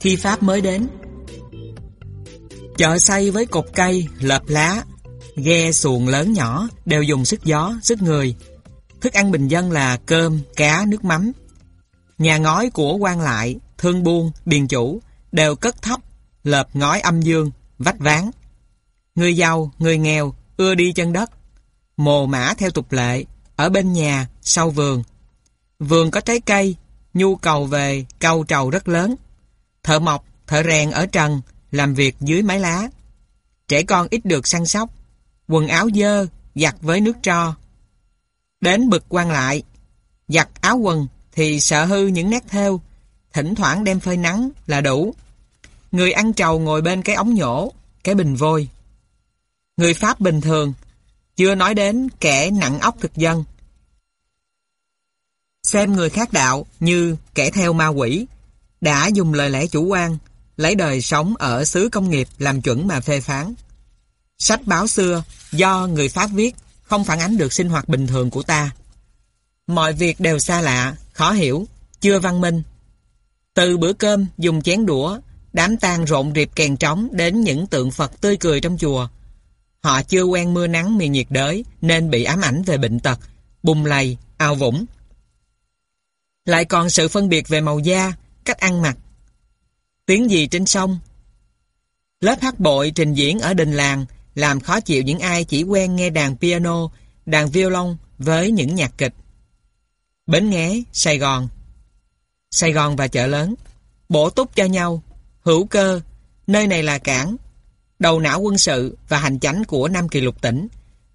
Thi pháp mới đến. Chợ xây với cột cây, lợp lá Ghe xuồng lớn nhỏ Đều dùng sức gió, sức người. Thức ăn bình dân là cơm, cá, nước mắm. Nhà ngói của quan lại Thương buôn, điền chủ Đều cất thấp, lợp ngói âm dương Vách ván. Người giàu, người nghèo Ưa đi chân đất Mồ mã theo tục lệ Ở bên nhà, sau vườn. Vườn có trái cây Nhu cầu về câu trầu rất lớn. Thợ mộc, thợ rèn ở trần Làm việc dưới mái lá. Trẻ con ít được săn sóc Quần áo dơ, giặt với nước tro. Đến bực quan lại Giặt áo quần Thì sợ hư những nét theo Thỉnh thoảng đem phơi nắng là đủ. Người ăn trầu ngồi bên cái ống nhổ Cái bình vôi. Người Pháp bình thường Chưa nói đến kẻ nặng óc thực dân. Xem người khác đạo như kẻ theo ma quỷ đã dùng lời lẽ chủ quan lấy đời sống ở xứ công nghiệp làm chuẩn mà phê phán. Sách báo xưa do người Pháp viết không phản ánh được sinh hoạt bình thường của ta. Mọi việc đều xa lạ, khó hiểu, chưa văn minh. Từ bữa cơm dùng chén đũa, đám tang rộn rịp kèn trống đến những tượng Phật tươi cười trong chùa. Họ chưa quen mưa nắng miền nhiệt đới nên bị ám ảnh về bệnh tật, bùng lầy, ao vũng. Lại còn sự phân biệt về màu da, cách ăn mặc. Tiếng gì trên sông? Lớp hát bội trình diễn ở đình làng làm khó chịu những ai chỉ quen nghe đàn piano, đàn violon với những nhạc kịch. Bến Nghé, Sài Gòn Sài Gòn và chợ lớn Bổ túc cho nhau Hữu cơ Nơi này là cảng Đầu não quân sự và hành chánh của Nam Kỳ lục tỉnh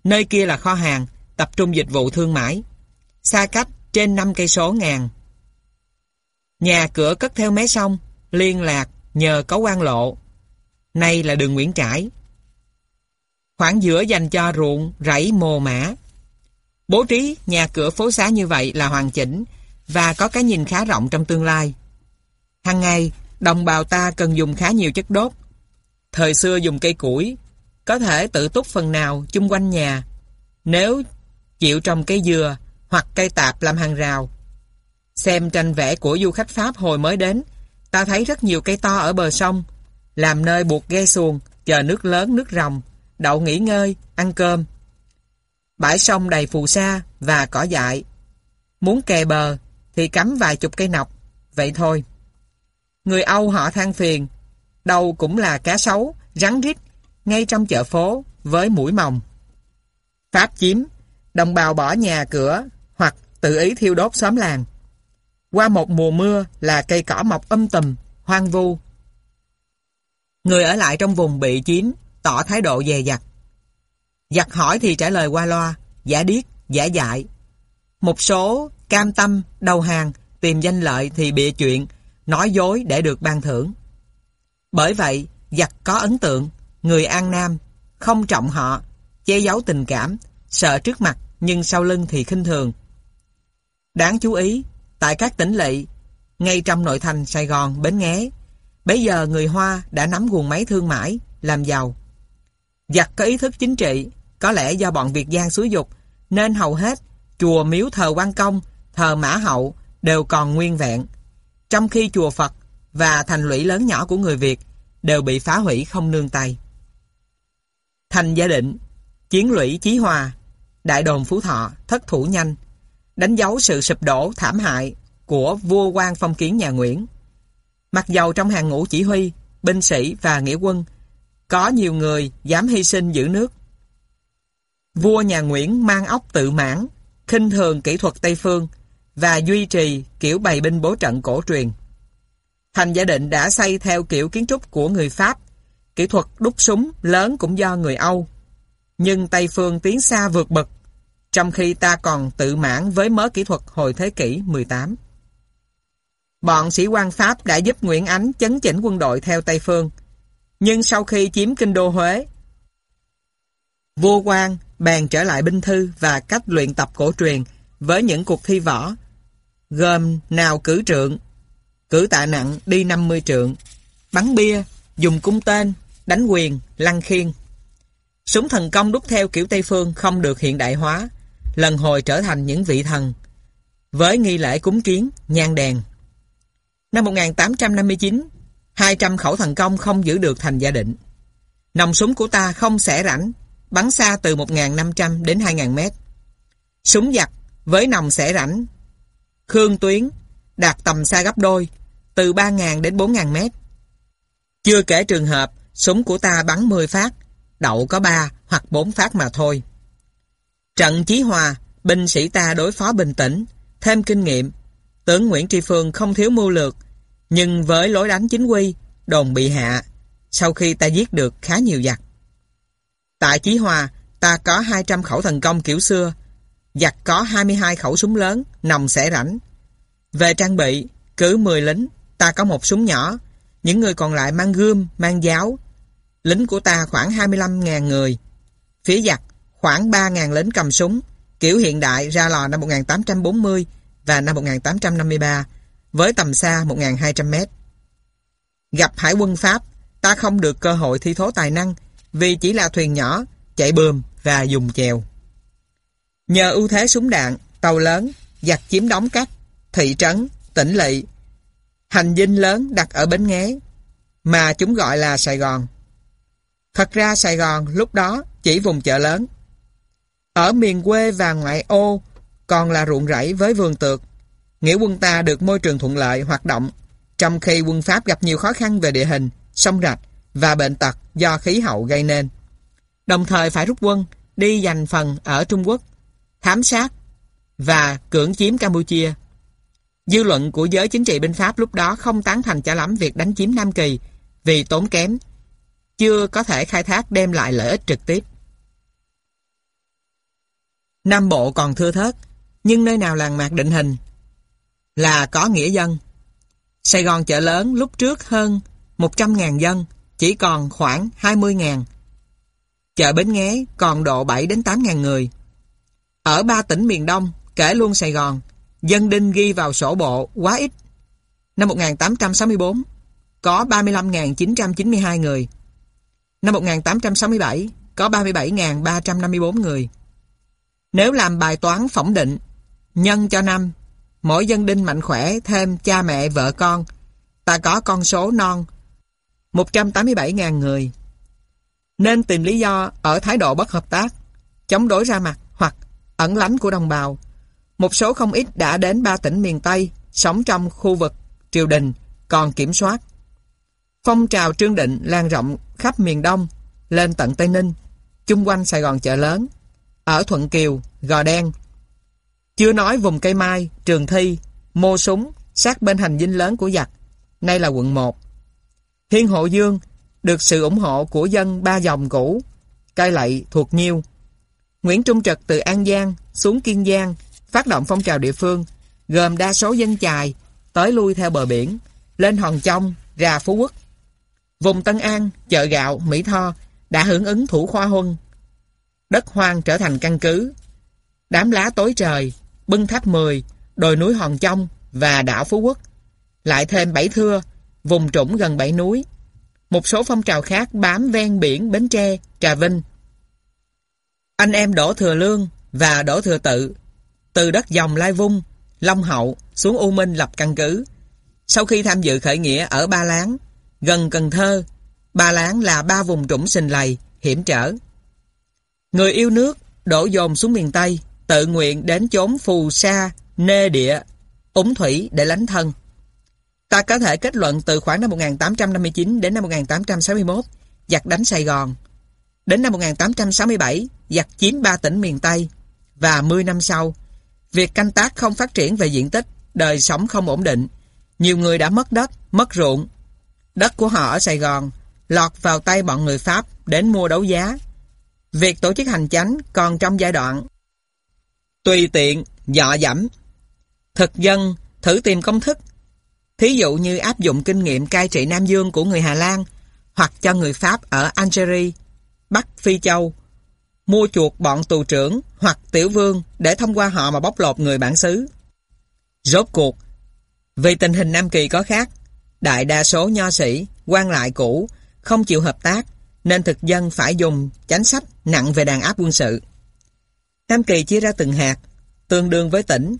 Nơi kia là kho hàng Tập trung dịch vụ thương mại Xa cách trên 5 cây số ngàn Nhà cửa cất theo mé sông, liên lạc nhờ có quan lộ. Nay là đường Nguyễn Trãi. Khoảng giữa dành cho ruộng, rẫy mồ mã. Bố trí nhà cửa phố xá như vậy là hoàn chỉnh và có cái nhìn khá rộng trong tương lai. Hàng ngày, đồng bào ta cần dùng khá nhiều chất đốt. Thời xưa dùng cây củi, có thể tự túc phần nào chung quanh nhà. Nếu chịu trồng cây dừa hoặc cây tạp làm hàng rào, Xem tranh vẽ của du khách Pháp hồi mới đến, ta thấy rất nhiều cây to ở bờ sông, làm nơi buộc ghe xuồng, chờ nước lớn nước rồng đậu nghỉ ngơi, ăn cơm. Bãi sông đầy phù sa và cỏ dại. Muốn kè bờ thì cắm vài chục cây nọc, vậy thôi. Người Âu họ than phiền, đâu cũng là cá sấu, rắn rít, ngay trong chợ phố với mũi mồng. Pháp chiếm, đồng bào bỏ nhà cửa hoặc tự ý thiêu đốt xóm làng. Qua một mùa mưa là cây cỏ mọc âm tùm, hoang vu. Người ở lại trong vùng bị chiếm, tỏ thái độ dè dặt. Giặt hỏi thì trả lời qua loa, giả điếc, giả dại. Một số cam tâm, đầu hàng, tìm danh lợi thì bịa chuyện, nói dối để được ban thưởng. Bởi vậy, giặc có ấn tượng, người An Nam, không trọng họ, che giấu tình cảm, sợ trước mặt nhưng sau lưng thì khinh thường. Đáng chú ý, Tại các tỉnh lỵ, ngay trong nội thành Sài Gòn, Bến Nghé, bây giờ người Hoa đã nắm guồng máy thương mại, làm giàu. Giặc có ý thức chính trị, có lẽ do bọn Việt Giang xúi dục, nên hầu hết chùa miếu thờ quan công, thờ mã hậu đều còn nguyên vẹn. Trong khi chùa Phật và thành lũy lớn nhỏ của người Việt đều bị phá hủy không nương tay. Thành Gia Định, Chiến lũy Chí Hòa, Đại đồn Phú Thọ, Thất Thủ Nhanh, đánh dấu sự sụp đổ thảm hại của vua quan phong kiến nhà Nguyễn. Mặc dầu trong hàng ngũ chỉ huy, binh sĩ và nghĩa quân, có nhiều người dám hy sinh giữ nước. Vua nhà Nguyễn mang óc tự mãn, khinh thường kỹ thuật Tây Phương và duy trì kiểu bày binh bố trận cổ truyền. Thành Gia Định đã xây theo kiểu kiến trúc của người Pháp, kỹ thuật đúc súng lớn cũng do người Âu. Nhưng Tây Phương tiến xa vượt bậc trong khi ta còn tự mãn với mớ kỹ thuật hồi thế kỷ 18. Bọn sĩ quan Pháp đã giúp Nguyễn Ánh chấn chỉnh quân đội theo Tây Phương. Nhưng sau khi chiếm kinh đô Huế, vua quan bèn trở lại binh thư và cách luyện tập cổ truyền với những cuộc thi võ, gồm nào cử trượng, cử tạ nặng đi 50 trượng, bắn bia, dùng cung tên, đánh quyền, lăng khiên. Súng thần công đúc theo kiểu Tây Phương không được hiện đại hóa, lần hồi trở thành những vị thần, với nghi lễ cúng kiến, nhang đèn. Năm 1859, 200 khẩu thần công không giữ được thành gia định. Nòng súng của ta không xẻ rảnh, bắn xa từ 1.500 đến 2.000 mét. Súng giặc với nòng xẻ rảnh, khương tuyến đạt tầm xa gấp đôi, từ 3.000 đến 4.000 mét. Chưa kể trường hợp súng của ta bắn 10 phát, đậu có 3 hoặc 4 phát mà thôi. Trận Chí Hòa, binh sĩ ta đối phó bình tĩnh, thêm kinh nghiệm. Tướng Nguyễn Tri Phương không thiếu mưu lược, nhưng với lối đánh chính quy, đồn bị hạ, sau khi ta giết được khá nhiều giặc. Tại Chí Hòa, ta có 200 khẩu thần công kiểu xưa, giặc có 22 khẩu súng lớn, nòng xẻ rảnh. Về trang bị, cứ 10 lính, ta có một súng nhỏ, những người còn lại mang gươm, mang giáo. Lính của ta khoảng 25.000 người. Phía giặc, khoảng 3.000 lính cầm súng, kiểu hiện đại ra lò năm 1840 và năm 1853, với tầm xa 1.200 mét. Gặp hải quân Pháp, ta không được cơ hội thi thố tài năng vì chỉ là thuyền nhỏ, chạy bơm và dùng chèo. Nhờ ưu thế súng đạn, tàu lớn, giặc chiếm đóng các thị trấn, tỉnh lỵ, hành dinh lớn đặt ở Bến Nghé, mà chúng gọi là Sài Gòn. Thật ra Sài Gòn lúc đó chỉ vùng chợ lớn. Ở miền quê và ngoại ô còn là ruộng rẫy với vườn tược. Nghĩa quân ta được môi trường thuận lợi hoạt động, trong khi quân Pháp gặp nhiều khó khăn về địa hình, sông rạch và bệnh tật do khí hậu gây nên. Đồng thời phải rút quân, đi giành phần ở Trung Quốc, thám sát và cưỡng chiếm Campuchia. Dư luận của giới chính trị bên Pháp lúc đó không tán thành cho lắm việc đánh chiếm Nam Kỳ vì tốn kém, chưa có thể khai thác đem lại lợi ích trực tiếp. Nam Bộ còn thưa thớt, nhưng nơi nào làng mạc định hình là có nghĩa dân. Sài Gòn chợ lớn lúc trước hơn 100.000 dân, chỉ còn khoảng 20.000. Chợ Bến Nghé còn độ 7 đến 8.000 người. Ở ba tỉnh miền Đông, kể luôn Sài Gòn, dân đinh ghi vào sổ bộ quá ít. Năm 1864, có 35.992 người. Năm 1867, có 37.354 người. Nếu làm bài toán phỏng định, nhân cho năm, mỗi dân đinh mạnh khỏe thêm cha mẹ vợ con, ta có con số non 187.000 người. Nên tìm lý do ở thái độ bất hợp tác, chống đối ra mặt hoặc ẩn lánh của đồng bào. Một số không ít đã đến ba tỉnh miền Tây, sống trong khu vực triều đình, còn kiểm soát. Phong trào trương định lan rộng khắp miền Đông, lên tận Tây Ninh, chung quanh Sài Gòn chợ lớn, ở Thuận Kiều, Gò Đen. Chưa nói vùng cây mai, trường thi, mô súng, sát bên hành dinh lớn của giặc, nay là quận 1. Thiên Hộ Dương được sự ủng hộ của dân ba dòng cũ, cai lậy thuộc nhiêu. Nguyễn Trung Trật từ An Giang xuống Kiên Giang phát động phong trào địa phương, gồm đa số dân chài, tới lui theo bờ biển, lên Hòn Trong, ra Phú Quốc. Vùng Tân An, chợ gạo, Mỹ Tho đã hưởng ứng thủ khoa huân. Đất hoang trở thành căn cứ. Đám lá tối trời, bưng tháp 10, đồi núi Hòn Trong và đảo Phú Quốc. Lại thêm Bảy Thưa, vùng trũng gần bảy núi. Một số phong trào khác bám ven biển Bến Tre, Trà Vinh. Anh em Đỗ Thừa Lương và Đỗ Thừa Tự từ đất dòng Lai Vung, Long Hậu xuống U Minh lập căn cứ. Sau khi tham dự khởi nghĩa ở Ba Láng, gần Cần Thơ, Ba Láng là ba vùng trũng sình lầy, hiểm trở. Người yêu nước đổ dồn xuống miền Tây, tự nguyện đến chốn phù sa, nê địa, úng thủy để lánh thân. Ta có thể kết luận từ khoảng năm 1859 đến năm 1861, giặc đánh Sài Gòn. Đến năm 1867, giặc chiếm ba tỉnh miền Tây. Và 10 năm sau, việc canh tác không phát triển về diện tích, đời sống không ổn định. Nhiều người đã mất đất, mất ruộng. Đất của họ ở Sài Gòn lọt vào tay bọn người Pháp đến mua đấu giá. Việc tổ chức hành chánh còn trong giai đoạn tùy tiện, dọ dẫm. Thực dân thử tìm công thức Thí dụ như áp dụng kinh nghiệm cai trị Nam Dương của người Hà Lan hoặc cho người Pháp ở Algeria, Bắc Phi Châu, mua chuộc bọn tù trưởng hoặc tiểu vương để thông qua họ mà bóc lột người bản xứ. Rốt cuộc, vì tình hình Nam Kỳ có khác, đại đa số nho sĩ, quan lại cũ không chịu hợp tác nên thực dân phải dùng chánh sách nặng về đàn áp quân sự. Nam Kỳ chia ra từng hạt, tương đương với tỉnh,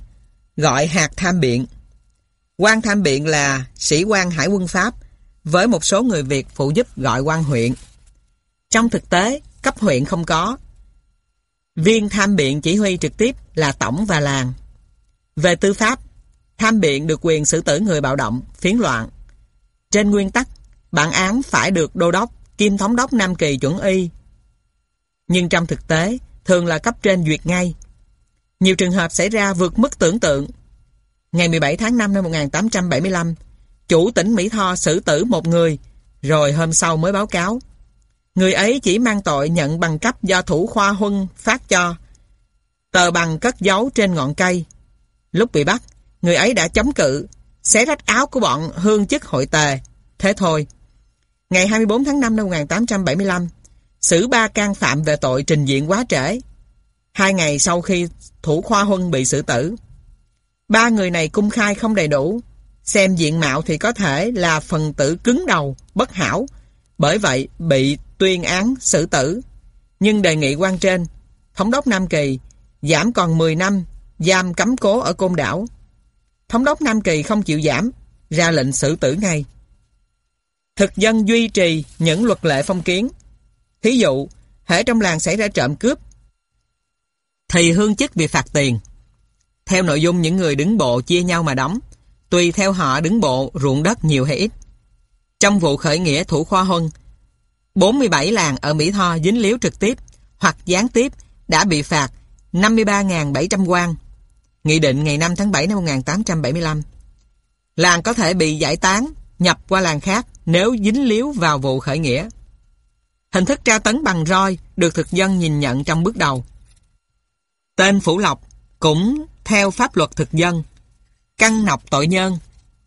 gọi hạt tham biện quan tham biện là sĩ quan hải quân Pháp, với một số người Việt phụ giúp gọi quan huyện. Trong thực tế, cấp huyện không có. Viên tham biện chỉ huy trực tiếp là tổng và làng. Về tư pháp, tham biện được quyền xử tử người bạo động, phiến loạn. Trên nguyên tắc, bản án phải được đô đốc, kim thống đốc Nam Kỳ chuẩn y. Nhưng trong thực tế, thường là cấp trên duyệt ngay. Nhiều trường hợp xảy ra vượt mức tưởng tượng. Ngày 17 tháng 5 năm 1875, chủ tỉnh Mỹ Tho xử tử một người, rồi hôm sau mới báo cáo. Người ấy chỉ mang tội nhận bằng cấp do thủ khoa huân phát cho. Tờ bằng cất giấu trên ngọn cây. Lúc bị bắt, người ấy đã chống cự, xé rách áo của bọn hương chức hội tề. Thế thôi. Ngày 24 tháng 5 năm 1875, xử ba can phạm về tội trình diện quá trễ. Hai ngày sau khi thủ khoa huân bị xử tử. Ba người này cung khai không đầy đủ. Xem diện mạo thì có thể là phần tử cứng đầu, bất hảo. Bởi vậy bị tuyên án xử tử. Nhưng đề nghị quan trên, Thống đốc Nam Kỳ giảm còn 10 năm giam cấm cố ở Côn Đảo. Thống đốc Nam Kỳ không chịu giảm, ra lệnh xử tử ngay. Thực dân duy trì những luật lệ phong kiến. Thí dụ, hệ trong làng xảy ra trộm cướp, thì hương chức bị phạt tiền. Theo nội dung những người đứng bộ chia nhau mà đóng, tùy theo họ đứng bộ ruộng đất nhiều hay ít. Trong vụ khởi nghĩa thủ khoa huân, 47 làng ở Mỹ Tho dính líu trực tiếp hoặc gián tiếp đã bị phạt 53.700 quan. Nghị định ngày 5 tháng 7 năm 1875. Làng có thể bị giải tán, nhập qua làng khác nếu dính líu vào vụ khởi nghĩa. Hình thức tra tấn bằng roi được thực dân nhìn nhận trong bước đầu. Tên Phủ Lộc cũng theo pháp luật thực dân. Căng nọc tội nhân,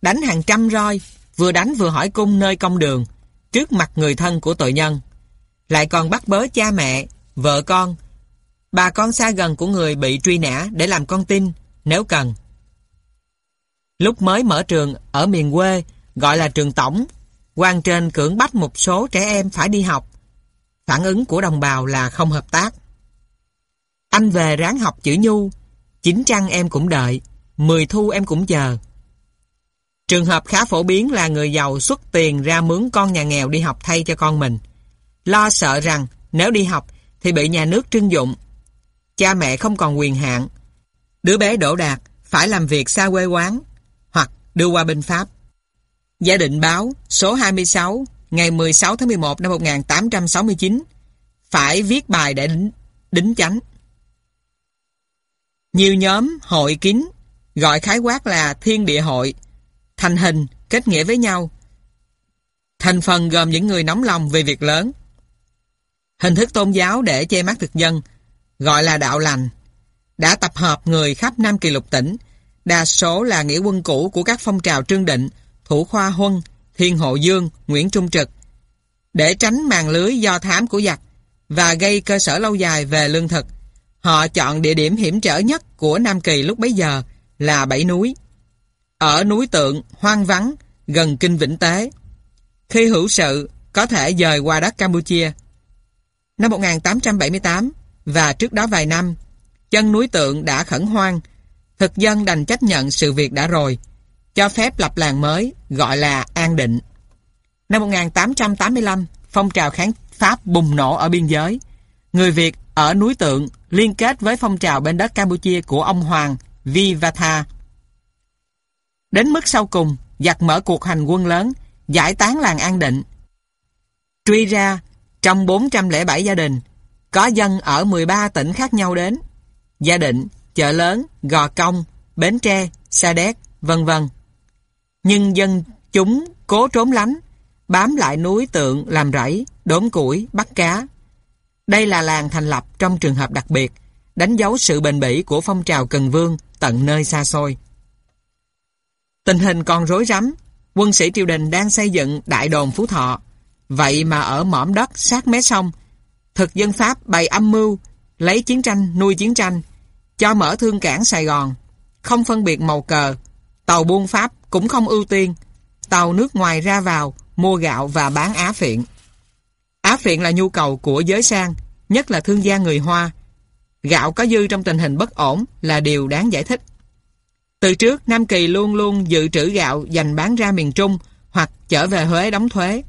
đánh hàng trăm roi, vừa đánh vừa hỏi cung nơi công đường, trước mặt người thân của tội nhân. Lại còn bắt bớ cha mẹ, vợ con, bà con xa gần của người bị truy nã để làm con tin, nếu cần. Lúc mới mở trường ở miền quê, gọi là trường tổng, quan trên cưỡng bắt một số trẻ em phải đi học. Phản ứng của đồng bào là không hợp tác. Anh về ráng học chữ nhu, chín trăng em cũng đợi, mười thu em cũng chờ. Trường hợp khá phổ biến là người giàu xuất tiền ra mướn con nhà nghèo đi học thay cho con mình. Lo sợ rằng nếu đi học thì bị nhà nước trưng dụng. Cha mẹ không còn quyền hạn. Đứa bé đổ đạt phải làm việc xa quê quán hoặc đưa qua bên Pháp. Gia định báo số 26 ngày 16 tháng 11 năm 1869 phải viết bài để đính, đính chánh. Nhiều nhóm hội kín gọi khái quát là thiên địa hội thành hình, kết nghĩa với nhau. Thành phần gồm những người nóng lòng về việc lớn. Hình thức tôn giáo để che mắt thực dân, gọi là đạo lành, đã tập hợp người khắp Nam Kỳ lục tỉnh, đa số là nghĩa quân cũ của các phong trào Trương Định, Thủ Khoa Huân, Thiên Hộ Dương, Nguyễn Trung Trực, để tránh màn lưới do thám của giặc và gây cơ sở lâu dài về lương thực. Họ chọn địa điểm hiểm trở nhất của Nam Kỳ lúc bấy giờ là Bảy Núi ở núi Tượng, hoang vắng, gần Kinh Vĩnh Tế. Khi hữu sự, có thể dời qua đất Campuchia. Năm 1878 và trước đó vài năm, chân núi Tượng đã khẩn hoang, thực dân đành chấp nhận sự việc đã rồi, cho phép lập làng mới gọi là An Định. Năm 1885, phong trào kháng Pháp bùng nổ ở biên giới. Người Việt ở núi Tượng liên kết với phong trào bên đất Campuchia của ông Hoàng Vivatha Đến mức sau cùng, giặc mở cuộc hành quân lớn, giải tán làng An Định. Truy ra, trong 407 gia đình, có dân ở 13 tỉnh khác nhau đến. Gia định, chợ lớn, Gò Công, Bến Tre, Sa Đéc, vân vân. Nhưng dân chúng cố trốn lánh, bám lại núi tượng làm rẫy, đốn củi, bắt cá. Đây là làng thành lập trong trường hợp đặc biệt, đánh dấu sự bền bỉ của phong trào Cần Vương tận nơi xa xôi. Tình hình còn rối rắm, quân sĩ triều đình đang xây dựng đại đồn Phú Thọ. Vậy mà ở mỏm đất sát mé sông, thực dân Pháp bày âm mưu, lấy chiến tranh nuôi chiến tranh, cho mở thương cảng Sài Gòn, không phân biệt màu cờ, tàu buôn Pháp cũng không ưu tiên, tàu nước ngoài ra vào, mua gạo và bán á phiện. Á phiện là nhu cầu của giới sang, nhất là thương gia người Hoa. Gạo có dư trong tình hình bất ổn là điều đáng giải thích. Từ trước, Nam Kỳ luôn luôn dự trữ gạo dành bán ra miền Trung hoặc trở về Huế đóng thuế.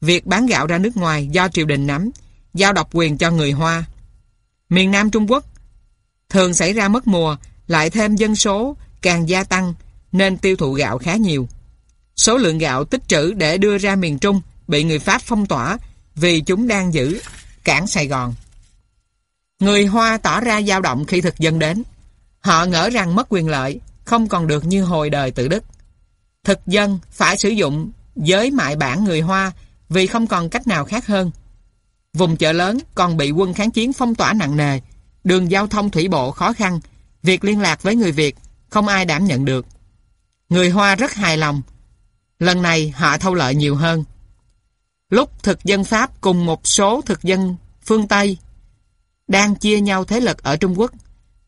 Việc bán gạo ra nước ngoài do triều đình nắm, giao độc quyền cho người Hoa. Miền Nam Trung Quốc thường xảy ra mất mùa, lại thêm dân số càng gia tăng nên tiêu thụ gạo khá nhiều. Số lượng gạo tích trữ để đưa ra miền Trung bị người Pháp phong tỏa vì chúng đang giữ cảng Sài Gòn. Người Hoa tỏ ra dao động khi thực dân đến. Họ ngỡ rằng mất quyền lợi, không còn được như hồi đời tự Đức. Thực dân phải sử dụng giới mại bản người Hoa vì không còn cách nào khác hơn. Vùng chợ lớn còn bị quân kháng chiến phong tỏa nặng nề, đường giao thông thủy bộ khó khăn, việc liên lạc với người Việt không ai đảm nhận được. Người Hoa rất hài lòng. Lần này họ thâu lợi nhiều hơn. Lúc thực dân Pháp cùng một số thực dân phương Tây đang chia nhau thế lực ở Trung Quốc.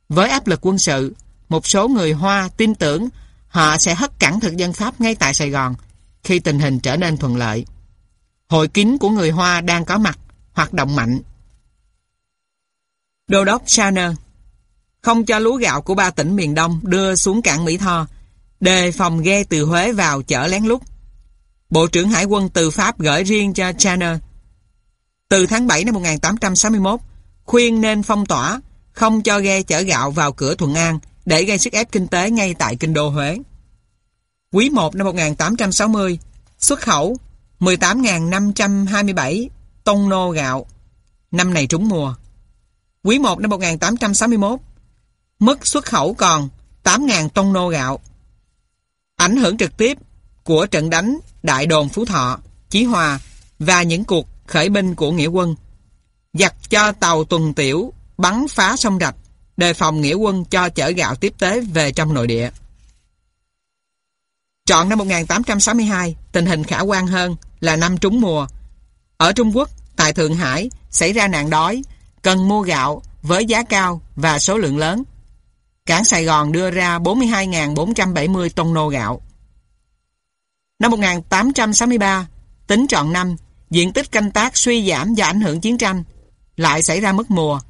Với áp lực quân sự, một số người Hoa tin tưởng họ sẽ hất cẳng thực dân Pháp ngay tại Sài Gòn khi tình hình trở nên thuận lợi. Hội kín của người Hoa đang có mặt, hoạt động mạnh. Đô đốc Shanner không cho lúa gạo của ba tỉnh miền Đông đưa xuống cảng Mỹ Tho, đề phòng ghe từ Huế vào chở lén lút. Bộ trưởng Hải quân từ Pháp gửi riêng cho Channer. Từ tháng 7 năm 1861, khuyên nên phong tỏa, không cho ghe chở gạo vào cửa Thuận An để gây sức ép kinh tế ngay tại kinh đô Huế. Quý 1 năm 1860, xuất khẩu 18.527 tông nô gạo. Năm này trúng mùa. Quý 1 năm 1861, mức xuất khẩu còn 8.000 tông nô gạo. Ảnh hưởng trực tiếp của trận đánh Đại đồn Phú Thọ, Chí Hòa và những cuộc khởi binh của nghĩa quân. Giặt cho tàu tuần tiểu bắn phá sông rạch, đề phòng nghĩa quân cho chở gạo tiếp tế về trong nội địa. Chọn năm 1862, tình hình khả quan hơn là năm trúng mùa. Ở Trung Quốc, tại Thượng Hải, xảy ra nạn đói, cần mua gạo với giá cao và số lượng lớn. Cảng Sài Gòn đưa ra 42.470 tông nô gạo. Năm 1863, tính trọn năm, diện tích canh tác suy giảm do ảnh hưởng chiến tranh, lại xảy ra mất mùa.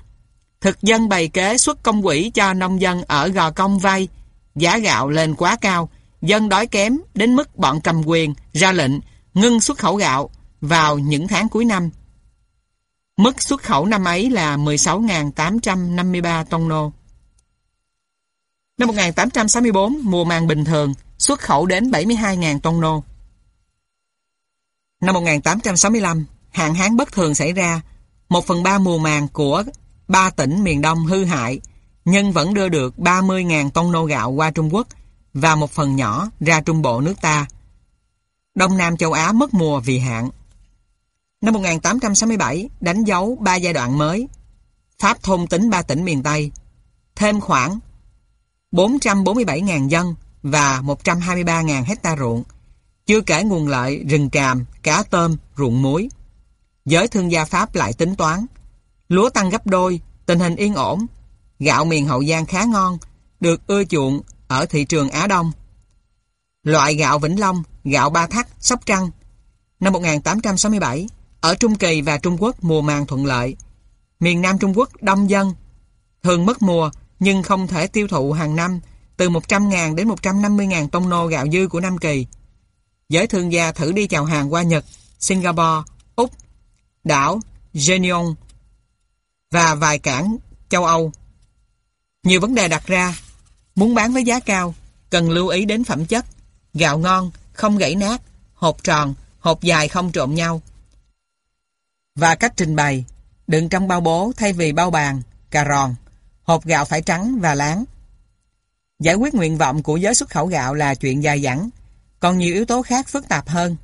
Thực dân bày kế xuất công quỹ cho nông dân ở Gò Công vay, giá gạo lên quá cao, dân đói kém đến mức bọn cầm quyền ra lệnh ngưng xuất khẩu gạo vào những tháng cuối năm. Mức xuất khẩu năm ấy là 16.853 tông nô. Năm 1864, mùa màng bình thường, xuất khẩu đến 72.000 tông nô. Năm 1865, hạn hán bất thường xảy ra, 1 phần 3 mùa màng của ba tỉnh miền Đông hư hại, nhưng vẫn đưa được 30.000 tông nô gạo qua Trung Quốc và một phần nhỏ ra Trung Bộ nước ta. Đông Nam châu Á mất mùa vì hạn. Năm 1867, đánh dấu ba giai đoạn mới. Pháp thôn tính ba tỉnh miền Tây, thêm khoảng 447.000 dân và 123.000 hecta ruộng, chưa kể nguồn lợi rừng tràm, cá tôm, ruộng muối. Giới thương gia Pháp lại tính toán, lúa tăng gấp đôi, tình hình yên ổn, gạo miền Hậu Giang khá ngon, được ưa chuộng ở thị trường Á Đông. Loại gạo Vĩnh Long, gạo Ba Thắt, Sóc Trăng. Năm 1867, ở Trung Kỳ và Trung Quốc mùa màng thuận lợi. Miền Nam Trung Quốc đông dân, thường mất mùa nhưng không thể tiêu thụ hàng năm từ 100.000 đến 150.000 tông nô gạo dư của Nam Kỳ. Giới thương gia thử đi chào hàng qua Nhật, Singapore, Úc, đảo Genion và vài cảng châu Âu. Nhiều vấn đề đặt ra, muốn bán với giá cao, cần lưu ý đến phẩm chất, gạo ngon, không gãy nát, hộp tròn, hộp dài không trộn nhau. Và cách trình bày, đựng trong bao bố thay vì bao bàn, cà ròn, hộp gạo phải trắng và láng. Giải quyết nguyện vọng của giới xuất khẩu gạo là chuyện dài dẳng, còn nhiều yếu tố khác phức tạp hơn.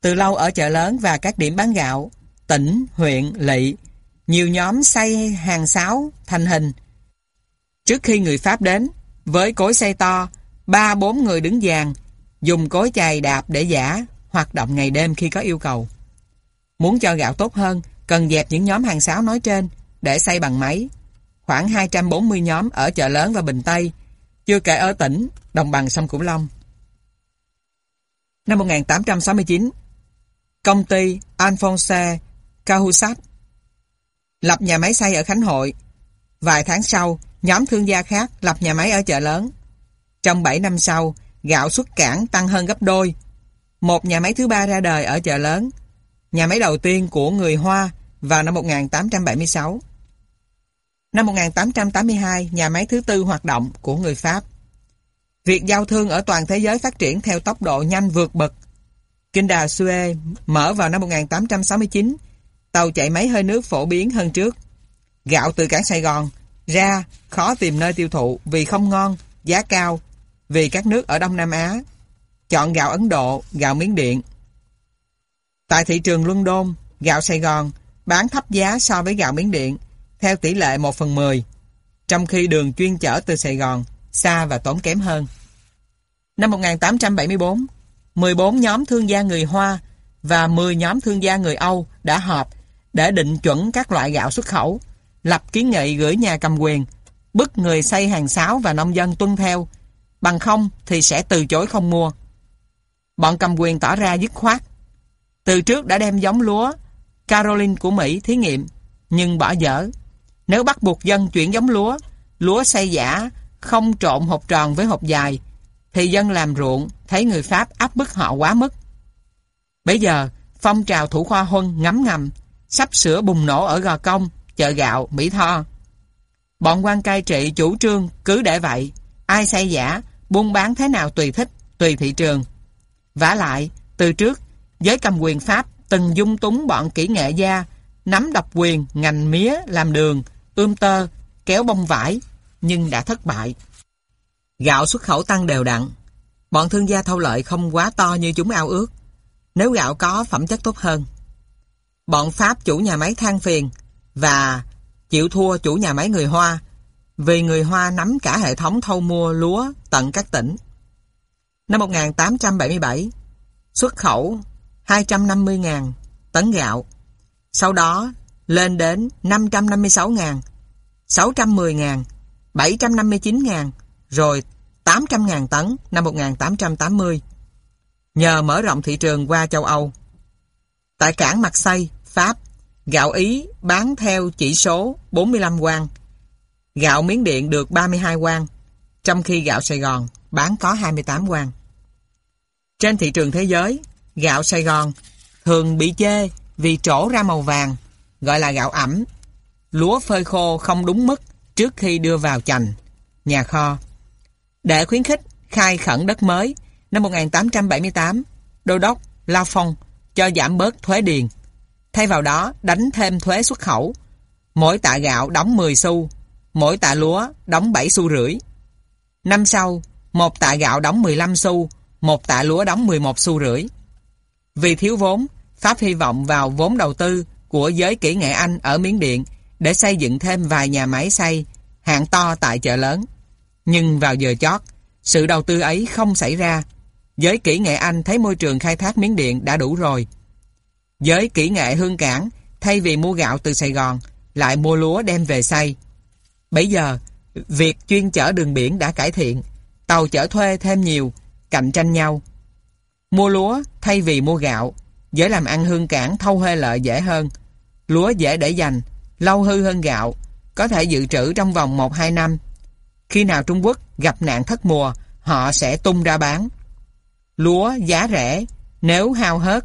Từ lâu ở chợ lớn và các điểm bán gạo, tỉnh, huyện, lỵ, nhiều nhóm xây hàng sáo thành hình. Trước khi người Pháp đến, với cối xây to, ba bốn người đứng dàn, dùng cối chày đạp để giả, hoạt động ngày đêm khi có yêu cầu. Muốn cho gạo tốt hơn, cần dẹp những nhóm hàng sáo nói trên để xây bằng máy. Khoảng 240 nhóm ở chợ lớn và Bình Tây, chưa kể ở tỉnh, đồng bằng sông Cửu Long. Năm 1869, công ty Alphonse Cahusat lập nhà máy xay ở Khánh Hội. Vài tháng sau, nhóm thương gia khác lập nhà máy ở chợ lớn. Trong 7 năm sau, gạo xuất cảng tăng hơn gấp đôi. Một nhà máy thứ ba ra đời ở chợ lớn. Nhà máy đầu tiên của người Hoa vào năm 1876. Năm 1882, nhà máy thứ tư hoạt động của người Pháp. Việc giao thương ở toàn thế giới phát triển theo tốc độ nhanh vượt bậc. Kinh đà Suez mở vào năm 1869, tàu chạy máy hơi nước phổ biến hơn trước. Gạo từ cảng Sài Gòn ra khó tìm nơi tiêu thụ vì không ngon, giá cao, vì các nước ở Đông Nam Á. Chọn gạo Ấn Độ, gạo Miến Điện. Tại thị trường London, gạo Sài Gòn bán thấp giá so với gạo Miến Điện, theo tỷ lệ 1 phần 10, trong khi đường chuyên chở từ Sài Gòn xa và tốn kém hơn. Năm 1874, 14 nhóm thương gia người Hoa và 10 nhóm thương gia người Âu đã họp để định chuẩn các loại gạo xuất khẩu, lập kiến nghị gửi nhà cầm quyền, bức người xây hàng sáo và nông dân tuân theo, bằng không thì sẽ từ chối không mua. Bọn cầm quyền tỏ ra dứt khoát. Từ trước đã đem giống lúa Caroline của Mỹ thí nghiệm, nhưng bỏ dở. Nếu bắt buộc dân chuyển giống lúa, lúa xây giả không trộn hộp tròn với hộp dài, thì dân làm ruộng thấy người Pháp áp bức họ quá mức. Bây giờ, phong trào thủ khoa huân ngấm ngầm, sắp sửa bùng nổ ở Gò Công, chợ gạo, Mỹ Tho. Bọn quan cai trị chủ trương cứ để vậy, ai xây giả, buôn bán thế nào tùy thích, tùy thị trường. vả lại, từ trước, giới cầm quyền Pháp từng dung túng bọn kỹ nghệ gia, nắm độc quyền ngành mía làm đường, ươm tơ, kéo bông vải, nhưng đã thất bại. Gạo xuất khẩu tăng đều đặn. Bọn thương gia thâu lợi không quá to như chúng ao ước. Nếu gạo có phẩm chất tốt hơn. Bọn Pháp chủ nhà máy than phiền và chịu thua chủ nhà máy người Hoa vì người Hoa nắm cả hệ thống thâu mua lúa tận các tỉnh. Năm 1877, xuất khẩu 250.000 tấn gạo. Sau đó lên đến 556.000, 610.000, 759.000, rồi 800.000 tấn năm 1880. Nhờ mở rộng thị trường qua châu Âu. Tại cảng Marseille, Pháp, gạo Ý bán theo chỉ số 45 quan. Gạo Miến Điện được 32 quan, trong khi gạo Sài Gòn bán có 28 quan. Trên thị trường thế giới, gạo Sài Gòn thường bị chê vì trổ ra màu vàng, gọi là gạo ẩm. Lúa phơi khô không đúng mức trước khi đưa vào chành, nhà kho. Để khuyến khích khai khẩn đất mới, năm 1878, Đô đốc La Phong cho giảm bớt thuế điền. Thay vào đó, đánh thêm thuế xuất khẩu. Mỗi tạ gạo đóng 10 xu, mỗi tạ lúa đóng 7 xu rưỡi. Năm sau, một tạ gạo đóng 15 xu, một tạ lúa đóng 11 xu rưỡi. Vì thiếu vốn, Pháp hy vọng vào vốn đầu tư của giới kỹ nghệ Anh ở Miến Điện để xây dựng thêm vài nhà máy xây hạng to tại chợ lớn. Nhưng vào giờ chót, sự đầu tư ấy không xảy ra. Giới kỹ nghệ Anh thấy môi trường khai thác Miến Điện đã đủ rồi. Giới kỹ nghệ Hương Cảng thay vì mua gạo từ Sài Gòn lại mua lúa đem về xây. Bây giờ, việc chuyên chở đường biển đã cải thiện, tàu chở thuê thêm nhiều, cạnh tranh nhau. Mua lúa thay vì mua gạo, dễ làm ăn hương cảng thâu hê lợi dễ hơn. Lúa dễ để dành, lâu hư hơn gạo, có thể dự trữ trong vòng 1-2 năm. Khi nào Trung Quốc gặp nạn thất mùa, họ sẽ tung ra bán. Lúa giá rẻ, nếu hao hớt,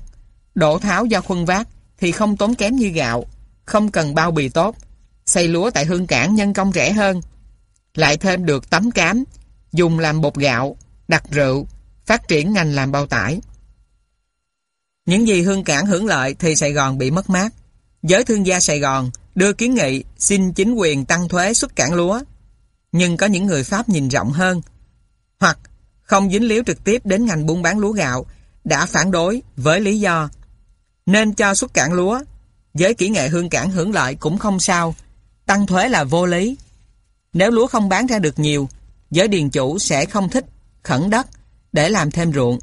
đổ tháo do khuân vác thì không tốn kém như gạo, không cần bao bì tốt. Xây lúa tại hương cảng nhân công rẻ hơn. Lại thêm được tấm cám, dùng làm bột gạo, đặt rượu, phát triển ngành làm bao tải. Những gì Hương Cảng hưởng lợi thì Sài Gòn bị mất mát. Giới thương gia Sài Gòn đưa kiến nghị xin chính quyền tăng thuế xuất cảng lúa. Nhưng có những người Pháp nhìn rộng hơn, hoặc không dính líu trực tiếp đến ngành buôn bán lúa gạo, đã phản đối với lý do nên cho xuất cảng lúa. Giới kỹ nghệ hương cảng hưởng lợi cũng không sao, tăng thuế là vô lý. Nếu lúa không bán ra được nhiều, giới điền chủ sẽ không thích khẩn đất để làm thêm ruộng.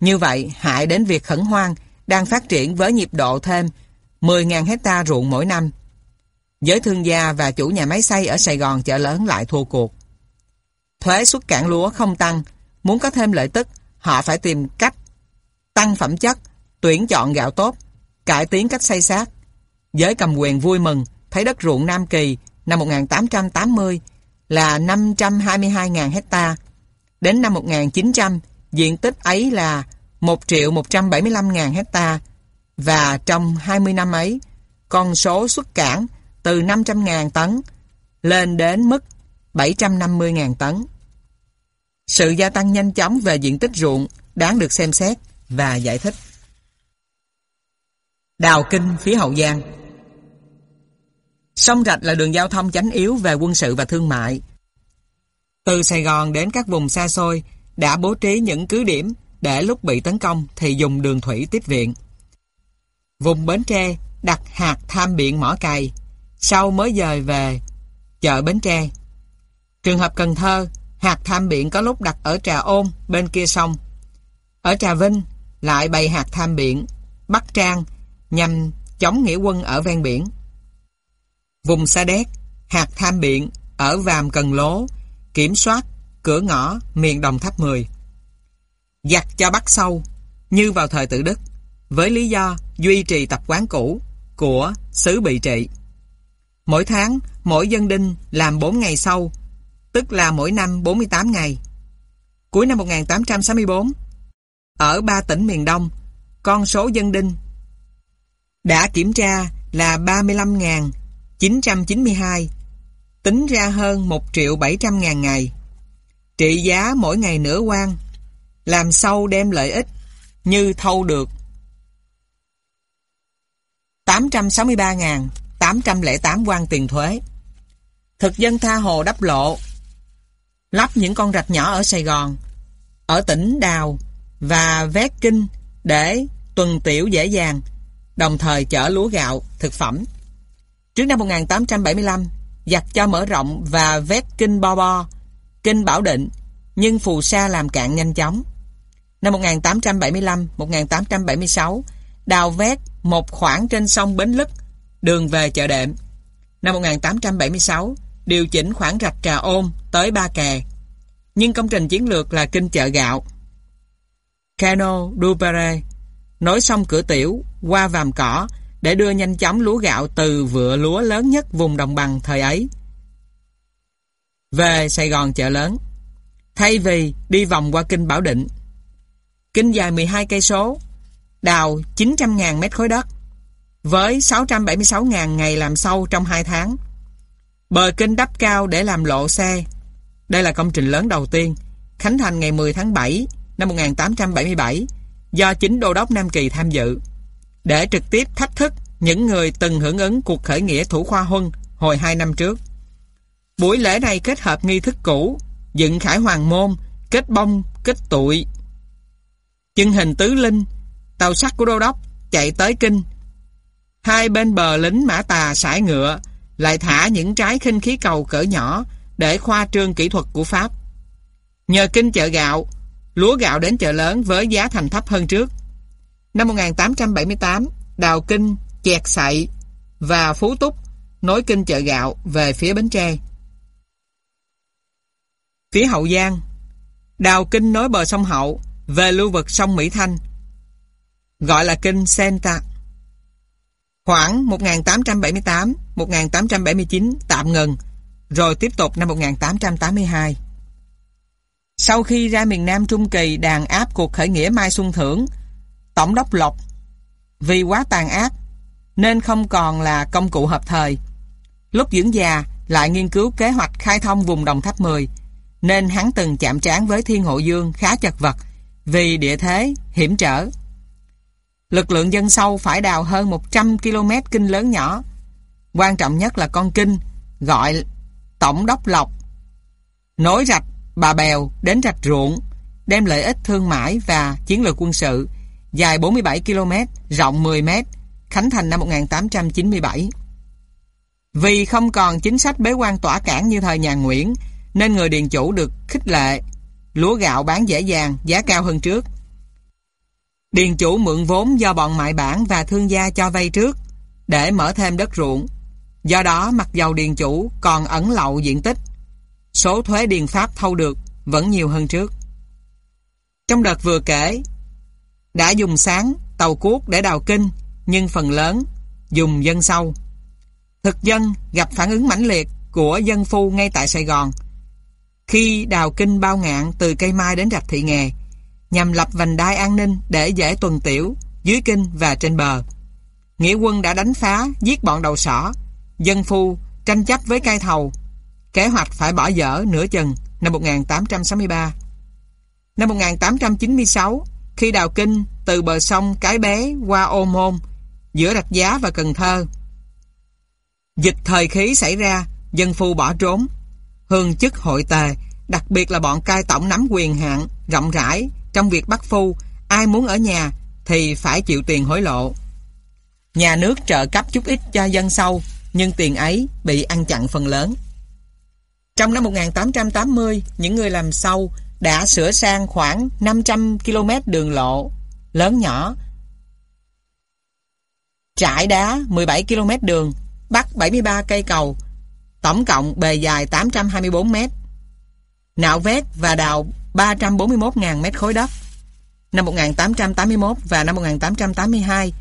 Như vậy, hại đến việc khẩn hoang đang phát triển với nhịp độ thêm 10.000 hecta ruộng mỗi năm. Giới thương gia và chủ nhà máy xay ở Sài Gòn chợ lớn lại thua cuộc. Thuế xuất cảng lúa không tăng, muốn có thêm lợi tức, họ phải tìm cách tăng phẩm chất, tuyển chọn gạo tốt, cải tiến cách xây xác. Giới cầm quyền vui mừng thấy đất ruộng Nam Kỳ năm 1880 là 522.000 hecta. Đến năm 1900, diện tích ấy là 1 triệu 175 ngàn hecta và trong 20 năm ấy, con số xuất cảng từ 500 ngàn tấn lên đến mức 750 ngàn tấn. Sự gia tăng nhanh chóng về diện tích ruộng đáng được xem xét và giải thích. Đào Kinh phía Hậu Giang Sông Rạch là đường giao thông chánh yếu về quân sự và thương mại. Từ Sài Gòn đến các vùng xa xôi đã bố trí những cứ điểm để lúc bị tấn công thì dùng đường thủy tiếp viện. Vùng Bến Tre đặt hạt tham biện mỏ cày, sau mới dời về chợ Bến Tre. Trường hợp Cần Thơ, hạt tham biện có lúc đặt ở Trà Ôn bên kia sông. Ở Trà Vinh lại bày hạt tham biện, Bắc Trang nhằm chống nghĩa quân ở ven biển. Vùng Sa Đéc, hạt tham biện ở Vàm Cần Lố, kiểm soát cửa ngõ miền Đồng Tháp 10. Giặt cho bắt sâu, như vào thời tự Đức, với lý do duy trì tập quán cũ của xứ bị trị. Mỗi tháng, mỗi dân đinh làm 4 ngày sau, tức là mỗi năm 48 ngày. Cuối năm 1864, ở ba tỉnh miền Đông, con số dân đinh đã kiểm tra là 35.992, tính ra hơn 1 triệu 700 ngàn ngày. Trị giá mỗi ngày nửa quan, làm sâu đem lợi ích, như thâu được 863.808 quan tiền thuế. Thực dân tha hồ đắp lộ, lắp những con rạch nhỏ ở Sài Gòn, ở tỉnh Đào và Vét Kinh để tuần tiểu dễ dàng, đồng thời chở lúa gạo, thực phẩm. Trước năm 1875, giặc cho mở rộng và vét kinh Bo Bo, kinh Bảo Định, nhưng phù sa làm cạn nhanh chóng. Năm 1875-1876, đào vét một khoảng trên sông Bến Lức, đường về chợ đệm. Năm 1876, điều chỉnh khoảng rạch Trà Ôn tới Ba Kè. Nhưng công trình chiến lược là kinh chợ gạo. Cano Dupere nối sông Cửa Tiểu qua Vàm Cỏ để đưa nhanh chóng lúa gạo từ vựa lúa lớn nhất vùng đồng bằng thời ấy về Sài Gòn chợ lớn thay vì đi vòng qua kinh Bảo Định. Kinh dài 12 cây số, đào 900.000 mét khối đất với 676.000 ngày làm sâu trong 2 tháng. Bờ kinh đắp cao để làm lộ xe. Đây là công trình lớn đầu tiên, khánh thành ngày 10 tháng 7 năm 1877 do chính Đô đốc Nam Kỳ tham dự để trực tiếp thách thức những người từng hưởng ứng cuộc khởi nghĩa Thủ Khoa Huân hồi 2 năm trước. Buổi lễ này kết hợp nghi thức cũ, dựng khải hoàng môn, kết bông, kết tụi. Chân hình tứ linh, tàu sắt của Đô đốc chạy tới kinh. Hai bên bờ lính mã tà sải ngựa lại thả những trái khinh khí cầu cỡ nhỏ để khoa trương kỹ thuật của Pháp. Nhờ kinh chợ gạo, lúa gạo đến chợ lớn với giá thành thấp hơn trước. Năm 1878, Đào Kinh, Chẹt Sậy và Phú Túc nối kinh chợ gạo về phía Bến Tre. Phía Hậu Giang, Đào Kinh nối bờ sông Hậu về lưu vực sông Mỹ Thanh, gọi là kinh Senta. Khoảng 1878-1879 tạm ngừng, rồi tiếp tục năm 1882. Sau khi ra miền Nam Trung Kỳ đàn áp cuộc khởi nghĩa Mai Xuân Thưởng, Tổng đốc Lộc vì quá tàn ác nên không còn là công cụ hợp thời. Lúc dưỡng già lại nghiên cứu kế hoạch khai thông vùng Đồng Tháp 10 nên hắn từng chạm trán với Thiên Hộ Dương khá chật vật vì địa thế hiểm trở. Lực lượng dân sâu phải đào hơn 100 km kinh lớn nhỏ. Quan trọng nhất là con kinh gọi Tổng đốc Lộc nối rạch Bà Bèo đến rạch ruộng đem lợi ích thương mại và chiến lược quân sự dài 47 km, rộng 10 m, khánh thành năm 1897. Vì không còn chính sách bế quan tỏa cảng như thời nhà Nguyễn, nên người điền chủ được khích lệ, lúa gạo bán dễ dàng, giá cao hơn trước. Điền chủ mượn vốn do bọn mại bản và thương gia cho vay trước để mở thêm đất ruộng. Do đó, mặc dầu điền chủ còn ẩn lậu diện tích, số thuế điền pháp thâu được vẫn nhiều hơn trước. Trong đợt vừa kể, đã dùng sáng, tàu cuốc để đào kinh, nhưng phần lớn dùng dân sâu. Thực dân gặp phản ứng mãnh liệt của dân phu ngay tại Sài Gòn. Khi đào kinh bao ngạn từ cây mai đến rạch thị nghè, nhằm lập vành đai an ninh để dễ tuần tiểu dưới kinh và trên bờ. Nghĩa quân đã đánh phá, giết bọn đầu sỏ, dân phu tranh chấp với cai thầu. Kế hoạch phải bỏ dở nửa chừng năm 1863. Năm 1896, khi đào kinh từ bờ sông Cái Bé qua Ô Môn, giữa Rạch Giá và Cần Thơ, dịch thời khí xảy ra, dân phu bỏ trốn. Hương chức hội tề, đặc biệt là bọn cai tổng nắm quyền hạn rộng rãi trong việc bắt phu, ai muốn ở nhà thì phải chịu tiền hối lộ. Nhà nước trợ cấp chút ít cho dân sâu, nhưng tiền ấy bị ăn chặn phần lớn. Trong năm 1880, những người làm sâu đã sửa sang khoảng 500 km đường lộ lớn nhỏ. Trải đá 17 km đường, bắc 73 cây cầu, tổng cộng bề dài 824 m. Nạo vét và đào 341.000 mét khối đất. Năm 1881 và năm 1882,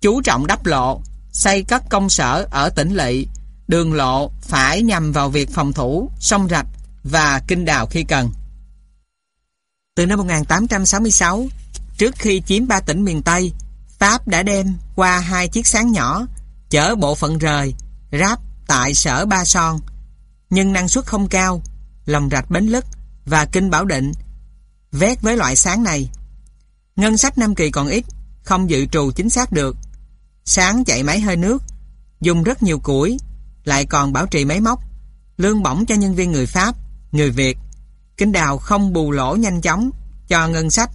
chú trọng đắp lộ, xây các công sở ở tỉnh Lỵ, đường lộ phải nhằm vào việc phòng thủ, sông rạch và kinh đào khi cần. Từ năm 1866, trước khi chiếm ba tỉnh miền Tây, Pháp đã đem qua hai chiếc sáng nhỏ, chở bộ phận rời, ráp tại sở Ba Son. Nhưng năng suất không cao, lòng rạch Bến Lức và Kinh Bảo Định vét với loại sáng này. Ngân sách Nam Kỳ còn ít, không dự trù chính xác được. Sáng chạy máy hơi nước, dùng rất nhiều củi, lại còn bảo trì máy móc, lương bổng cho nhân viên người Pháp, người Việt. Kinh đào không bù lỗ nhanh chóng cho ngân sách.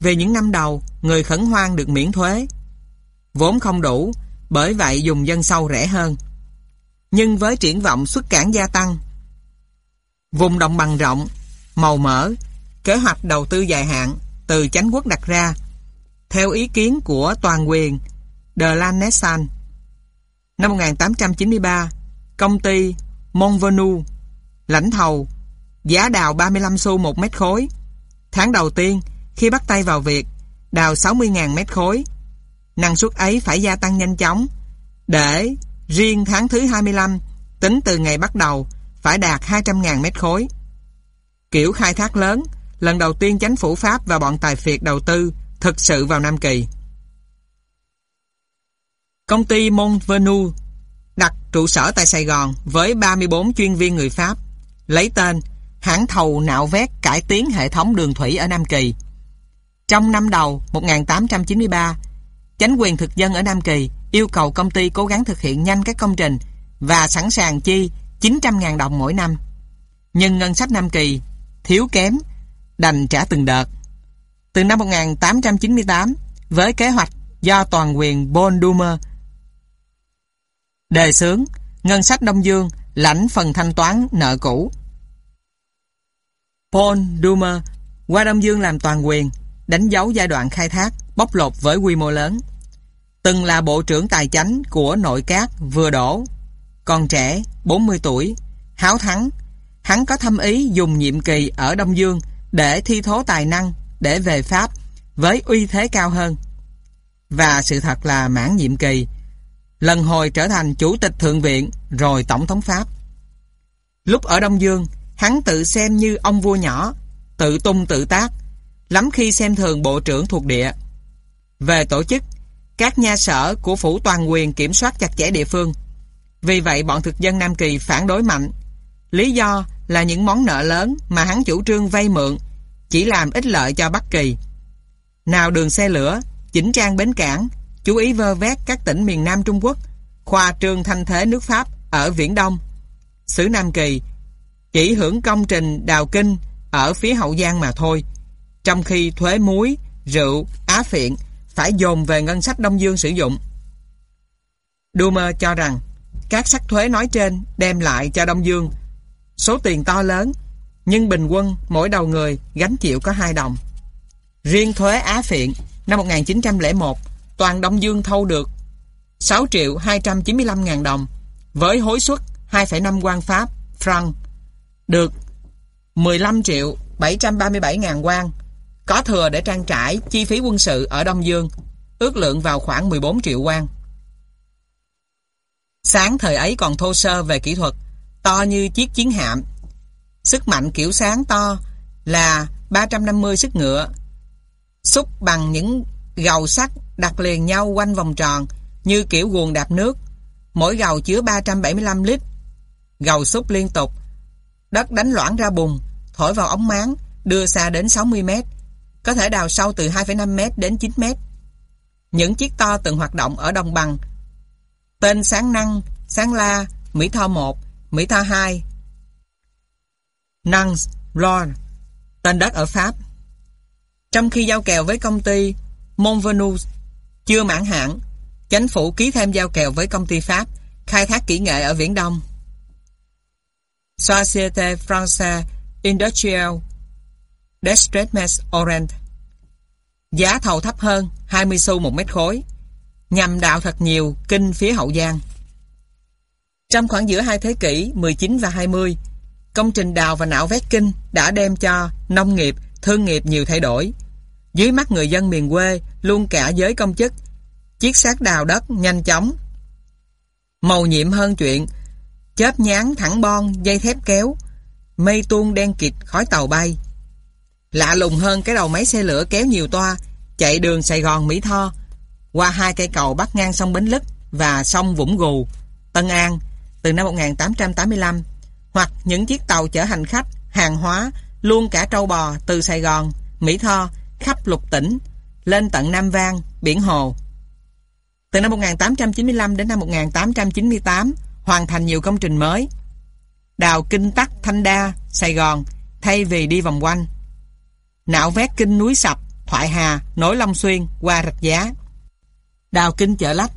Về những năm đầu, người khẩn hoang được miễn thuế. Vốn không đủ, bởi vậy dùng dân sâu rẻ hơn. Nhưng với triển vọng xuất cảng gia tăng, vùng đồng bằng rộng, màu mỡ, kế hoạch đầu tư dài hạn từ chánh quốc đặt ra, theo ý kiến của toàn quyền De Lanessan. Năm 1893, công ty Monvenu, lãnh thầu, giá đào 35 xu một mét khối. Tháng đầu tiên, khi bắt tay vào việc, đào 60.000 mét khối. Năng suất ấy phải gia tăng nhanh chóng, để riêng tháng thứ 25, tính từ ngày bắt đầu, phải đạt 200.000 mét khối. Kiểu khai thác lớn, lần đầu tiên chính phủ Pháp và bọn tài phiệt đầu tư thực sự vào Nam Kỳ. Công ty Montvenu đặt trụ sở tại Sài Gòn với 34 chuyên viên người Pháp, lấy tên hãng thầu nạo vét cải tiến hệ thống đường thủy ở Nam Kỳ. Trong năm đầu 1893, chánh quyền thực dân ở Nam Kỳ yêu cầu công ty cố gắng thực hiện nhanh các công trình và sẵn sàng chi 900.000 đồng mỗi năm. Nhưng ngân sách Nam Kỳ thiếu kém, đành trả từng đợt. Từ năm 1898, với kế hoạch do toàn quyền Bondumer đề xướng, ngân sách Đông Dương lãnh phần thanh toán nợ cũ. Paul Dumer qua Đông Dương làm toàn quyền, đánh dấu giai đoạn khai thác, bóc lột với quy mô lớn. Từng là bộ trưởng tài chánh của nội các vừa đổ, còn trẻ, 40 tuổi, háo thắng. Hắn có thâm ý dùng nhiệm kỳ ở Đông Dương để thi thố tài năng, để về Pháp với uy thế cao hơn. Và sự thật là mãn nhiệm kỳ, lần hồi trở thành chủ tịch thượng viện rồi tổng thống Pháp. Lúc ở Đông Dương, hắn tự xem như ông vua nhỏ, tự tung tự tác, lắm khi xem thường bộ trưởng thuộc địa. Về tổ chức, các nha sở của phủ toàn quyền kiểm soát chặt chẽ địa phương. Vì vậy bọn thực dân Nam Kỳ phản đối mạnh. Lý do là những món nợ lớn mà hắn chủ trương vay mượn chỉ làm ích lợi cho Bắc Kỳ. Nào đường xe lửa, chỉnh trang bến cảng, chú ý vơ vét các tỉnh miền Nam Trung Quốc, khoa trương thanh thế nước Pháp ở Viễn Đông. Xứ Nam Kỳ chỉ hưởng công trình đào kinh ở phía Hậu Giang mà thôi, trong khi thuế muối, rượu, á phiện phải dồn về ngân sách Đông Dương sử dụng. Dumer cho rằng các sắc thuế nói trên đem lại cho Đông Dương số tiền to lớn nhưng bình quân mỗi đầu người gánh chịu có 2 đồng. Riêng thuế Á Phiện năm 1901 toàn Đông Dương thâu được 6 triệu 295 ngàn đồng với hối suất 2,5 quan Pháp franc được 15 triệu 737 ngàn quan có thừa để trang trải chi phí quân sự ở Đông Dương ước lượng vào khoảng 14 triệu quan. Sáng thời ấy còn thô sơ về kỹ thuật to như chiếc chiến hạm Sức mạnh kiểu sáng to là 350 sức ngựa, xúc bằng những gầu sắt đặt liền nhau quanh vòng tròn như kiểu guồng đạp nước. Mỗi gầu chứa 375 lít. Gầu xúc liên tục. Đất đánh loãng ra bùn, thổi vào ống máng, đưa xa đến 60 mét. Có thể đào sâu từ 2,5 mét đến 9 mét. Những chiếc to từng hoạt động ở đồng bằng. Tên Sáng Năng, Sáng La, Mỹ Tho 1, Mỹ Tho 2. Nans, Lord, tên đất ở Pháp. Trong khi giao kèo với công ty Montvenus chưa mãn hạn, chính phủ ký thêm giao kèo với công ty Pháp khai thác kỹ nghệ ở Viễn Đông. Société Française Industrielle d'Estremes Orient Giá thầu thấp hơn 20 xu một mét khối nhằm đào thật nhiều kinh phía Hậu Giang. Trong khoảng giữa hai thế kỷ 19 và 20, công trình đào và nạo vét kinh đã đem cho nông nghiệp, thương nghiệp nhiều thay đổi. Dưới mắt người dân miền quê, luôn cả giới công chức, chiếc xác đào đất nhanh chóng. Màu nhiệm hơn chuyện, chớp nhán thẳng bon, dây thép kéo, mây tuôn đen kịt khói tàu bay. Lạ lùng hơn cái đầu máy xe lửa kéo nhiều toa, chạy đường Sài Gòn Mỹ Tho, qua hai cây cầu bắc ngang sông Bến Lức và sông Vũng Gù, Tân An từ năm 1885 hoặc những chiếc tàu chở hành khách, hàng hóa luôn cả trâu bò từ Sài Gòn, Mỹ Tho khắp lục tỉnh lên tận Nam Vang, Biển Hồ. Từ năm 1895 đến năm 1898 hoàn thành nhiều công trình mới. Đào Kinh Tắc, Thanh Đa, Sài Gòn thay vì đi vòng quanh. Nạo vét kinh núi Sập, Thoại Hà, nối Long Xuyên qua Rạch Giá. Đào Kinh Chợ Lách,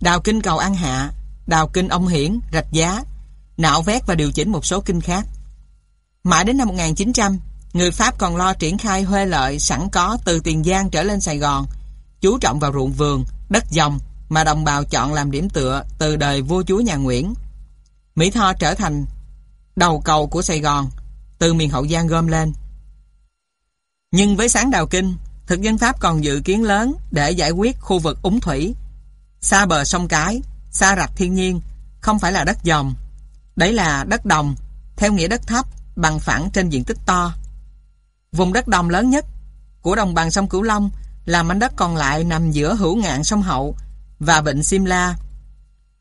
Đào Kinh Cầu An Hạ, Đào Kinh Ông Hiển, Rạch Giá, nạo vét và điều chỉnh một số kinh khác. Mãi đến năm 1900, người Pháp còn lo triển khai huê lợi sẵn có từ Tiền Giang trở lên Sài Gòn, chú trọng vào ruộng vườn, đất dòng mà đồng bào chọn làm điểm tựa từ đời vua chúa nhà Nguyễn. Mỹ Tho trở thành đầu cầu của Sài Gòn, từ miền Hậu Giang gom lên. Nhưng với sáng đào kinh, thực dân Pháp còn dự kiến lớn để giải quyết khu vực úng thủy, xa bờ sông Cái, xa rạch thiên nhiên, không phải là đất dòng. Đấy là đất đồng, theo nghĩa đất thấp, bằng phẳng trên diện tích to. Vùng đất đồng lớn nhất của đồng bằng sông Cửu Long là mảnh đất còn lại nằm giữa hữu ngạn sông Hậu và vịnh Simla.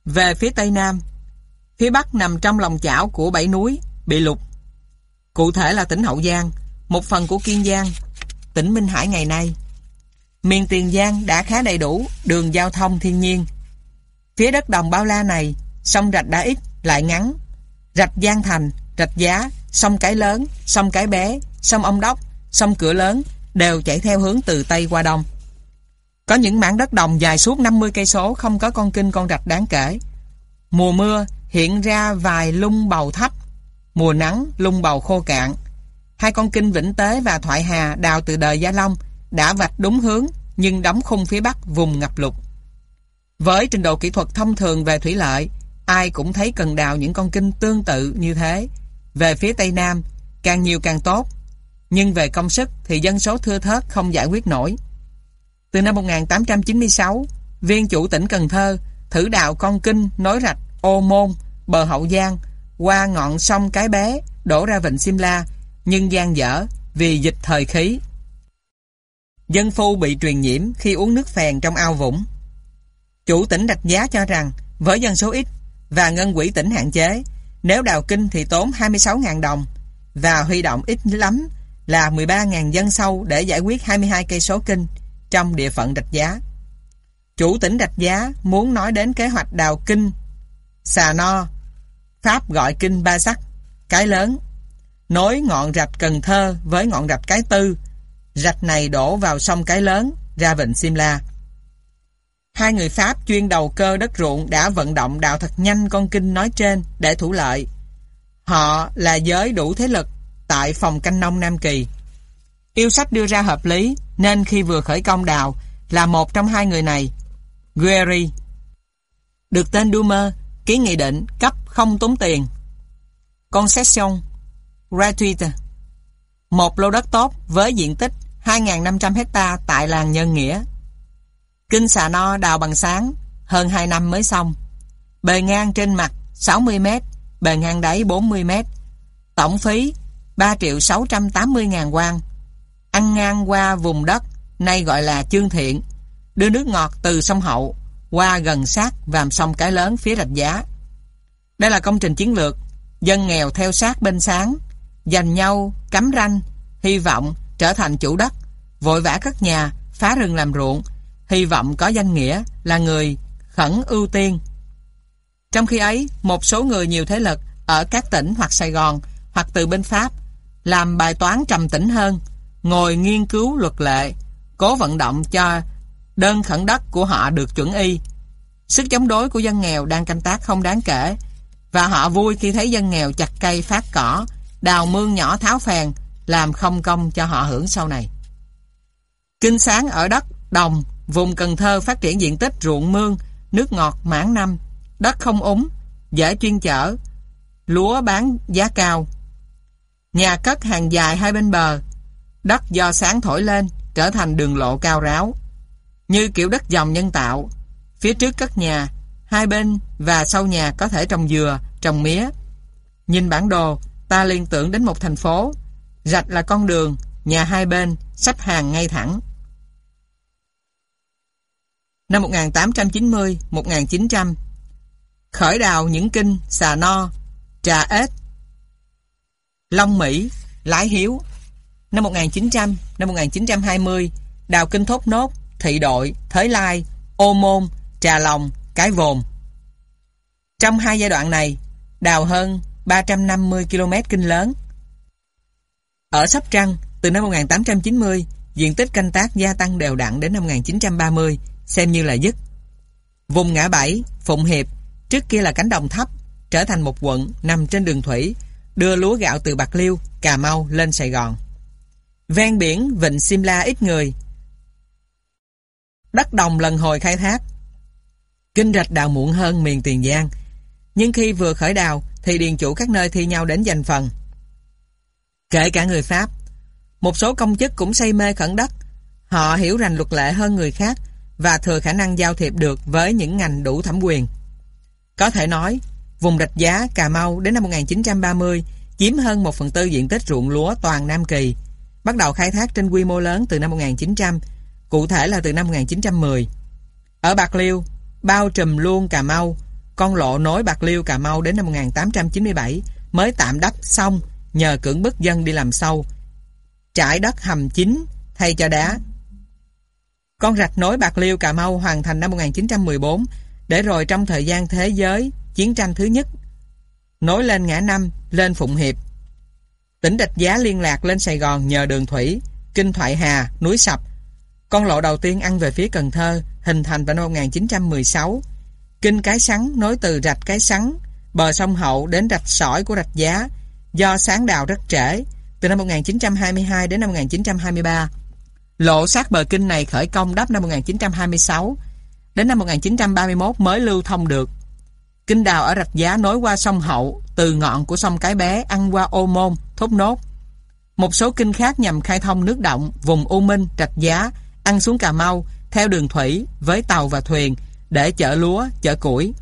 Về phía tây nam, phía bắc nằm trong lòng chảo của bảy núi, bị lục. Cụ thể là tỉnh Hậu Giang, một phần của Kiên Giang, tỉnh Minh Hải ngày nay. Miền Tiền Giang đã khá đầy đủ đường giao thông thiên nhiên. Phía đất đồng bao la này, sông rạch đã ít, lại ngắn. Rạch Giang Thành, rạch Giá, sông Cái Lớn, sông Cái Bé, sông Ông Đốc, sông Cửa Lớn đều chảy theo hướng từ Tây qua Đông. Có những mảng đất đồng dài suốt 50 cây số không có con kinh con rạch đáng kể. Mùa mưa hiện ra vài lung bầu thấp, mùa nắng lung bầu khô cạn. Hai con kinh Vĩnh Tế và Thoại Hà đào từ đời Gia Long đã vạch đúng hướng nhưng đóng khung phía bắc vùng ngập lụt. Với trình độ kỹ thuật thông thường về thủy lợi, ai cũng thấy cần đào những con kinh tương tự như thế. Về phía Tây Nam, càng nhiều càng tốt. Nhưng về công sức thì dân số thưa thớt không giải quyết nổi. Từ năm 1896, viên chủ tỉnh Cần Thơ thử đào con kinh nối rạch Ô Môn, bờ Hậu Giang qua ngọn sông Cái Bé đổ ra vịnh Simla nhưng gian dở vì dịch thời khí. Dân phu bị truyền nhiễm khi uống nước phèn trong ao vũng. Chủ tỉnh đặt Giá cho rằng với dân số ít và ngân quỹ tỉnh hạn chế, nếu đào kinh thì tốn 26.000 đồng và huy động ít lắm là 13.000 dân sâu để giải quyết 22 cây số kinh trong địa phận đặt Giá. Chủ tỉnh đặt Giá muốn nói đến kế hoạch đào kinh Xà No, Pháp gọi kinh Ba Sắc, cái lớn, nối ngọn rạch Cần Thơ với ngọn rạch Cái Tư. Rạch này đổ vào sông Cái Lớn, ra vịnh Simla. Hai người Pháp chuyên đầu cơ đất ruộng đã vận động đào thật nhanh con kinh nói trên để thủ lợi. Họ là giới đủ thế lực tại phòng canh nông Nam Kỳ. Yêu sách đưa ra hợp lý nên khi vừa khởi công đào là một trong hai người này, Guerry. Được tên Dumer, ký nghị định cấp không tốn tiền. Concession gratuite. Một lô đất tốt với diện tích 2.500 hecta tại làng Nhân Nghĩa. Kinh xà no đào bằng sáng, hơn 2 năm mới xong. Bề ngang trên mặt 60 m, bề ngang đáy 40 m. Tổng phí 3 triệu 680 ngàn quan. Ăn ngang qua vùng đất nay gọi là Chương Thiện, đưa nước ngọt từ sông Hậu qua gần sát vàm sông Cái Lớn phía Rạch Giá. Đây là công trình chiến lược, dân nghèo theo sát bên sáng, giành nhau, cắm ranh, hy vọng trở thành chủ đất, vội vã cất nhà, phá rừng làm ruộng, hy vọng có danh nghĩa là người khẩn ưu tiên. Trong khi ấy, một số người nhiều thế lực ở các tỉnh hoặc Sài Gòn hoặc từ bên Pháp làm bài toán trầm tĩnh hơn, ngồi nghiên cứu luật lệ, cố vận động cho đơn khẩn đất của họ được chuẩn y. Sức chống đối của dân nghèo đang canh tác không đáng kể và họ vui khi thấy dân nghèo chặt cây phát cỏ, đào mương nhỏ tháo phèn, làm không công cho họ hưởng sau này. Kinh sáng ở đất, đồng, vùng Cần Thơ phát triển diện tích ruộng mương, nước ngọt mãn năm, đất không úng, dễ chuyên chở, lúa bán giá cao. Nhà cất hàng dài hai bên bờ, đất do sáng thổi lên trở thành đường lộ cao ráo. Như kiểu đất dòng nhân tạo, phía trước cất nhà, hai bên và sau nhà có thể trồng dừa, trồng mía. Nhìn bản đồ, ta liên tưởng đến một thành phố, rạch là con đường, nhà hai bên, sắp hàng ngay thẳng. Năm 1890-1900 Khởi đào những kinh xà no, trà ếch, Long Mỹ, Lái Hiếu. Năm 1900, năm 1920 đào kinh thốt nốt, thị đội, thới lai, ô môn, trà lòng, cái vồn. Trong hai giai đoạn này, đào hơn 350 km kinh lớn. Ở Sóc Trăng, từ năm 1890, diện tích canh tác gia tăng đều đặn đến năm 1930, xem như là dứt. Vùng ngã bảy, Phụng Hiệp, trước kia là cánh đồng thấp, trở thành một quận nằm trên đường thủy, đưa lúa gạo từ Bạc Liêu, Cà Mau lên Sài Gòn. Ven biển, Vịnh Simla ít người. Đất đồng lần hồi khai thác. Kinh rạch đào muộn hơn miền Tiền Giang. Nhưng khi vừa khởi đào, thì điền chủ các nơi thi nhau đến giành phần. Kể cả người Pháp, một số công chức cũng say mê khẩn đất. Họ hiểu rành luật lệ hơn người khác và thừa khả năng giao thiệp được với những ngành đủ thẩm quyền. Có thể nói, vùng rạch giá Cà Mau đến năm 1930 chiếm hơn 1 phần tư diện tích ruộng lúa toàn Nam Kỳ, bắt đầu khai thác trên quy mô lớn từ năm 1900, cụ thể là từ năm 1910. Ở Bạc Liêu, bao trùm luôn Cà Mau, con lộ nối Bạc Liêu Cà Mau đến năm 1897 mới tạm đắp xong nhờ cưỡng bức dân đi làm sâu. Trải đất hầm chính thay cho đá. Con rạch nối Bạc Liêu Cà Mau hoàn thành năm 1914 để rồi trong thời gian thế giới chiến tranh thứ nhất nối lên ngã năm lên Phụng Hiệp. Tỉnh Đạch Giá liên lạc lên Sài Gòn nhờ đường thủy, Kinh Thoại Hà, núi Sập. Con lộ đầu tiên ăn về phía Cần Thơ hình thành vào năm 1916. Kinh Cái Sắn nối từ rạch Cái Sắn, bờ sông Hậu đến rạch sỏi của rạch Giá do sáng đào rất trễ, từ năm 1922 đến năm 1923. Lộ sát bờ kinh này khởi công đắp năm 1926, đến năm 1931 mới lưu thông được. Kinh đào ở rạch giá nối qua sông Hậu, từ ngọn của sông Cái Bé ăn qua ô môn, thốt nốt. Một số kinh khác nhằm khai thông nước động, vùng U Minh, rạch giá, ăn xuống Cà Mau, theo đường thủy, với tàu và thuyền, để chở lúa, chở củi.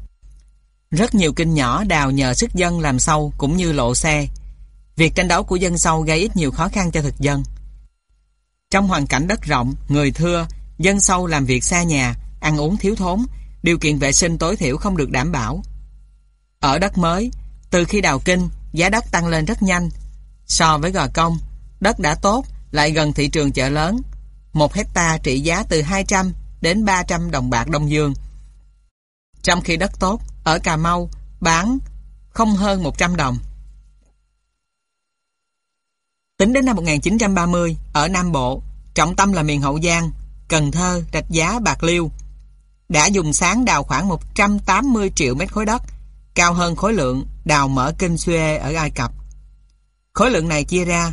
Rất nhiều kinh nhỏ đào nhờ sức dân làm sâu cũng như lộ xe. Việc tranh đấu của dân sâu gây ít nhiều khó khăn cho thực dân. Trong hoàn cảnh đất rộng, người thưa, dân sâu làm việc xa nhà, ăn uống thiếu thốn, điều kiện vệ sinh tối thiểu không được đảm bảo. Ở đất mới, từ khi đào kinh, giá đất tăng lên rất nhanh. So với gò công, đất đã tốt, lại gần thị trường chợ lớn. Một hecta trị giá từ 200 đến 300 đồng bạc Đông Dương. Trong khi đất tốt, ở Cà Mau, bán không hơn 100 đồng. Tính đến năm 1930, ở Nam Bộ, trọng tâm là miền Hậu Giang, Cần Thơ, Rạch Giá, Bạc Liêu, đã dùng sáng đào khoảng 180 triệu mét khối đất, cao hơn khối lượng đào mở kinh Suez ở Ai Cập. Khối lượng này chia ra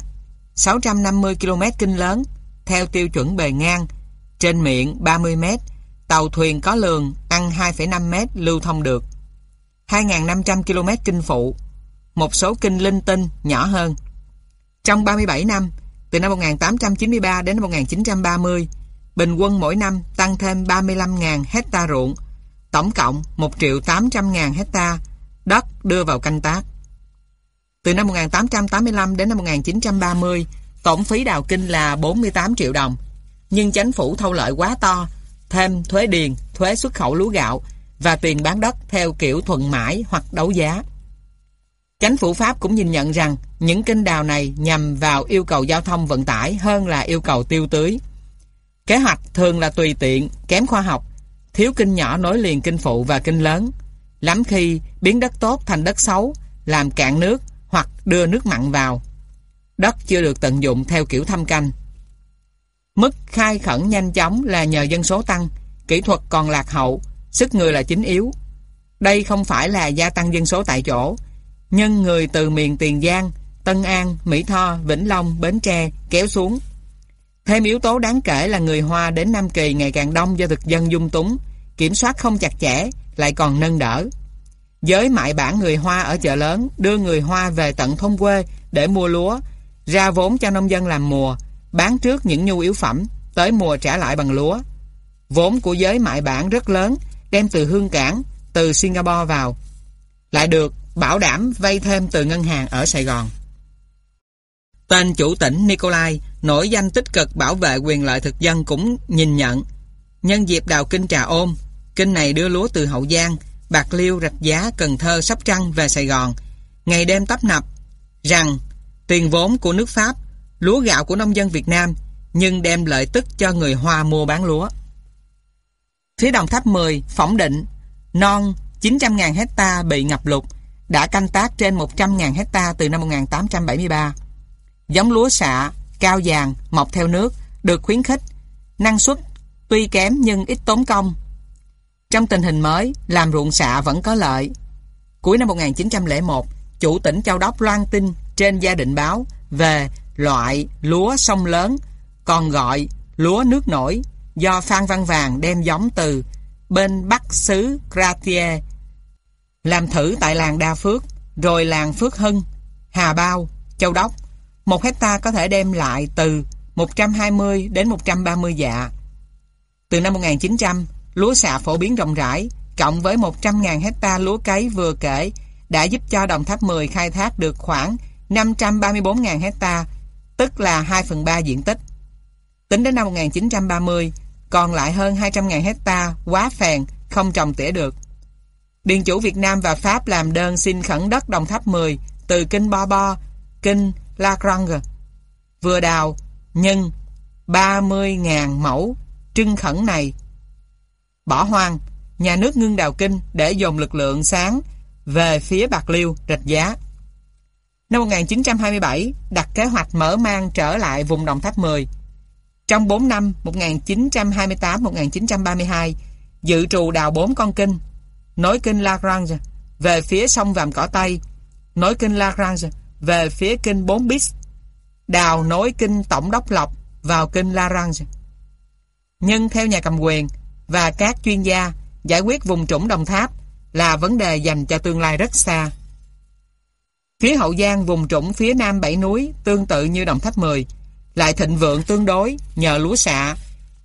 650 km kinh lớn theo tiêu chuẩn bề ngang, trên miệng 30 m, tàu thuyền có lường ăn 2,5 mét lưu thông được. 2.500 km kinh phụ, một số kinh linh tinh nhỏ hơn. Trong 37 năm, từ năm 1893 đến năm 1930, bình quân mỗi năm tăng thêm 35.000 hecta ruộng, tổng cộng 1 triệu 800.000 hecta đất đưa vào canh tác. Từ năm 1885 đến năm 1930, tổng phí đào kinh là 48 triệu đồng. nhưng chánh phủ thâu lợi quá to, thêm thuế điền, thuế xuất khẩu lúa gạo và tiền bán đất theo kiểu thuận mãi hoặc đấu giá. Chánh phủ Pháp cũng nhìn nhận rằng những kênh đào này nhằm vào yêu cầu giao thông vận tải hơn là yêu cầu tiêu tưới. Kế hoạch thường là tùy tiện, kém khoa học, thiếu kinh nhỏ nối liền kinh phụ và kinh lớn. Lắm khi biến đất tốt thành đất xấu, làm cạn nước hoặc đưa nước mặn vào. Đất chưa được tận dụng theo kiểu thăm canh. Mức khai khẩn nhanh chóng là nhờ dân số tăng, kỹ thuật còn lạc hậu, sức người là chính yếu. Đây không phải là gia tăng dân số tại chỗ, nhưng người từ miền Tiền Giang, Tân An, Mỹ Tho, Vĩnh Long, Bến Tre kéo xuống. Thêm yếu tố đáng kể là người Hoa đến Nam Kỳ ngày càng đông do thực dân dung túng, kiểm soát không chặt chẽ, lại còn nâng đỡ. Giới mại bản người Hoa ở chợ lớn đưa người Hoa về tận thôn quê để mua lúa, ra vốn cho nông dân làm mùa, bán trước những nhu yếu phẩm, tới mùa trả lại bằng lúa. Vốn của giới mại bản rất lớn, đem từ Hương Cảng, từ Singapore vào. Lại được bảo đảm vay thêm từ ngân hàng ở Sài Gòn. Tên chủ tỉnh Nikolai nổi danh tích cực bảo vệ quyền lợi thực dân cũng nhìn nhận. Nhân dịp đào kinh Trà Ôm, kinh này đưa lúa từ Hậu Giang, Bạc Liêu, Rạch Giá, Cần Thơ, Sóc Trăng về Sài Gòn, ngày đêm tấp nập, rằng tiền vốn của nước Pháp, lúa gạo của nông dân Việt Nam, nhưng đem lợi tức cho người Hoa mua bán lúa. Phía Đồng Tháp 10, phỏng định, non 900.000 hecta bị ngập lụt, đã canh tác trên 100.000 hecta từ năm 1873. Giống lúa xạ, cao vàng, mọc theo nước, được khuyến khích, năng suất tuy kém nhưng ít tốn công. Trong tình hình mới, làm ruộng xạ vẫn có lợi. Cuối năm 1901, chủ tỉnh Châu Đốc loan tin trên gia định báo về loại lúa sông lớn, còn gọi lúa nước nổi, do Phan Văn Vàng đem giống từ bên Bắc xứ Gratier làm thử tại làng Đa Phước, rồi làng Phước Hưng, Hà Bao, Châu Đốc. Một hecta có thể đem lại từ 120 đến 130 dạ. Từ năm 1900, lúa xạ phổ biến rộng rãi, cộng với 100.000 hecta lúa cấy vừa kể, đã giúp cho Đồng Tháp 10 khai thác được khoảng 534.000 hecta, tức là 2 phần 3 diện tích. Tính đến năm 1930, còn lại hơn 200.000 hecta quá phèn, không trồng tỉa được. Điền chủ Việt Nam và Pháp làm đơn xin khẩn đất Đồng Tháp 10 từ kinh Bo Bo, kinh La Grange. Vừa đào, nhưng 30.000 mẫu trưng khẩn này. Bỏ hoang, nhà nước ngưng đào kinh để dồn lực lượng sáng về phía Bạc Liêu, rạch giá. Năm 1927, đặt kế hoạch mở mang trở lại vùng Đồng Tháp 10. Trong 4 năm 1928-1932, dự trù đào 4 con kinh nối kinh La Grange về phía sông Vàm Cỏ Tây, nối kinh La Grange về phía kinh 4 Bis, đào nối kinh Tổng đốc Lộc vào kinh La Grange. Nhưng theo nhà cầm quyền và các chuyên gia, giải quyết vùng trũng Đồng Tháp là vấn đề dành cho tương lai rất xa. Phía Hậu Giang vùng trũng phía nam bảy núi tương tự như Đồng Tháp 10, lại thịnh vượng tương đối nhờ lúa xạ,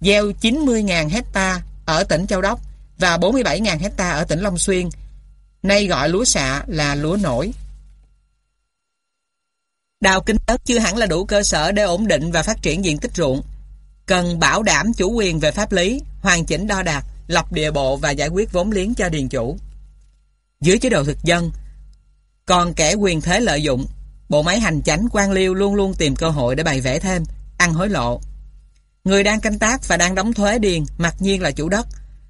gieo 90.000 hecta ở tỉnh Châu Đốc và 47.000 hecta ở tỉnh Long Xuyên, nay gọi lúa xạ là lúa nổi. Đào kinh đất chưa hẳn là đủ cơ sở để ổn định và phát triển diện tích ruộng. Cần bảo đảm chủ quyền về pháp lý, hoàn chỉnh đo đạc, lập địa bộ và giải quyết vốn liếng cho điền chủ. Dưới chế độ thực dân, còn kẻ quyền thế lợi dụng, bộ máy hành chánh quan liêu luôn luôn tìm cơ hội để bày vẽ thêm, ăn hối lộ. Người đang canh tác và đang đóng thuế điền mặc nhiên là chủ đất,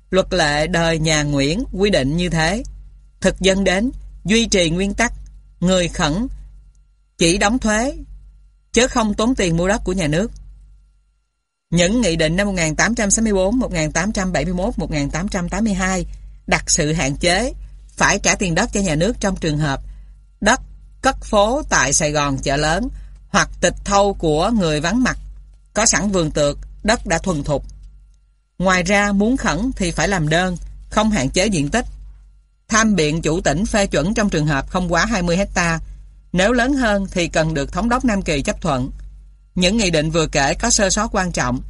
Luật lệ đời nhà Nguyễn quy định như thế. Thực dân đến, duy trì nguyên tắc, người khẩn chỉ đóng thuế, chứ không tốn tiền mua đất của nhà nước. Những nghị định năm 1864, 1871, 1882 đặt sự hạn chế phải trả tiền đất cho nhà nước trong trường hợp đất cất phố tại Sài Gòn chợ lớn hoặc tịch thâu của người vắng mặt có sẵn vườn tược, đất đã thuần thục Ngoài ra muốn khẩn thì phải làm đơn, không hạn chế diện tích. Tham biện chủ tỉnh phê chuẩn trong trường hợp không quá 20 hecta. Nếu lớn hơn thì cần được thống đốc Nam Kỳ chấp thuận. Những nghị định vừa kể có sơ sót quan trọng.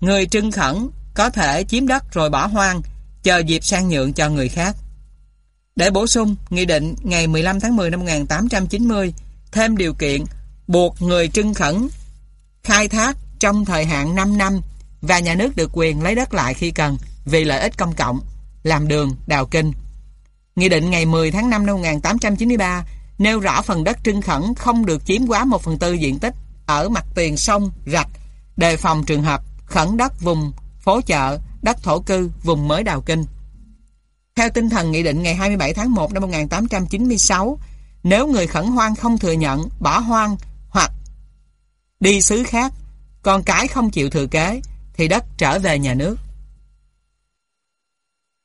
Người trưng khẩn có thể chiếm đất rồi bỏ hoang, chờ dịp sang nhượng cho người khác. Để bổ sung, Nghị định ngày 15 tháng 10 năm 1890 thêm điều kiện buộc người trưng khẩn khai thác trong thời hạn 5 năm và nhà nước được quyền lấy đất lại khi cần vì lợi ích công cộng, làm đường, đào kinh. Nghị định ngày 10 tháng 5 năm 1893 nêu rõ phần đất trưng khẩn không được chiếm quá 1 phần tư diện tích ở mặt tiền sông, rạch, đề phòng trường hợp khẩn đất vùng phố chợ, đất thổ cư, vùng mới đào kinh. Theo tinh thần nghị định ngày 27 tháng 1 năm 1896, nếu người khẩn hoang không thừa nhận, bỏ hoang hoặc đi xứ khác, con cái không chịu thừa kế, thì đất trở về nhà nước.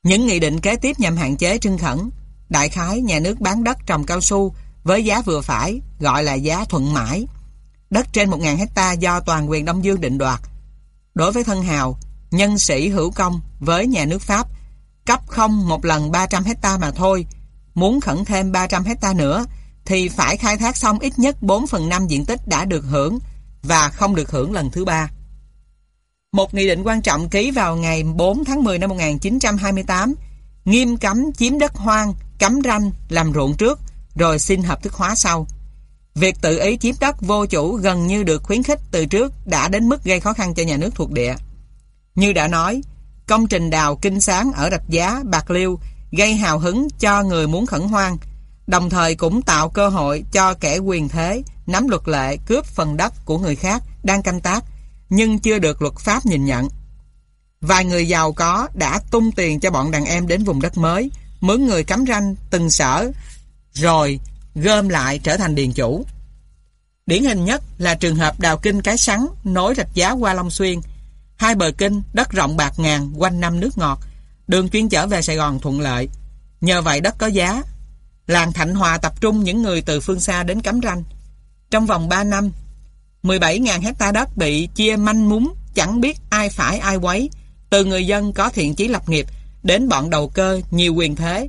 Những nghị định kế tiếp nhằm hạn chế trưng khẩn. Đại khái, nhà nước bán đất trồng cao su với giá vừa phải, gọi là giá thuận mãi. Đất trên 1.000 hecta do toàn quyền Đông Dương định đoạt. Đối với thân hào, nhân sĩ hữu công với nhà nước Pháp, cấp không một lần 300 hecta mà thôi. Muốn khẩn thêm 300 hecta nữa, thì phải khai thác xong ít nhất 4 phần 5 diện tích đã được hưởng và không được hưởng lần thứ ba. Một nghị định quan trọng ký vào ngày 4 tháng 10 năm 1928 nghiêm cấm chiếm đất hoang, cấm ranh, làm ruộng trước, rồi xin hợp thức hóa sau. Việc tự ý chiếm đất vô chủ gần như được khuyến khích từ trước đã đến mức gây khó khăn cho nhà nước thuộc địa. Như đã nói, công trình đào kinh sáng ở Rạch Giá, Bạc Liêu gây hào hứng cho người muốn khẩn hoang, đồng thời cũng tạo cơ hội cho kẻ quyền thế nắm luật lệ cướp phần đất của người khác đang canh tác nhưng chưa được luật pháp nhìn nhận. Vài người giàu có đã tung tiền cho bọn đàn em đến vùng đất mới, mướn người cắm ranh từng sở, rồi gom lại trở thành điền chủ. Điển hình nhất là trường hợp đào kinh cái sắn nối rạch giá qua Long Xuyên. Hai bờ kinh, đất rộng bạc ngàn, quanh năm nước ngọt, đường chuyên trở về Sài Gòn thuận lợi. Nhờ vậy đất có giá. Làng Thạnh Hòa tập trung những người từ phương xa đến cắm ranh. Trong vòng 3 năm, 17.000 hecta đất bị chia manh múng, chẳng biết ai phải ai quấy, từ người dân có thiện chí lập nghiệp đến bọn đầu cơ nhiều quyền thế.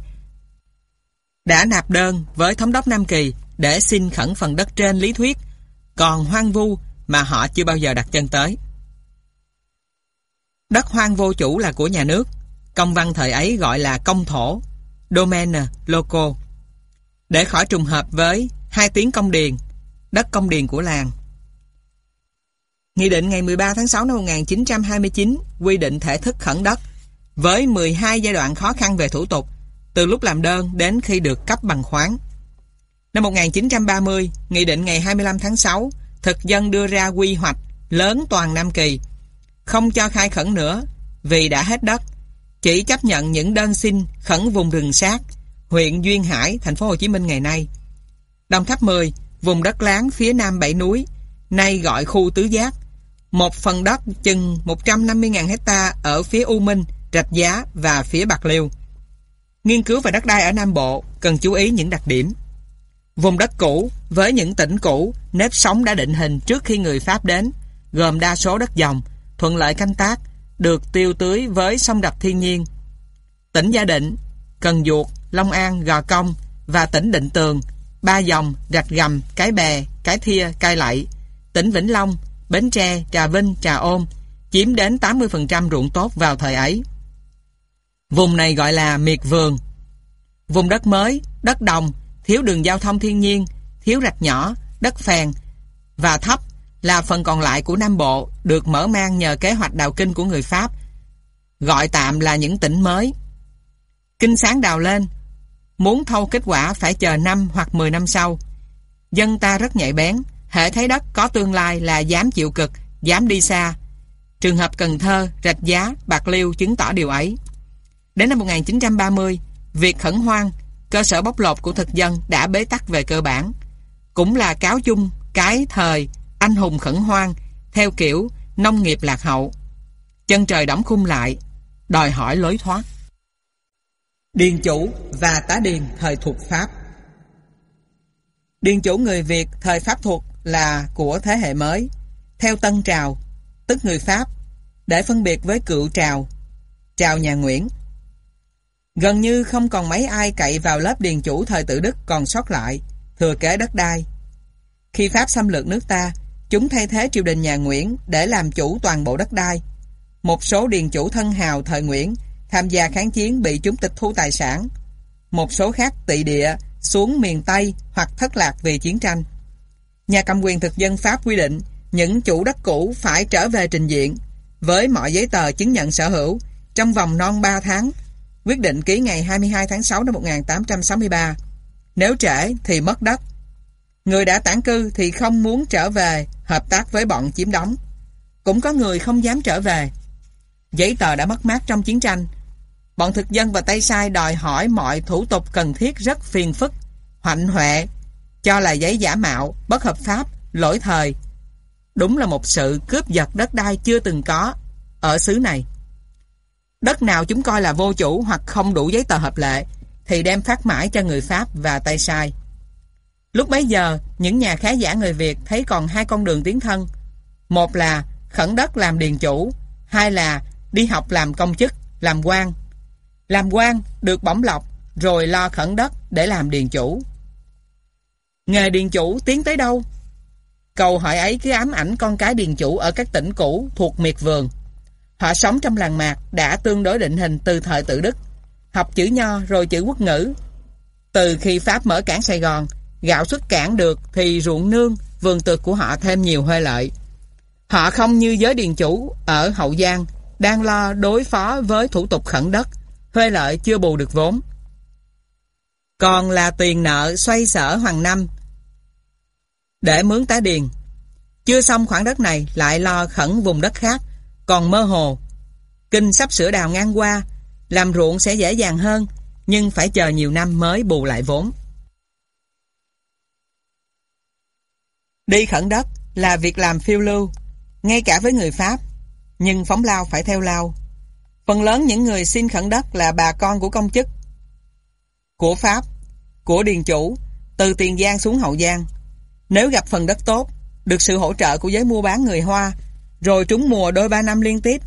Đã nạp đơn với thống đốc Nam Kỳ để xin khẩn phần đất trên lý thuyết, còn hoang vu mà họ chưa bao giờ đặt chân tới. Đất hoang vô chủ là của nhà nước, công văn thời ấy gọi là công thổ, domain loco, Để khỏi trùng hợp với hai tiếng công điền, đất công điền của làng. Nghị định ngày 13 tháng 6 năm 1929 quy định thể thức khẩn đất với 12 giai đoạn khó khăn về thủ tục từ lúc làm đơn đến khi được cấp bằng khoáng. Năm 1930, Nghị định ngày 25 tháng 6 thực dân đưa ra quy hoạch lớn toàn Nam Kỳ không cho khai khẩn nữa vì đã hết đất chỉ chấp nhận những đơn xin khẩn vùng rừng sát huyện Duyên Hải, thành phố Hồ Chí Minh ngày nay. Đồng tháp 10, vùng đất láng phía nam bảy núi, nay gọi khu tứ giác, một phần đất chừng 150.000 hecta ở phía U Minh, Rạch Giá và phía Bạc Liêu. Nghiên cứu về đất đai ở Nam Bộ cần chú ý những đặc điểm. Vùng đất cũ với những tỉnh cũ, nếp sống đã định hình trước khi người Pháp đến, gồm đa số đất dòng, thuận lợi canh tác, được tiêu tưới với sông đập thiên nhiên. Tỉnh Gia Định, Cần Duột, Long An, Gò Công và tỉnh Định Tường, Ba Dòng, Rạch Gầm, Cái Bè, Cái Thia, Cai Lậy, tỉnh Vĩnh Long, Bến Tre, Trà Vinh, Trà Ôn chiếm đến 80% ruộng tốt vào thời ấy. Vùng này gọi là miệt vườn. Vùng đất mới, đất đồng, thiếu đường giao thông thiên nhiên, thiếu rạch nhỏ, đất phèn và thấp là phần còn lại của Nam Bộ được mở mang nhờ kế hoạch đào kinh của người Pháp, gọi tạm là những tỉnh mới. Kinh sáng đào lên, muốn thâu kết quả phải chờ năm hoặc 10 năm sau. Dân ta rất nhạy bén, hệ thấy đất có tương lai là dám chịu cực, dám đi xa. Trường hợp Cần Thơ, Rạch Giá, Bạc Liêu chứng tỏ điều ấy. Đến năm 1930, việc khẩn hoang, cơ sở bóc lột của thực dân đã bế tắc về cơ bản. Cũng là cáo chung cái thời anh hùng khẩn hoang theo kiểu nông nghiệp lạc hậu. Chân trời đóng khung lại, đòi hỏi lối thoát. Điền chủ và tá điền thời thuộc Pháp Điền chủ người Việt thời Pháp thuộc là của thế hệ mới, theo tân trào, tức người Pháp, để phân biệt với cựu trào, trào nhà Nguyễn. Gần như không còn mấy ai cậy vào lớp điền chủ thời tự Đức còn sót lại, thừa kế đất đai. Khi Pháp xâm lược nước ta, chúng thay thế triều đình nhà Nguyễn để làm chủ toàn bộ đất đai. Một số điền chủ thân hào thời Nguyễn tham gia kháng chiến bị chúng tịch thu tài sản. Một số khác tị địa xuống miền Tây hoặc thất lạc vì chiến tranh. Nhà cầm quyền thực dân Pháp quy định những chủ đất cũ phải trở về trình diện với mọi giấy tờ chứng nhận sở hữu trong vòng non 3 tháng. Quyết định ký ngày 22 tháng 6 năm 1863. Nếu trễ thì mất đất. Người đã tản cư thì không muốn trở về hợp tác với bọn chiếm đóng. Cũng có người không dám trở về. Giấy tờ đã mất mát trong chiến tranh. Bọn thực dân và Tây Sai đòi hỏi mọi thủ tục cần thiết rất phiền phức, hoạnh hoẹ, cho là giấy giả mạo, bất hợp pháp, lỗi thời. Đúng là một sự cướp giật đất đai chưa từng có ở xứ này. Đất nào chúng coi là vô chủ hoặc không đủ giấy tờ hợp lệ thì đem phát mãi cho người Pháp và Tây Sai. Lúc bấy giờ, những nhà khá giả người Việt thấy còn hai con đường tiến thân. Một là khẩn đất làm điền chủ, hai là đi học làm công chức, làm quan. Làm quan được bổng lộc, rồi lo khẩn đất để làm điền chủ. Nghề điền chủ tiến tới đâu? Câu hỏi ấy cứ ám ảnh con cái điền chủ ở các tỉnh cũ thuộc miệt vườn. Họ sống trong làng mạc đã tương đối định hình từ thời tự Đức. Học chữ nho rồi chữ quốc ngữ. Từ khi Pháp mở cảng Sài Gòn, gạo xuất cảng được thì ruộng nương, vườn tược của họ thêm nhiều hơi lợi. Họ không như giới điền chủ ở Hậu Giang đang lo đối phó với thủ tục khẩn đất, hơi lợi chưa bù được vốn. Còn là tiền nợ xoay sở hoàng năm để mướn tá điền. Chưa xong khoảng đất này lại lo khẩn vùng đất khác, còn mơ hồ. Kinh sắp sửa đào ngang qua, làm ruộng sẽ dễ dàng hơn, nhưng phải chờ nhiều năm mới bù lại vốn. Đi khẩn đất là việc làm phiêu lưu, ngay cả với người Pháp, nhưng phóng lao phải theo lao. Phần lớn những người xin khẩn đất là bà con của công chức, của Pháp, của Điền Chủ, từ Tiền Giang xuống Hậu Giang. Nếu gặp phần đất tốt, được sự hỗ trợ của giới mua bán người Hoa, rồi trúng mùa đôi ba năm liên tiếp,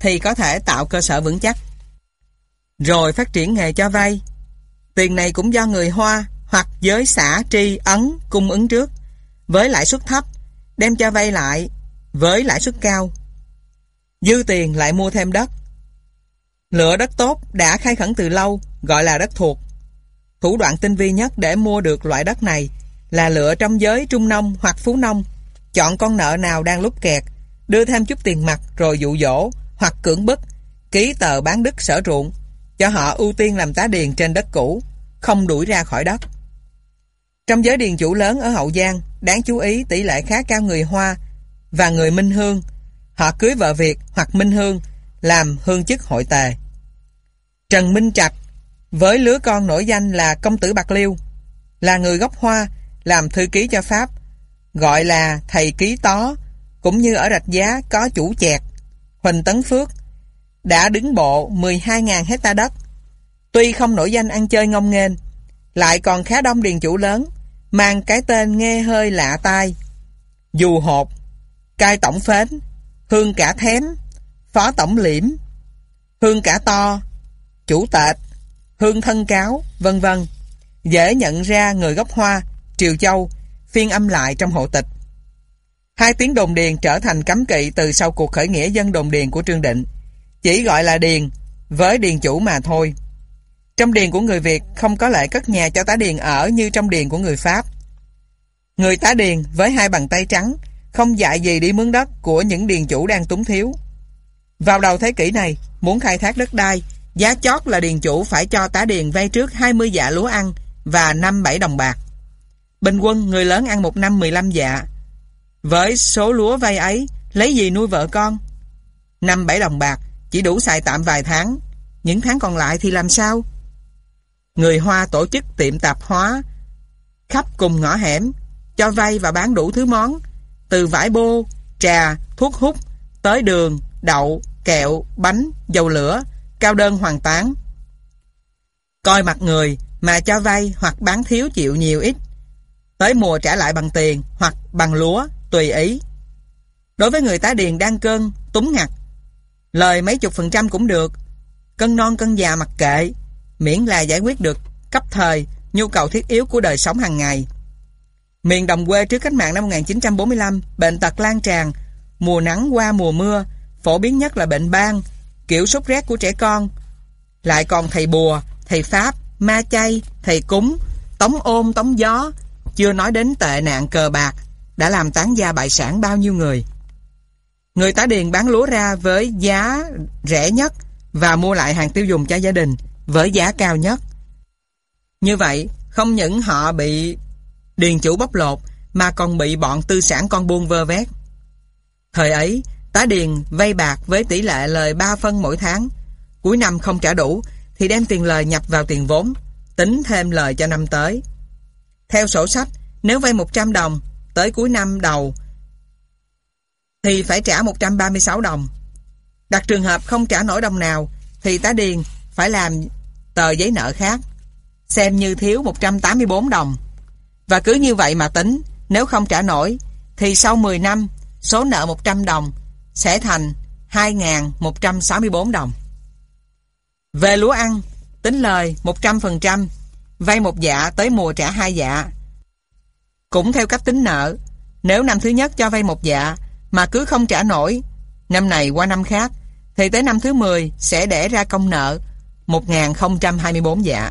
thì có thể tạo cơ sở vững chắc. Rồi phát triển nghề cho vay. Tiền này cũng do người Hoa hoặc giới xã tri ấn cung ứng trước, với lãi suất thấp, đem cho vay lại với lãi suất cao. Dư tiền lại mua thêm đất. Lựa đất tốt đã khai khẩn từ lâu, gọi là đất thuộc. Thủ đoạn tinh vi nhất để mua được loại đất này là lựa trong giới trung nông hoặc phú nông, chọn con nợ nào đang lúc kẹt, đưa thêm chút tiền mặt rồi dụ dỗ hoặc cưỡng bức, ký tờ bán đất sở ruộng, cho họ ưu tiên làm tá điền trên đất cũ, không đuổi ra khỏi đất. Trong giới điền chủ lớn ở Hậu Giang, đáng chú ý, tỷ lệ khá cao người Hoa và người Minh Hương. Họ cưới vợ Việt hoặc Minh Hương, làm hương chức hội tề. Trần Minh Trạch với lứa con nổi danh là công tử Bạc Liêu, là người gốc Hoa, làm thư ký cho Pháp, gọi là thầy ký tó, cũng như ở Rạch Giá có chủ chẹt, Huỳnh Tấn Phước, đã đứng bộ 12.000 hecta đất tuy không nổi danh ăn chơi ngông nghênh, lại còn khá đông điền chủ lớn mang cái tên nghe hơi lạ tai. Dù hột cai tổng phến, hương cả thém phó tổng liễm, hương cả to, chủ tệt hương thân cáo, vân vân. Dễ nhận ra người gốc hoa, triều châu, phiên âm lại trong hộ tịch. Hai tiếng đồn điền trở thành cấm kỵ từ sau cuộc khởi nghĩa dân đồn điền của trương định. Chỉ gọi là điền, với điền chủ mà thôi trong điền của người Việt không có lệ cất nhà cho tá điền ở như trong điền của người Pháp. Người tá điền với hai bàn tay trắng không dại gì đi mướn đất của những điền chủ đang túng thiếu. Vào đầu thế kỷ này, muốn khai thác đất đai, giá chót là điền chủ phải cho tá điền vay trước 20 dạ lúa ăn và 5-7 đồng bạc. Bình quân người lớn ăn một năm 15 dạ. Với số lúa vay ấy, lấy gì nuôi vợ con? 5-7 đồng bạc chỉ đủ xài tạm vài tháng. Những tháng còn lại thì làm sao? Người Hoa tổ chức tiệm tạp hóa khắp cùng ngõ hẻm, cho vay và bán đủ thứ món, từ vải bô, trà, thuốc hút, tới đường, đậu, kẹo, bánh, dầu lửa, cao đơn hoàn tán. Coi mặt người mà cho vay hoặc bán thiếu chịu nhiều ít. Tới mùa trả lại bằng tiền hoặc bằng lúa, tùy ý. Đối với người tá điền đang cơn, túng ngặt, lời mấy chục phần trăm cũng được. Cân non cân già mặc kệ, miễn là giải quyết được cấp thời nhu cầu thiết yếu của đời sống hàng ngày. Miền đồng quê trước cách mạng năm 1945, bệnh tật lan tràn, mùa nắng qua mùa mưa, phổ biến nhất là bệnh ban, kiểu sốt rét của trẻ con. Lại còn thầy bùa, thầy pháp, ma chay, thầy cúng, tống ôm tống gió, chưa nói đến tệ nạn cờ bạc, đã làm tán gia bại sản bao nhiêu người. Người tá điền bán lúa ra với giá rẻ nhất và mua lại hàng tiêu dùng cho gia đình với giá cao nhất. Như vậy, không những họ bị điền chủ bóc lột mà còn bị bọn tư sản con buôn vơ vét. Thời ấy, tá điền vay bạc với tỷ lệ lời 3 phân mỗi tháng. Cuối năm không trả đủ thì đem tiền lời nhập vào tiền vốn, tính thêm lời cho năm tới. Theo sổ sách, nếu vay 100 đồng, tới cuối năm đầu thì phải trả 136 đồng. Đặt trường hợp không trả nổi đồng nào thì tá điền phải làm tờ giấy nợ khác, xem như thiếu 184 đồng. Và cứ như vậy mà tính, nếu không trả nổi thì sau 10 năm số nợ 100 đồng sẽ thành 2.164 đồng. Về lúa ăn, tính lời 100%, vay một dạ tới mùa trả hai dạ. Cũng theo cách tính nợ, nếu năm thứ nhất cho vay một dạ mà cứ không trả nổi, năm này qua năm khác, thì tới năm thứ 10 sẽ để ra công nợ 1024 dạ.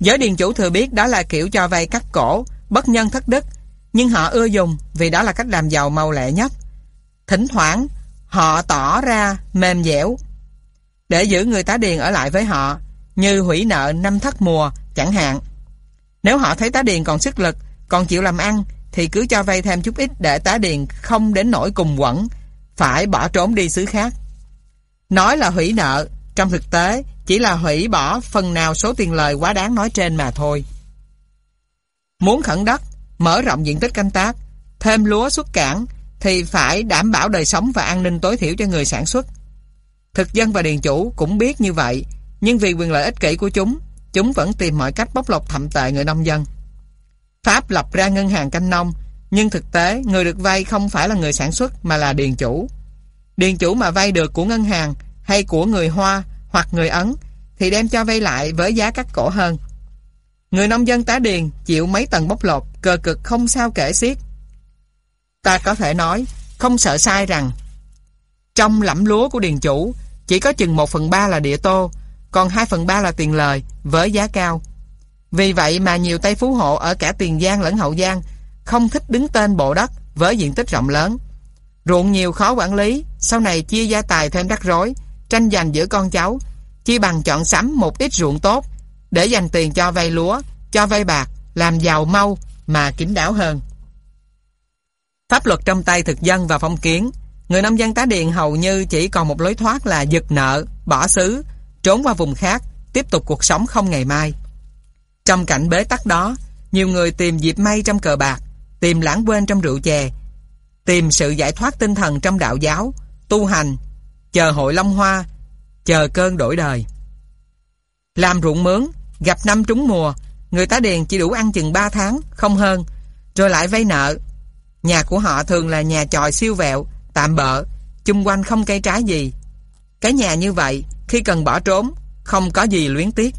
Giới điền chủ thừa biết đó là kiểu cho vay cắt cổ, bất nhân thất đức, nhưng họ ưa dùng vì đó là cách làm giàu mau lẹ nhất. Thỉnh thoảng, họ tỏ ra mềm dẻo để giữ người tá điền ở lại với họ, như hủy nợ năm thất mùa chẳng hạn. Nếu họ thấy tá điền còn sức lực, còn chịu làm ăn, thì cứ cho vay thêm chút ít để tá điền không đến nỗi cùng quẩn, phải bỏ trốn đi xứ khác. Nói là hủy nợ, trong thực tế chỉ là hủy bỏ phần nào số tiền lời quá đáng nói trên mà thôi. Muốn khẩn đất, mở rộng diện tích canh tác, thêm lúa xuất cảng thì phải đảm bảo đời sống và an ninh tối thiểu cho người sản xuất. Thực dân và điền chủ cũng biết như vậy, nhưng vì quyền lợi ích kỷ của chúng, chúng vẫn tìm mọi cách bóc lột thậm tệ người nông dân. Pháp lập ra ngân hàng canh nông, nhưng thực tế người được vay không phải là người sản xuất mà là điền chủ. Điền chủ mà vay được của ngân hàng hay của người Hoa hoặc người Ấn thì đem cho vay lại với giá cắt cổ hơn. Người nông dân tá điền chịu mấy tầng bóc lột, cờ cực không sao kể xiết. Ta có thể nói, không sợ sai rằng trong lẫm lúa của điền chủ chỉ có chừng 1 phần 3 là địa tô, còn 2 phần 3 là tiền lời với giá cao. Vì vậy mà nhiều Tây Phú Hộ ở cả Tiền Giang lẫn Hậu Giang không thích đứng tên bộ đất với diện tích rộng lớn. Ruộng nhiều khó quản lý, sau này chia gia tài thêm rắc rối, tranh giành giữa con cháu, chi bằng chọn sắm một ít ruộng tốt để dành tiền cho vay lúa, cho vay bạc, làm giàu mau mà kín đáo hơn. Pháp luật trong tay thực dân và phong kiến, người nông dân tá điền hầu như chỉ còn một lối thoát là giật nợ, bỏ xứ, trốn qua vùng khác, tiếp tục cuộc sống không ngày mai. Trong cảnh bế tắc đó, nhiều người tìm dịp may trong cờ bạc, tìm lãng quên trong rượu chè, tìm sự giải thoát tinh thần trong đạo giáo, tu hành, chờ hội long hoa, chờ cơn đổi đời. Làm ruộng mướn, gặp năm trúng mùa, người tá điền chỉ đủ ăn chừng 3 tháng, không hơn, rồi lại vay nợ. Nhà của họ thường là nhà tròi siêu vẹo, tạm bợ, chung quanh không cây trái gì. Cái nhà như vậy, khi cần bỏ trốn, không có gì luyến tiếc.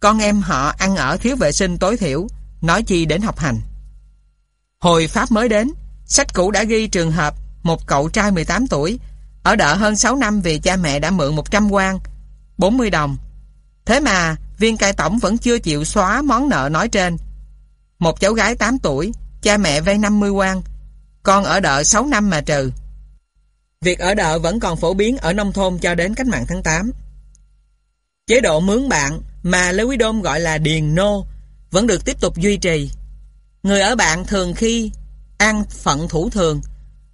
Con em họ ăn ở thiếu vệ sinh tối thiểu, nói chi đến học hành. Hồi Pháp mới đến, sách cũ đã ghi trường hợp một cậu trai 18 tuổi ở đợ hơn 6 năm vì cha mẹ đã mượn 100 quan, 40 đồng. Thế mà viên cai tổng vẫn chưa chịu xóa món nợ nói trên. Một cháu gái 8 tuổi, cha mẹ vay 50 quan, con ở đợ 6 năm mà trừ. Việc ở đợ vẫn còn phổ biến ở nông thôn cho đến cách mạng tháng 8. Chế độ mướn bạn mà Lê Quý Đôn gọi là điền nô vẫn được tiếp tục duy trì. Người ở bạn thường khi ăn phận thủ thường,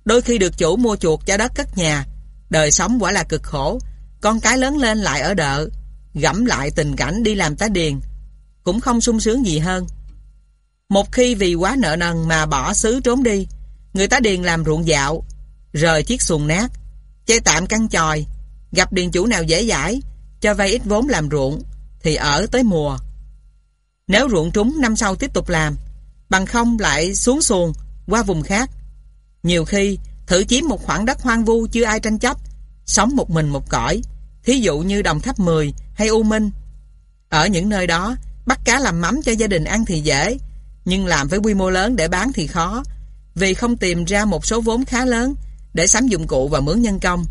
đôi khi được chủ mua chuột cho đất cất nhà, đời sống quả là cực khổ, con cái lớn lên lại ở đợ, gẫm lại tình cảnh đi làm tá điền, cũng không sung sướng gì hơn. Một khi vì quá nợ nần mà bỏ xứ trốn đi, người tá điền làm ruộng dạo, rời chiếc xuồng nát, chơi tạm căn tròi, gặp điền chủ nào dễ dãi, cho vay ít vốn làm ruộng, thì ở tới mùa. Nếu ruộng trúng năm sau tiếp tục làm, bằng không lại xuống xuồng, qua vùng khác. Nhiều khi, thử chiếm một khoảng đất hoang vu chưa ai tranh chấp, sống một mình một cõi, thí dụ như Đồng Tháp 10 hay U Minh. Ở những nơi đó, bắt cá làm mắm cho gia đình ăn thì dễ, nhưng làm với quy mô lớn để bán thì khó, vì không tìm ra một số vốn khá lớn để sắm dụng cụ và mướn nhân công.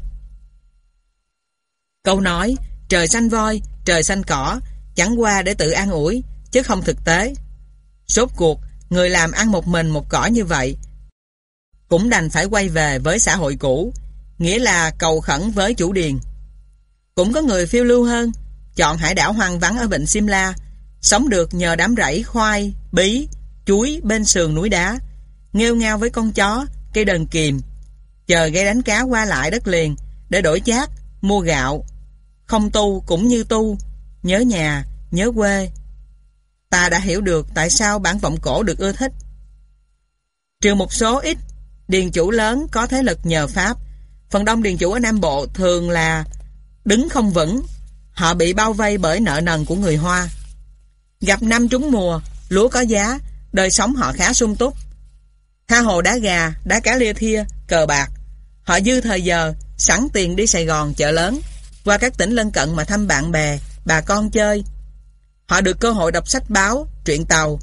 Câu nói, trời xanh voi, trời xanh cỏ, chẳng qua để tự an ủi, chứ không thực tế. Rốt cuộc, người làm ăn một mình một cỏ như vậy, cũng đành phải quay về với xã hội cũ, nghĩa là cầu khẩn với chủ điền. Cũng có người phiêu lưu hơn, chọn hải đảo hoang vắng ở vịnh Simla, sống được nhờ đám rẫy khoai, bí, chuối bên sườn núi đá, nghêu ngao với con chó, cây đờn kìm, chờ gây đánh cá qua lại đất liền để đổi chát, mua gạo. Không tu cũng như tu, nhớ nhà, nhớ quê. Ta đã hiểu được tại sao bản vọng cổ được ưa thích. Trừ một số ít, điền chủ lớn có thế lực nhờ Pháp, phần đông điền chủ ở Nam Bộ thường là đứng không vững, họ bị bao vây bởi nợ nần của người Hoa. Gặp năm trúng mùa, lúa có giá, đời sống họ khá sung túc. Tha hồ đá gà, đá cá lia thia, cờ bạc. Họ dư thời giờ, sẵn tiền đi Sài Gòn chợ lớn, qua các tỉnh lân cận mà thăm bạn bè, bà con chơi. Họ được cơ hội đọc sách báo, truyện tàu.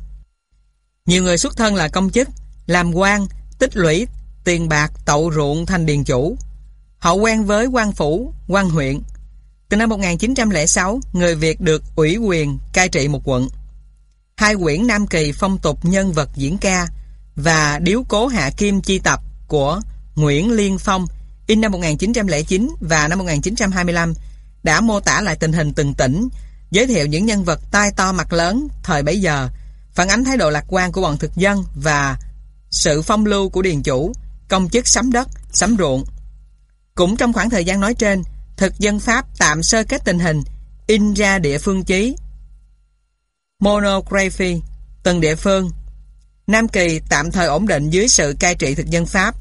Nhiều người xuất thân là công chức, làm quan, tích lũy, tiền bạc, tậu ruộng thành điền chủ. Họ quen với quan phủ, quan huyện. Từ năm 1906, người Việt được ủy quyền cai trị một quận. Hai quyển Nam Kỳ phong tục nhân vật diễn ca và Điếu cố hạ kim chi tập của Nguyễn Liên Phong in năm 1909 và năm 1925 đã mô tả lại tình hình từng tỉnh, giới thiệu những nhân vật tai to mặt lớn thời bấy giờ, phản ánh thái độ lạc quan của bọn thực dân và sự phong lưu của điền chủ, công chức sắm đất, sắm ruộng. Cũng trong khoảng thời gian nói trên, thực dân Pháp tạm sơ kết tình hình, in ra địa phương chí. Monography, từng địa phương. Nam Kỳ tạm thời ổn định dưới sự cai trị thực dân Pháp,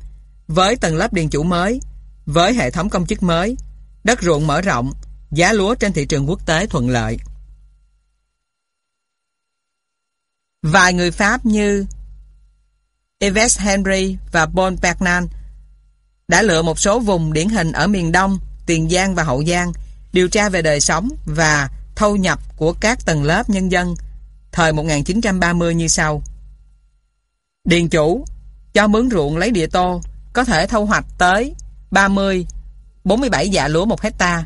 với tầng lớp điền chủ mới, với hệ thống công chức mới, đất ruộng mở rộng, giá lúa trên thị trường quốc tế thuận lợi. Vài người Pháp như Yves Henry và Paul Bernan đã lựa một số vùng điển hình ở miền Đông, Tiền Giang và Hậu Giang điều tra về đời sống và thâu nhập của các tầng lớp nhân dân thời 1930 như sau. Điền chủ cho mướn ruộng lấy địa tô có thể thu hoạch tới 30, 47 dạ lúa một hecta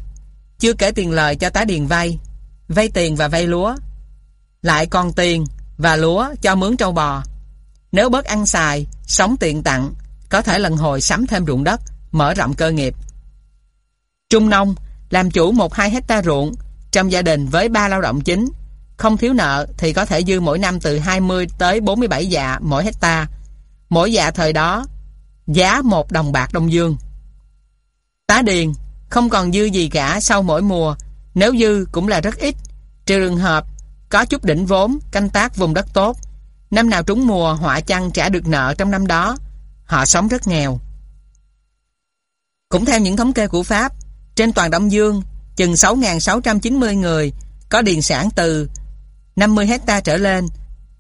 chưa kể tiền lời cho tá điền vay vay tiền và vay lúa. Lại còn tiền và lúa cho mướn trâu bò nếu bớt ăn xài sống tiện tặng có thể lần hồi sắm thêm ruộng đất mở rộng cơ nghiệp. Trung nông làm chủ một hai hecta ruộng trong gia đình với ba lao động chính. Không thiếu nợ thì có thể dư mỗi năm từ 20 tới 47 dạ mỗi hecta. Mỗi dạ thời đó giá một đồng bạc Đông Dương. Tá điền không còn dư gì cả sau mỗi mùa, nếu dư cũng là rất ít, trừ trường hợp có chút đỉnh vốn, canh tác vùng đất tốt. Năm nào trúng mùa họa chăng trả được nợ trong năm đó, họ sống rất nghèo. Cũng theo những thống kê của Pháp, trên toàn Đông Dương, chừng 6.690 người có điền sản từ 50 hecta trở lên,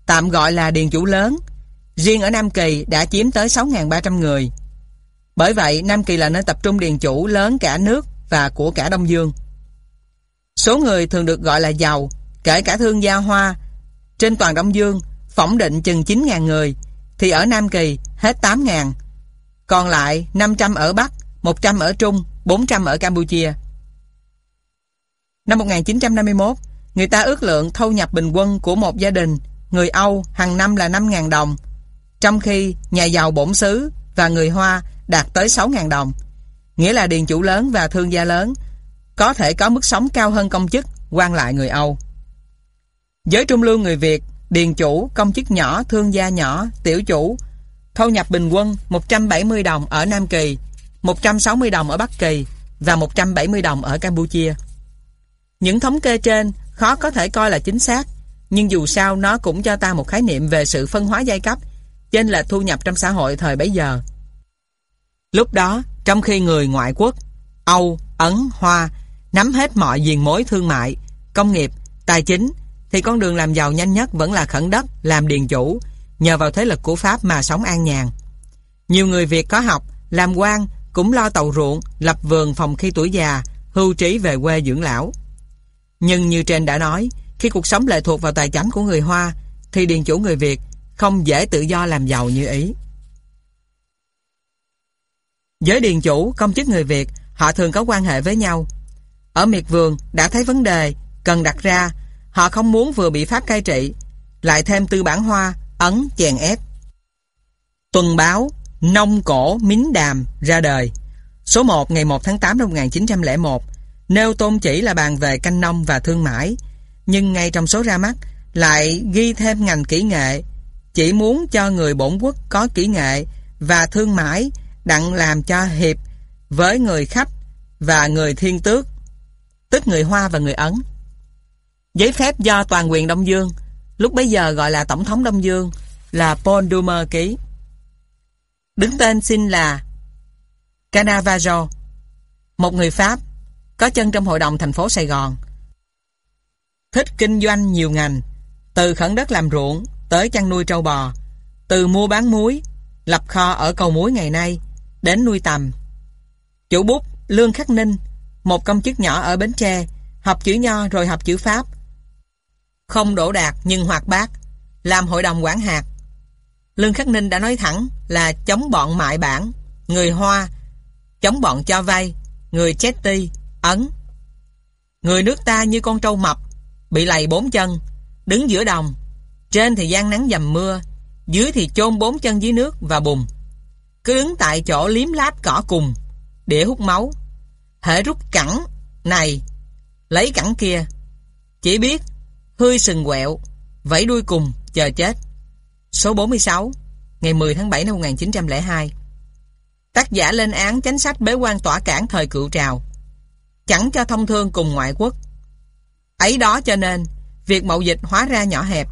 tạm gọi là điền chủ lớn. Riêng ở Nam Kỳ đã chiếm tới 6.300 người. Bởi vậy, Nam Kỳ là nơi tập trung điền chủ lớn cả nước và của cả Đông Dương. Số người thường được gọi là giàu, kể cả thương gia hoa. Trên toàn Đông Dương, phỏng định chừng 9.000 người, thì ở Nam Kỳ hết 8.000. Còn lại 500 ở Bắc, 100 ở Trung, 400 ở Campuchia. Năm 1951, người ta ước lượng thu nhập bình quân của một gia đình người Âu hàng năm là 5.000 đồng, trong khi nhà giàu bổn xứ và người Hoa đạt tới 6.000 đồng. Nghĩa là điền chủ lớn và thương gia lớn có thể có mức sống cao hơn công chức, quan lại người Âu. Giới trung lưu người Việt, điền chủ, công chức nhỏ, thương gia nhỏ, tiểu chủ, thu nhập bình quân 170 đồng ở Nam Kỳ, 160 đồng ở Bắc Kỳ và 170 đồng ở Campuchia. Những thống kê trên khó có thể coi là chính xác, nhưng dù sao nó cũng cho ta một khái niệm về sự phân hóa giai cấp, trên là thu nhập trong xã hội thời bấy giờ. Lúc đó, trong khi người ngoại quốc, Âu, Ấn, Hoa nắm hết mọi diền mối thương mại, công nghiệp, tài chính, thì con đường làm giàu nhanh nhất vẫn là khẩn đất, làm điền chủ, nhờ vào thế lực của Pháp mà sống an nhàn. Nhiều người Việt có học, làm quan cũng lo tàu ruộng, lập vườn phòng khi tuổi già, hưu trí về quê dưỡng lão. Nhưng như trên đã nói, khi cuộc sống lệ thuộc vào tài chánh của người Hoa, thì điền chủ người Việt không dễ tự do làm giàu như ý. Giới điền chủ, công chức người Việt, họ thường có quan hệ với nhau. Ở miệt vườn đã thấy vấn đề cần đặt ra, họ không muốn vừa bị Pháp cai trị, lại thêm tư bản hoa, ấn, chèn ép. Tuần báo, Nông cổ Mính Đàm ra đời. Số 1 ngày 1 tháng 8 năm 1901 nêu tôn chỉ là bàn về canh nông và thương mại, nhưng ngay trong số ra mắt lại ghi thêm ngành kỹ nghệ, chỉ muốn cho người bổn quốc có kỹ nghệ và thương mại đặng làm cho hiệp với người khách và người thiên tước, tức người Hoa và người Ấn. Giấy phép do toàn quyền Đông Dương, lúc bấy giờ gọi là Tổng thống Đông Dương, là Paul Dumer ký. Đứng tên xin là Canavaggio, một người Pháp, có chân trong hội đồng thành phố Sài Gòn. Thích kinh doanh nhiều ngành, từ khẩn đất làm ruộng tới chăn nuôi trâu bò, từ mua bán muối, lập kho ở cầu muối ngày nay, đến nuôi tầm. Chủ bút Lương Khắc Ninh, một công chức nhỏ ở Bến Tre, học chữ Nho rồi học chữ Pháp. Không đổ đạt nhưng hoạt bát, làm hội đồng quản hạt. Lương Khắc Ninh đã nói thẳng là chống bọn mại bản, người Hoa, chống bọn cho vay, người Chetty, Ấn. Người nước ta như con trâu mập, bị lầy bốn chân, đứng giữa đồng, trên thì gian nắng dầm mưa, dưới thì chôn bốn chân dưới nước và bùn. Cứ đứng tại chỗ liếm láp cỏ cùng, để hút máu. Hệ rút cẳng này, lấy cẳng kia. Chỉ biết hơi sừng quẹo, vẫy đuôi cùng, chờ chết. Số 46, ngày 10 tháng 7 năm 1902. Tác giả lên án chánh sách bế quan tỏa cản thời cựu trào. Chẳng cho thông thương cùng ngoại quốc. Ấy đó cho nên, việc mậu dịch hóa ra nhỏ hẹp.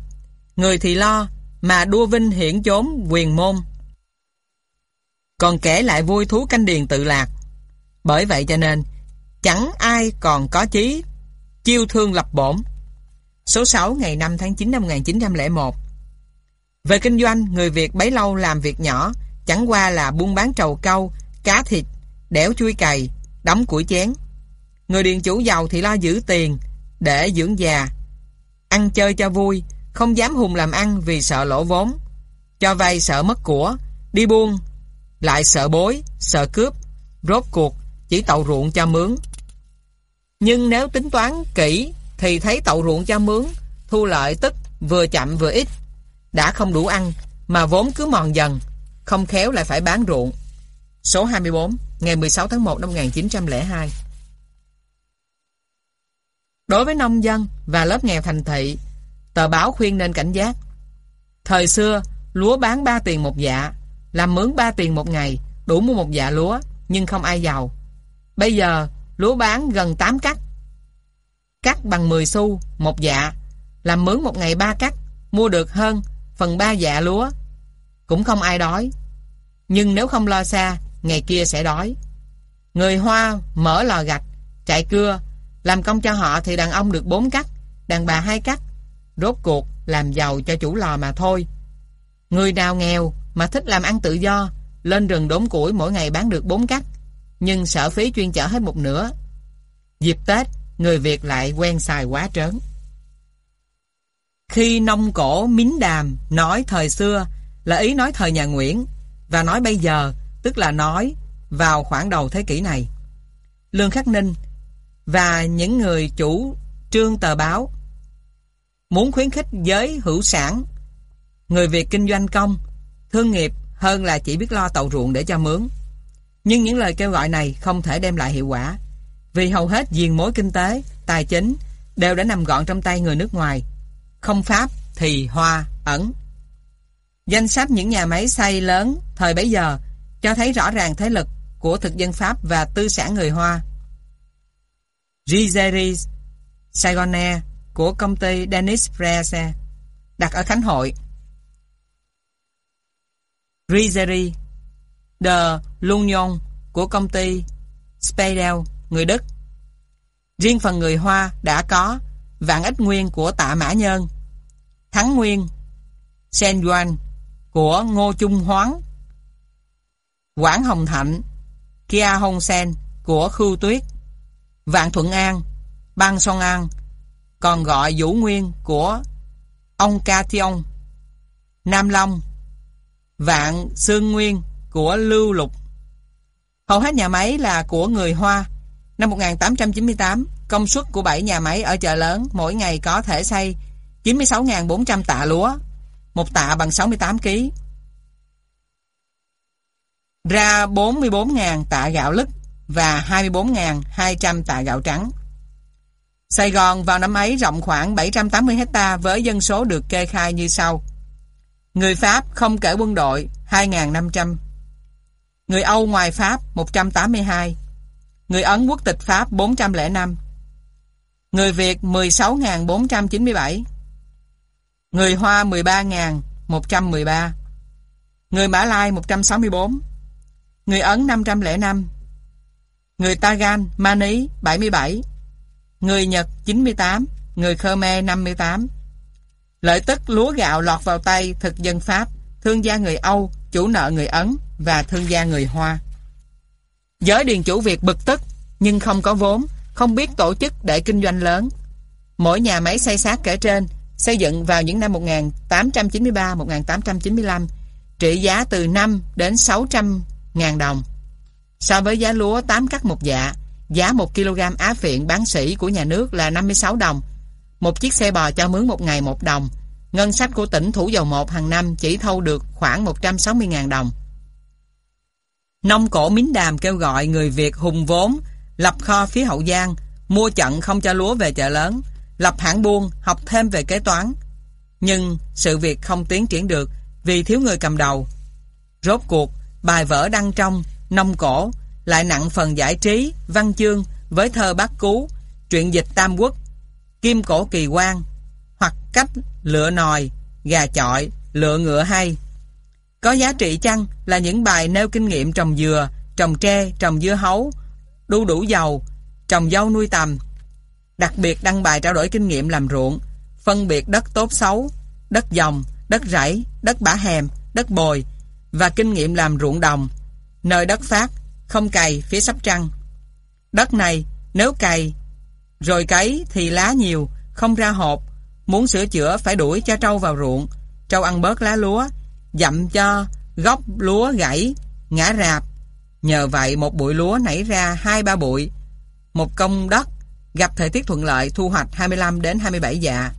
Người thì lo, mà đua vinh hiển chốn quyền môn. Còn kể lại vui thú canh điền tự lạc. Bởi vậy cho nên, chẳng ai còn có chí chiêu thương lập bổn. Số 6 ngày 5 tháng 9 năm 1901 Về kinh doanh, người Việt bấy lâu làm việc nhỏ, chẳng qua là buôn bán trầu câu, cá thịt, đẻo chui cày, đóng củi chén. Người điền chủ giàu thì lo giữ tiền, để dưỡng già. Ăn chơi cho vui, không dám hùng làm ăn vì sợ lỗ vốn. Cho vay sợ mất của, đi buôn, lại sợ bối, sợ cướp. Rốt cuộc, chỉ tậu ruộng cho mướn. Nhưng nếu tính toán kỹ thì thấy tậu ruộng cho mướn, thu lợi tức vừa chậm vừa ít. Đã không đủ ăn, mà vốn cứ mòn dần, không khéo lại phải bán ruộng. Số 24, ngày 16 tháng 1 năm 1902 Đối với nông dân và lớp nghèo thành thị, tờ báo khuyên nên cảnh giác. Thời xưa, lúa bán 3 tiền một dạ, làm mướn 3 tiền một ngày, đủ mua một dạ lúa, nhưng không ai giàu. Bây giờ, lúa bán gần 8 cắt. Cắt bằng 10 xu, một dạ, làm mướn một ngày ba cắt, mua được hơn phần 3 dạ lúa. Cũng không ai đói. Nhưng nếu không lo xa, ngày kia sẽ đói. Người Hoa mở lò gạch, chạy cưa, làm công cho họ thì đàn ông được 4 cắt, đàn bà hai cắt. Rốt cuộc làm giàu cho chủ lò mà thôi. Người nào nghèo mà thích làm ăn tự do, lên rừng đốn củi mỗi ngày bán được 4 cắt, nhưng sở phí chuyên chở hết một nửa. Dịp Tết, người Việt lại quen xài quá trớn. Khi nông cổ Mính Đàm nói thời xưa, là ý nói thời nhà Nguyễn, và nói bây giờ, tức là nói vào khoảng đầu thế kỷ này. Lương Khắc Ninh và những người chủ trương tờ báo muốn khuyến khích giới hữu sản, người Việt kinh doanh công, thương nghiệp hơn là chỉ biết lo tàu ruộng để cho mướn. Nhưng những lời kêu gọi này không thể đem lại hiệu quả vì hầu hết diền mối kinh tế, tài chính đều đã nằm gọn trong tay người nước ngoài. Không Pháp thì Hoa, Ẩn. Danh sách những nhà máy xây lớn thời bấy giờ cho thấy rõ ràng thế lực của thực dân Pháp và tư sản người Hoa. Rizeris Saigonair của công ty Dennis Frese đặt ở Khánh Hội. Rizeris The L'Union của công ty spadel người Đức. Riêng phần người Hoa đã có Vạn Ích Nguyên của Tạ Mã Nhân, Thắng Nguyên, Sen Yuan của Ngô Trung Hoáng, Quảng Hồng Thạnh, Kia Hồng Sen của Khưu Tuyết, Vạn Thuận An, Bang Son An, còn gọi Vũ Nguyên của ông Ca Thiong, Nam Long, Vạn Sương Nguyên của Lưu Lục. Hầu hết nhà máy là của người Hoa. Năm 1898, công suất của 7 nhà máy ở chợ lớn mỗi ngày có thể xây 96.400 tạ lúa, một tạ bằng 68 kg. ra 44.000 tạ gạo lứt và 24.200 tạ gạo trắng. Sài Gòn vào năm ấy rộng khoảng 780 hecta với dân số được kê khai như sau. Người Pháp không kể quân đội 2.500. Người Âu ngoài Pháp 182. Người Ấn quốc tịch Pháp 405. Người Việt 16.497. Người Hoa 13.113. Người Mã Lai 164. Người Ấn 505. Người Tagan, Mani 77. Người Nhật 98. Người Khmer 58. Lợi tức lúa gạo lọt vào tay thực dân Pháp, thương gia người Âu, chủ nợ người Ấn và thương gia người Hoa. Giới điền chủ Việt bực tức nhưng không có vốn, không biết tổ chức để kinh doanh lớn. Mỗi nhà máy xây sát kể trên xây dựng vào những năm 1893-1895 trị giá từ 5 đến 600 ngàn đồng. So với giá lúa 8 cắt một dạ, giá 1 kg á phiện bán sỉ của nhà nước là 56 đồng. Một chiếc xe bò cho mướn một ngày một đồng. Ngân sách của tỉnh Thủ Dầu Một hàng năm chỉ thâu được khoảng 160.000 đồng. Nông cổ Mính Đàm kêu gọi người Việt hùng vốn, lập kho phía Hậu Giang, mua chặn không cho lúa về chợ lớn, lập hãng buôn, học thêm về kế toán. Nhưng sự việc không tiến triển được vì thiếu người cầm đầu. Rốt cuộc, bài vở đăng trong, nông cổ, lại nặng phần giải trí, văn chương với thơ bác cú, truyện dịch tam quốc, kim cổ kỳ quan, hoặc cách lựa nòi, gà chọi, lựa ngựa hay. Có giá trị chăng là những bài nêu kinh nghiệm trồng dừa, trồng tre, trồng dưa hấu, đu đủ dầu, trồng dâu nuôi tầm. Đặc biệt đăng bài trao đổi kinh nghiệm làm ruộng, phân biệt đất tốt xấu, đất dòng, đất rẫy, đất bã hèm, đất bồi và kinh nghiệm làm ruộng đồng, nơi đất phát, không cày phía sắp trăng. Đất này nếu cày rồi cấy thì lá nhiều, không ra hộp, muốn sửa chữa phải đuổi cho trâu vào ruộng, trâu ăn bớt lá lúa, dặm cho gốc lúa gãy, ngã rạp. Nhờ vậy một bụi lúa nảy ra hai ba bụi. Một công đất gặp thời tiết thuận lợi thu hoạch 25 đến 27 dạ,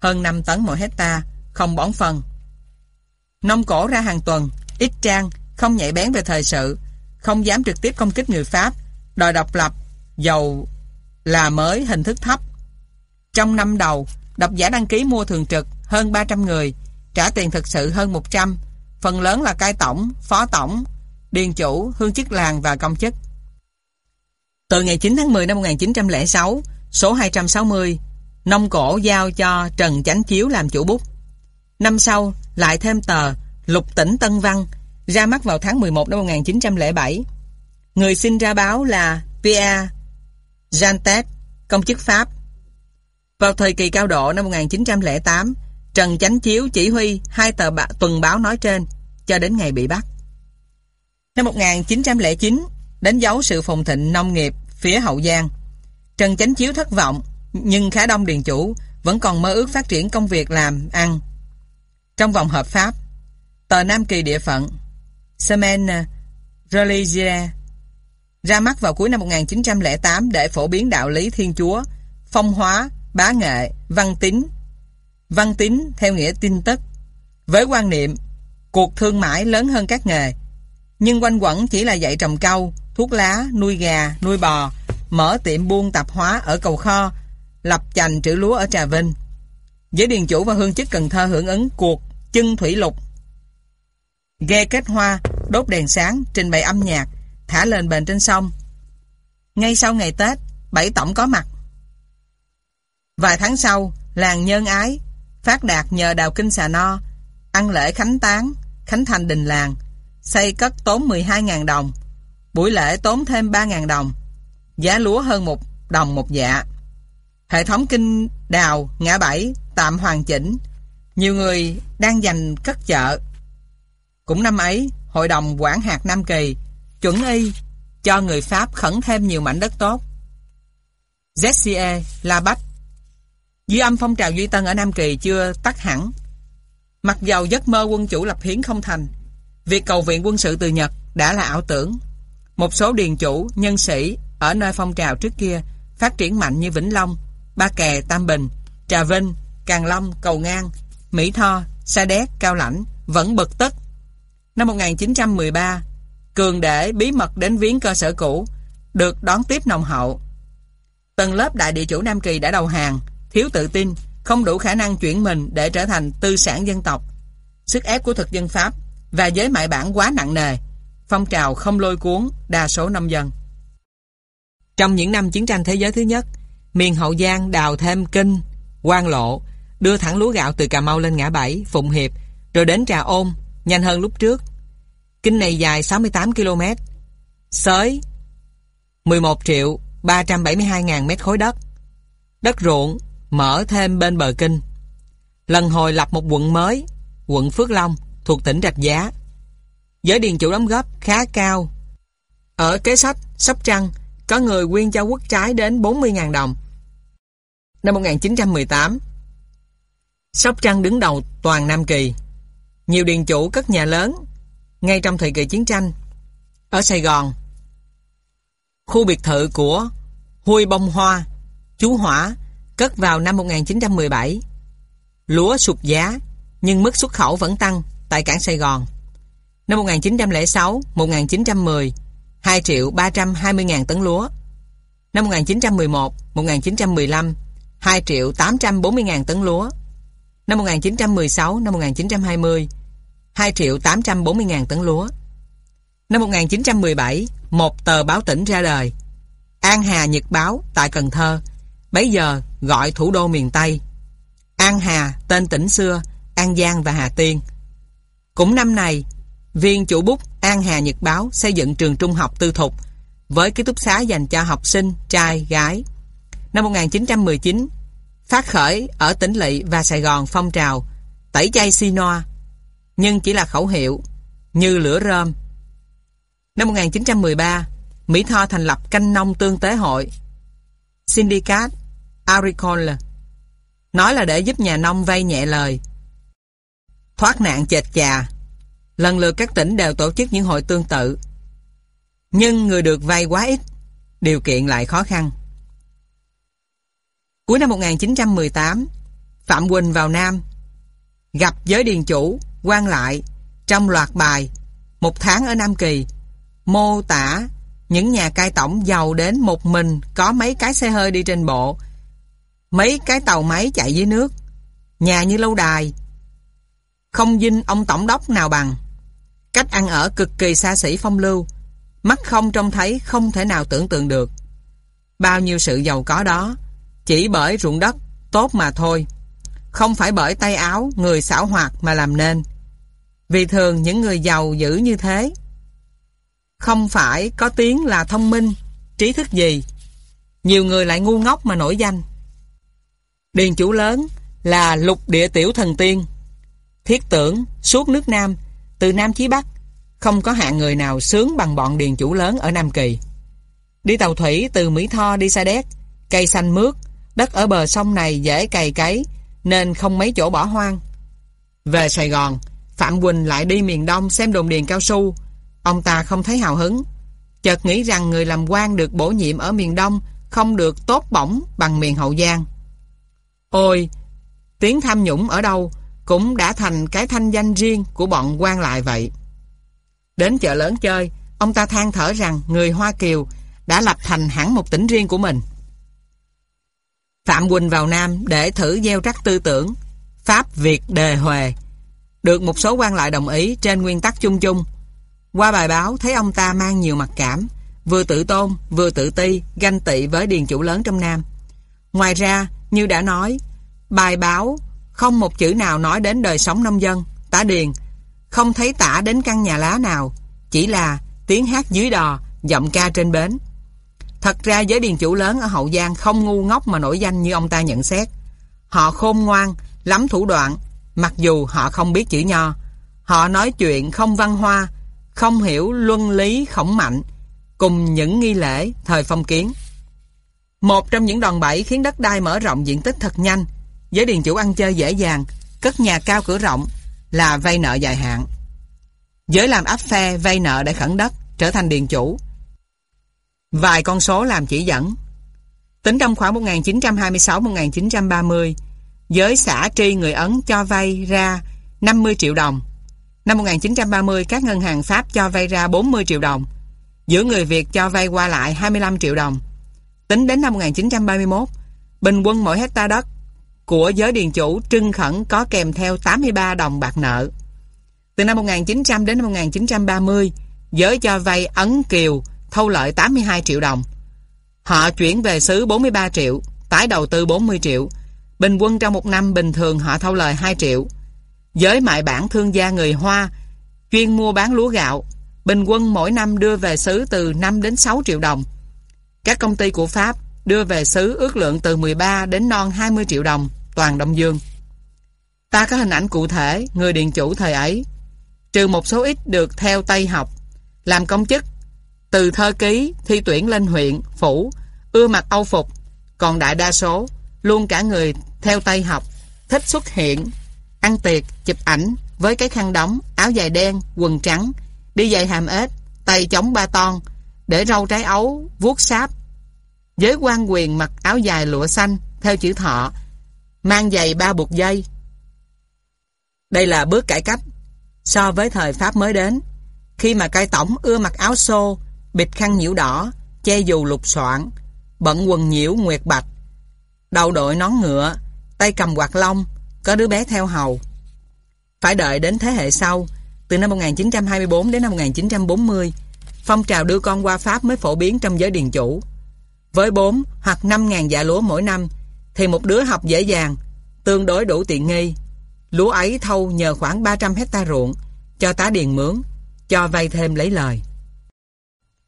hơn 5 tấn mỗi hecta, không bón phân. Nông cổ ra hàng tuần, ít trang, không nhạy bén về thời sự, không dám trực tiếp công kích người Pháp, đòi độc lập, dầu là mới hình thức thấp. Trong năm đầu, độc giả đăng ký mua thường trực hơn 300 người, trả tiền thực sự hơn 100, phần lớn là cai tổng, phó tổng, điền chủ, hương chức làng và công chức. Từ ngày 9 tháng 10 năm 1906, số 260, nông cổ giao cho Trần Chánh Chiếu làm chủ bút. Năm sau, lại thêm tờ Lục Tỉnh Tân Văn, ra mắt vào tháng 11 năm 1907. Người xin ra báo là Pierre Jantet, công chức Pháp. Vào thời kỳ cao độ năm 1908, Trần Chánh Chiếu chỉ huy hai tờ bạ, tuần báo nói trên cho đến ngày bị bắt. Năm 1909, đánh dấu sự phồn thịnh nông nghiệp phía Hậu Giang. Trần Chánh Chiếu thất vọng, nhưng khá đông điền chủ vẫn còn mơ ước phát triển công việc làm, ăn. Trong vòng hợp pháp, tờ Nam Kỳ địa phận Semaine à, religia ra mắt vào cuối năm 1908 để phổ biến đạo lý Thiên Chúa, phong hóa, bá nghệ, văn tính Văn tín theo nghĩa tin tức. Với quan niệm, cuộc thương mại lớn hơn các nghề, nhưng quanh quẩn chỉ là dạy trồng cau, thuốc lá, nuôi gà, nuôi bò, mở tiệm buôn tạp hóa ở cầu kho, lập chành trữ lúa ở Trà Vinh. Giới điền chủ và hương chức Cần Thơ hưởng ứng cuộc chân thủy lục. Ghe kết hoa, đốt đèn sáng, trình bày âm nhạc, thả lên bền trên sông. Ngay sau ngày Tết, bảy tổng có mặt. Vài tháng sau, làng nhân ái, phát đạt nhờ đào kinh xà no, ăn lễ khánh tán, khánh thành đình làng, xây cất tốn 12.000 đồng, buổi lễ tốn thêm 3.000 đồng, giá lúa hơn một đồng một dạ. Hệ thống kinh đào, ngã bảy, tạm hoàn chỉnh, nhiều người đang dành cất chợ. Cũng năm ấy, Hội đồng quản hạt Nam Kỳ chuẩn y cho người Pháp khẩn thêm nhiều mảnh đất tốt. ZCE, La Bách Dư âm phong trào Duy Tân ở Nam Kỳ chưa tắt hẳn. Mặc dầu giấc mơ quân chủ lập hiến không thành, việc cầu viện quân sự từ Nhật đã là ảo tưởng. Một số điền chủ, nhân sĩ ở nơi phong trào trước kia phát triển mạnh như Vĩnh Long, Ba Kè, Tam Bình, Trà Vinh, Càng Long, Cầu Ngang, Mỹ Tho, Sa Đéc, Cao Lãnh vẫn bực tức. Năm 1913, Cường để bí mật đến viếng cơ sở cũ, được đón tiếp nồng hậu. Tầng lớp đại địa chủ Nam Kỳ đã đầu hàng, thiếu tự tin, không đủ khả năng chuyển mình để trở thành tư sản dân tộc. Sức ép của thực dân Pháp và giới mại bản quá nặng nề, phong trào không lôi cuốn đa số nông dân. Trong những năm chiến tranh thế giới thứ nhất, miền Hậu Giang đào thêm kinh, quan lộ, đưa thẳng lúa gạo từ Cà Mau lên ngã bảy, Phụng Hiệp, rồi đến Trà Ôn, nhanh hơn lúc trước. Kinh này dài 68 km, sới 11 triệu 372 ngàn mét khối đất. Đất ruộng mở thêm bên bờ kinh. Lần hồi lập một quận mới, quận Phước Long, thuộc tỉnh Rạch Giá. Giới điền chủ đóng góp khá cao. Ở kế sách, Sóc Trăng, có người quyên cho quốc trái đến 40.000 đồng. Năm 1918, Sóc Trăng đứng đầu toàn Nam Kỳ. Nhiều điền chủ cất nhà lớn, ngay trong thời kỳ chiến tranh. Ở Sài Gòn, khu biệt thự của Huy Bông Hoa, chú Hỏa, cất vào năm 1917. Lúa sụt giá, nhưng mức xuất khẩu vẫn tăng tại cảng Sài Gòn. Năm 1906, 1910, 2 triệu 320 ngàn tấn lúa. Năm 1911, 1915, 2 triệu 840 ngàn tấn lúa. Năm 1916-1920 2 triệu 840 ngàn tấn lúa. Năm 1917, một tờ báo tỉnh ra đời. An Hà Nhật Báo tại Cần Thơ, bấy giờ gọi thủ đô miền Tây. An Hà, tên tỉnh xưa, An Giang và Hà Tiên. Cũng năm này, viên chủ bút An Hà Nhật Báo xây dựng trường trung học tư thục với ký túc xá dành cho học sinh, trai, gái. Năm 1919, phát khởi ở tỉnh Lỵ và Sài Gòn phong trào tẩy chay Sino nhưng chỉ là khẩu hiệu, như lửa rơm. Năm 1913, Mỹ Tho thành lập canh nông tương tế hội Syndicate Aricol nói là để giúp nhà nông vay nhẹ lời. Thoát nạn chệt chà. Lần lượt các tỉnh đều tổ chức những hội tương tự. Nhưng người được vay quá ít điều kiện lại khó khăn. Cuối năm 1918 Phạm Quỳnh vào Nam gặp giới điền chủ quan lại trong loạt bài một tháng ở Nam Kỳ mô tả những nhà cai tổng giàu đến một mình có mấy cái xe hơi đi trên bộ, mấy cái tàu máy chạy dưới nước, nhà như lâu đài. Không dinh ông tổng đốc nào bằng. Cách ăn ở cực kỳ xa xỉ phong lưu, mắt không trông thấy không thể nào tưởng tượng được. Bao nhiêu sự giàu có đó, chỉ bởi ruộng đất tốt mà thôi. Không phải bởi tay áo, người xảo hoạt mà làm nên. Vì thường những người giàu dữ như thế không phải có tiếng là thông minh, trí thức gì. Nhiều người lại ngu ngốc mà nổi danh. Điền chủ lớn là lục địa tiểu thần tiên. Thiết tưởng suốt nước Nam, từ Nam chí Bắc, không có hạng người nào sướng bằng bọn điền chủ lớn ở Nam Kỳ. Đi tàu thủy từ Mỹ Tho đi Sa Đéc, cây xanh mướt, đất ở bờ sông này dễ cày cấy, nên không mấy chỗ bỏ hoang. Về Sài Gòn, Phạm Quỳnh lại đi miền Đông xem đồn điền cao su, Ông ta không thấy hào hứng, chợt nghĩ rằng người làm quan được bổ nhiệm ở miền Đông không được tốt bổng bằng miền Hậu Giang. Ôi, tiếng tham nhũng ở đâu cũng đã thành cái thanh danh riêng của bọn quan lại vậy. Đến chợ lớn chơi, ông ta than thở rằng người Hoa Kiều đã lập thành hẳn một tỉnh riêng của mình. Phạm Quỳnh vào Nam để thử gieo rắc tư tưởng Pháp Việt đề huề được một số quan lại đồng ý trên nguyên tắc chung chung qua bài báo thấy ông ta mang nhiều mặt cảm, vừa tự tôn, vừa tự ti, ganh tị với điền chủ lớn trong Nam. Ngoài ra, như đã nói, bài báo không một chữ nào nói đến đời sống nông dân, tả điền, không thấy tả đến căn nhà lá nào, chỉ là tiếng hát dưới đò, giọng ca trên bến. Thật ra giới điền chủ lớn ở Hậu Giang không ngu ngốc mà nổi danh như ông ta nhận xét. Họ khôn ngoan, lắm thủ đoạn, mặc dù họ không biết chữ nho. Họ nói chuyện không văn hoa, không hiểu luân lý khổng mạnh, cùng những nghi lễ thời phong kiến. Một trong những đòn bẩy khiến đất đai mở rộng diện tích thật nhanh, với điền chủ ăn chơi dễ dàng, cất nhà cao cửa rộng là vay nợ dài hạn. Giới làm áp phe vay nợ để khẩn đất, trở thành điền chủ. Vài con số làm chỉ dẫn. Tính trong khoảng 1926-1930, giới xã tri người Ấn cho vay ra 50 triệu đồng. Năm 1930, các ngân hàng Pháp cho vay ra 40 triệu đồng. Giữa người Việt cho vay qua lại 25 triệu đồng. Tính đến năm 1931, bình quân mỗi hecta đất của giới điền chủ trưng khẩn có kèm theo 83 đồng bạc nợ. Từ năm 1900 đến năm 1930, giới cho vay Ấn Kiều thâu lợi 82 triệu đồng. Họ chuyển về xứ 43 triệu, tái đầu tư 40 triệu. Bình quân trong một năm bình thường họ thâu lời 2 triệu. Giới mại bản thương gia người Hoa chuyên mua bán lúa gạo, bình quân mỗi năm đưa về xứ từ 5 đến 6 triệu đồng. Các công ty của Pháp đưa về xứ ước lượng từ 13 đến non 20 triệu đồng toàn Đông Dương. Ta có hình ảnh cụ thể người điện chủ thời ấy, trừ một số ít được theo Tây học, làm công chức, từ thơ ký, thi tuyển lên huyện, phủ, ưa mặc âu phục, còn đại đa số, luôn cả người theo Tây học, thích xuất hiện, ăn tiệc, chụp ảnh với cái khăn đóng, áo dài đen, quần trắng, đi giày hàm ếch, tay chống ba ton, để râu trái ấu, vuốt sáp. Giới quan quyền mặc áo dài lụa xanh, theo chữ thọ, mang giày ba buộc dây. Đây là bước cải cách so với thời Pháp mới đến, khi mà cai tổng ưa mặc áo xô, bịt khăn nhiễu đỏ, che dù lục soạn, bận quần nhiễu nguyệt bạch, đầu đội nón ngựa, tay cầm quạt lông, có đứa bé theo hầu. Phải đợi đến thế hệ sau, từ năm 1924 đến năm 1940, phong trào đưa con qua Pháp mới phổ biến trong giới điền chủ. Với 4 hoặc 5 ngàn dạ lúa mỗi năm, thì một đứa học dễ dàng, tương đối đủ tiện nghi. Lúa ấy thâu nhờ khoảng 300 hecta ruộng, cho tá điền mướn, cho vay thêm lấy lời.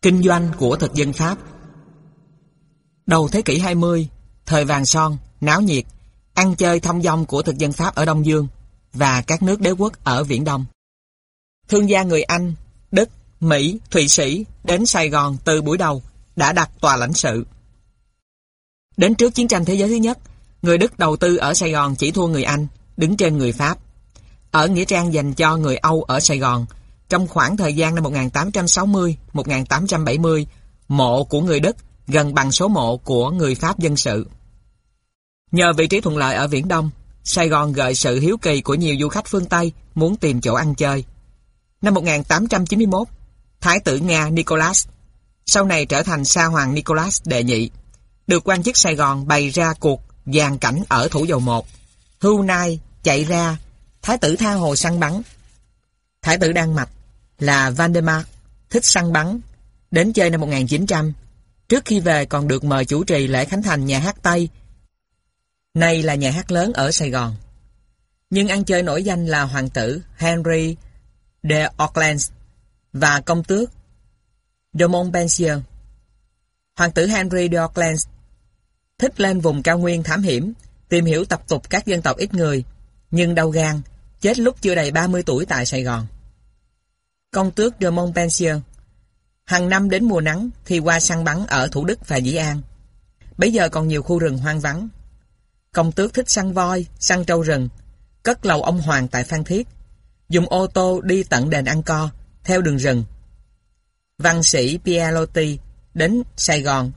Kinh doanh của thực dân Pháp Đầu thế kỷ 20, thời vàng son, náo nhiệt, ăn chơi thông dong của thực dân Pháp ở Đông Dương và các nước đế quốc ở Viễn Đông. Thương gia người Anh, Mỹ, Thụy Sĩ đến Sài Gòn từ buổi đầu đã đặt tòa lãnh sự. Đến trước chiến tranh thế giới thứ nhất, người Đức đầu tư ở Sài Gòn chỉ thua người Anh, đứng trên người Pháp. Ở Nghĩa Trang dành cho người Âu ở Sài Gòn, trong khoảng thời gian năm 1860-1870, mộ của người Đức gần bằng số mộ của người Pháp dân sự. Nhờ vị trí thuận lợi ở Viễn Đông, Sài Gòn gợi sự hiếu kỳ của nhiều du khách phương Tây muốn tìm chỗ ăn chơi. Năm 1891, Thái tử Nga Nicholas, sau này trở thành Sa Hoàng Nicholas đệ nhị, được quan chức Sài Gòn bày ra cuộc dàn cảnh ở Thủ Dầu Một. Hưu Nai chạy ra, Thái tử tha hồ săn bắn. Thái tử Đan Mạch là Vandermark, thích săn bắn, đến chơi năm 1900. Trước khi về còn được mời chủ trì lễ khánh thành nhà hát Tây. Nay là nhà hát lớn ở Sài Gòn. Nhưng ăn chơi nổi danh là hoàng tử Henry de Orleans và công tước de Montpensier. Hoàng tử Henry de Orleans thích lên vùng cao nguyên thám hiểm, tìm hiểu tập tục các dân tộc ít người, nhưng đau gan, chết lúc chưa đầy 30 tuổi tại Sài Gòn. Công tước de Montpensier hàng năm đến mùa nắng thì qua săn bắn ở Thủ Đức và Dĩ An. Bây giờ còn nhiều khu rừng hoang vắng. Công tước thích săn voi, săn trâu rừng, cất lầu ông Hoàng tại Phan Thiết, dùng ô tô đi tận đền Ăn Co, theo đường rừng. Văn sĩ Pierlotti đến Sài Gòn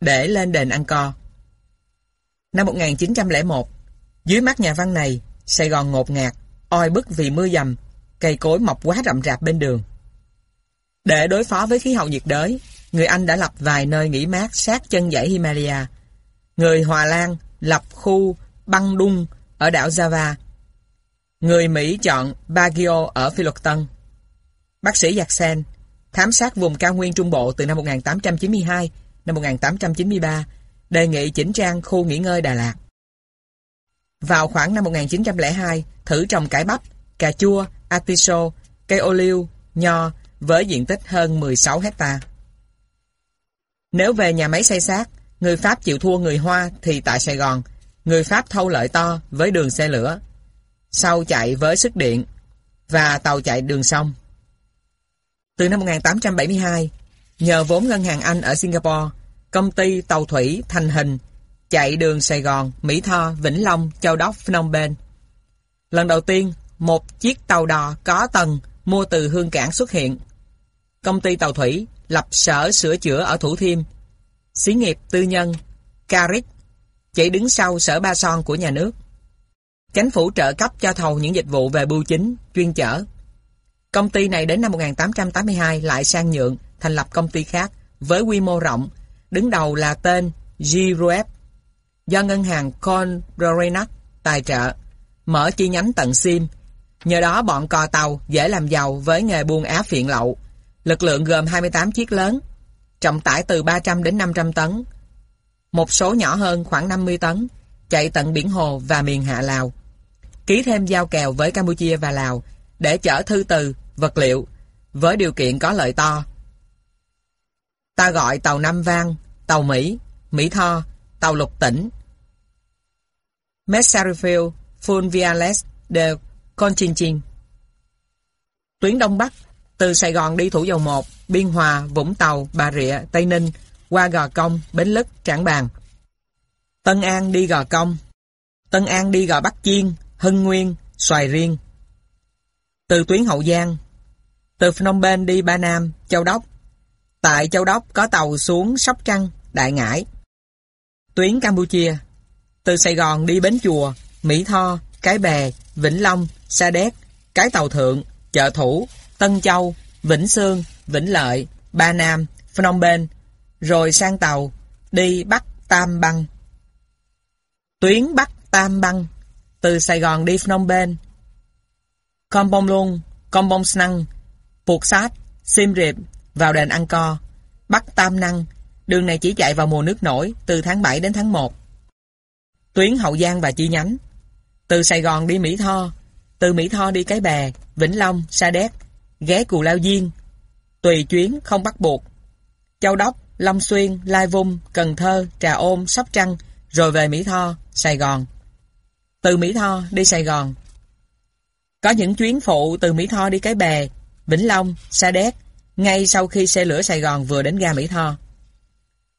để lên đền Angkor. Năm 1901, dưới mắt nhà văn này, Sài Gòn ngột ngạt, oi bức vì mưa dầm, cây cối mọc quá rậm rạp bên đường. Để đối phó với khí hậu nhiệt đới, người Anh đã lập vài nơi nghỉ mát sát chân dãy Himalaya. Người Hòa Lan lập khu băng đung ở đảo Java. Người Mỹ chọn Baguio ở Phi Luật Tân. Bác sĩ Jackson thám sát vùng cao nguyên Trung Bộ từ năm 1892 năm 1893 đề nghị chỉnh trang khu nghỉ ngơi Đà Lạt. Vào khoảng năm 1902, thử trồng cải bắp, cà chua, atiso, cây ô liu, nho với diện tích hơn 16 hecta. Nếu về nhà máy xây xác, người Pháp chịu thua người Hoa thì tại Sài Gòn, người Pháp thâu lợi to với đường xe lửa, sau chạy với sức điện và tàu chạy đường sông. Từ năm 1872, nhờ vốn ngân hàng Anh ở Singapore, công ty tàu thủy thành hình chạy đường Sài Gòn, Mỹ Tho, Vĩnh Long, Châu Đốc, Phnom Penh. Lần đầu tiên, một chiếc tàu đò có tầng mua từ Hương Cảng xuất hiện. Công ty tàu thủy lập sở sửa chữa ở Thủ Thiêm. Xí nghiệp tư nhân Caric chỉ đứng sau sở Ba Son của nhà nước. chính phủ trợ cấp cho thầu những dịch vụ về bưu chính, chuyên chở. Công ty này đến năm 1882 lại sang nhượng, thành lập công ty khác với quy mô rộng, đứng đầu là tên Giruep, do ngân hàng Conrorenac tài trợ, mở chi nhánh tận Sim. Nhờ đó bọn cò tàu dễ làm giàu với nghề buôn á phiện lậu. Lực lượng gồm 28 chiếc lớn, trọng tải từ 300 đến 500 tấn. Một số nhỏ hơn khoảng 50 tấn, chạy tận biển Hồ và miền Hạ Lào. Ký thêm giao kèo với Campuchia và Lào để chở thư từ, vật liệu, với điều kiện có lợi to. Ta gọi tàu Nam Vang, tàu Mỹ, Mỹ Tho, tàu Lục Tỉnh, Messarifield, Funviales de Conchinching. Tuyến Đông Bắc, từ Sài Gòn đi Thủ Dầu Một, Biên Hòa, Vũng Tàu, Bà Rịa, Tây Ninh, qua Gò Công, Bến Lức, Trảng Bàng. Tân An đi Gò Công, Tân An đi Gò Bắc Chiên, Hưng Nguyên, Xoài Riêng. Từ tuyến Hậu Giang, từ Phnom Penh đi Ba Nam, Châu Đốc. Tại Châu Đốc có tàu xuống Sóc Trăng, Đại Ngãi. Tuyến Campuchia, từ Sài Gòn đi Bến Chùa, Mỹ Tho, Cái Bè, Vĩnh Long, Sa Đéc, Cái Tàu Thượng, Chợ Thủ, Tân Châu, Vĩnh Sương, Vĩnh Lợi, Ba Nam, Phnom Penh, rồi sang tàu, đi Bắc Tam Băng. Tuyến Bắc Tam Băng, từ Sài Gòn đi Phnom Penh, Kompong Luông, Kompong snăng, buộc Sát, Sim Reap, vào đền ăn co Bắc Tam Năng. Đường này chỉ chạy vào mùa nước nổi, từ tháng 7 đến tháng 1. Tuyến Hậu Giang và chi nhánh. Từ Sài Gòn đi Mỹ Tho, từ Mỹ Tho đi Cái Bè, Vĩnh Long, Sa Đéc, ghé Cù Lao Diên. Tùy chuyến không bắt buộc. Châu Đốc, Long Xuyên, Lai Vung, Cần Thơ, Trà ôm Sóc Trăng, rồi về Mỹ Tho, Sài Gòn. Từ Mỹ Tho đi Sài Gòn. Có những chuyến phụ từ Mỹ Tho đi Cái Bè, Vĩnh Long, Sa Đéc, ngay sau khi xe lửa Sài Gòn vừa đến ga Mỹ Tho.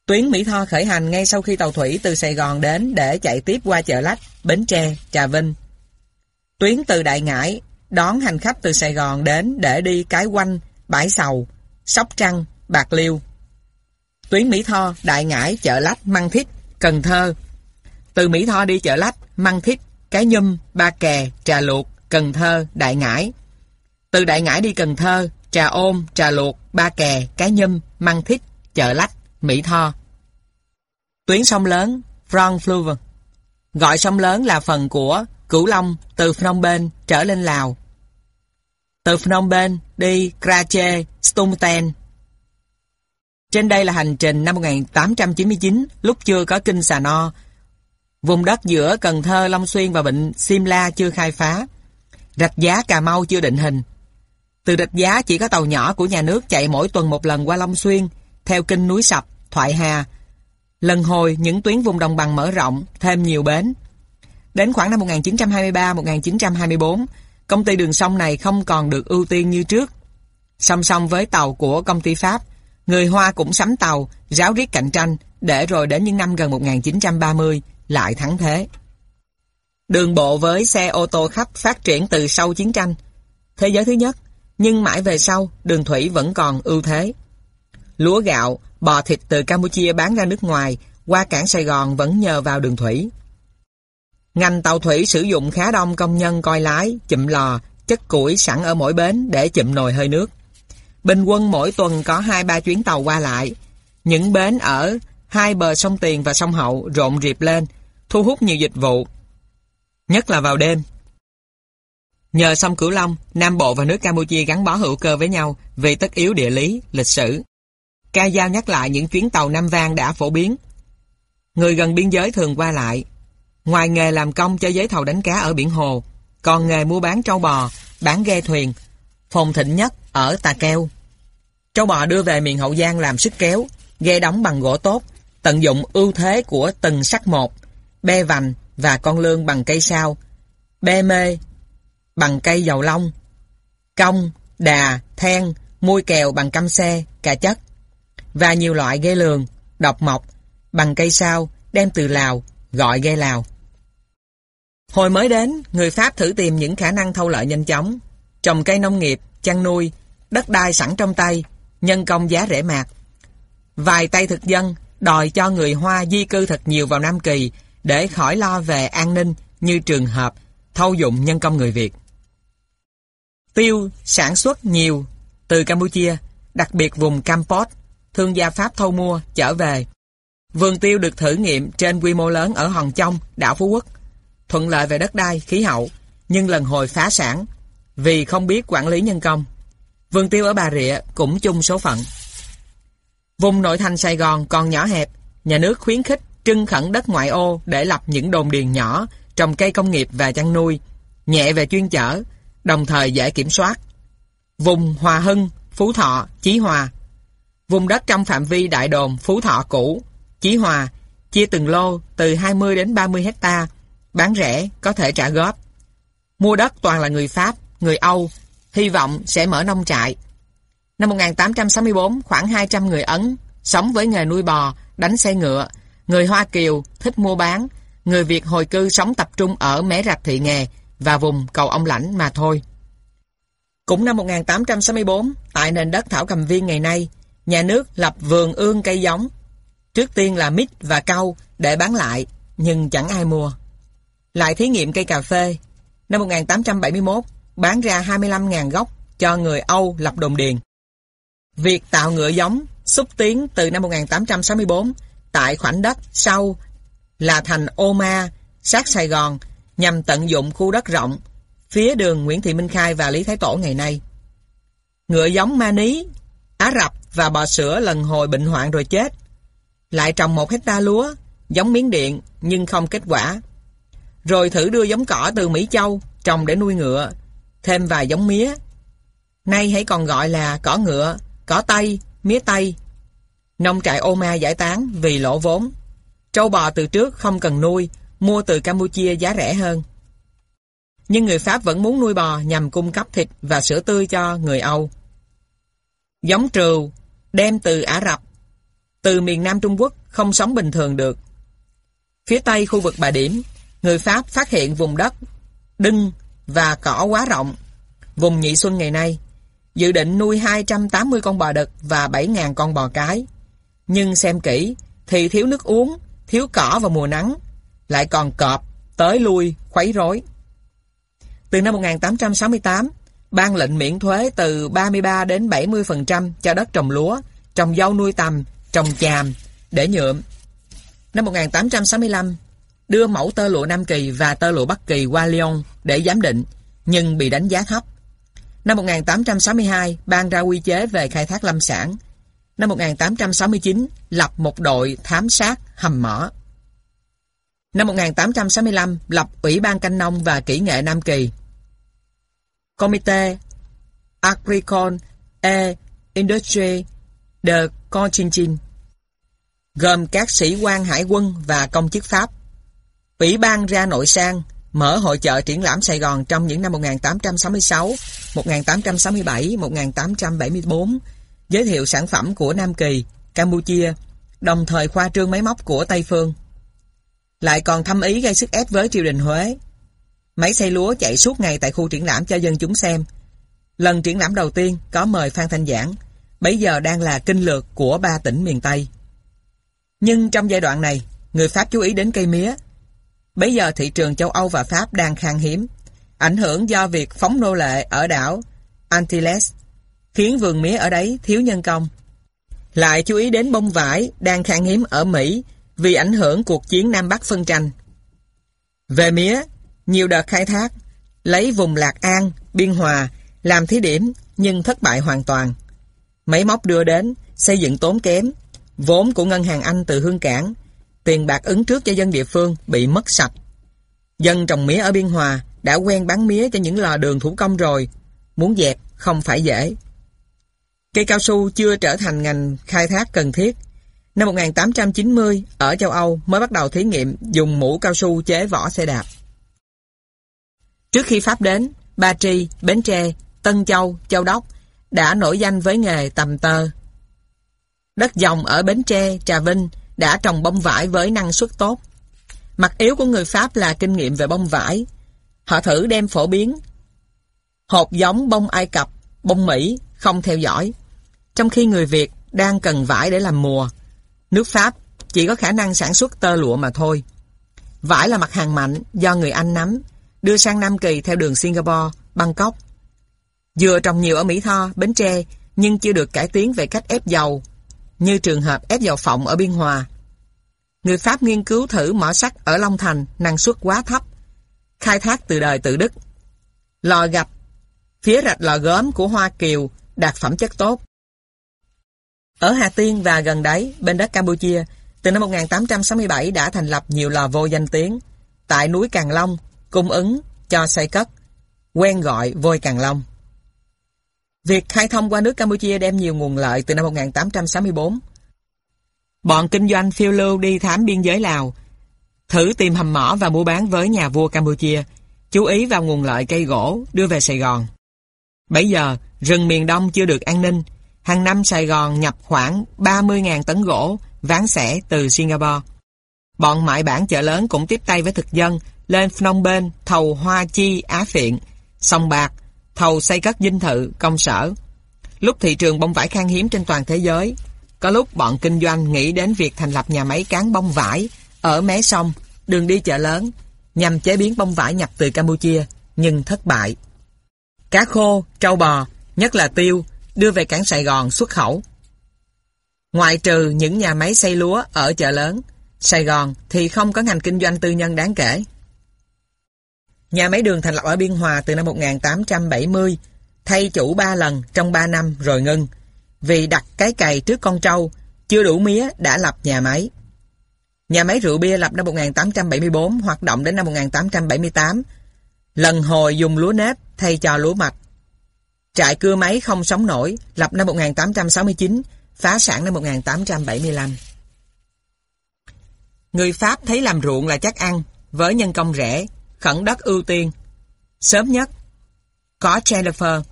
Tuyến Mỹ Tho khởi hành ngay sau khi tàu thủy từ Sài Gòn đến để chạy tiếp qua chợ Lách, Bến Tre, Trà Vinh. Tuyến từ Đại Ngãi đón hành khách từ Sài Gòn đến để đi Cái Quanh, Bãi Sầu, Sóc Trăng, Bạc Liêu. Tuyến Mỹ Tho, Đại Ngãi, chợ Lách, Măng Thích, Cần Thơ. Từ Mỹ Tho đi chợ Lách, Măng Thích, Cái Nhum, Ba Kè, Trà Luộc, Cần Thơ, Đại Ngãi. Từ Đại Ngãi đi Cần Thơ, Trà Ôm, Trà Luộc, Ba Kè, Cái Nhâm, Măng Thích, Chợ Lách, Mỹ Tho. Tuyến sông lớn, Front Fluve. Gọi sông lớn là phần của Cửu Long từ Phnom Penh trở lên Lào. Từ Phnom Penh đi Krache, Stumten. Trên đây là hành trình năm 1899 lúc chưa có kinh Xà No. Vùng đất giữa Cần Thơ, Long Xuyên và bệnh Simla chưa khai phá. Rạch giá Cà Mau chưa định hình. Từ rạch giá chỉ có tàu nhỏ của nhà nước chạy mỗi tuần một lần qua Long Xuyên, theo kinh núi Sập, Thoại Hà. Lần hồi những tuyến vùng đồng bằng mở rộng, thêm nhiều bến. Đến khoảng năm 1923-1924, công ty đường sông này không còn được ưu tiên như trước. Song song với tàu của công ty Pháp, người Hoa cũng sắm tàu, ráo riết cạnh tranh, để rồi đến những năm gần 1930 lại thắng thế. Đường bộ với xe ô tô khách phát triển từ sau chiến tranh. Thế giới thứ nhất, nhưng mãi về sau, đường thủy vẫn còn ưu thế. Lúa gạo, bò thịt từ Campuchia bán ra nước ngoài, qua cảng Sài Gòn vẫn nhờ vào đường thủy. Ngành tàu thủy sử dụng khá đông công nhân coi lái, chụm lò, chất củi sẵn ở mỗi bến để chụm nồi hơi nước. Bình quân mỗi tuần có 2-3 chuyến tàu qua lại. Những bến ở hai bờ sông Tiền và sông Hậu rộn rịp lên, thu hút nhiều dịch vụ, nhất là vào đêm. Nhờ sông Cửu Long, Nam Bộ và nước Campuchia gắn bó hữu cơ với nhau vì tất yếu địa lý, lịch sử. Ca Giao nhắc lại những chuyến tàu Nam Vang đã phổ biến. Người gần biên giới thường qua lại. Ngoài nghề làm công cho giới thầu đánh cá ở biển Hồ, còn nghề mua bán trâu bò, bán ghe thuyền, phồn thịnh nhất ở Tà Keo. Trâu bò đưa về miền Hậu Giang làm sức kéo, ghe đóng bằng gỗ tốt, tận dụng ưu thế của từng sắc một, be vành và con lươn bằng cây sao, bê mê bằng cây dầu lông, cong, đà, then, môi kèo bằng căm xe, cà chất và nhiều loại ghe lường, độc mộc bằng cây sao đem từ Lào, gọi ghe Lào. Hồi mới đến, người Pháp thử tìm những khả năng thâu lợi nhanh chóng, trồng cây nông nghiệp, chăn nuôi, đất đai sẵn trong tay, nhân công giá rẻ mạt. Vài tay thực dân đòi cho người Hoa di cư thật nhiều vào Nam Kỳ để khỏi lo về an ninh như trường hợp thâu dụng nhân công người Việt. Tiêu sản xuất nhiều từ Campuchia, đặc biệt vùng Campot, thương gia Pháp thâu mua, trở về. Vườn tiêu được thử nghiệm trên quy mô lớn ở Hòn Trong, đảo Phú Quốc. Thuận lợi về đất đai, khí hậu, nhưng lần hồi phá sản vì không biết quản lý nhân công. Vườn tiêu ở Bà Rịa cũng chung số phận. Vùng nội thành Sài Gòn còn nhỏ hẹp, nhà nước khuyến khích trưng khẩn đất ngoại ô để lập những đồn điền nhỏ, trồng cây công nghiệp và chăn nuôi, nhẹ về chuyên chở, đồng thời dễ kiểm soát. Vùng Hòa Hưng, Phú Thọ, Chí Hòa Vùng đất trong phạm vi đại đồn Phú Thọ cũ, Chí Hòa, chia từng lô từ 20 đến 30 hecta bán rẻ, có thể trả góp. Mua đất toàn là người Pháp, người Âu, hy vọng sẽ mở nông trại. Năm 1864, khoảng 200 người Ấn sống với nghề nuôi bò, đánh xe ngựa. Người Hoa Kiều thích mua bán, người Việt hồi cư sống tập trung ở Mé Rạch Thị Nghè và vùng cầu ông lãnh mà thôi. Cũng năm 1864, tại nền đất Thảo Cầm Viên ngày nay, nhà nước lập vườn ương cây giống. Trước tiên là mít và cau để bán lại, nhưng chẳng ai mua. Lại thí nghiệm cây cà phê. Năm 1871, bán ra 25.000 gốc cho người Âu lập đồn điền. Việc tạo ngựa giống xúc tiến từ năm 1864 tại khoảnh đất sau là thành Oma, sát Sài Gòn nhằm tận dụng khu đất rộng phía đường Nguyễn Thị Minh Khai và Lý Thái Tổ ngày nay. Ngựa giống ma ní, Á Rập và bò sữa lần hồi bệnh hoạn rồi chết. Lại trồng một hecta lúa, giống miếng điện nhưng không kết quả. Rồi thử đưa giống cỏ từ Mỹ Châu trồng để nuôi ngựa, thêm vài giống mía. Nay hãy còn gọi là cỏ ngựa, cỏ tây, mía tây. Nông trại Oma giải tán vì lỗ vốn. Trâu bò từ trước không cần nuôi, mua từ Campuchia giá rẻ hơn. Nhưng người Pháp vẫn muốn nuôi bò nhằm cung cấp thịt và sữa tươi cho người Âu. Giống trừu đem từ Ả Rập, từ miền Nam Trung Quốc không sống bình thường được. Phía tây khu vực Bà Điểm, người Pháp phát hiện vùng đất đưng và cỏ quá rộng, vùng Nhị Xuân ngày nay, dự định nuôi 280 con bò đực và 7.000 con bò cái. Nhưng xem kỹ thì thiếu nước uống, thiếu cỏ vào mùa nắng, lại còn cọp, tới lui, khuấy rối. Từ năm 1868, ban lệnh miễn thuế từ 33 đến 70% cho đất trồng lúa, trồng dâu nuôi tầm, trồng chàm, để nhuộm. Năm 1865, đưa mẫu tơ lụa Nam Kỳ và tơ lụa Bắc Kỳ qua Lyon để giám định, nhưng bị đánh giá thấp. Năm 1862, ban ra quy chế về khai thác lâm sản. Năm 1869, lập một đội thám sát hầm mỏ. Năm 1865, lập Ủy ban Canh nông và Kỹ nghệ Nam Kỳ. Comité Agricole et Industrie de Cochinchin gồm các sĩ quan hải quân và công chức Pháp. Ủy ban ra nội sang mở hội chợ triển lãm Sài Gòn trong những năm 1866, 1867, 1874, giới thiệu sản phẩm của Nam Kỳ, Campuchia, đồng thời khoa trương máy móc của Tây Phương. Lại còn thâm ý gây sức ép với triều đình Huế. Máy xây lúa chạy suốt ngày tại khu triển lãm cho dân chúng xem. Lần triển lãm đầu tiên có mời Phan Thanh Giảng, bấy giờ đang là kinh lược của ba tỉnh miền Tây. Nhưng trong giai đoạn này, người Pháp chú ý đến cây mía. Bấy giờ thị trường châu Âu và Pháp đang khan hiếm, ảnh hưởng do việc phóng nô lệ ở đảo Antilles, khiến vườn mía ở đấy thiếu nhân công. Lại chú ý đến bông vải đang khan hiếm ở Mỹ vì ảnh hưởng cuộc chiến Nam Bắc phân tranh. Về mía, nhiều đợt khai thác, lấy vùng Lạc An, Biên Hòa làm thí điểm nhưng thất bại hoàn toàn. Máy móc đưa đến, xây dựng tốn kém, vốn của ngân hàng Anh từ Hương Cảng, tiền bạc ứng trước cho dân địa phương bị mất sạch. Dân trồng mía ở Biên Hòa đã quen bán mía cho những lò đường thủ công rồi, muốn dẹp không phải dễ. Cây cao su chưa trở thành ngành khai thác cần thiết. Năm 1890, ở châu Âu mới bắt đầu thí nghiệm dùng mũ cao su chế vỏ xe đạp. Trước khi Pháp đến, Ba Tri, Bến Tre, Tân Châu, Châu Đốc đã nổi danh với nghề tầm tơ. Đất dòng ở Bến Tre, Trà Vinh đã trồng bông vải với năng suất tốt. Mặt yếu của người Pháp là kinh nghiệm về bông vải. Họ thử đem phổ biến hộp giống bông Ai Cập, bông Mỹ không theo dõi. Trong khi người Việt đang cần vải để làm mùa, nước Pháp chỉ có khả năng sản xuất tơ lụa mà thôi. Vải là mặt hàng mạnh do người Anh nắm, đưa sang Nam Kỳ theo đường Singapore, Bangkok. Dừa trồng nhiều ở Mỹ Tho, Bến Tre, nhưng chưa được cải tiến về cách ép dầu, như trường hợp ép dầu phộng ở Biên Hòa. Người Pháp nghiên cứu thử mỏ sắt ở Long Thành, năng suất quá thấp, khai thác từ đời tự Đức. Lò gạch, phía rạch lò gốm của Hoa Kiều đạt phẩm chất tốt. Ở Hà Tiên và gần đấy, bên đất Campuchia, từ năm 1867 đã thành lập nhiều lò vô danh tiếng. Tại núi Càng Long, cung ứng cho xây cất, quen gọi vôi Càng Long. Việc khai thông qua nước Campuchia đem nhiều nguồn lợi từ năm 1864. Bọn kinh doanh phiêu lưu đi thám biên giới Lào, thử tìm hầm mỏ và mua bán với nhà vua Campuchia, chú ý vào nguồn lợi cây gỗ đưa về Sài Gòn. Bây giờ, rừng miền Đông chưa được an ninh, hàng năm Sài Gòn nhập khoảng 30.000 tấn gỗ ván sẻ từ Singapore. Bọn mại bản chợ lớn cũng tiếp tay với thực dân lên Phnom Penh thầu Hoa Chi Á Phiện, Sông Bạc, thầu xây cất dinh thự, công sở. Lúc thị trường bông vải khan hiếm trên toàn thế giới, có lúc bọn kinh doanh nghĩ đến việc thành lập nhà máy cán bông vải ở mé sông, đường đi chợ lớn, nhằm chế biến bông vải nhập từ Campuchia, nhưng thất bại. Cá khô, trâu bò, nhất là tiêu, đưa về cảng Sài Gòn xuất khẩu. Ngoại trừ những nhà máy xây lúa ở chợ lớn, Sài Gòn thì không có ngành kinh doanh tư nhân đáng kể. Nhà máy đường thành lập ở Biên Hòa từ năm 1870, thay chủ 3 lần trong 3 năm rồi ngưng, vì đặt cái cày trước con trâu, chưa đủ mía đã lập nhà máy. Nhà máy rượu bia lập năm 1874, hoạt động đến năm 1878, lần hồi dùng lúa nếp thay cho lúa mạch. Trại cưa máy không sống nổi, lập năm 1869, phá sản năm 1875. Người Pháp thấy làm ruộng là chắc ăn, với nhân công rẻ, khẩn đất ưu tiên. Sớm nhất, có Jennifer,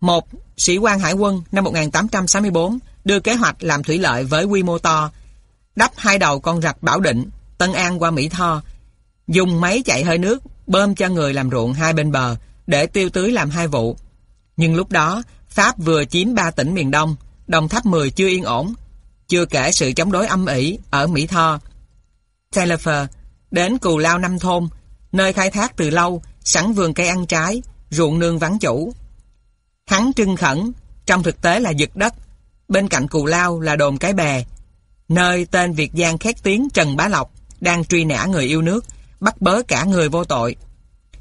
một sĩ quan hải quân năm 1864 đưa kế hoạch làm thủy lợi với quy mô to, đắp hai đầu con rạch Bảo Định, Tân An qua Mỹ Tho, dùng máy chạy hơi nước bơm cho người làm ruộng hai bên bờ để tiêu tưới làm hai vụ. Nhưng lúc đó, Pháp vừa chiếm ba tỉnh miền Đông, Đồng Tháp 10 chưa yên ổn, chưa kể sự chống đối âm ỉ ở Mỹ Tho. Taylor đến Cù Lao Năm Thôn, nơi khai thác từ lâu, sẵn vườn cây ăn trái, ruộng nương vắng chủ. Hắn trưng khẩn, trong thực tế là giật đất, bên cạnh Cù Lao là đồn cái bè, nơi tên Việt Giang khét tiếng Trần Bá Lộc đang truy nã người yêu nước, bắt bớ cả người vô tội.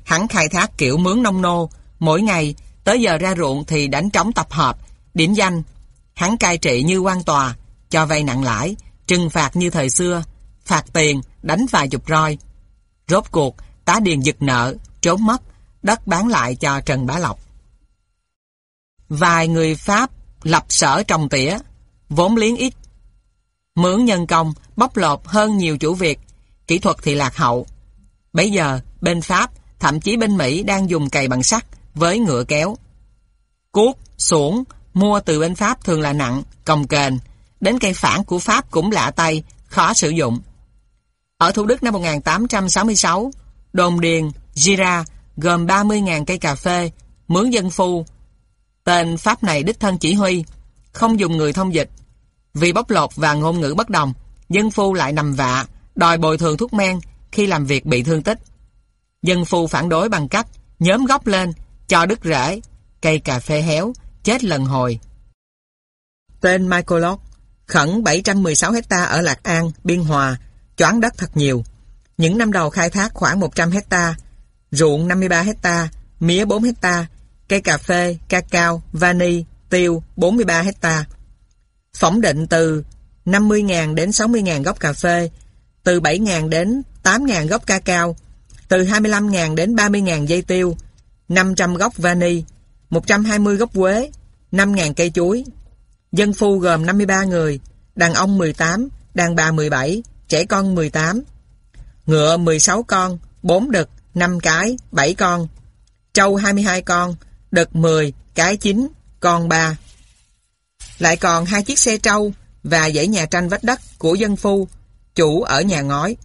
Hắn khai thác kiểu mướn nông nô, mỗi ngày tới giờ ra ruộng thì đánh trống tập hợp, điểm danh. Hắn cai trị như quan tòa, cho vay nặng lãi, trừng phạt như thời xưa, phạt tiền, đánh vài chục roi. Rốt cuộc, tá điền giật nợ, trốn mất, đất bán lại cho Trần Bá Lộc. Vài người Pháp lập sở trồng tỉa, vốn liếng ít. Mướn nhân công, bóc lột hơn nhiều chủ việc, kỹ thuật thì lạc hậu. Bây giờ, bên Pháp, thậm chí bên Mỹ đang dùng cày bằng sắt với ngựa kéo. Cuốc, xuống, mua từ bên Pháp thường là nặng, cồng kềnh. Đến cây phản của Pháp cũng lạ tay, khó sử dụng. Ở Thủ Đức năm 1866, đồn điền Gira gồm 30.000 cây cà phê, mướn dân phu. Tên Pháp này đích thân chỉ huy, không dùng người thông dịch. Vì bóc lột và ngôn ngữ bất đồng, dân phu lại nằm vạ, đòi bồi thường thuốc men khi làm việc bị thương tích. Dân phu phản đối bằng cách nhóm gốc lên, cho đứt rễ, cây cà phê héo, chết lần hồi. Tên Michael Locke, khẩn 716 hecta ở Lạc An, Biên Hòa, choán đất thật nhiều. Những năm đầu khai thác khoảng 100 hecta, ruộng 53 hecta, mía 4 hecta, cây cà phê, cacao, vani, tiêu 43 hecta. Phỏng định từ 50.000 đến 60.000 gốc cà phê, từ 7.000 đến 8.000 gốc cacao, từ 25.000 đến 30.000 dây tiêu, 500 gốc vani, 120 gốc quế, 5.000 cây chuối. Dân phu gồm 53 người, đàn ông 18, đàn bà 17, trẻ con 18. Ngựa 16 con, 4 đực, 5 cái, 7 con. Trâu 22 con, đực 10, cái 9, con 3. Lại còn hai chiếc xe trâu và dãy nhà tranh vách đất của dân phu, chủ ở nhà ngói.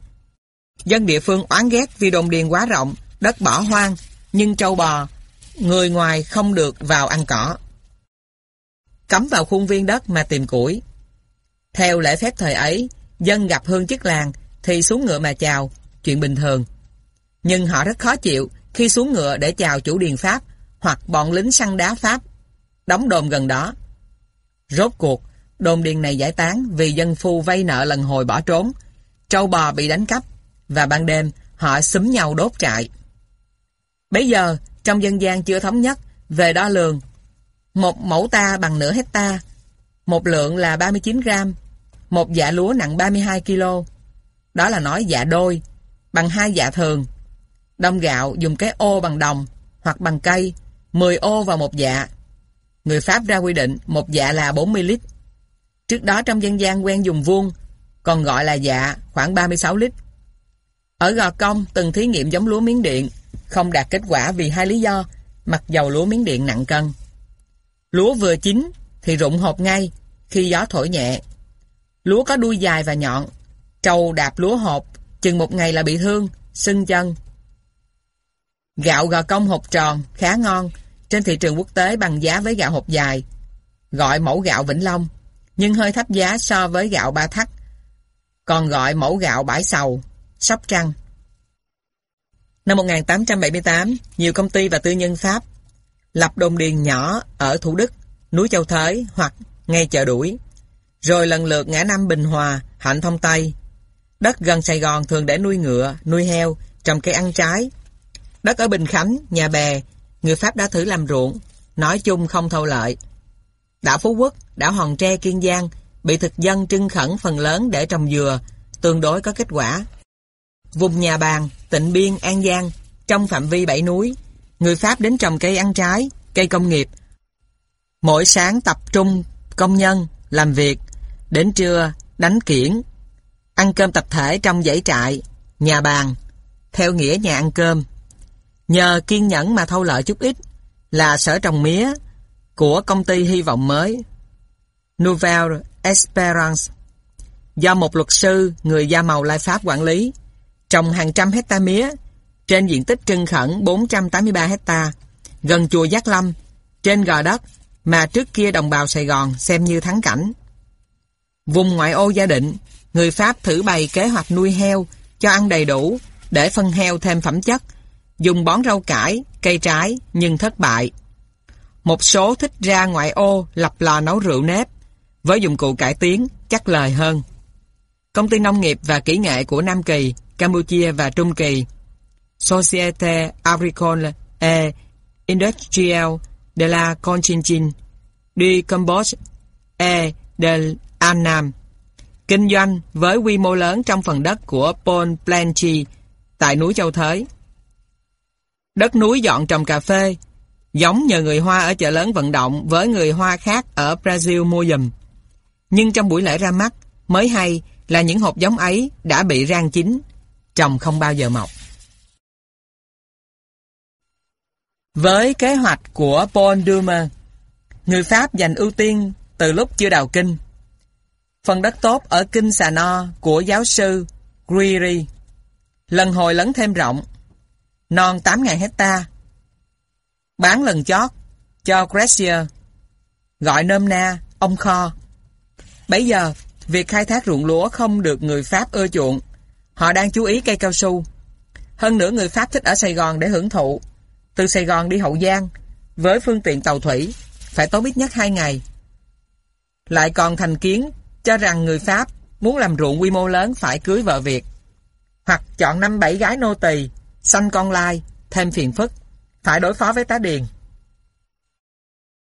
Dân địa phương oán ghét vì đồn điền quá rộng, đất bỏ hoang, nhưng trâu bò, người ngoài không được vào ăn cỏ. Cấm vào khuôn viên đất mà tìm củi. Theo lễ phép thời ấy, dân gặp hương chức làng thì xuống ngựa mà chào, chuyện bình thường. Nhưng họ rất khó chịu khi xuống ngựa để chào chủ điền Pháp hoặc bọn lính săn đá Pháp đóng đồn gần đó. Rốt cuộc, đồn điền này giải tán vì dân phu vay nợ lần hồi bỏ trốn, trâu bò bị đánh cắp, và ban đêm họ xúm nhau đốt trại. Bây giờ, trong dân gian chưa thống nhất về đo lường, một mẫu ta bằng nửa hecta, một lượng là 39 gram, một dạ lúa nặng 32 kg. Đó là nói dạ đôi, bằng hai dạ thường. Đông gạo dùng cái ô bằng đồng hoặc bằng cây, 10 ô vào một dạ. Người Pháp ra quy định một dạ là 40 lít. Trước đó trong dân gian quen dùng vuông, còn gọi là dạ khoảng 36 lít. Ở Gò Công từng thí nghiệm giống lúa miếng điện, không đạt kết quả vì hai lý do, mặc dầu lúa miếng điện nặng cân. Lúa vừa chín thì rụng hộp ngay khi gió thổi nhẹ. Lúa có đuôi dài và nhọn, trâu đạp lúa hộp, chừng một ngày là bị thương, sưng chân. Gạo Gò Công hộp tròn, khá ngon, trên thị trường quốc tế bằng giá với gạo hộp dài, gọi mẫu gạo Vĩnh Long, nhưng hơi thấp giá so với gạo Ba Thắt, còn gọi mẫu gạo Bãi Sầu, Sóc Trăng. Năm 1878, nhiều công ty và tư nhân Pháp lập đồn điền nhỏ ở Thủ Đức, núi Châu Thới hoặc ngay chợ đuổi, rồi lần lượt ngã năm Bình Hòa, Hạnh Thông Tây. Đất gần Sài Gòn thường để nuôi ngựa, nuôi heo, trồng cây ăn trái. Đất ở Bình Khánh, Nhà Bè, người Pháp đã thử làm ruộng, nói chung không thâu lợi. Đảo Phú Quốc, đảo Hòn Tre, Kiên Giang bị thực dân trưng khẩn phần lớn để trồng dừa, tương đối có kết quả. Vùng nhà bàn, tịnh biên, An Giang, trong phạm vi bảy núi, người Pháp đến trồng cây ăn trái, cây công nghiệp. Mỗi sáng tập trung công nhân, làm việc, đến trưa đánh kiển, ăn cơm tập thể trong dãy trại, nhà bàn, theo nghĩa nhà ăn cơm. Nhờ kiên nhẫn mà thâu lợi chút ít là sở trồng mía của công ty hy vọng mới. Nouvelle Esperance do một luật sư người da màu Lai Pháp quản lý trồng hàng trăm hecta mía trên diện tích trưng khẩn 483 hecta gần chùa Giác Lâm trên gò đất mà trước kia đồng bào Sài Gòn xem như thắng cảnh. Vùng ngoại ô gia định, người Pháp thử bày kế hoạch nuôi heo cho ăn đầy đủ để phân heo thêm phẩm chất dùng bón rau cải, cây trái nhưng thất bại. Một số thích ra ngoại ô lập lò nấu rượu nếp với dụng cụ cải tiến chắc lời hơn. Công ty nông nghiệp và kỹ nghệ của Nam Kỳ, Campuchia và Trung Kỳ Societe Agricole e Industrielle de la Conchinchine du Cambodge e del Annam kinh doanh với quy mô lớn trong phần đất của Paul Planchi tại núi Châu Thới. Đất núi dọn trồng cà phê, giống nhờ người Hoa ở chợ lớn vận động với người Hoa khác ở Brazil mua dùm. Nhưng trong buổi lễ ra mắt, mới hay là những hộp giống ấy đã bị rang chín, trồng không bao giờ mọc. Với kế hoạch của Paul Dumer, người Pháp dành ưu tiên từ lúc chưa đào kinh. Phần đất tốt ở kinh Sà No của giáo sư Guiri lần hồi lấn thêm rộng non 8.000 hecta. Bán lần chót cho Gressier, gọi nôm na, ông kho. Bây giờ, việc khai thác ruộng lúa không được người Pháp ưa chuộng. Họ đang chú ý cây cao su. Hơn nữa người Pháp thích ở Sài Gòn để hưởng thụ. Từ Sài Gòn đi Hậu Giang, với phương tiện tàu thủy, phải tốn ít nhất 2 ngày. Lại còn thành kiến cho rằng người Pháp muốn làm ruộng quy mô lớn phải cưới vợ Việt. Hoặc chọn năm bảy gái nô tỳ sanh con lai, thêm phiền phức, phải đối phó với tá điền.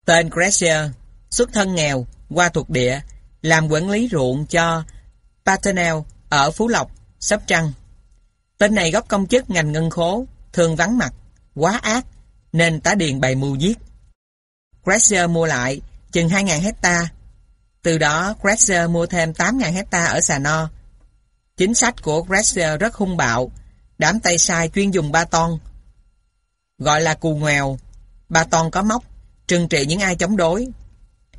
Tên Gracier, xuất thân nghèo, qua thuộc địa, làm quản lý ruộng cho Paternel ở Phú Lộc, Sóc Trăng. Tên này góp công chức ngành ngân khố, thường vắng mặt, quá ác, nên tá điền bày mưu giết. Gracier mua lại chừng 2.000 hecta. Từ đó, Gracier mua thêm 8.000 hecta ở Sà No. Chính sách của Gracier rất hung bạo, Đám tay sai chuyên dùng ba ton. Gọi là cù nghèo. Ba ton có móc, trừng trị những ai chống đối.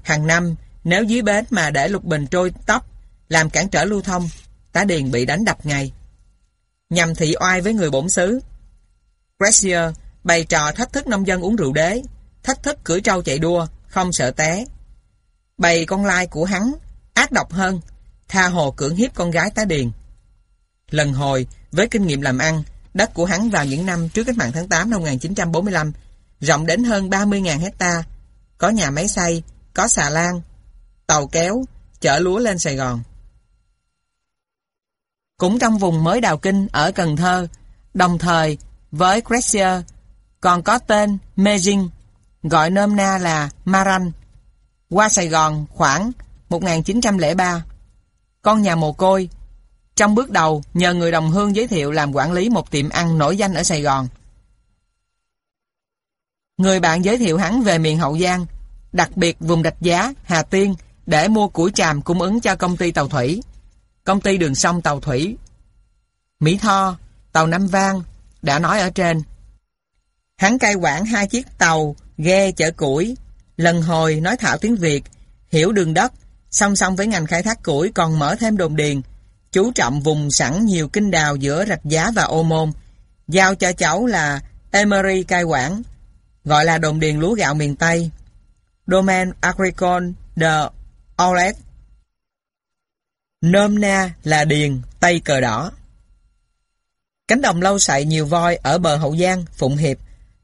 Hàng năm, nếu dưới bến mà để lục bình trôi tóc, làm cản trở lưu thông, tá điền bị đánh đập ngay. Nhằm thị oai với người bổn xứ. Gracier bày trò thách thức nông dân uống rượu đế, thách thức cưỡi trâu chạy đua, không sợ té. Bày con lai của hắn, ác độc hơn, tha hồ cưỡng hiếp con gái tá điền. Lần hồi, với kinh nghiệm làm ăn, đất của hắn vào những năm trước cách mạng tháng 8 năm 1945 rộng đến hơn 30.000 hecta, có nhà máy xây có xà lan, tàu kéo, chở lúa lên Sài Gòn. Cũng trong vùng mới đào kinh ở Cần Thơ, đồng thời với Cressier, còn có tên Mejing, gọi nôm na là Maran, qua Sài Gòn khoảng 1903. Con nhà mồ côi, trong bước đầu nhờ người đồng hương giới thiệu làm quản lý một tiệm ăn nổi danh ở Sài Gòn. Người bạn giới thiệu hắn về miền Hậu Giang, đặc biệt vùng Đạch Giá, Hà Tiên để mua củi tràm cung ứng cho công ty tàu thủy, công ty đường sông tàu thủy, Mỹ Tho, tàu Nam Vang, đã nói ở trên. Hắn cai quản hai chiếc tàu, ghe chở củi, lần hồi nói thạo tiếng Việt, hiểu đường đất, song song với ngành khai thác củi còn mở thêm đồn điền, chú trọng vùng sẵn nhiều kinh đào giữa Rạch Giá và Ô Môn, giao cho cháu là Emery cai quản, gọi là đồn điền lúa gạo miền Tây. Domain Agricole de Aulet. Nôm na là điền Tây cờ đỏ. Cánh đồng lâu sậy nhiều voi ở bờ Hậu Giang, Phụng Hiệp,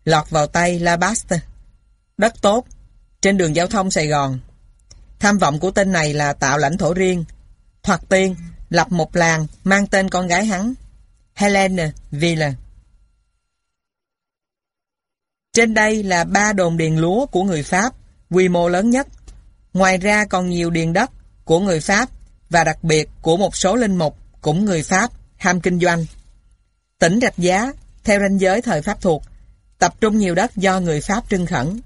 lọt vào tay La Baste. Đất tốt, trên đường giao thông Sài Gòn. Tham vọng của tên này là tạo lãnh thổ riêng. Thoạt tiên, lập một làng mang tên con gái hắn, Helene Ville. Trên đây là ba đồn điền lúa của người Pháp, quy mô lớn nhất. Ngoài ra còn nhiều điền đất của người Pháp và đặc biệt của một số linh mục cũng người Pháp ham kinh doanh. Tỉnh Rạch Giá, theo ranh giới thời Pháp thuộc, tập trung nhiều đất do người Pháp trưng khẩn.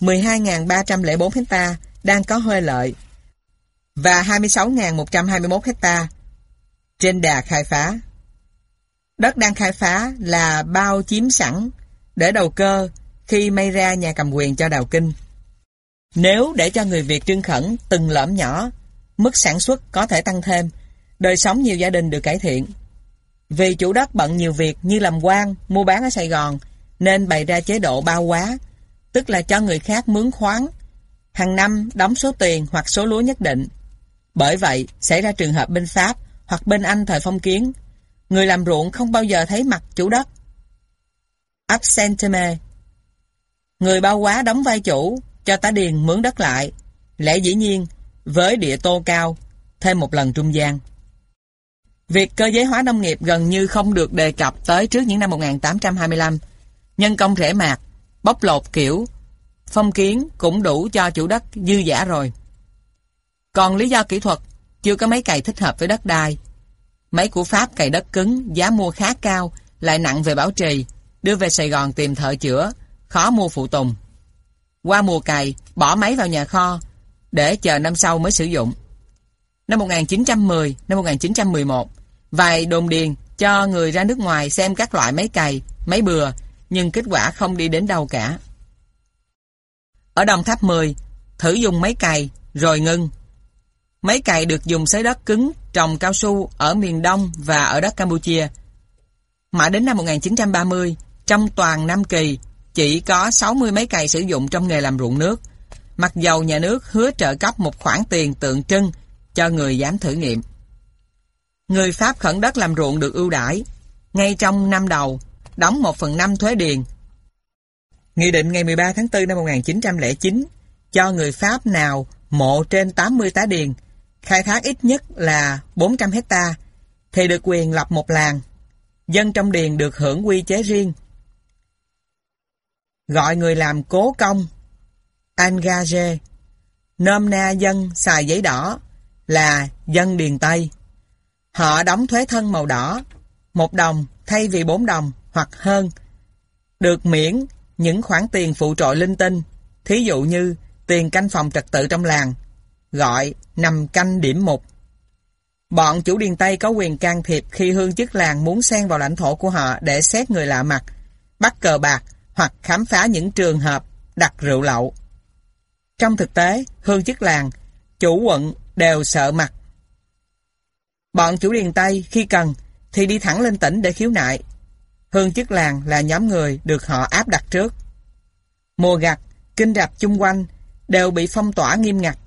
12.304 hecta đang có hơi lợi và 26.121 hecta trên đà khai phá. Đất đang khai phá là bao chiếm sẵn để đầu cơ khi may ra nhà cầm quyền cho đào kinh. Nếu để cho người Việt trưng khẩn từng lõm nhỏ, mức sản xuất có thể tăng thêm, đời sống nhiều gia đình được cải thiện. Vì chủ đất bận nhiều việc như làm quan, mua bán ở Sài Gòn, nên bày ra chế độ bao quá, tức là cho người khác mướn khoáng, hàng năm đóng số tiền hoặc số lúa nhất định. Bởi vậy, xảy ra trường hợp bên Pháp hoặc bên Anh thời phong kiến, người làm ruộng không bao giờ thấy mặt chủ đất. Absentime Người bao quá đóng vai chủ, cho tá điền mướn đất lại, lẽ dĩ nhiên, với địa tô cao, thêm một lần trung gian. Việc cơ giới hóa nông nghiệp gần như không được đề cập tới trước những năm 1825. Nhân công rẻ mạt, bóc lột kiểu, phong kiến cũng đủ cho chủ đất dư giả rồi. Còn lý do kỹ thuật, chưa có máy cày thích hợp với đất đai. Máy của Pháp cày đất cứng, giá mua khá cao, lại nặng về bảo trì, đưa về Sài Gòn tìm thợ chữa, khó mua phụ tùng. Qua mùa cày, bỏ máy vào nhà kho, để chờ năm sau mới sử dụng. Năm 1910, năm 1911, vài đồn điền cho người ra nước ngoài xem các loại máy cày, máy bừa, nhưng kết quả không đi đến đâu cả. Ở Đồng Tháp 10, thử dùng máy cày, rồi ngưng. Máy cày được dùng xới đất cứng, trồng cao su ở miền Đông và ở đất Campuchia. Mãi đến năm 1930, trong toàn Nam Kỳ, chỉ có 60 mấy cây sử dụng trong nghề làm ruộng nước. Mặc dầu nhà nước hứa trợ cấp một khoản tiền tượng trưng cho người dám thử nghiệm. Người Pháp khẩn đất làm ruộng được ưu đãi ngay trong năm đầu, đóng 1 phần 5 thuế điền. Nghị định ngày 13 tháng 4 năm 1909 cho người Pháp nào mộ trên 80 tá điền, khai thác ít nhất là 400 hecta thì được quyền lập một làng. Dân trong điền được hưởng quy chế riêng. Gọi người làm cố công, engage, nôm na dân xài giấy đỏ là dân điền Tây. Họ đóng thuế thân màu đỏ, một đồng thay vì bốn đồng hoặc hơn. Được miễn những khoản tiền phụ trội linh tinh, thí dụ như tiền canh phòng trật tự trong làng, gọi nằm canh điểm mục. Bọn chủ điền Tây có quyền can thiệp khi hương chức làng muốn xen vào lãnh thổ của họ để xét người lạ mặt, bắt cờ bạc hoặc khám phá những trường hợp đặt rượu lậu. Trong thực tế, hương chức làng, chủ quận đều sợ mặt Bọn chủ điền Tây khi cần thì đi thẳng lên tỉnh để khiếu nại. Hương chức làng là nhóm người được họ áp đặt trước. Mùa gặt, kinh rạp chung quanh đều bị phong tỏa nghiêm ngặt.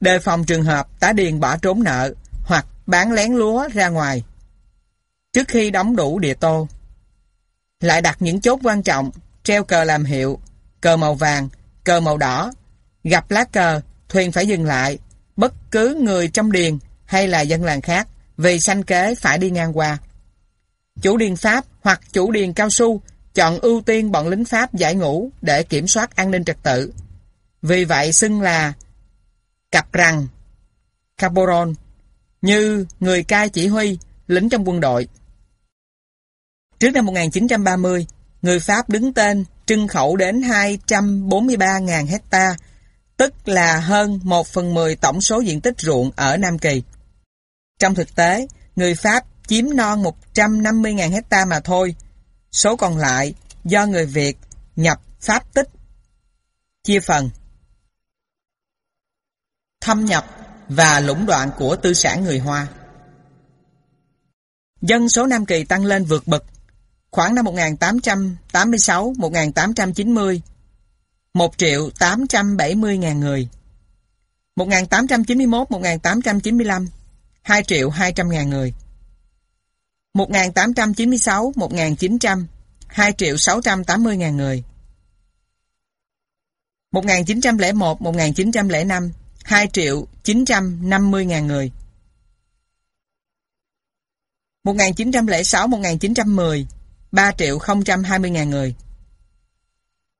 Đề phòng trường hợp tá điền bỏ trốn nợ hoặc bán lén lúa ra ngoài. Trước khi đóng đủ địa tô, lại đặt những chốt quan trọng treo cờ làm hiệu, cờ màu vàng, cờ màu đỏ. Gặp lá cờ, thuyền phải dừng lại. Bất cứ người trong điền hay là dân làng khác vì sanh kế phải đi ngang qua. Chủ điền Pháp hoặc chủ điền cao su chọn ưu tiên bọn lính Pháp giải ngũ để kiểm soát an ninh trật tự. Vì vậy xưng là cặp răng, caporon, như người cai chỉ huy, lính trong quân đội. Trước năm 1930, người Pháp đứng tên trưng khẩu đến 243.000 hecta, tức là hơn 1 phần 10 tổng số diện tích ruộng ở Nam Kỳ. Trong thực tế, người Pháp chiếm non 150.000 hecta mà thôi, số còn lại do người Việt nhập Pháp tích. Chia phần Thâm nhập và lũng đoạn của tư sản người Hoa Dân số Nam Kỳ tăng lên vượt bậc khoảng năm 1886-1890 1 triệu 870 ngàn người 1891-1895 2 triệu 200 ngàn người 1896-1900 2 triệu 680 ngàn người 1901-1905 2 triệu 950 ngàn người 1906-1910 3 triệu 020 ngàn người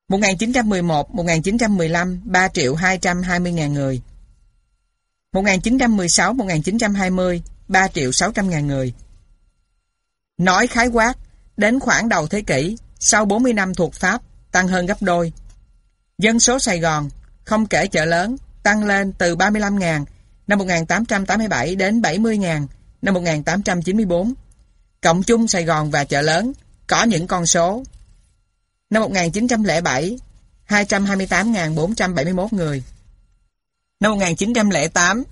1911-1915 3 triệu 220 ngàn người 1916-1920 3 triệu 600 ngàn người Nói khái quát, đến khoảng đầu thế kỷ, sau 40 năm thuộc Pháp, tăng hơn gấp đôi. Dân số Sài Gòn, không kể chợ lớn, tăng lên từ 35.000 năm 1887 đến 70.000 năm 1894. Cộng chung Sài Gòn và chợ lớn có những con số. Năm 1907, 228.471 người. Năm 1908,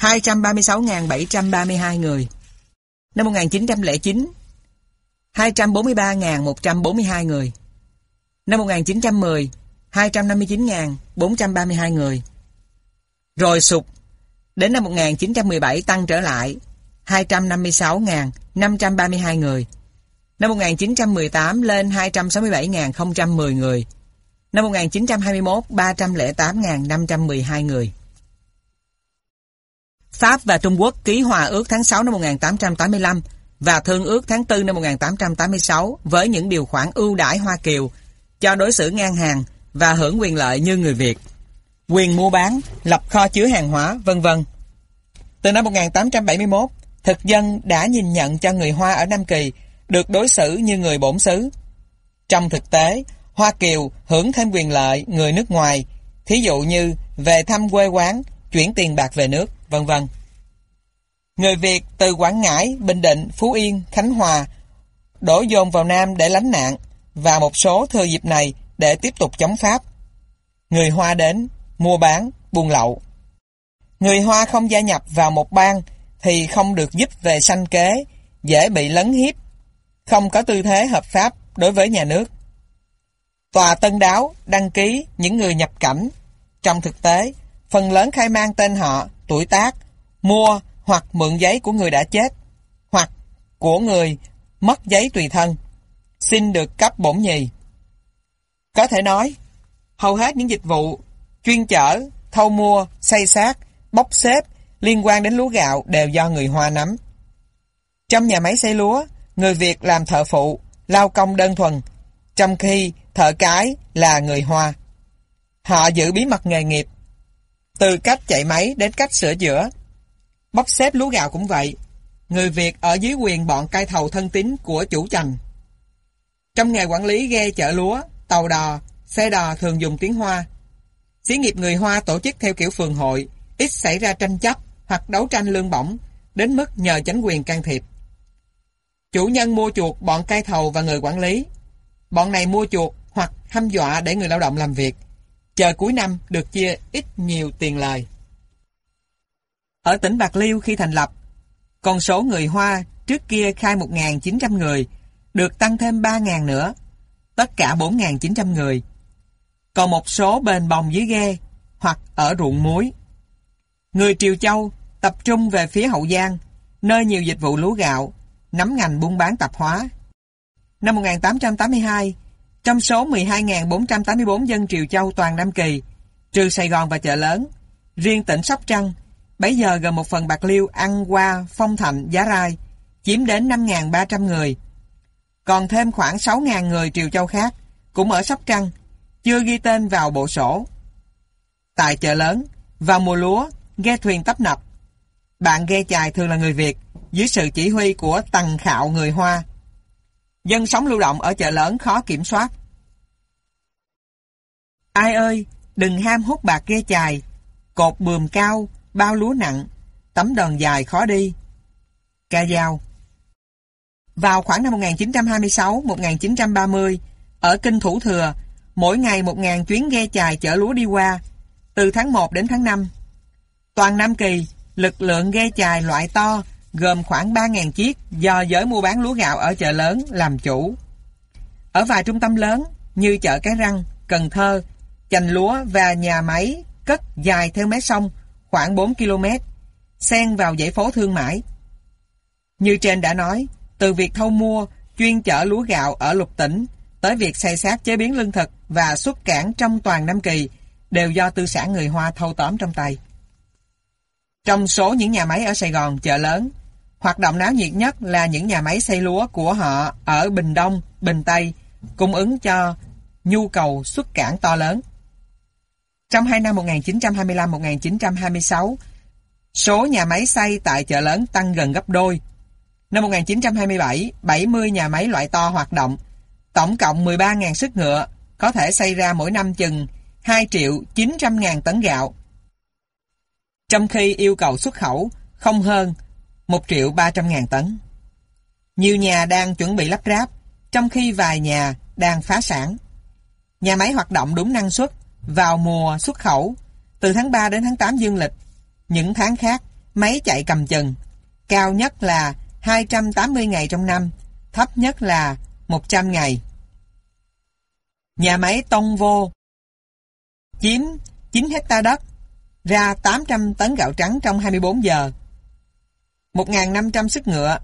236.732 người. Năm 1909, 243.142 người. Năm 1910, 259.432 người. Rồi sụt, đến năm 1917 tăng trở lại, 256. 532 người. Năm 1918 lên 267.010 người. Năm 1921 308.512 người. Pháp và Trung Quốc ký hòa ước tháng 6 năm 1885 và thương ước tháng 4 năm 1886 với những điều khoản ưu đãi Hoa Kiều cho đối xử ngang hàng và hưởng quyền lợi như người Việt. Quyền mua bán, lập kho chứa hàng hóa, vân vân. Từ năm 1871, thực dân đã nhìn nhận cho người Hoa ở Nam Kỳ được đối xử như người bổn xứ. Trong thực tế, Hoa Kiều hưởng thêm quyền lợi người nước ngoài, thí dụ như về thăm quê quán, chuyển tiền bạc về nước, vân vân. Người Việt từ Quảng Ngãi, Bình Định, Phú Yên, Khánh Hòa đổ dồn vào Nam để lánh nạn và một số thừa dịp này để tiếp tục chống Pháp. Người Hoa đến, mua bán, buôn lậu. Người Hoa không gia nhập vào một bang thì không được giúp về sanh kế, dễ bị lấn hiếp, không có tư thế hợp pháp đối với nhà nước. Tòa Tân Đáo đăng ký những người nhập cảnh. Trong thực tế, phần lớn khai mang tên họ, tuổi tác, mua hoặc mượn giấy của người đã chết, hoặc của người mất giấy tùy thân, xin được cấp bổn nhì. Có thể nói, hầu hết những dịch vụ chuyên chở, thâu mua, xây xác, bốc xếp liên quan đến lúa gạo đều do người Hoa nắm. Trong nhà máy xây lúa, người Việt làm thợ phụ, lao công đơn thuần, trong khi thợ cái là người Hoa. Họ giữ bí mật nghề nghiệp, từ cách chạy máy đến cách sửa chữa. Bóc xếp lúa gạo cũng vậy, người Việt ở dưới quyền bọn cai thầu thân tín của chủ chành. Trong nghề quản lý ghe chở lúa, tàu đò, xe đò thường dùng tiếng Hoa. Xí nghiệp người Hoa tổ chức theo kiểu phường hội, ít xảy ra tranh chấp hoặc đấu tranh lương bổng, đến mức nhờ chính quyền can thiệp. Chủ nhân mua chuộc bọn cai thầu và người quản lý. Bọn này mua chuộc hoặc hăm dọa để người lao động làm việc. Chờ cuối năm được chia ít nhiều tiền lời. Ở tỉnh Bạc Liêu khi thành lập, con số người Hoa trước kia khai 1.900 người, được tăng thêm 3.000 nữa, tất cả 4.900 người. Còn một số bền bồng dưới ghe, hoặc ở ruộng muối. Người Triều Châu tập trung về phía Hậu Giang, nơi nhiều dịch vụ lúa gạo, nắm ngành buôn bán tạp hóa. Năm 1882, trong số 12.484 dân Triều Châu toàn Nam Kỳ, trừ Sài Gòn và chợ lớn, riêng tỉnh Sóc Trăng, bấy giờ gần một phần Bạc Liêu ăn qua Phong Thạnh, Giá Rai, chiếm đến 5.300 người. Còn thêm khoảng 6.000 người Triều Châu khác, cũng ở Sóc Trăng, chưa ghi tên vào bộ sổ. Tại chợ lớn, vào mùa lúa, ghe thuyền tấp nập. Bạn ghe chài thường là người Việt, dưới sự chỉ huy của tầng khạo người Hoa. Dân sống lưu động ở chợ lớn khó kiểm soát. Ai ơi, đừng ham hút bạc ghe chài, cột bườm cao, bao lúa nặng, tấm đòn dài khó đi. Ca dao Vào khoảng năm 1926-1930, ở Kinh Thủ Thừa, mỗi ngày 1.000 chuyến ghe chài chở lúa đi qua, từ tháng 1 đến tháng 5. Toàn Nam Kỳ, lực lượng ghe chài loại to gồm khoảng 3.000 chiếc do giới mua bán lúa gạo ở chợ lớn làm chủ. Ở vài trung tâm lớn như chợ Cái Răng, Cần Thơ, chành lúa và nhà máy cất dài theo mé sông khoảng 4 km, xen vào dãy phố thương mại. Như trên đã nói, từ việc thâu mua, chuyên chở lúa gạo ở lục tỉnh, tới việc xây xác chế biến lương thực và xuất cảng trong toàn Nam Kỳ đều do tư sản người Hoa thâu tóm trong tay. Trong số những nhà máy ở Sài Gòn, chợ lớn, hoạt động náo nhiệt nhất là những nhà máy xây lúa của họ ở Bình Đông, Bình Tây, cung ứng cho nhu cầu xuất cảng to lớn. Trong hai năm 1925-1926, số nhà máy xây tại chợ lớn tăng gần gấp đôi. Năm 1927, 70 nhà máy loại to hoạt động, tổng cộng 13.000 sức ngựa, có thể xây ra mỗi năm chừng 2 triệu 900 ngàn tấn gạo. Trong khi yêu cầu xuất khẩu không hơn 1 triệu 300 ngàn tấn. Nhiều nhà đang chuẩn bị lắp ráp, trong khi vài nhà đang phá sản. Nhà máy hoạt động đúng năng suất vào mùa xuất khẩu, từ tháng 3 đến tháng 8 dương lịch. Những tháng khác, máy chạy cầm chừng. Cao nhất là 280 ngày trong năm, thấp nhất là 100 ngày. Nhà máy Tông Vô chiếm 9 hecta đất, ra 800 tấn gạo trắng trong 24 giờ. 1.500 sức ngựa.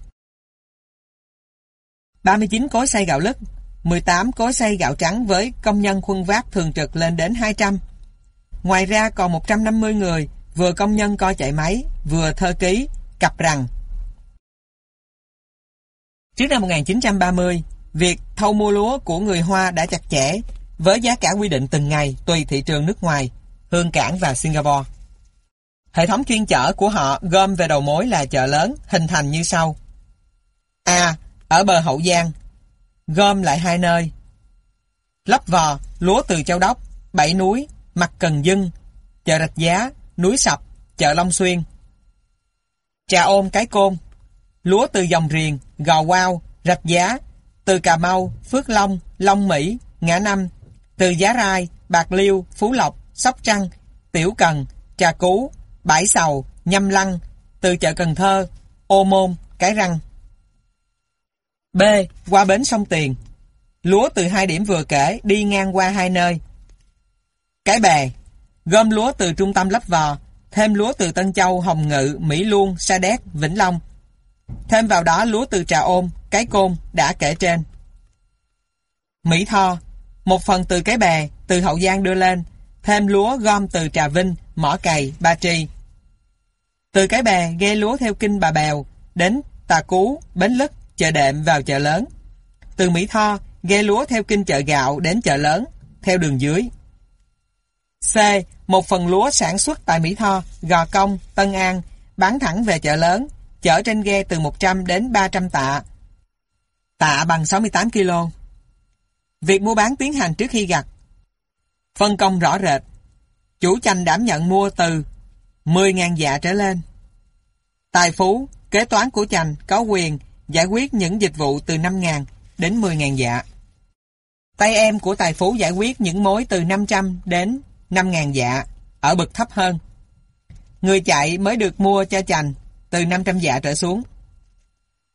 39 cối xay gạo lứt, 18 cối xay gạo trắng với công nhân khuân vác thường trực lên đến 200. Ngoài ra còn 150 người, vừa công nhân coi chạy máy, vừa thơ ký, cặp rằng. Trước năm 1930, việc thâu mua lúa của người Hoa đã chặt chẽ, với giá cả quy định từng ngày tùy thị trường nước ngoài, Hương Cảng và Singapore. Hệ thống chuyên chở của họ gom về đầu mối là chợ lớn, hình thành như sau. A. Ở bờ Hậu Giang, gom lại hai nơi. Lấp vò, lúa từ Châu Đốc, Bảy Núi, Mặt Cần Dưng, chợ Rạch Giá, Núi Sập, chợ Long Xuyên. Trà ôm cái côn, lúa từ dòng riền, Gò Quao, Rạch Giá, từ Cà Mau, Phước Long, Long Mỹ, Ngã Năm, từ Giá Rai, Bạc Liêu, Phú Lộc, Sóc Trăng, Tiểu Cần, Trà Cú, Bãi Sầu, Nhâm Lăng, từ chợ Cần Thơ, Ô Môn, Cái Răng. B. Qua bến sông Tiền. Lúa từ hai điểm vừa kể đi ngang qua hai nơi. Cái bè. Gom lúa từ trung tâm lấp vò, thêm lúa từ Tân Châu, Hồng Ngự, Mỹ Luông, Sa Đéc, Vĩnh Long. Thêm vào đó lúa từ Trà Ôm, Cái Côn đã kể trên. Mỹ Tho. Một phần từ cái bè, từ Hậu Giang đưa lên, thêm lúa gom từ Trà Vinh, Mỏ Cày, Ba Tri. Từ cái bè ghe lúa theo kinh Bà Bèo, đến Tà Cú, Bến Lức, chợ đệm vào chợ lớn. Từ Mỹ Tho, ghe lúa theo kinh chợ gạo đến chợ lớn, theo đường dưới. C. Một phần lúa sản xuất tại Mỹ Tho, Gò Công, Tân An, bán thẳng về chợ lớn, chở trên ghe từ 100 đến 300 tạ. Tạ bằng 68 kg. Việc mua bán tiến hành trước khi gặt. Phân công rõ rệt. Chủ tranh đảm nhận mua từ 10.000 dạ trở lên. Tài phú, kế toán của chành có quyền giải quyết những dịch vụ từ 5.000 đến 10.000 dạ. Tay em của tài phú giải quyết những mối từ 500 đến 5.000 dạ, ở bậc thấp hơn. Người chạy mới được mua cho chành từ 500 dạ trở xuống.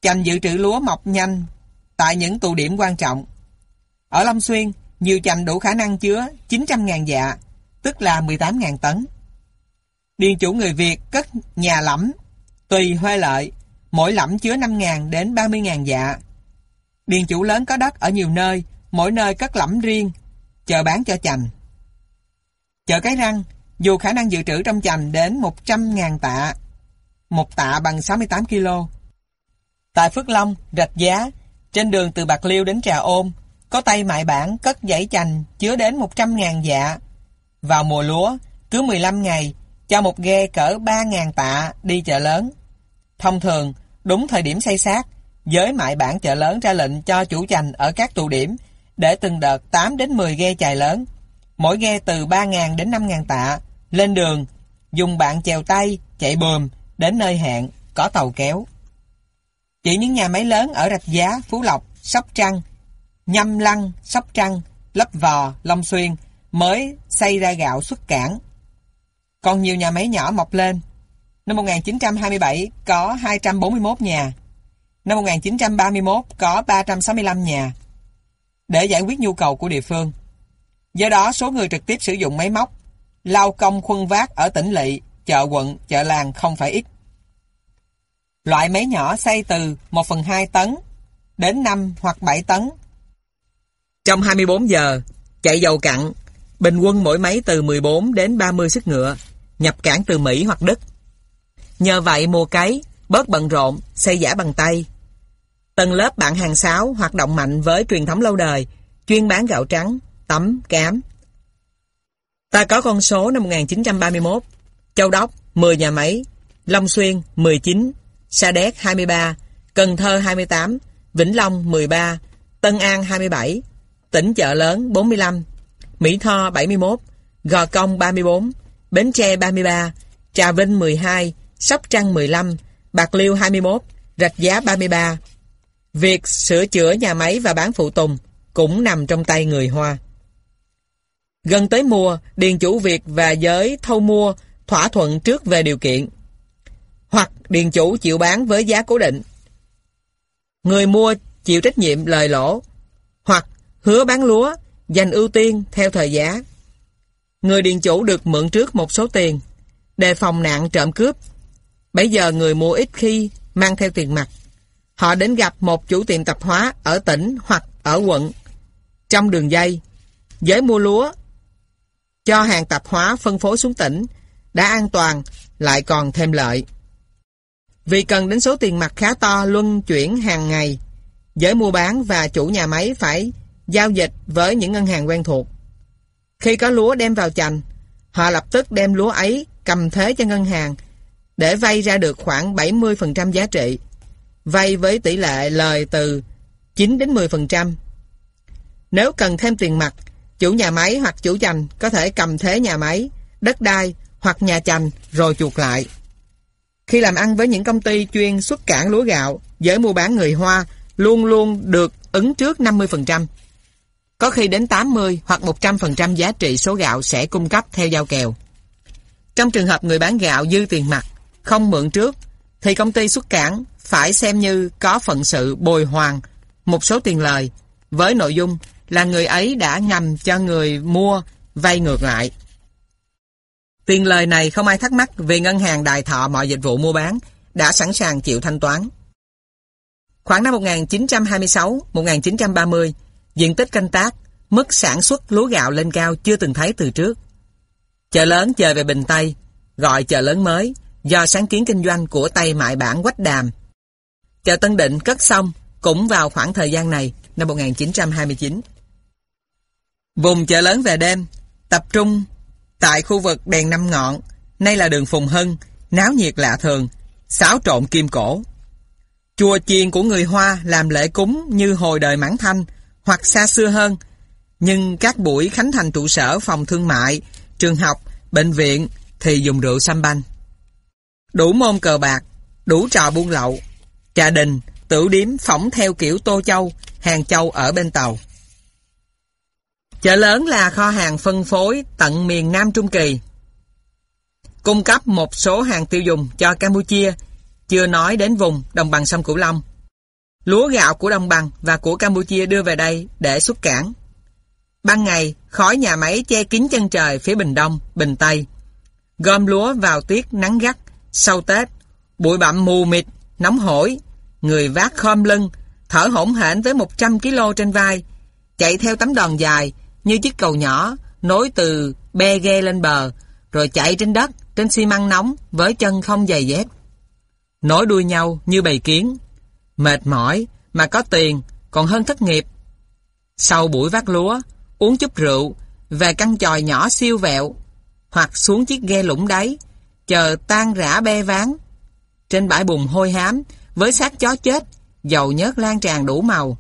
Chành dự trữ lúa mọc nhanh tại những tụ điểm quan trọng. Ở Long Xuyên, nhiều chành đủ khả năng chứa 900.000 dạ, tức là 18.000 tấn. Điền chủ người Việt cất nhà lẫm, tùy huê lợi, mỗi lẫm chứa 5.000 đến 30.000 dạ. Điền chủ lớn có đất ở nhiều nơi, mỗi nơi cất lẫm riêng, chờ bán cho chành. Chợ Cái Răng, dù khả năng dự trữ trong chành đến 100.000 tạ, một tạ bằng 68 kg. Tại Phước Long, Rạch Giá, trên đường từ Bạc Liêu đến Trà Ôn, có tay mại bản cất dãy chành chứa đến 100.000 dạ. Vào mùa lúa, cứ 15 ngày, cho một ghe cỡ 3.000 tạ đi chợ lớn. Thông thường, đúng thời điểm xây xác, giới mại bản chợ lớn ra lệnh cho chủ chành ở các tụ điểm để từng đợt 8 đến 10 ghe chài lớn, mỗi ghe từ 3.000 đến 5.000 tạ, lên đường, dùng bạn chèo tay, chạy bùm, đến nơi hẹn, có tàu kéo. Chỉ những nhà máy lớn ở Rạch Giá, Phú Lộc, Sóc Trăng, Nhâm Lăng, Sóc Trăng, Lấp Vò, Long Xuyên mới xây ra gạo xuất cảng. Còn nhiều nhà máy nhỏ mọc lên. Năm 1927 có 241 nhà. Năm 1931 có 365 nhà. Để giải quyết nhu cầu của địa phương. Do đó số người trực tiếp sử dụng máy móc, lao công khuân vác ở tỉnh lỵ, chợ quận, chợ làng không phải ít. Loại máy nhỏ xây từ 1 phần 2 tấn đến 5 hoặc 7 tấn. Trong 24 giờ, chạy dầu cặn, bình quân mỗi máy từ 14 đến 30 sức ngựa, nhập cảng từ Mỹ hoặc Đức. Nhờ vậy mùa cấy, bớt bận rộn, xây giả bằng tay. Tầng lớp bạn hàng sáo hoạt động mạnh với truyền thống lâu đời, chuyên bán gạo trắng, tấm, cám. Ta có con số năm 1931, Châu Đốc 10 nhà máy, Long Xuyên 19, Sa Đéc 23, Cần Thơ 28, Vĩnh Long 13, Tân An 27, tỉnh Chợ Lớn 45, Mỹ Tho 71, Gò Công 34, Bến Tre 33, Trà Vinh 12, Sóc Trăng 15, Bạc Liêu 21, Rạch Giá 33. Việc sửa chữa nhà máy và bán phụ tùng cũng nằm trong tay người Hoa. Gần tới mùa, điền chủ Việt và giới thâu mua thỏa thuận trước về điều kiện. Hoặc điền chủ chịu bán với giá cố định. Người mua chịu trách nhiệm lời lỗ. Hứa bán lúa, dành ưu tiên theo thời giá. Người điền chủ được mượn trước một số tiền, đề phòng nạn trộm cướp. Bây giờ người mua ít khi mang theo tiền mặt. Họ đến gặp một chủ tiệm tạp hóa ở tỉnh hoặc ở quận. Trong đường dây, giới mua lúa cho hàng tạp hóa phân phối xuống tỉnh đã an toàn lại còn thêm lợi. Vì cần đến số tiền mặt khá to luân chuyển hàng ngày, giới mua bán và chủ nhà máy phải giao dịch với những ngân hàng quen thuộc. Khi có lúa đem vào chành, họ lập tức đem lúa ấy cầm thế cho ngân hàng để vay ra được khoảng 70% giá trị. Vay với tỷ lệ lời từ 9 đến 10%. Nếu cần thêm tiền mặt, chủ nhà máy hoặc chủ chành có thể cầm thế nhà máy, đất đai hoặc nhà chành rồi chuột lại. Khi làm ăn với những công ty chuyên xuất cảng lúa gạo, giới mua bán người Hoa luôn luôn được ứng trước 50%. Có khi đến 80 hoặc 100% giá trị số gạo sẽ cung cấp theo giao kèo. Trong trường hợp người bán gạo dư tiền mặt, không mượn trước, thì công ty xuất cảng phải xem như có phận sự bồi hoàn một số tiền lời với nội dung là người ấy đã ngầm cho người mua vay ngược lại. Tiền lời này không ai thắc mắc vì ngân hàng đài thọ mọi dịch vụ mua bán đã sẵn sàng chịu thanh toán. Khoảng năm 1926-1930, diện tích canh tác, mức sản xuất lúa gạo lên cao chưa từng thấy từ trước. Chợ lớn chờ về Bình Tây, gọi chợ lớn mới, do sáng kiến kinh doanh của Tây Mại Bản Quách Đàm. Chợ Tân Định cất xong cũng vào khoảng thời gian này, năm 1929. Vùng chợ lớn về đêm, tập trung tại khu vực đèn năm ngọn, nay là đường Phùng Hưng, náo nhiệt lạ thường, xáo trộn kim cổ. Chùa chiền của người Hoa làm lễ cúng như hồi đời Mãn Thanh, hoặc xa xưa hơn, nhưng các buổi khánh thành trụ sở phòng thương mại, trường học, bệnh viện thì dùng rượu xăm banh. Đủ môn cờ bạc, đủ trò buôn lậu, trà đình, tử điếm phỏng theo kiểu Tô Châu, Hàng Châu ở bên tàu. Chợ lớn là kho hàng phân phối tận miền Nam Trung Kỳ. Cung cấp một số hàng tiêu dùng cho Campuchia, chưa nói đến vùng đồng bằng sông Cửu Long. Lúa gạo của đồng bằng và của Campuchia đưa về đây để xuất cảng. Ban ngày, khói nhà máy che kín chân trời phía Bình Đông, Bình Tây. Gom lúa vào tiết nắng gắt, sau Tết, bụi bặm mù mịt, nóng hổi, người vác khom lưng, thở hổn hển tới 100 kg trên vai, chạy theo tấm đòn dài như chiếc cầu nhỏ nối từ be ghe lên bờ, rồi chạy trên đất, trên xi măng nóng với chân không giày dép. Nối đuôi nhau như bầy kiến. Mệt mỏi mà có tiền còn hơn thất nghiệp. Sau buổi vác lúa, uống chút rượu về căn tròi nhỏ siêu vẹo hoặc xuống chiếc ghe lũng đáy chờ tan rã be ván. Trên bãi bùn hôi hám với xác chó chết dầu nhớt lan tràn đủ màu.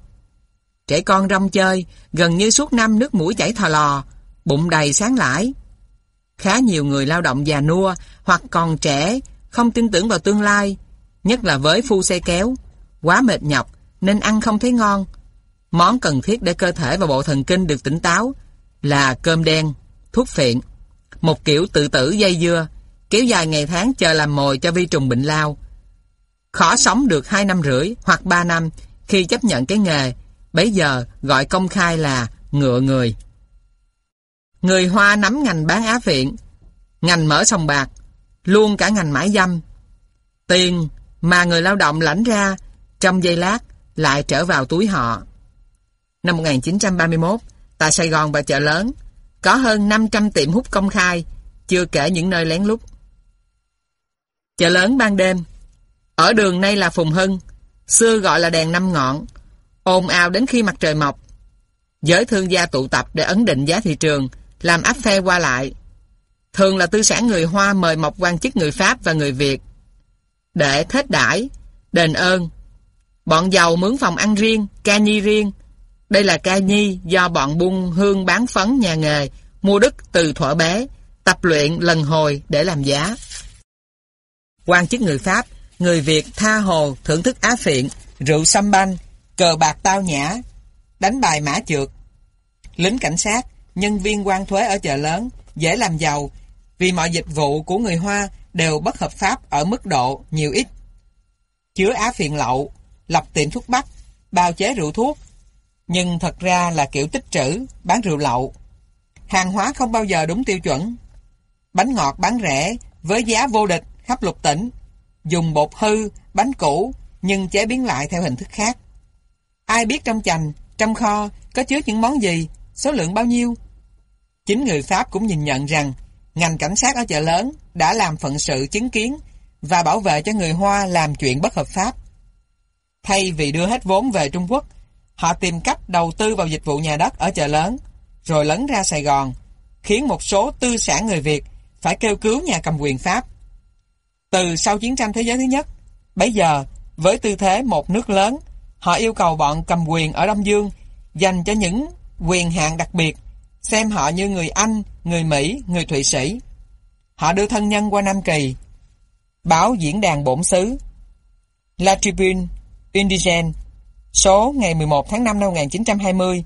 Trẻ con rong chơi gần như suốt năm nước mũi chảy thò lò bụng đầy sáng lãi. Khá nhiều người lao động già nua hoặc còn trẻ không tin tưởng vào tương lai nhất là với phu xe kéo quá mệt nhọc nên ăn không thấy ngon. Món cần thiết để cơ thể và bộ thần kinh được tỉnh táo là cơm đen, thuốc phiện. Một kiểu tự tử dây dưa, kéo dài ngày tháng chờ làm mồi cho vi trùng bệnh lao. Khó sống được 2 năm rưỡi hoặc 3 năm khi chấp nhận cái nghề, bấy giờ gọi công khai là ngựa người. Người Hoa nắm ngành bán á phiện, ngành mở sòng bạc, luôn cả ngành mãi dâm. Tiền mà người lao động lãnh ra trong giây lát lại trở vào túi họ. Năm 1931, tại Sài Gòn và chợ lớn, có hơn 500 tiệm hút công khai, chưa kể những nơi lén lút. Chợ lớn ban đêm, ở đường nay là Phùng Hưng, xưa gọi là đèn năm ngọn, ồn ào đến khi mặt trời mọc. Giới thương gia tụ tập để ấn định giá thị trường, làm áp phe qua lại. Thường là tư sản người Hoa mời mọc quan chức người Pháp và người Việt. Để thết đãi, đền ơn, Bọn giàu mướn phòng ăn riêng, ca nhi riêng. Đây là ca nhi do bọn buôn hương bán phấn nhà nghề, mua đất từ thuở bé, tập luyện lần hồi để làm giá. quan chức người Pháp, người Việt tha hồ thưởng thức á phiện, rượu xăm banh, cờ bạc tao nhã, đánh bài mã trượt. Lính cảnh sát, nhân viên quan thuế ở chợ lớn, dễ làm giàu vì mọi dịch vụ của người Hoa đều bất hợp pháp ở mức độ nhiều ít. Chứa á phiện lậu, lập tiệm thuốc bắc, bào chế rượu thuốc, nhưng thật ra là kiểu tích trữ, bán rượu lậu. Hàng hóa không bao giờ đúng tiêu chuẩn. Bánh ngọt bán rẻ, với giá vô địch khắp lục tỉnh, dùng bột hư, bánh cũ, nhưng chế biến lại theo hình thức khác. Ai biết trong chành, trong kho có chứa những món gì, số lượng bao nhiêu? Chính người Pháp cũng nhìn nhận rằng ngành cảnh sát ở chợ lớn đã làm phận sự chứng kiến và bảo vệ cho người Hoa làm chuyện bất hợp pháp. Thay vì đưa hết vốn về Trung Quốc, họ tìm cách đầu tư vào dịch vụ nhà đất ở chợ lớn, rồi lấn ra Sài Gòn, khiến một số tư sản người Việt phải kêu cứu nhà cầm quyền Pháp. Từ sau chiến tranh thế giới thứ nhất, bây giờ, với tư thế một nước lớn, họ yêu cầu bọn cầm quyền ở Đông Dương dành cho những quyền hạn đặc biệt, xem họ như người Anh, người Mỹ, người Thụy Sĩ. Họ đưa thân nhân qua Nam Kỳ. Báo Diễn đàn Bổn xứ La Tribune Indigen, số ngày 11 tháng 5 năm 1920,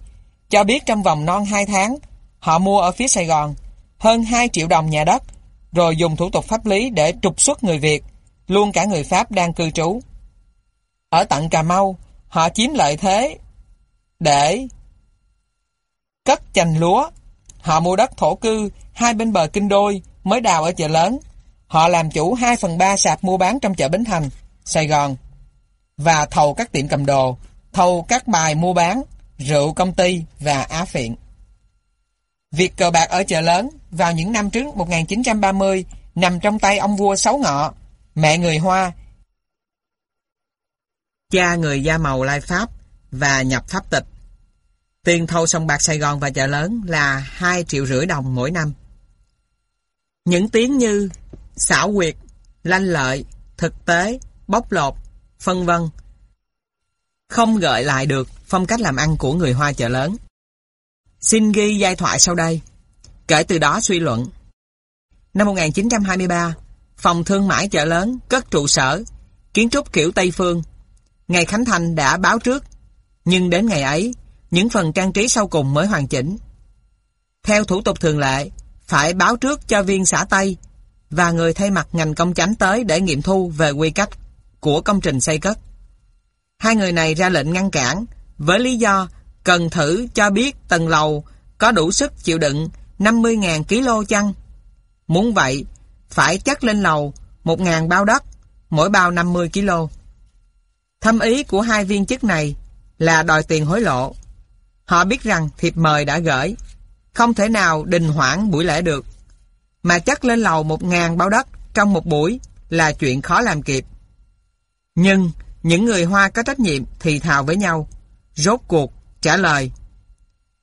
cho biết trong vòng non 2 tháng, họ mua ở phía Sài Gòn hơn 2 triệu đồng nhà đất, rồi dùng thủ tục pháp lý để trục xuất người Việt, luôn cả người Pháp đang cư trú. Ở tận Cà Mau, họ chiếm lợi thế để cất chành lúa. Họ mua đất thổ cư hai bên bờ kinh đôi mới đào ở chợ lớn. Họ làm chủ 2 phần 3 sạp mua bán trong chợ Bến Thành, Sài Gòn và thầu các tiệm cầm đồ, thầu các bài mua bán, rượu công ty và á phiện. Việc cờ bạc ở chợ lớn vào những năm trước 1930 nằm trong tay ông vua Sáu Ngọ, mẹ người Hoa, cha người da màu Lai Pháp và nhập pháp tịch. Tiền thầu sông bạc Sài Gòn và chợ lớn là 2 triệu rưỡi đồng mỗi năm. Những tiếng như xảo quyệt, lanh lợi, thực tế, bóc lột, phân vân. Không gợi lại được phong cách làm ăn của người Hoa chợ lớn. Xin ghi giai thoại sau đây. Kể từ đó suy luận. Năm 1923, Phòng Thương mại chợ lớn cất trụ sở, kiến trúc kiểu Tây Phương. Ngày Khánh Thành đã báo trước, nhưng đến ngày ấy, những phần trang trí sau cùng mới hoàn chỉnh. Theo thủ tục thường lệ, phải báo trước cho viên xã Tây và người thay mặt ngành công chánh tới để nghiệm thu về quy cách của công trình xây cất. Hai người này ra lệnh ngăn cản với lý do cần thử cho biết tầng lầu có đủ sức chịu đựng 50.000 kg chăng. Muốn vậy, phải chất lên lầu 1.000 bao đất, mỗi bao 50 kg. Thâm ý của hai viên chức này là đòi tiền hối lộ. Họ biết rằng thiệp mời đã gửi, không thể nào đình hoãn buổi lễ được. Mà chắc lên lầu một ngàn bao đất trong một buổi là chuyện khó làm kịp. Nhưng những người Hoa có trách nhiệm thì thào với nhau, rốt cuộc trả lời.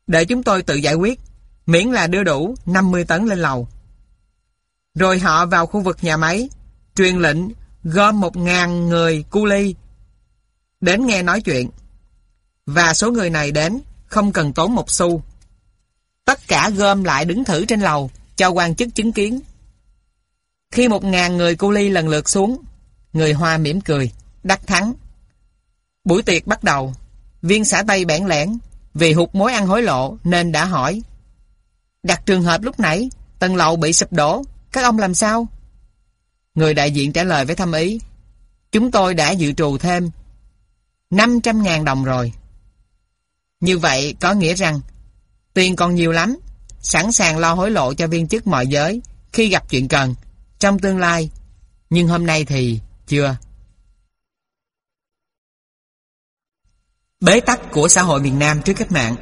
Để chúng tôi tự giải quyết, miễn là đưa đủ 50 tấn lên lầu. Rồi họ vào khu vực nhà máy, truyền lệnh gom một ngàn người cu ly đến nghe nói chuyện. Và số người này đến không cần tốn một xu. Tất cả gom lại đứng thử trên lầu cho quan chức chứng kiến. Khi một ngàn người cu ly lần lượt xuống, người Hoa mỉm cười, đắc thắng. Buổi tiệc bắt đầu, viên xã Tây bẽn lẽn vì hụt mối ăn hối lộ nên đã hỏi. Đặt trường hợp lúc nãy, tầng lầu bị sụp đổ, các ông làm sao? Người đại diện trả lời với thâm ý. Chúng tôi đã dự trù thêm 500.000 đồng rồi. Như vậy có nghĩa rằng tiền còn nhiều lắm, sẵn sàng lo hối lộ cho viên chức mọi giới khi gặp chuyện cần, trong tương lai. Nhưng hôm nay thì chưa. Bế tắc của xã hội miền Nam trước cách mạng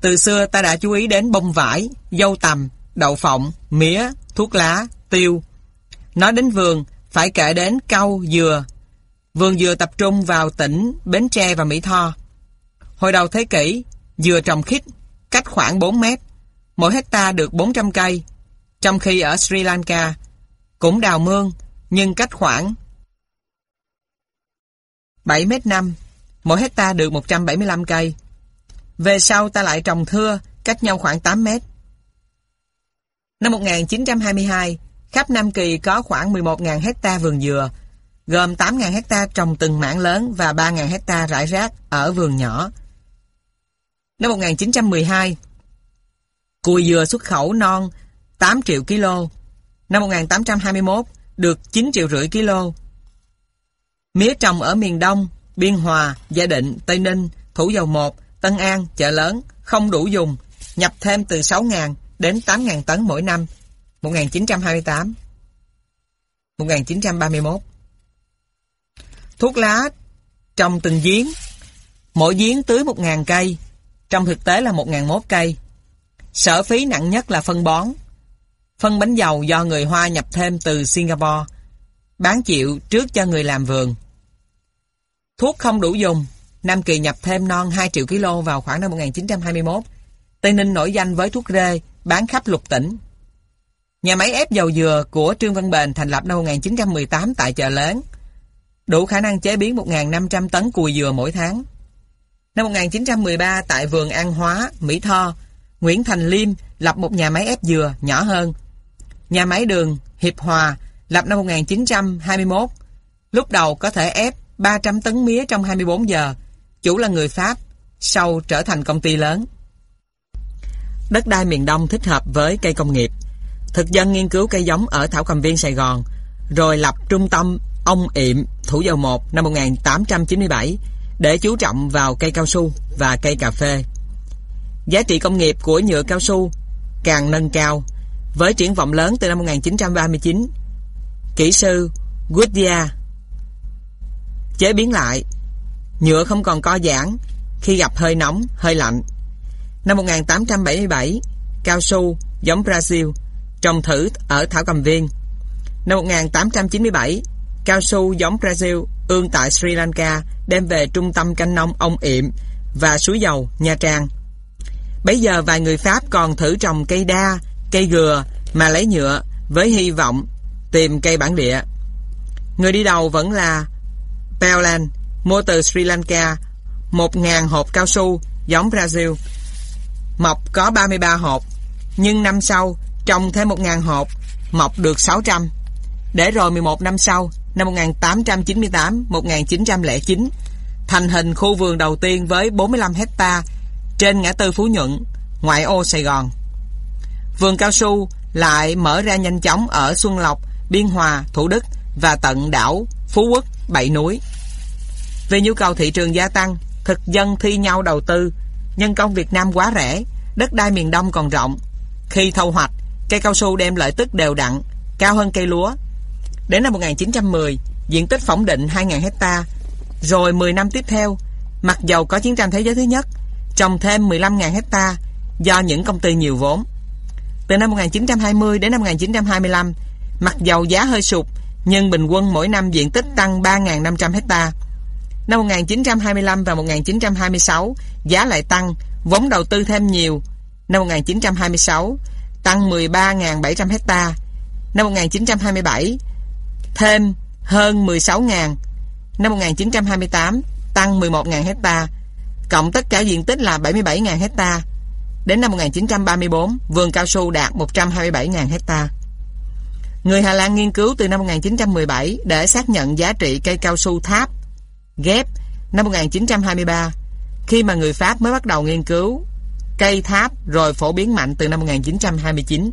Từ xưa ta đã chú ý đến bông vải, dâu tằm, đậu phộng, mía, thuốc lá, tiêu. Nói đến vườn, phải kể đến cau, dừa. Vườn dừa tập trung vào tỉnh Bến Tre và Mỹ Tho. Hồi đầu thế kỷ, dừa trồng khít, cách khoảng 4 mét. Mỗi hecta được 400 cây. Trong khi ở Sri Lanka, cũng đào mương, nhưng cách khoảng 7m5 mỗi hecta được 175 cây. Về sau ta lại trồng thưa, cách nhau khoảng 8 mét. Năm 1922, khắp Nam Kỳ có khoảng 11.000 hecta vườn dừa, gồm 8.000 hecta trồng từng mảng lớn và 3.000 hecta rải rác ở vườn nhỏ. Năm 1912, cùi dừa xuất khẩu non 8 triệu kg. Năm 1821, được 9 triệu rưỡi kg. Mía trồng ở miền Đông, Biên Hòa, Gia Định, Tây Ninh, Thủ Dầu Một, Tân An, Chợ Lớn không đủ dùng, nhập thêm từ 6.000 đến 8.000 tấn mỗi năm. 1928 1931 Thuốc lá trồng từng giếng Mỗi giếng tưới 1.000 cây Trong thực tế là 1.001 cây. Sở phí nặng nhất là phân bón Phân bánh dầu do người Hoa nhập thêm từ Singapore Bán chịu trước cho người làm vườn. Thuốc không đủ dùng Nam Kỳ nhập thêm non 2 triệu kg vào khoảng năm 1921 Tây Ninh nổi danh với thuốc rê bán khắp lục tỉnh. Nhà máy ép dầu dừa của Trương Văn Bền thành lập năm 1918 tại chợ lớn, đủ khả năng chế biến 1.500 tấn cùi dừa mỗi tháng. Năm 1913 tại vườn An Hóa, Mỹ Tho, Nguyễn Thành Liêm lập một nhà máy ép dừa nhỏ hơn. Nhà máy đường Hiệp Hòa lập năm 1921, lúc đầu có thể ép 300 tấn mía trong 24 giờ, chủ là người Pháp, sau trở thành công ty lớn. Đất đai miền Đông thích hợp với cây công nghiệp. Thực dân nghiên cứu cây giống ở Thảo Cầm Viên Sài Gòn, rồi lập trung tâm Ông Yệm Thủ Dầu Một năm 1897 để chú trọng vào cây cao su và cây cà phê. Giá trị công nghiệp của nhựa cao su càng nâng cao với triển vọng lớn từ năm 1939. Kỹ sư Goodyear chế biến lại nhựa không còn co giãn khi gặp hơi nóng, hơi lạnh Năm 1877, cao su giống Brazil trồng thử ở Thảo Cầm Viên. Năm 1897, cao su giống Brazil ương tại Sri Lanka đem về trung tâm canh nông ông Yệm và suối dầu Nha Trang. Bây giờ vài người Pháp còn thử trồng cây đa, cây gừa mà lấy nhựa với hy vọng tìm cây bản địa. Người đi đầu vẫn là Peolan mua từ Sri Lanka 1.000 hộp cao su giống Brazil Mọc có 33 hộp, nhưng năm sau trồng thêm 1.000 hộp, mọc được 600. Để rồi 11 năm sau, năm 1898-1909, thành hình khu vườn đầu tiên với 45 hecta trên ngã tư Phú Nhuận, ngoại ô Sài Gòn. Vườn cao su lại mở ra nhanh chóng ở Xuân Lộc, Biên Hòa, Thủ Đức và tận đảo Phú Quốc, Bảy Núi. Vì nhu cầu thị trường gia tăng, thực dân thi nhau đầu tư nhân công Việt Nam quá rẻ, đất đai miền Đông còn rộng. Khi thâu hoạch, cây cao su đem lợi tức đều đặn, cao hơn cây lúa. Đến năm 1910, diện tích phỏng định 2.000 hecta Rồi 10 năm tiếp theo, mặc dầu có chiến tranh thế giới thứ nhất, trồng thêm 15.000 hecta do những công ty nhiều vốn. Từ năm 1920 đến năm 1925, mặc dầu giá hơi sụt, nhưng bình quân mỗi năm diện tích tăng 3.500 hectare. Năm 1925 và 1926, giá lại tăng, vốn đầu tư thêm nhiều. Năm 1926, tăng 13.700 hecta. Năm 1927, thêm hơn 16.000. Năm 1928, tăng 11.000 hecta. Cộng tất cả diện tích là 77.000 hecta. Đến năm 1934, vườn cao su đạt 127.000 hecta. Người Hà Lan nghiên cứu từ năm 1917 để xác nhận giá trị cây cao su tháp ghép năm 1923 khi mà người Pháp mới bắt đầu nghiên cứu cây tháp rồi phổ biến mạnh từ năm 1929.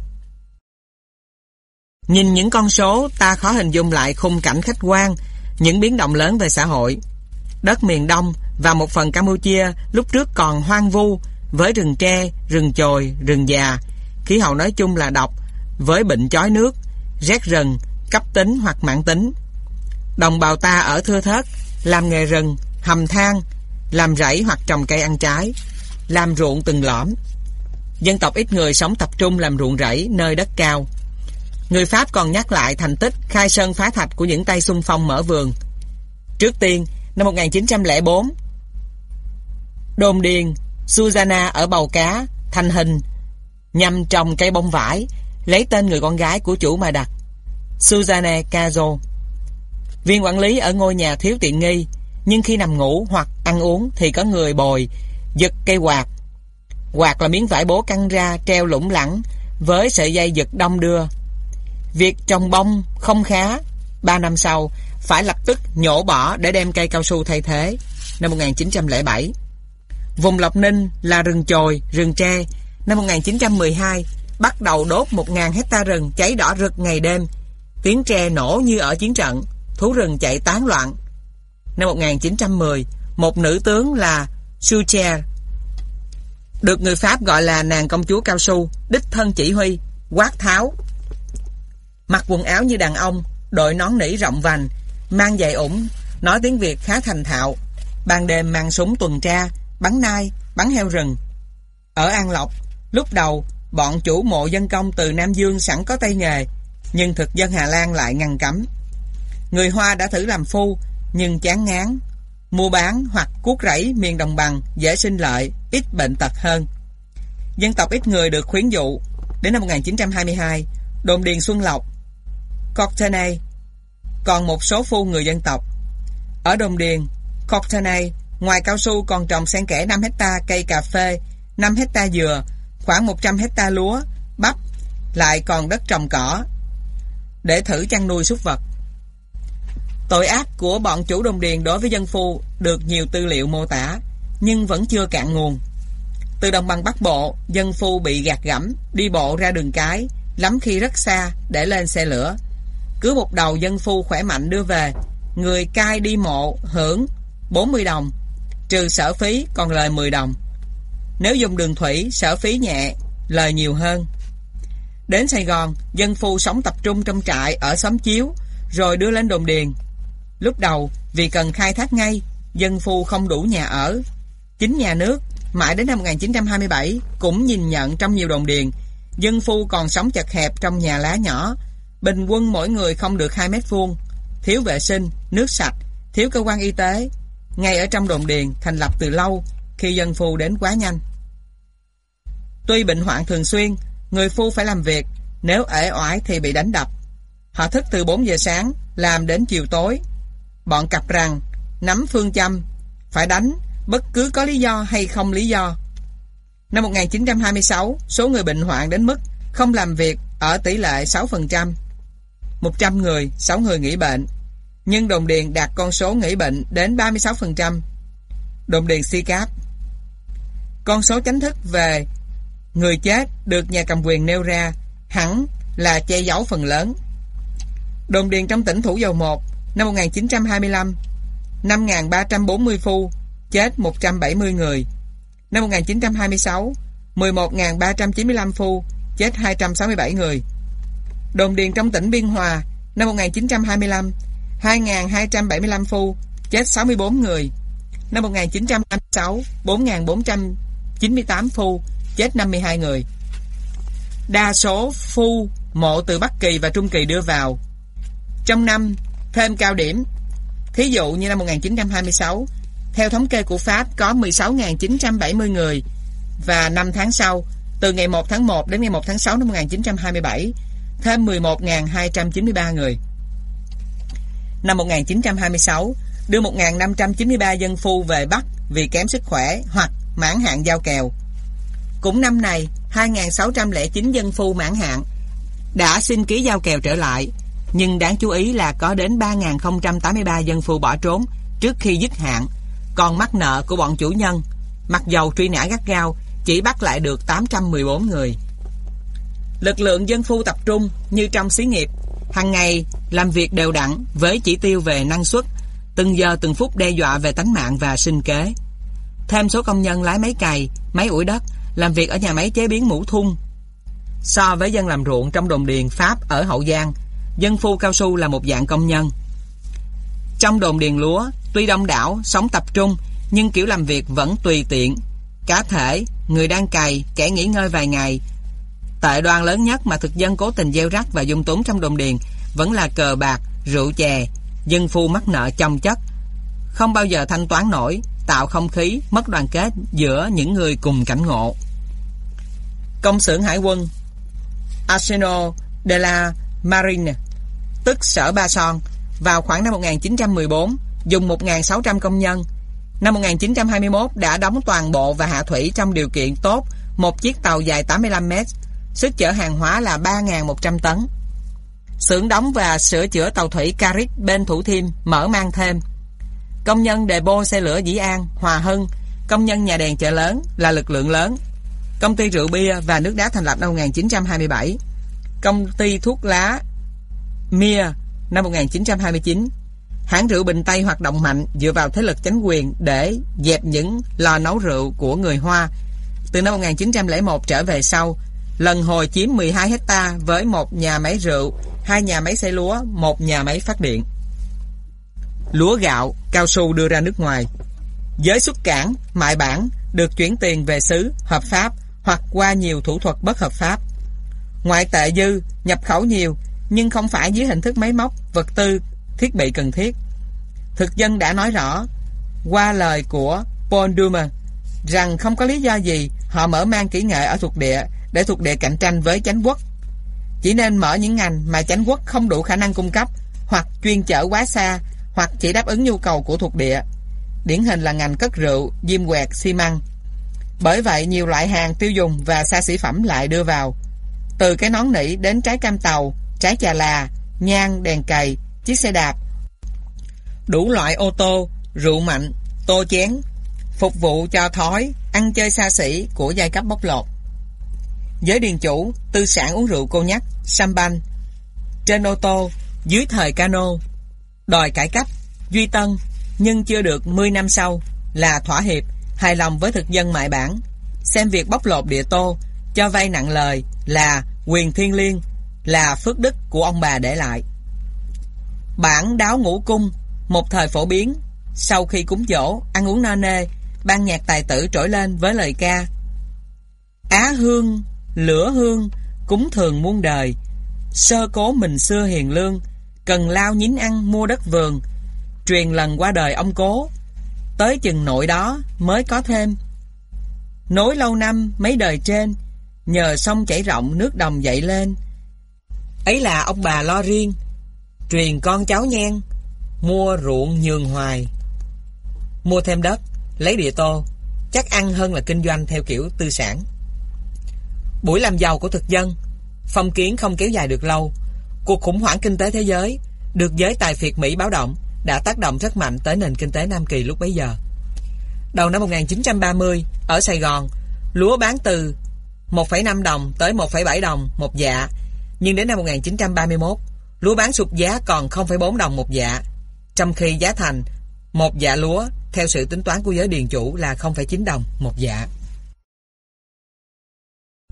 Nhìn những con số ta khó hình dung lại khung cảnh khách quan những biến động lớn về xã hội. Đất miền Đông và một phần Campuchia lúc trước còn hoang vu với rừng tre, rừng chồi, rừng già. Khí hậu nói chung là độc với bệnh chói nước, rét rừng, cấp tính hoặc mãn tính. Đồng bào ta ở thưa thớt, làm nghề rừng, hầm than, làm rẫy hoặc trồng cây ăn trái, làm ruộng từng lõm. Dân tộc ít người sống tập trung làm ruộng rẫy nơi đất cao. Người Pháp còn nhắc lại thành tích khai sơn phá thạch của những tay xung phong mở vườn. Trước tiên, năm 1904, Đồn Điền, Susanna ở Bầu Cá, thành hình, nhằm trồng cây bông vải, lấy tên người con gái của chủ mà đặt. Susanna Cazo. Viên quản lý ở ngôi nhà thiếu tiện nghi, nhưng khi nằm ngủ hoặc ăn uống thì có người bồi, giật cây quạt. Quạt là miếng vải bố căng ra, treo lủng lẳng, với sợi dây giật đông đưa. Việc trồng bông không khá. Ba năm sau, phải lập tức nhổ bỏ để đem cây cao su thay thế. Năm 1907. Vùng Lộc Ninh là rừng chồi, rừng tre. Năm 1912, bắt đầu đốt 1.000 hecta rừng cháy đỏ rực ngày đêm. Tiếng tre nổ như ở chiến trận, thú rừng chạy tán loạn. Năm 1910, một nữ tướng là Sucher được người Pháp gọi là nàng công chúa cao su, đích thân chỉ huy, quát tháo. Mặc quần áo như đàn ông, đội nón nỉ rộng vành, mang giày ủng, nói tiếng Việt khá thành thạo. Ban đêm mang súng tuần tra, bắn nai, bắn heo rừng. Ở An Lộc, lúc đầu, bọn chủ mộ dân công từ Nam Dương sẵn có tay nghề, nhưng thực dân Hà Lan lại ngăn cấm. Người Hoa đã thử làm phu, nhưng chán ngán. Mua bán hoặc cuốc rẫy miền đồng bằng dễ sinh lợi, ít bệnh tật hơn. Dân tộc ít người được khuyến dụ. Đến năm 1922, đồn điền Xuân Lộc, Cortenay, còn một số phu người dân tộc. Ở đồn điền, Cortenay, ngoài cao su còn trồng xen kẽ 5 hecta cây cà phê, 5 hecta dừa, khoảng 100 hecta lúa, bắp, lại còn đất trồng cỏ để thử chăn nuôi súc vật. Tội ác của bọn chủ đồng điền đối với dân phu được nhiều tư liệu mô tả, nhưng vẫn chưa cạn nguồn. Từ đồng bằng Bắc Bộ, dân phu bị gạt gẫm, đi bộ ra đường cái, lắm khi rất xa để lên xe lửa. Cứ một đầu dân phu khỏe mạnh đưa về, người cai đi mộ hưởng 40 đồng, trừ sở phí còn lời 10 đồng. Nếu dùng đường thủy, sở phí nhẹ, lời nhiều hơn. Đến Sài Gòn, dân phu sống tập trung trong trại ở xóm Chiếu, rồi đưa lên đồn điền. Lúc đầu, vì cần khai thác ngay, dân phu không đủ nhà ở. Chính nhà nước, mãi đến năm 1927, cũng nhìn nhận trong nhiều đồn điền, dân phu còn sống chật hẹp trong nhà lá nhỏ, bình quân mỗi người không được 2 mét vuông, thiếu vệ sinh, nước sạch, thiếu cơ quan y tế. Ngay ở trong đồn điền thành lập từ lâu, khi dân phu đến quá nhanh. Tuy bệnh hoạn thường xuyên, người phu phải làm việc, nếu ể oải thì bị đánh đập. Họ thức từ 4 giờ sáng, làm đến chiều tối. Bọn cặp rằng, nắm phương châm, phải đánh, bất cứ có lý do hay không lý do. Năm 1926, số người bệnh hoạn đến mức không làm việc ở tỷ lệ 6%. 100 người, 6 người nghỉ bệnh. Nhưng Đồng Điền đạt con số nghỉ bệnh đến 36%. Đồng Điền si cáp. Con số chánh thức về người chết được nhà cầm quyền nêu ra hẳn là che giấu phần lớn. Đồn điền trong tỉnh Thủ Dầu Một năm 1925 5.340 phu chết 170 người. Năm 1926 11.395 phu chết 267 người. Đồn điền trong tỉnh Biên Hòa năm 1925 2.275 phu chết 64 người. Năm 1926 4.498 phu, chết 52 người. Đa số phu mộ từ Bắc Kỳ và Trung Kỳ đưa vào. Trong năm, thêm cao điểm. Thí dụ như năm 1926, theo thống kê của Pháp có 16.970 người và năm tháng sau, từ ngày 1 tháng 1 đến ngày 1 tháng 6 năm 1927, thêm 11.293 người. Năm 1926, đưa 1.593 dân phu về Bắc vì kém sức khỏe hoặc mãn hạn giao kèo. Cũng năm này, 2.609 dân phu mãn hạn đã xin ký giao kèo trở lại, nhưng đáng chú ý là có đến 3.083 dân phu bỏ trốn trước khi dứt hạn, còn mắc nợ của bọn chủ nhân, mặc dầu truy nã gắt gao, chỉ bắt lại được 814 người. Lực lượng dân phu tập trung như trong xí nghiệp, hàng ngày làm việc đều đặn với chỉ tiêu về năng suất, từng giờ từng phút đe dọa về tánh mạng và sinh kế. Thêm số công nhân lái máy cày, máy ủi đất, làm việc ở nhà máy chế biến mũ thun. So với dân làm ruộng trong đồn điền Pháp ở Hậu Giang, dân phu cao su là một dạng công nhân. Trong đồn điền lúa, tuy đông đảo, sống tập trung, nhưng kiểu làm việc vẫn tùy tiện. Cá thể, người đang cày, kẻ nghỉ ngơi vài ngày. Tệ đoan lớn nhất mà thực dân cố tình gieo rắc và dung túng trong đồn điền vẫn là cờ bạc, rượu chè, dân phu mắc nợ chồng chất. Không bao giờ thanh toán nổi, tạo không khí, mất đoàn kết giữa những người cùng cảnh ngộ. Công xưởng hải quân Arsenal de la Marine, tức Sở Ba Son, vào khoảng năm 1914, dùng 1.600 công nhân. Năm 1921 đã đóng toàn bộ và hạ thủy trong điều kiện tốt một chiếc tàu dài 85 mét, sức chở hàng hóa là 3.100 tấn. Xưởng đóng và sửa chữa tàu thủy Caric bên Thủ Thiêm mở mang thêm. Công nhân đề bô xe lửa Dĩ An, Hòa Hưng, công nhân nhà đèn chợ lớn là lực lượng lớn. Công ty rượu bia và nước đá thành lập năm 1927. Công ty thuốc lá Mia năm 1929. Hãng rượu Bình Tây hoạt động mạnh dựa vào thế lực chánh quyền để dẹp những lò nấu rượu của người Hoa. Từ năm 1901 trở về sau, lần hồi chiếm 12 hecta với một nhà máy rượu, hai nhà máy xây lúa, một nhà máy phát điện. Lúa gạo, cao su đưa ra nước ngoài. Giới xuất cảng, mại bản được chuyển tiền về xứ hợp pháp hoặc qua nhiều thủ thuật bất hợp pháp. Ngoại tệ dư, nhập khẩu nhiều, nhưng không phải dưới hình thức máy móc, vật tư, thiết bị cần thiết. Thực dân đã nói rõ, qua lời của Paul Dumer, rằng không có lý do gì họ mở mang kỹ nghệ ở thuộc địa để thuộc địa cạnh tranh với chánh quốc. Chỉ nên mở những ngành mà chánh quốc không đủ khả năng cung cấp, hoặc chuyên chở quá xa, hoặc chỉ đáp ứng nhu cầu của thuộc địa. Điển hình là ngành cất rượu, diêm quẹt, xi măng. Bởi vậy nhiều loại hàng tiêu dùng và xa xỉ phẩm lại đưa vào. Từ cái nón nỉ đến trái cam tàu, trái trà là, nhang, đèn cày, chiếc xe đạp. Đủ loại ô tô, rượu mạnh, tô chén, phục vụ cho thói, ăn chơi xa xỉ của giai cấp bóc lột. Giới điền chủ, tư sản uống rượu cô nhắc, sampan, trên ô tô, dưới thời cano, đòi cải cách, duy tân, nhưng chưa được 10 năm sau là thỏa hiệp, hài lòng với thực dân mại bản, xem việc bóc lột địa tô, cho vay nặng lời là quyền thiên liêng, là phước đức của ông bà để lại. Bản đáo ngũ cung, một thời phổ biến, sau khi cúng dỗ, ăn uống no nê, ban nhạc tài tử trỗi lên với lời ca. Á hương, lửa hương, cúng thường muôn đời, sơ cố mình xưa hiền lương, cần lao nhín ăn mua đất vườn, truyền lần qua đời ông cố, tới chừng nội đó mới có thêm. Nối lâu năm mấy đời trên, nhờ sông chảy rộng nước đồng dậy lên. Ấy là ông bà lo riêng, truyền con cháu nhen, mua ruộng nhường hoài. Mua thêm đất, lấy địa tô, chắc ăn hơn là kinh doanh theo kiểu tư sản. Buổi làm giàu của thực dân, phong kiến không kéo dài được lâu. Cuộc khủng hoảng kinh tế thế giới, được giới tài phiệt Mỹ báo động, đã tác động rất mạnh tới nền kinh tế Nam Kỳ lúc bấy giờ. Đầu năm 1930, ở Sài Gòn, lúa bán từ 1,5 đồng tới 1,7 đồng một dạ, nhưng đến năm 1931, lúa bán sụt giá còn 0,4 đồng một dạ, trong khi giá thành một dạ lúa theo sự tính toán của giới điền chủ là 0,9 đồng một dạ.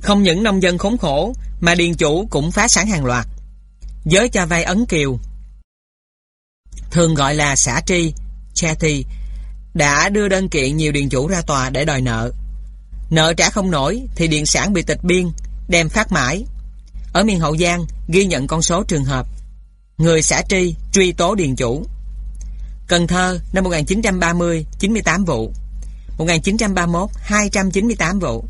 Không những nông dân khốn khổ mà điền chủ cũng phá sản hàng loạt. Giới cho vay ấn kiều thường gọi là xã tri, Chetty đã đưa đơn kiện nhiều điền chủ ra tòa để đòi nợ. Nợ trả không nổi thì điện sản bị tịch biên, đem phát mãi. Ở miền Hậu Giang ghi nhận con số trường hợp người xã tri truy tố điền chủ. Cần Thơ năm 1930 98 vụ, 1931 298 vụ,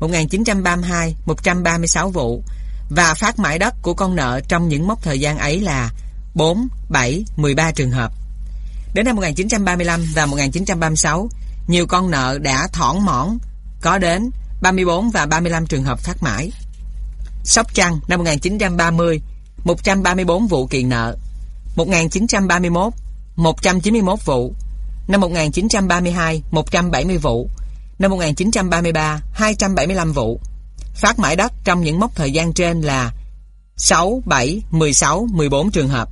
1932 136 vụ và phát mãi đất của con nợ trong những mốc thời gian ấy là 4, 7, 13 trường hợp. Đến năm 1935 và 1936, nhiều con nợ đã thỏn mỏn, có đến 34 và 35 trường hợp phát mãi. Sóc Trăng năm 1930, 134 vụ kiện nợ. 1931, 191 vụ. Năm 1932, 170 vụ. Năm 1933, 275 vụ. Phát mãi đất trong những mốc thời gian trên là 6, 7, 16, 14 trường hợp.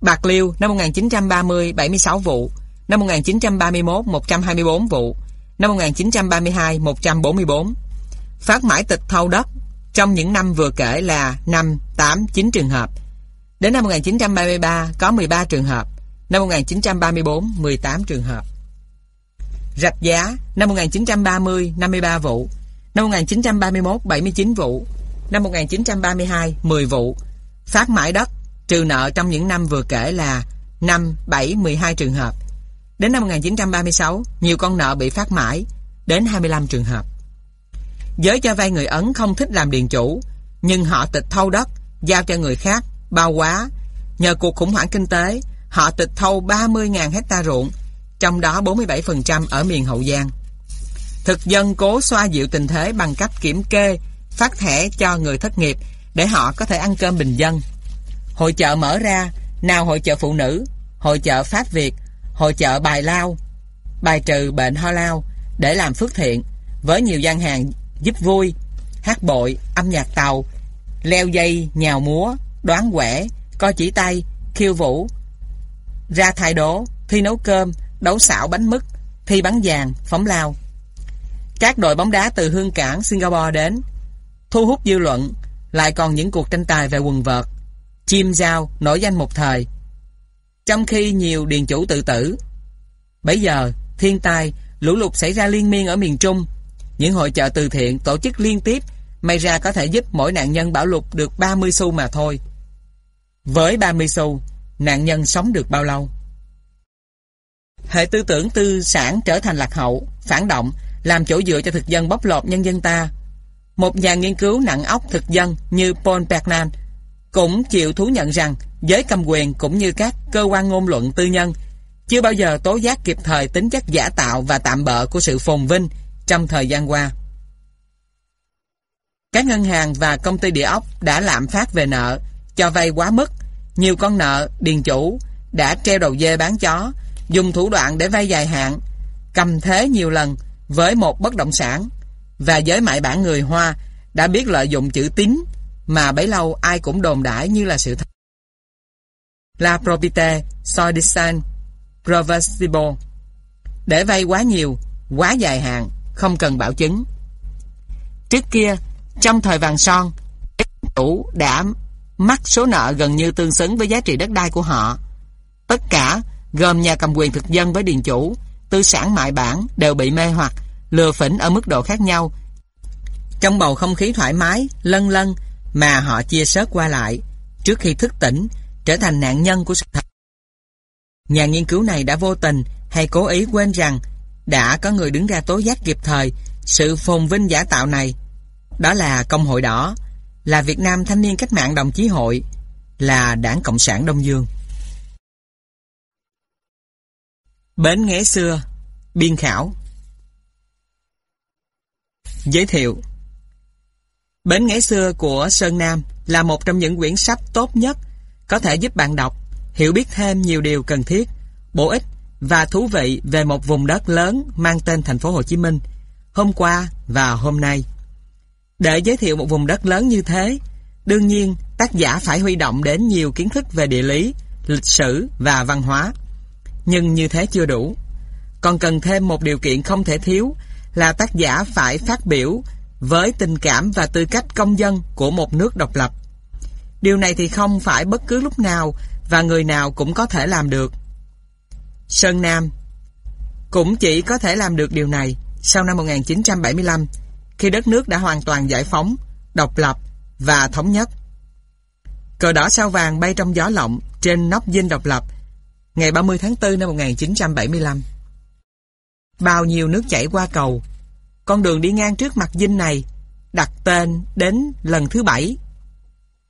Bạc Liêu năm 1930 76 vụ, năm 1931 124 vụ, năm 1932 144. Phát mãi tịch thâu đất trong những năm vừa kể là 5, 8, 9 trường hợp. Đến năm 1933 có 13 trường hợp, năm 1934 18 trường hợp. Rạch giá năm 1930 53 vụ, năm 1931 79 vụ, năm 1932 10 vụ. Phát mãi đất trừ nợ trong những năm vừa kể là 5, 7, 12 trường hợp. Đến năm 1936, nhiều con nợ bị phát mãi, đến 25 trường hợp. Giới cho vay người Ấn không thích làm điền chủ, nhưng họ tịch thâu đất, giao cho người khác, bao quá. Nhờ cuộc khủng hoảng kinh tế, họ tịch thâu 30.000 hecta ruộng, trong đó 47% ở miền Hậu Giang. Thực dân cố xoa dịu tình thế bằng cách kiểm kê, phát thẻ cho người thất nghiệp để họ có thể ăn cơm bình dân. Hội chợ mở ra, nào hội chợ phụ nữ, hội chợ Pháp Việt, hội chợ bài lao, bài trừ bệnh ho lao để làm phước thiện với nhiều gian hàng giúp vui, hát bội, âm nhạc tàu, leo dây, nhào múa, đoán quẻ, co chỉ tay, khiêu vũ, ra thai đố, thi nấu cơm, đấu xảo bánh mứt, thi bắn vàng, phóng lao. Các đội bóng đá từ Hương Cảng, Singapore đến, thu hút dư luận, lại còn những cuộc tranh tài về quần vợt. Chim Giao nổi danh một thời. Trong khi nhiều điền chủ tự tử. Bây giờ, thiên tai, lũ lụt xảy ra liên miên ở miền Trung. Những hội chợ từ thiện tổ chức liên tiếp may ra có thể giúp mỗi nạn nhân bảo lục được 30 xu mà thôi. Với 30 xu, nạn nhân sống được bao lâu? Hệ tư tưởng tư sản trở thành lạc hậu, phản động, làm chỗ dựa cho thực dân bóc lột nhân dân ta. Một nhà nghiên cứu nặng óc thực dân như Paul Bernan cũng chịu thú nhận rằng giới cầm quyền cũng như các cơ quan ngôn luận tư nhân chưa bao giờ tố giác kịp thời tính chất giả tạo và tạm bợ của sự phồn vinh trong thời gian qua. Các ngân hàng và công ty địa ốc đã lạm phát về nợ, cho vay quá mức. Nhiều con nợ, điền chủ đã treo đầu dê bán chó, dùng thủ đoạn để vay dài hạn, cầm thế nhiều lần với một bất động sản. Và giới mại bản người Hoa đã biết lợi dụng chữ tín mà bấy lâu ai cũng đồn đãi như là sự thật. La Propite, soi design reversible để vay quá nhiều, quá dài hạn, không cần bảo chứng. Trước kia, trong thời vàng son, chủ đã mắc số nợ gần như tương xứng với giá trị đất đai của họ. Tất cả, gồm nhà cầm quyền thực dân với điền chủ, tư sản mại bản đều bị mê hoặc, lừa phỉnh ở mức độ khác nhau. Trong bầu không khí thoải mái, lân lân, mà họ chia sớt qua lại trước khi thức tỉnh trở thành nạn nhân của sự thật. Nhà nghiên cứu này đã vô tình hay cố ý quên rằng đã có người đứng ra tố giác kịp thời sự phồn vinh giả tạo này. Đó là Công hội đỏ, là Việt Nam Thanh niên Cách mạng Đồng chí hội, là Đảng Cộng sản Đông Dương. Bến Nghé Xưa Biên khảo Giới thiệu Bến Nghé Xưa của Sơn Nam là một trong những quyển sách tốt nhất có thể giúp bạn đọc hiểu biết thêm nhiều điều cần thiết, bổ ích và thú vị về một vùng đất lớn mang tên thành phố Hồ Chí Minh hôm qua và hôm nay. Để giới thiệu một vùng đất lớn như thế, đương nhiên tác giả phải huy động đến nhiều kiến thức về địa lý, lịch sử và văn hóa. Nhưng như thế chưa đủ. Còn cần thêm một điều kiện không thể thiếu là tác giả phải phát biểu với tình cảm và tư cách công dân của một nước độc lập. Điều này thì không phải bất cứ lúc nào và người nào cũng có thể làm được. Sơn Nam cũng chỉ có thể làm được điều này sau năm 1975 khi đất nước đã hoàn toàn giải phóng, độc lập và thống nhất. Cờ đỏ sao vàng bay trong gió lộng trên nóc dinh độc lập ngày 30 tháng 4 năm 1975. Bao nhiêu nước chảy qua cầu, con đường đi ngang trước mặt dinh này đặt tên đến lần thứ bảy.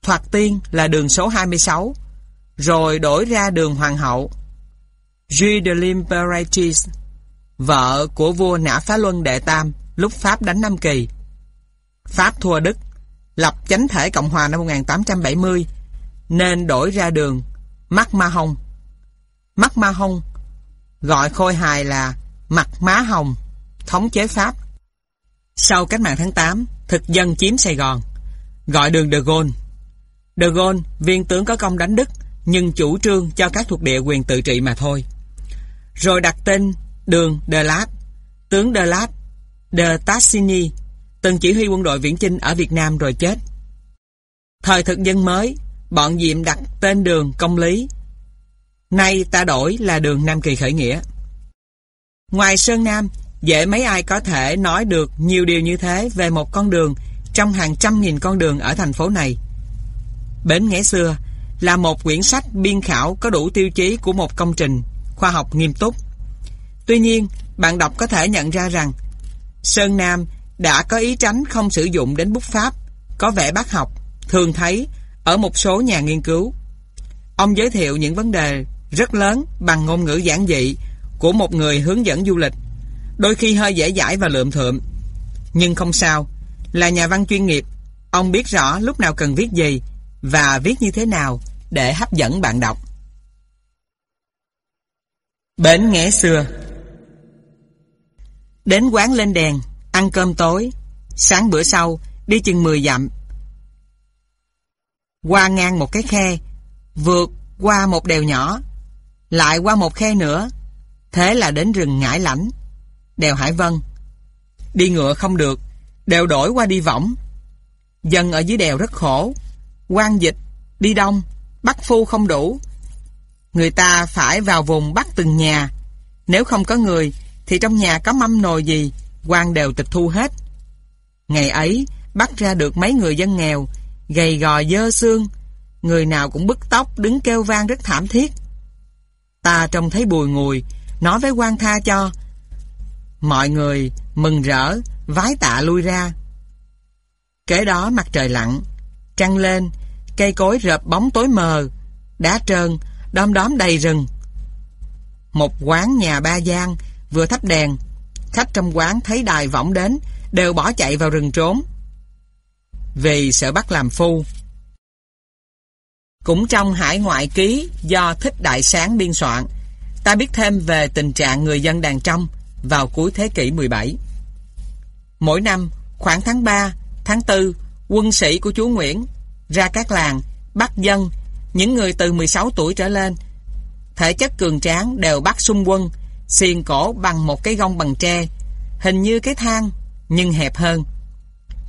Thoạt tiên là đường số 26, rồi đổi ra đường Hoàng hậu. Rue de vợ của vua Nã Phá Luân Đệ Tam lúc Pháp đánh Nam Kỳ. Pháp thua Đức, lập chánh thể Cộng hòa năm 1870, nên đổi ra đường Mắt Ma Hồng. Mắt Ma Hồng gọi khôi hài là Mặt Má Hồng, thống chế Pháp. Sau cách mạng tháng 8, thực dân chiếm Sài Gòn, gọi đường De Gaulle. De Gaulle, viên tướng có công đánh Đức, nhưng chủ trương cho các thuộc địa quyền tự trị mà thôi. Rồi đặt tên đường De Lat, tướng De Lat, De Tassini, từng chỉ huy quân đội viễn chinh ở Việt Nam rồi chết. Thời thực dân mới, bọn Diệm đặt tên đường Công Lý. Nay ta đổi là đường Nam Kỳ Khởi Nghĩa. Ngoài Sơn Nam, dễ mấy ai có thể nói được nhiều điều như thế về một con đường trong hàng trăm nghìn con đường ở thành phố này. Bến Nghé Xưa là một quyển sách biên khảo có đủ tiêu chí của một công trình khoa học nghiêm túc. Tuy nhiên, bạn đọc có thể nhận ra rằng Sơn Nam đã có ý tránh không sử dụng đến bút pháp, có vẻ bác học, thường thấy ở một số nhà nghiên cứu. Ông giới thiệu những vấn đề rất lớn bằng ngôn ngữ giản dị của một người hướng dẫn du lịch, đôi khi hơi dễ dãi và lượm thượm. Nhưng không sao, là nhà văn chuyên nghiệp, ông biết rõ lúc nào cần viết gì và viết như thế nào để hấp dẫn bạn đọc. Bến Nghẽ xưa Đến quán lên đèn, ăn cơm tối, sáng bữa sau, đi chừng 10 dặm. Qua ngang một cái khe, vượt qua một đèo nhỏ, lại qua một khe nữa, thế là đến rừng ngải lãnh, đèo Hải Vân. Đi ngựa không được, đều đổi qua đi võng. Dân ở dưới đèo rất khổ, quan dịch, đi đông, bắt phu không đủ. Người ta phải vào vùng bắt từng nhà, nếu không có người thì trong nhà có mâm nồi gì, quan đều tịch thu hết. Ngày ấy, bắt ra được mấy người dân nghèo, gầy gò dơ xương, người nào cũng bứt tóc đứng kêu vang rất thảm thiết. Ta trông thấy bùi ngùi, nói với quan tha cho. Mọi người mừng rỡ, vái tạ lui ra. Kế đó mặt trời lặn, trăng lên, cây cối rợp bóng tối mờ, đá trơn, đom đóm đầy rừng. Một quán nhà ba gian vừa thắp đèn, khách trong quán thấy đài võng đến, đều bỏ chạy vào rừng trốn. Vì sợ bắt làm phu. Cũng trong hải ngoại ký do Thích Đại Sáng biên soạn, ta biết thêm về tình trạng người dân đàn trong vào cuối thế kỷ 17. Mỗi năm, khoảng tháng 3, tháng 4, quân sĩ của chú Nguyễn ra các làng, bắt dân, những người từ 16 tuổi trở lên. Thể chất cường tráng đều bắt xung quân, xiên cổ bằng một cái gông bằng tre, hình như cái thang, nhưng hẹp hơn.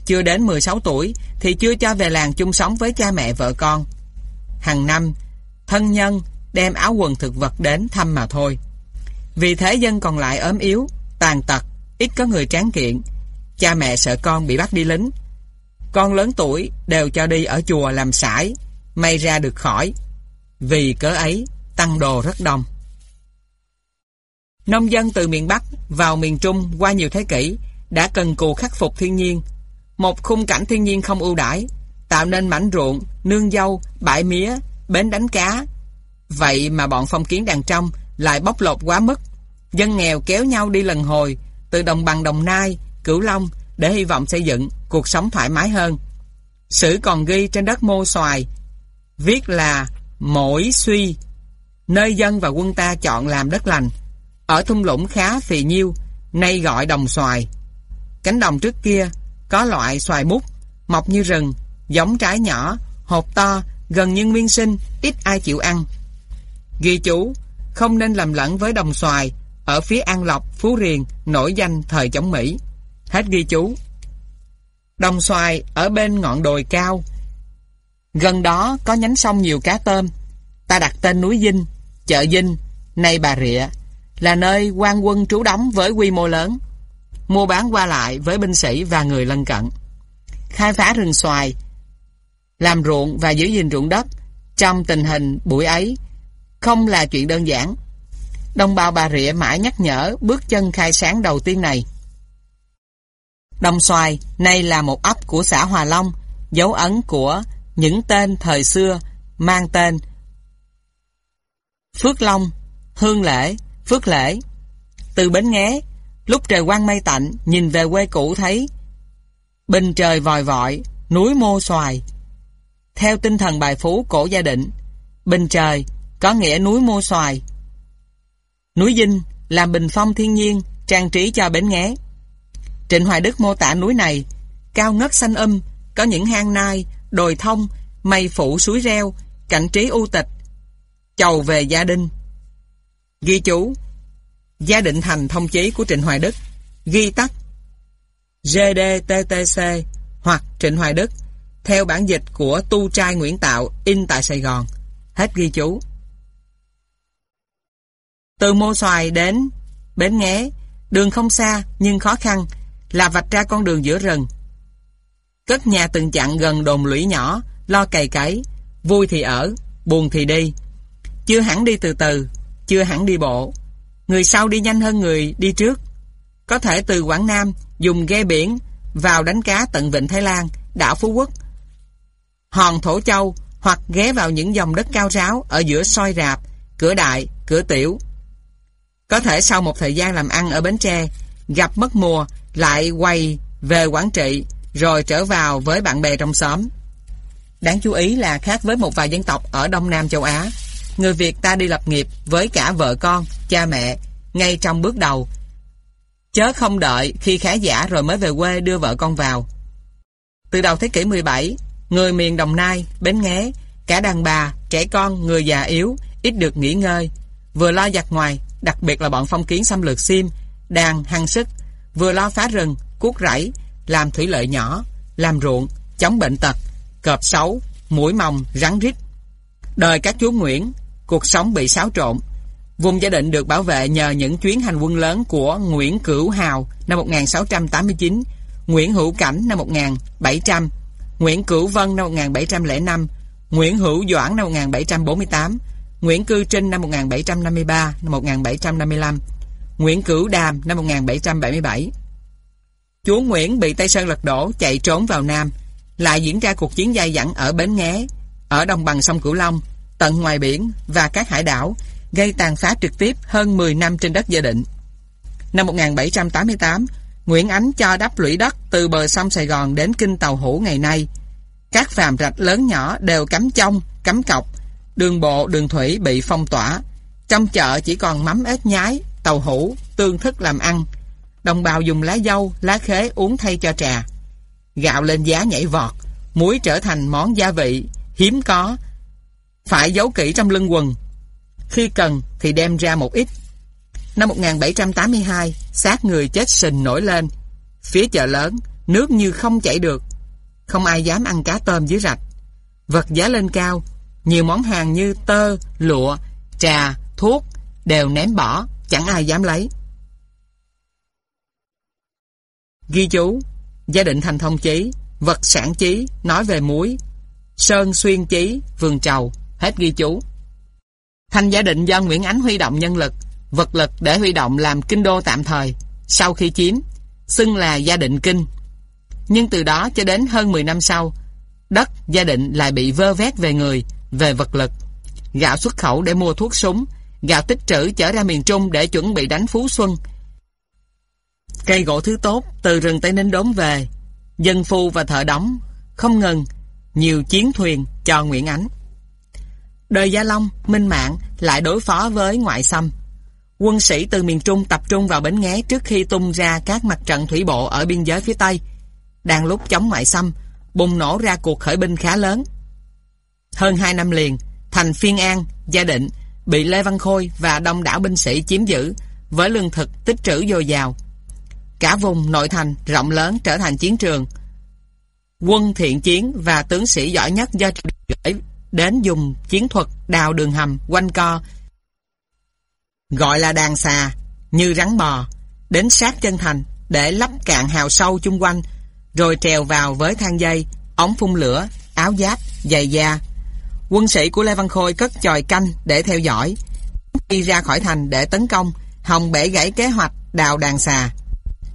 Chưa đến 16 tuổi thì chưa cho về làng chung sống với cha mẹ vợ con. Hàng năm, thân nhân đem áo quần thực vật đến thăm mà thôi. Vì thế dân còn lại ốm yếu, tàn tật, ít có người tráng kiện. Cha mẹ sợ con bị bắt đi lính. Con lớn tuổi đều cho đi ở chùa làm sải, may ra được khỏi. Vì cớ ấy, tăng đồ rất đông. Nông dân từ miền Bắc vào miền Trung qua nhiều thế kỷ đã cần cù khắc phục thiên nhiên. Một khung cảnh thiên nhiên không ưu đãi, tạo nên mảnh ruộng, nương dâu, bãi mía, bến đánh cá. Vậy mà bọn phong kiến đàn trong lại bóc lột quá mức. Dân nghèo kéo nhau đi lần hồi từ đồng bằng Đồng Nai, Cửu Long để hy vọng xây dựng cuộc sống thoải mái hơn. Sử còn ghi trên đất mô xoài, viết là mỗi suy, nơi dân và quân ta chọn làm đất lành. Ở thung lũng khá phì nhiêu, nay gọi đồng xoài. Cánh đồng trước kia có loại xoài mút, mọc như rừng, giống trái nhỏ, hộp to, gần như nguyên sinh, ít ai chịu ăn. Ghi chú, không nên làm lẫn với đồng xoài ở phía An Lộc, Phú Riềng, nổi danh thời chống Mỹ. Hết ghi chú. Đồng xoài ở bên ngọn đồi cao. Gần đó có nhánh sông nhiều cá tôm. Ta đặt tên núi Vinh, chợ Vinh, nay Bà Rịa, là nơi quan quân trú đóng với quy mô lớn, mua bán qua lại với binh sĩ và người lân cận. Khai phá rừng xoài, làm ruộng và giữ gìn ruộng đất trong tình hình buổi ấy không là chuyện đơn giản. Đồng bào Bà Rịa mãi nhắc nhở bước chân khai sáng đầu tiên này. Đồng Xoài nay là một ấp của xã Hòa Long, dấu ấn của những tên thời xưa mang tên Phước Long, Hương Lễ, Phước Lễ. Từ Bến Nghé, lúc trời quang mây tạnh, nhìn về quê cũ thấy Bình trời vòi vọi, núi mô xoài. Theo tinh thần bài phú cổ gia định, Bình trời có nghĩa núi mô xoài. Núi Dinh làm bình phong thiên nhiên, trang trí cho Bến Nghé. Trịnh Hoài Đức mô tả núi này, cao ngất xanh âm, có những hang nai, đồi thông, mây phủ suối reo, cảnh trí u tịch, chầu về gia đình. Ghi chú, gia định thành thông chí của Trịnh Hoài Đức, ghi tắt GDTTC hoặc Trịnh Hoài Đức theo bản dịch của tu trai Nguyễn Tạo in tại Sài Gòn. Hết ghi chú. Từ Mô Xoài đến Bến Nghé, đường không xa nhưng khó khăn, là vạch ra con đường giữa rừng. Cất nhà từng chặn gần đồn lũy nhỏ, lo cày cấy, vui thì ở, buồn thì đi. Chưa hẳn đi từ từ, chưa hẳn đi bộ. Người sau đi nhanh hơn người đi trước. Có thể từ Quảng Nam dùng ghe biển vào đánh cá tận Vịnh Thái Lan, đảo Phú Quốc, hòn Thổ Châu hoặc ghé vào những dòng đất cao ráo ở giữa soi rạp, cửa đại, cửa tiểu. Có thể sau một thời gian làm ăn ở Bến Tre, gặp mất mùa, lại quay về Quảng Trị, rồi trở vào với bạn bè trong xóm. Đáng chú ý là khác với một vài dân tộc ở Đông Nam châu Á, người Việt ta đi lập nghiệp với cả vợ con, cha mẹ, ngay trong bước đầu. Chớ không đợi khi khá giả rồi mới về quê đưa vợ con vào. Từ đầu thế kỷ 17, người miền Đồng Nai, Bến Nghé, cả đàn bà, trẻ con, người già yếu, ít được nghỉ ngơi, vừa lo giặt ngoài, đặc biệt là bọn phong kiến xâm lược sim, đàn, hăng sức, vừa lo phá rừng, cuốc rẫy, làm thủy lợi nhỏ, làm ruộng, chống bệnh tật, cọp xấu, mũi mòng, rắn rít. Đời các chúa Nguyễn, cuộc sống bị xáo trộn. Vùng gia định được bảo vệ nhờ những chuyến hành quân lớn của Nguyễn Cửu Hào năm 1689, Nguyễn Hữu Cảnh năm 1700, Nguyễn Cửu Vân năm 1705, Nguyễn Hữu Doãn năm 1748, Nguyễn Cư Trinh năm 1753, năm 1755, Nguyễn Cửu Đàm năm 1777. Chúa Nguyễn bị Tây Sơn lật đổ chạy trốn vào Nam, lại diễn ra cuộc chiến dai dẳng ở Bến Nghé, ở đồng bằng sông Cửu Long, tận ngoài biển và các hải đảo, gây tàn phá trực tiếp hơn 10 năm trên đất gia định. Năm 1788, Nguyễn Ánh cho đắp lũy đất từ bờ sông Sài Gòn đến kinh Tàu Hủ ngày nay. Các phàm rạch lớn nhỏ đều cắm trông, cắm cọc, đường bộ, đường thủy bị phong tỏa. Trong chợ chỉ còn mắm ếch nhái, tàu hủ, tương thức làm ăn. Đồng bào dùng lá dâu, lá khế uống thay cho trà. Gạo lên giá nhảy vọt, muối trở thành món gia vị, hiếm có. Phải giấu kỹ trong lưng quần. Khi cần thì đem ra một ít. Năm 1782, xác người chết sình nổi lên. Phía chợ lớn, nước như không chảy được. Không ai dám ăn cá tôm dưới rạch. Vật giá lên cao, nhiều món hàng như tơ, lụa, trà, thuốc đều ném bỏ, chẳng ai dám lấy. Ghi chú, gia định thành thông chí, vật sản chí, nói về muối, sơn xuyên chí, vườn trầu, hết ghi chú. Thành gia định do Nguyễn Ánh huy động nhân lực, vật lực để huy động làm kinh đô tạm thời, sau khi chiếm, xưng là gia định kinh. Nhưng từ đó cho đến hơn 10 năm sau, đất gia định lại bị vơ vét về người, về vật lực. Gạo xuất khẩu để mua thuốc súng, gạo tích trữ chở ra miền Trung để chuẩn bị đánh Phú Xuân. Cây gỗ thứ tốt từ rừng Tây Ninh đốn về, dân phu và thợ đóng, không ngừng, nhiều chiến thuyền cho Nguyễn Ánh. Đời Gia Long, Minh Mạng lại đối phó với ngoại xâm. Quân sĩ từ miền Trung tập trung vào Bến Nghé trước khi tung ra các mặt trận thủy bộ ở biên giới phía Tây. Đang lúc chống ngoại xâm, bùng nổ ra cuộc khởi binh khá lớn. Hơn 2 năm liền, thành Phiên An, Gia Định bị Lê Văn Khôi và đông đảo binh sĩ chiếm giữ với lương thực tích trữ dồi dào. Cả vùng nội thành rộng lớn trở thành chiến trường. Quân thiện chiến và tướng sĩ giỏi nhất do gửi đến dùng chiến thuật đào đường hầm quanh co gọi là đàn xà, như rắn bò, đến sát chân thành để lắp cạn hào sâu chung quanh, rồi trèo vào với thang dây, ống phun lửa, áo giáp, giày da. Quân sĩ của Lê Văn Khôi cất chòi canh để theo dõi. Khi ra khỏi thành để tấn công, Hồng bể gãy kế hoạch đào đàn xà.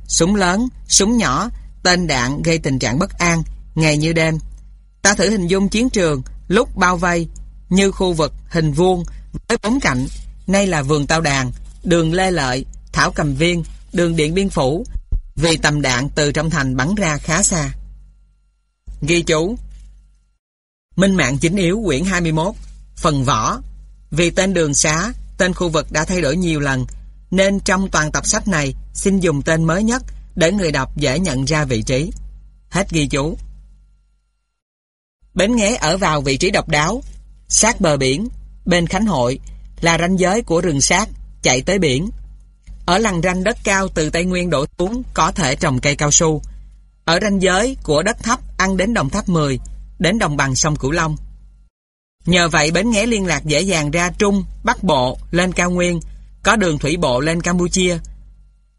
Súng lớn, súng nhỏ, tên đạn gây tình trạng bất an, ngày như đêm. Ta thử hình dung chiến trường lúc bao vây như khu vực hình vuông với bốn cạnh, nay là vườn tao đàn, đường Lê Lợi, Thảo Cầm Viên, đường Điện Biên Phủ, vì tầm đạn từ trong thành bắn ra khá xa. Ghi chú Minh mạng chính yếu quyển 21 Phần võ Vì tên đường xá, tên khu vực đã thay đổi nhiều lần nên trong toàn tập sách này xin dùng tên mới nhất để người đọc dễ nhận ra vị trí. Hết ghi chú. Bến Nghé ở vào vị trí độc đáo, sát bờ biển, bên Khánh Hội, là ranh giới của rừng sát, chạy tới biển. Ở lằn ranh đất cao từ Tây Nguyên đổ xuống có thể trồng cây cao su. Ở ranh giới của đất thấp ăn đến đồng tháp 10, đến đồng bằng sông Cửu Long. Nhờ vậy Bến Nghé liên lạc dễ dàng ra Trung, Bắc Bộ, lên cao nguyên, có đường thủy bộ lên Campuchia.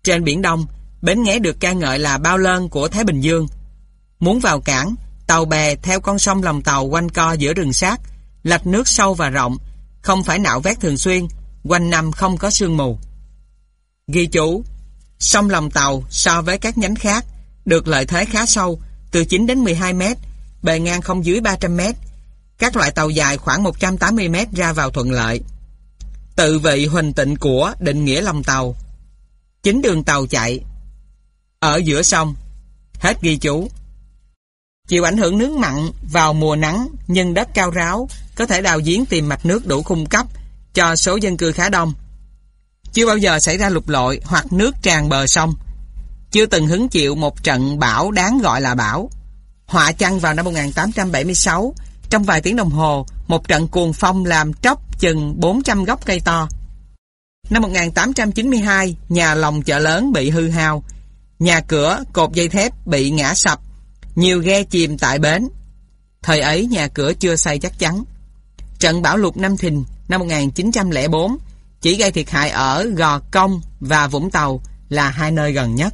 Trên Biển Đông, Bến Nghé được ca ngợi là bao lơn của Thái Bình Dương. Muốn vào cảng, tàu bè theo con sông lòng tàu quanh co giữa rừng sát, lạch nước sâu và rộng, không phải nạo vét thường xuyên, quanh năm không có sương mù. Ghi chú, sông lòng tàu so với các nhánh khác được lợi thế khá sâu, từ 9 đến 12 mét, bề ngang không dưới 300 mét. Các loại tàu dài khoảng 180 mét ra vào thuận lợi. Tự vị huỳnh tịnh của định nghĩa lòng tàu. Chính đường tàu chạy. Ở giữa sông. Hết ghi chú. Chịu ảnh hưởng nước mặn vào mùa nắng nhưng đất cao ráo có thể đào giếng tìm mạch nước đủ cung cấp cho số dân cư khá đông. Chưa bao giờ xảy ra lục lội hoặc nước tràn bờ sông. Chưa từng hứng chịu một trận bão đáng gọi là bão. Họa chăng vào năm 1876, trong vài tiếng đồng hồ, một trận cuồng phong làm tróc chừng 400 gốc cây to. Năm 1892, nhà lòng chợ lớn bị hư hao. Nhà cửa, cột dây thép bị ngã sập. Nhiều ghe chìm tại bến. Thời ấy nhà cửa chưa xây chắc chắn. Trận bão lụt Năm Thìn năm 1904 chỉ gây thiệt hại ở Gò Công và Vũng Tàu là hai nơi gần nhất.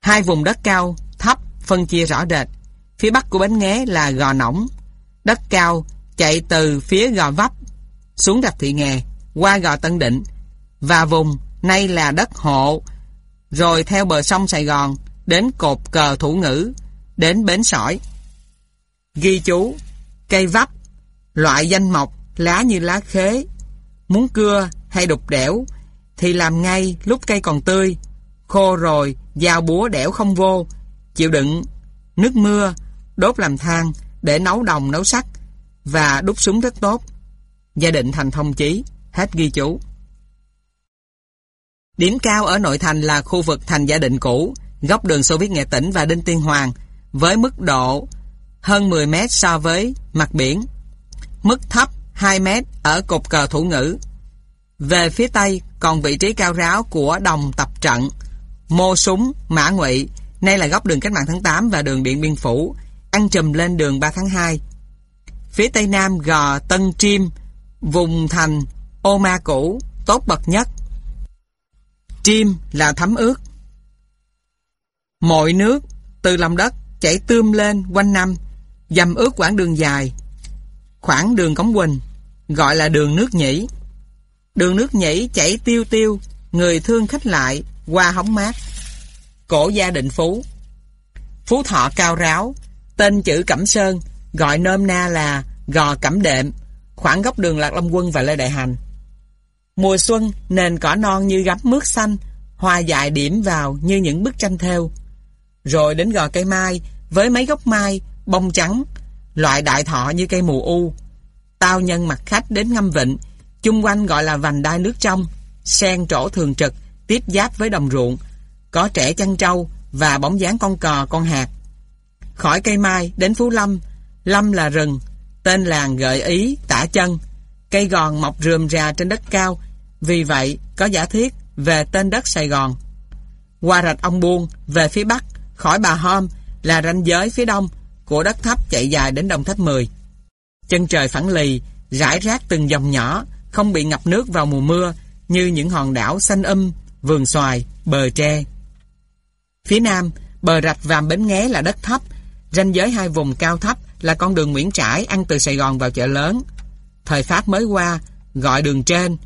Hai vùng đất cao, thấp phân chia rõ rệt. Phía bắc của Bến Nghé là Gò Nỏng, đất cao chạy từ phía Gò Vấp xuống đập Thị Nghè, qua Gò Tân Định và vùng nay là đất hộ, rồi theo bờ sông Sài Gòn đến cột cờ thủ ngữ, đến bến sỏi. Ghi chú, cây vấp, loại danh mộc, lá như lá khế, muốn cưa hay đục đẽo thì làm ngay lúc cây còn tươi, khô rồi, dao búa đẽo không vô, chịu đựng nước mưa, đốt làm than để nấu đồng nấu sắt và đúc súng rất tốt. Gia định thành thông chí, hết ghi chú. Điểm cao ở nội thành là khu vực thành gia định cũ, góc đường Xô Viết Nghệ Tĩnh và Đinh Tiên Hoàng, với mức độ hơn 10 mét so với mặt biển. Mức thấp 2 mét ở cột cờ thủ ngữ. Về phía Tây còn vị trí cao ráo của đồng tập trận, mô súng, mã ngụy, nay là góc đường cách mạng tháng 8 và đường Điện Biên Phủ, ăn trùm lên đường 3 tháng 2. Phía Tây Nam gò Tân Chim, vùng thành Ô Ma Cũ, tốt bậc nhất. Chim là thấm ướt. Mọi nước từ lòng đất chảy tươm lên quanh năm, dầm ướt quãng đường dài. Khoảng đường Cống Quỳnh, gọi là đường nước nhỉ. Đường nước nhỉ chảy tiêu tiêu, người thương khách lại, qua hóng mát. Cổ gia định Phú Phú Thọ cao ráo, tên chữ Cẩm Sơn, gọi nôm na là Gò Cẩm Đệm, khoảng góc đường Lạc Long Quân và Lê Đại Hành. Mùa xuân, nền cỏ non như gấm mướt xanh, hoa dại điểm vào như những bức tranh theo. Rồi đến gò cây mai, với mấy gốc mai, bông trắng, loại đại thọ như cây mù u. Tao nhân mặt khách đến ngâm vịnh, chung quanh gọi là vành đai nước trong, sen trổ thường trực, tiếp giáp với đồng ruộng, có trẻ chăn trâu và bóng dáng con cò con hạt. Khỏi cây mai đến Phú Lâm, Lâm là rừng, tên làng gợi ý tả chân, cây gòn mọc rườm rà trên đất cao, vì vậy có giả thiết về tên đất Sài Gòn. Qua rạch ông Buôn, về phía bắc, khỏi Bà Hôm là ranh giới phía đông của đất thấp chạy dài đến Đồng Tháp 10. Chân trời phẳng lì, rải rác từng dòng nhỏ, không bị ngập nước vào mùa mưa, như những hòn đảo xanh âm, vườn xoài, bờ tre. Phía nam, bờ rạch Vàm Bến Nghé là đất thấp, ranh giới hai vùng cao thấp là con đường Nguyễn Trãi ăn từ Sài Gòn vào chợ lớn. Thời Pháp mới qua, gọi đường trên.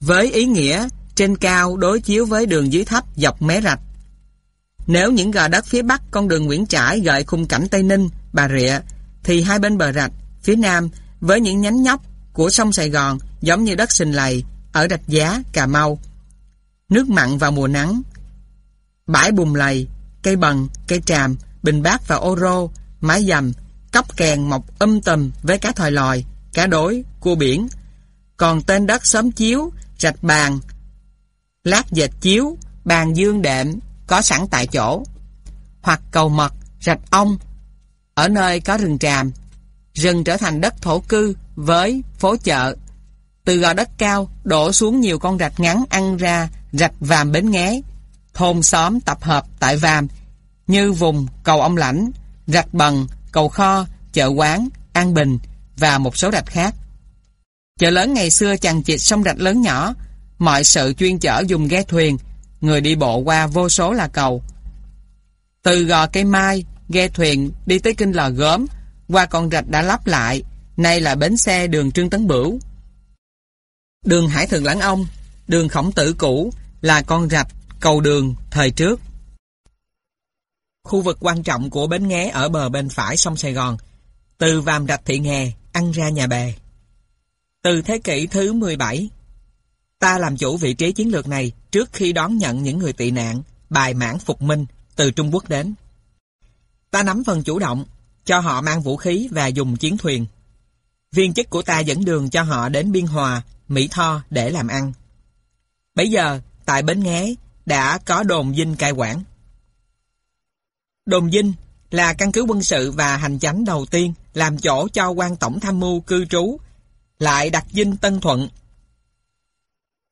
Với ý nghĩa trên cao đối chiếu với đường dưới thấp dọc mé rạch. Nếu những gò đất phía bắc con đường Nguyễn Trãi gợi khung cảnh Tây Ninh, Bà Rịa, thì hai bên bờ rạch, phía nam với những nhánh nhóc của sông Sài Gòn giống như đất sình lầy ở Rạch Giá, Cà Mau. Nước mặn vào mùa nắng. Bãi bùn lầy, cây bần, cây tràm, bình bát và ô rô, mái dầm, cốc kèn mọc âm tầm với cá thòi lòi, cá đối, cua biển. Còn tên đất xóm chiếu, rạch bàn, lát dệt chiếu, bàn dương đệm có sẵn tại chỗ. Hoặc cầu mật, rạch ong, ở nơi có rừng tràm. Rừng trở thành đất thổ cư với phố chợ. Từ gò đất cao đổ xuống nhiều con rạch ngắn ăn ra rạch Vàm Bến Nghé. Thôn xóm tập hợp tại Vàm như vùng cầu ông lãnh, rạch bằng cầu kho, chợ quán, an bình và một số rạch khác. Chợ lớn ngày xưa chằng chịt sông rạch lớn nhỏ, mọi sự chuyên chở dùng ghe thuyền, người đi bộ qua vô số là cầu. Từ gò cây mai, ghe thuyền đi tới kinh lò gốm, qua con rạch đã lắp lại, nay là bến xe đường Trương Tấn Bửu. Đường Hải Thượng Lãng Ông, đường Khổng Tử cũ là con rạch, cầu đường thời trước. Khu vực quan trọng của bến nghé ở bờ bên phải sông Sài Gòn, từ Vàm Rạch Thị Nghè ăn ra nhà bè. Từ thế kỷ thứ 17, ta làm chủ vị trí chiến lược này trước khi đón nhận những người tị nạn, bài mãn phục minh từ Trung Quốc đến. Ta nắm phần chủ động, cho họ mang vũ khí và dùng chiến thuyền. Viên chức của ta dẫn đường cho họ đến Biên Hòa, Mỹ Tho để làm ăn. Bây giờ, tại Bến Nghé, đã có đồn dinh cai quản. Đồn Vinh là căn cứ quân sự và hành chánh đầu tiên làm chỗ cho quan tổng tham mưu cư trú, lại đặt dinh Tân Thuận.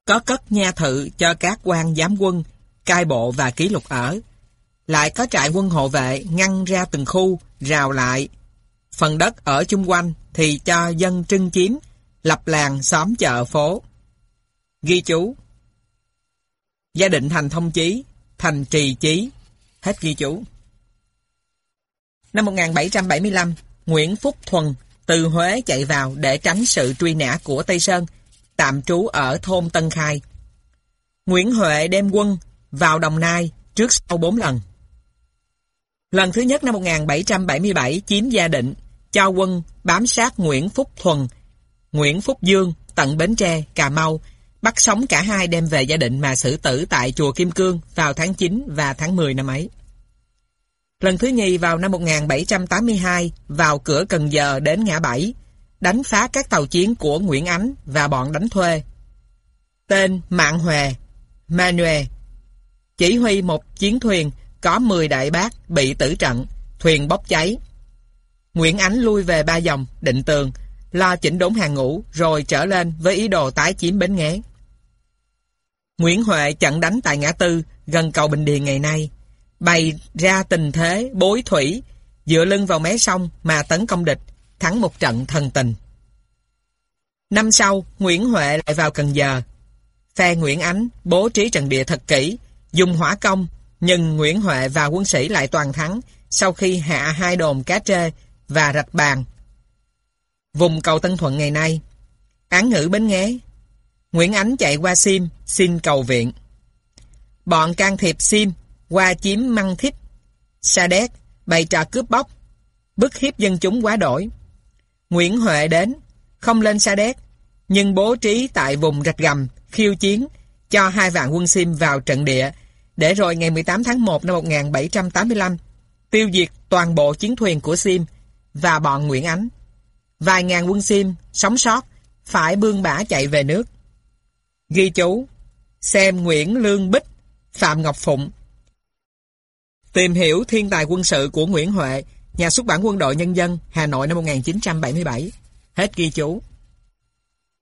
Có cất nha thự cho các quan giám quân, cai bộ và ký lục ở. Lại có trại quân hộ vệ ngăn ra từng khu, rào lại. Phần đất ở chung quanh thì cho dân trưng chiếm, lập làng xóm chợ phố. Ghi chú Gia định thành thông chí, thành trì chí. Hết ghi chú. Năm 1775, Nguyễn Phúc Thuần từ Huế chạy vào để tránh sự truy nã của Tây Sơn, tạm trú ở thôn Tân Khai. Nguyễn Huệ đem quân vào Đồng Nai trước sau bốn lần. Lần thứ nhất năm 1777 chiếm Gia Định, cho quân bám sát Nguyễn Phúc Thuần, Nguyễn Phúc Dương tận Bến Tre, Cà Mau, bắt sống cả hai đem về Gia Định mà xử tử tại chùa Kim Cương vào tháng 9 và tháng 10 năm ấy. Lần thứ nhì vào năm 1782 vào cửa Cần Giờ đến ngã bảy, đánh phá các tàu chiến của Nguyễn Ánh và bọn đánh thuê. Tên Mạng Huề, Manuel, chỉ huy một chiến thuyền có 10 đại bác bị tử trận, thuyền bốc cháy. Nguyễn Ánh lui về ba dòng, định tường, lo chỉnh đốn hàng ngũ rồi trở lên với ý đồ tái chiếm Bến Nghé. Nguyễn Huệ chặn đánh tại ngã tư gần cầu Bình Điền ngày nay bày ra tình thế bối thủy, dựa lưng vào mé sông mà tấn công địch, thắng một trận thần tình. Năm sau, Nguyễn Huệ lại vào Cần Giờ. Phe Nguyễn Ánh bố trí trận địa thật kỹ, dùng hỏa công, nhưng Nguyễn Huệ và quân sĩ lại toàn thắng sau khi hạ hai đồn cá trê và rạch bàn. Vùng cầu Tân Thuận ngày nay, án ngữ bến nghé, Nguyễn Ánh chạy qua Sim xin cầu viện. Bọn can thiệp Sim qua chiếm măng thích. Sa đét bày trò cướp bóc, bức hiếp dân chúng quá đổi. Nguyễn Huệ đến, không lên Sa đét nhưng bố trí tại vùng rạch gầm, khiêu chiến, cho hai vạn quân Sim vào trận địa, để rồi ngày 18 tháng 1 năm 1785, tiêu diệt toàn bộ chiến thuyền của Sim và bọn Nguyễn Ánh. Vài ngàn quân Sim sống sót, phải bươn bả chạy về nước. Ghi chú, xem Nguyễn Lương Bích, Phạm Ngọc Phụng, Tìm hiểu thiên tài quân sự của Nguyễn Huệ, nhà xuất bản quân đội nhân dân, Hà Nội năm 1977. Hết ghi chú.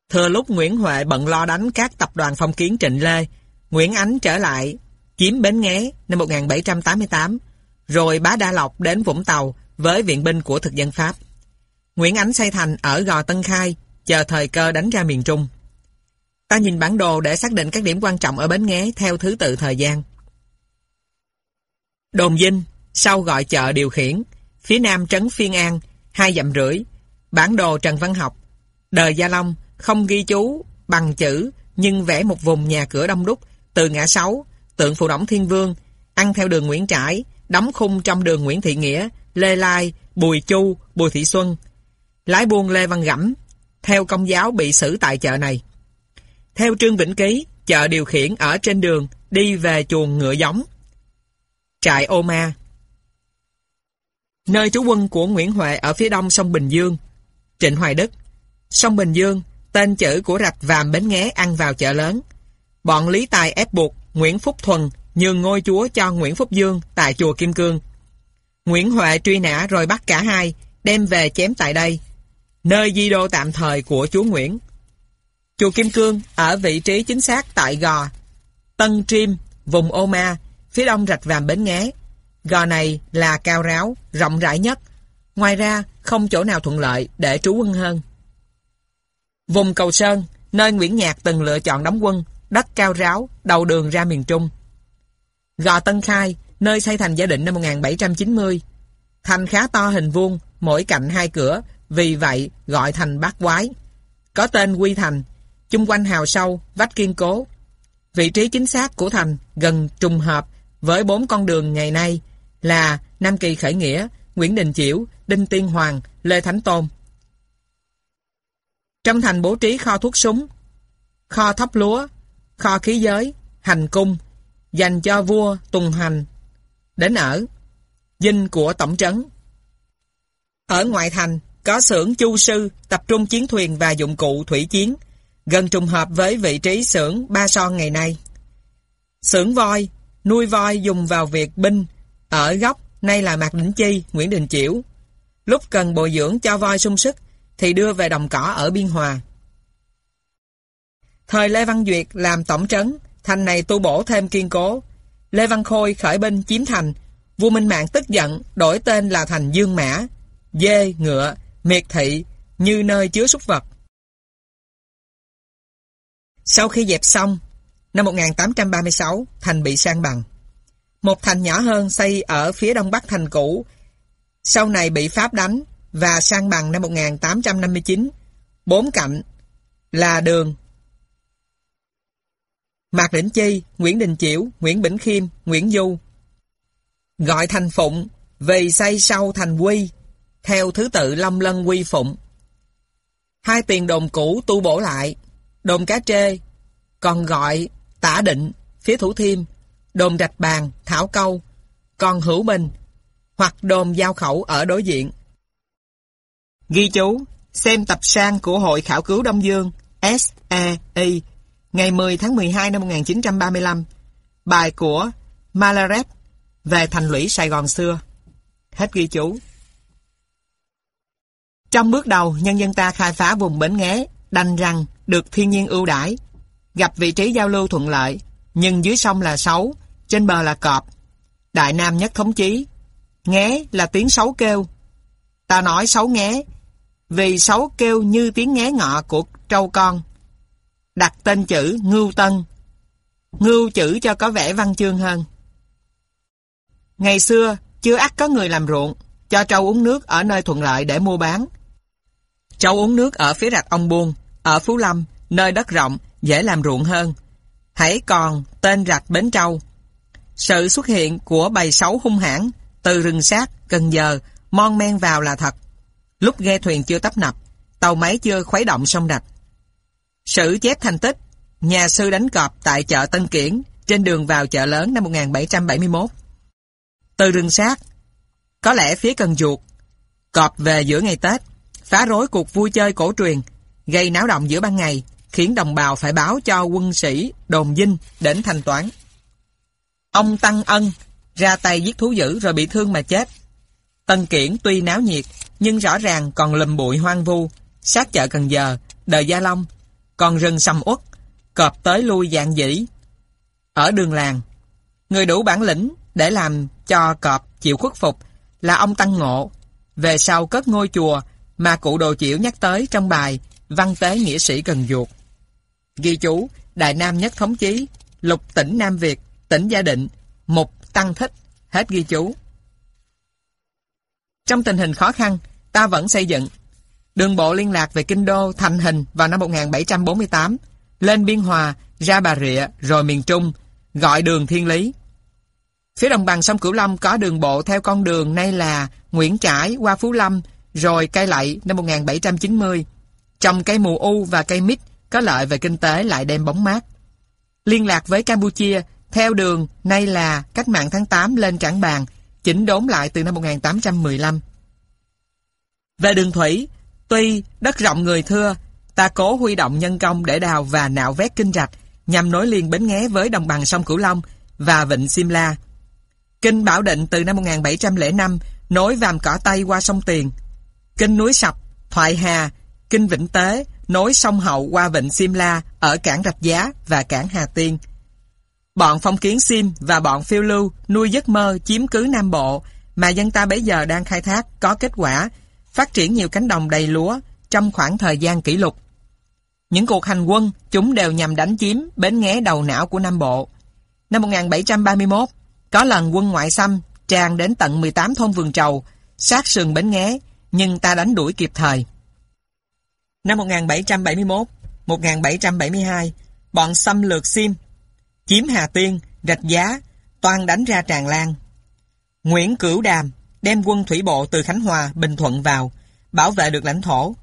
Thừa lúc Nguyễn Huệ bận lo đánh các tập đoàn phong kiến Trịnh Lê, Nguyễn Ánh trở lại chiếm Bến Nghé năm 1788, rồi bá Đa Lộc đến Vũng Tàu với viện binh của thực dân Pháp. Nguyễn Ánh xây thành ở Gò Tân Khai, chờ thời cơ đánh ra miền Trung. Ta nhìn bản đồ để xác định các điểm quan trọng ở Bến Nghé theo thứ tự thời gian. Đồn Vinh, sau gọi chợ điều khiển, phía nam trấn Phiên An, hai dặm rưỡi, bản đồ Trần Văn Học, đời Gia Long, không ghi chú bằng chữ nhưng vẽ một vùng nhà cửa đông đúc từ ngã sáu, tượng phù đổng thiên vương, ăn theo đường Nguyễn Trãi, đóng khung trong đường Nguyễn Thị Nghĩa, Lê Lai, Bùi Chu, Bùi Thị Xuân. Lái buôn Lê Văn Gẫm, theo công giáo bị xử tại chợ này. Theo Trương Vĩnh Ký, chợ điều khiển ở trên đường đi về chuồng ngựa giống. Trại Ô Ma Nơi trú quân của Nguyễn Huệ ở phía đông sông Bình Dương. Trịnh Hoài Đức Sông Bình Dương, tên chữ của rạch vàm bến nghé ăn vào chợ lớn. Bọn Lý Tài ép buộc Nguyễn Phúc Thuần nhường ngôi chúa cho Nguyễn Phúc Dương tại chùa Kim Cương. Nguyễn Huệ truy nã rồi bắt cả hai, đem về chém tại đây, nơi di đô tạm thời của chúa Nguyễn. Chùa Kim Cương ở vị trí chính xác tại Gò, Tân Trim, vùng Ô Ma, phía đông rạch vàm Bến Nghé. Gò này là cao ráo, rộng rãi nhất. Ngoài ra, không chỗ nào thuận lợi để trú quân hơn. Vùng Cầu Sơn, nơi Nguyễn Nhạc từng lựa chọn đóng quân, đất cao ráo, đầu đường ra miền Trung. Gò Tân Khai, nơi xây thành Gia Định năm 1790. Thành khá to hình vuông, mỗi cạnh hai cửa, vì vậy gọi thành bát quái. Có tên Quy Thành, chung quanh hào sâu, vách kiên cố. Vị trí chính xác của thành gần trùng hợp với bốn con đường ngày nay là Nam Kỳ Khởi Nghĩa, Nguyễn Đình Chiểu, Đinh Tiên Hoàng, Lê Thánh Tôn. Trong thành bố trí kho thuốc súng, kho thóc lúa, kho khí giới, hành cung, dành cho vua tuần hành đến ở dinh của tổng trấn. Ở ngoại thành có xưởng chu sư tập trung chiến thuyền và dụng cụ thủy chiến, gần trùng hợp với vị trí xưởng Ba Son ngày nay. Xưởng voi, nuôi voi dùng vào việc binh, ở góc nay là Mạc Đỉnh Chi, Nguyễn Đình Chiểu. Lúc cần bồi dưỡng cho voi sung sức thì đưa về đồng cỏ ở Biên Hòa. Thời Lê Văn Duyệt làm tổng trấn, thành này tu bổ thêm kiên cố. Lê Văn Khôi khởi binh chiếm thành, vua Minh Mạng tức giận đổi tên là thành Dương Mã, dê, ngựa, miệt thị như nơi chứa súc vật. Sau khi dẹp xong, năm 1836, thành bị sang bằng. Một thành nhỏ hơn xây ở phía đông bắc thành cũ, sau này bị Pháp đánh và sang bằng năm 1859. Bốn cạnh là đường Mạc Đỉnh Chi, Nguyễn Đình Chiểu, Nguyễn Bỉnh Khiêm, Nguyễn Du. Gọi thành Phụng vì xây sau thành Quy, theo thứ tự lâm Lân Quy Phụng. Hai tiền đồn cũ tu bổ lại, đồn Cá Trê, còn gọi Tả Định, phía Thủ Thiêm, đồn Rạch Bàn, Thảo Câu, còn Hữu Bình, hoặc đồn Giao Khẩu ở đối diện. Ghi chú, xem tập sang của Hội Khảo cứu Đông Dương, SEI, ngày 10 tháng 12 năm 1935, bài của Malaret về thành lũy Sài Gòn xưa. Hết ghi chú. Trong bước đầu, nhân dân ta khai phá vùng Bến Nghé, đành rằng được thiên nhiên ưu đãi, gặp vị trí giao lưu thuận lợi, nhưng dưới sông là sấu trên bờ là cọp. Đại Nam nhất thống chí, nghé là tiếng sấu kêu. Ta nói sấu nghé, vì sấu kêu như tiếng nghé ngọ của trâu con đặt tên chữ Ngưu Tân. Ngưu chữ cho có vẻ văn chương hơn. Ngày xưa, chưa ắt có người làm ruộng, cho trâu uống nước ở nơi thuận lợi để mua bán. Trâu uống nước ở phía rạch ông Buôn, ở Phú Lâm, nơi đất rộng, dễ làm ruộng hơn. Hãy còn tên rạch Bến Trâu. Sự xuất hiện của bầy sấu hung hãn từ rừng sát, Cần Giờ, mon men vào là thật. Lúc ghe thuyền chưa tấp nập, tàu máy chưa khuấy động sông rạch. Sử chép thành tích, nhà sư đánh cọp tại chợ Tân Kiển, trên đường vào chợ lớn năm 1771. Từ rừng sát, có lẽ phía Cần Duột, cọp về giữa ngày Tết, phá rối cuộc vui chơi cổ truyền, gây náo động giữa ban ngày, khiến đồng bào phải báo cho quân sĩ đồn dinh đến thanh toán. Ông Tăng Ân ra tay giết thú dữ rồi bị thương mà chết. Tân Kiển tuy náo nhiệt, nhưng rõ ràng còn lùm bụi hoang vu, sát chợ Cần Giờ, đời Gia Long còn rừng sầm uất, cọp tới lui dạng dĩ. Ở đường làng, người đủ bản lĩnh để làm cho cọp chịu khuất phục là ông Tăng Ngộ, về sau cất ngôi chùa mà cụ đồ chịu nhắc tới trong bài Văn tế nghĩa sĩ Cần Duột. Ghi chú, Đại Nam nhất thống chí, lục tỉnh Nam Việt, tỉnh Gia Định, mục Tăng Thích, hết ghi chú. Trong tình hình khó khăn, ta vẫn xây dựng. Đường bộ liên lạc về Kinh Đô thành hình vào năm 1748, lên Biên Hòa, ra Bà Rịa, rồi miền Trung, gọi đường Thiên Lý. Phía đồng bằng sông Cửu Long có đường bộ theo con đường nay là Nguyễn Trãi qua Phú Lâm, rồi cây lậy năm 1790. Trồng cây mù u và cây mít có lợi về kinh tế lại đem bóng mát. Liên lạc với Campuchia theo đường nay là cách mạng tháng 8 lên Trảng bàn, chỉnh đốn lại từ năm 1815. Về đường thủy, tuy đất rộng người thưa, ta cố huy động nhân công để đào và nạo vét kinh rạch nhằm nối liền Bến Nghé với đồng bằng sông Cửu Long và vịnh Simla. Kinh Bảo Định từ năm 1705 nối vàm cỏ Tây qua sông Tiền. Kinh Núi Sập, Thoại Hà, Kinh Vĩnh Tế nối sông Hậu qua vịnh Simla ở cảng Rạch Giá và cảng Hà Tiên. Bọn phong kiến Sim và bọn phiêu lưu nuôi giấc mơ chiếm cứ Nam Bộ mà dân ta bây giờ đang khai thác có kết quả, phát triển nhiều cánh đồng đầy lúa trong khoảng thời gian kỷ lục. Những cuộc hành quân chúng đều nhằm đánh chiếm bến nghé đầu não của Nam Bộ. Năm 1731, có lần quân ngoại xâm tràn đến tận 18 thôn vườn trầu, sát sườn bến nghé, nhưng ta đánh đuổi kịp thời. Năm 1771, 1772, bọn xâm lược Sim, chiếm Hà Tiên, Rạch Giá, toàn đánh ra Tràng Lan. Nguyễn Cửu Đàm đem quân thủy bộ từ Khánh Hòa, Bình Thuận vào, bảo vệ được lãnh thổ.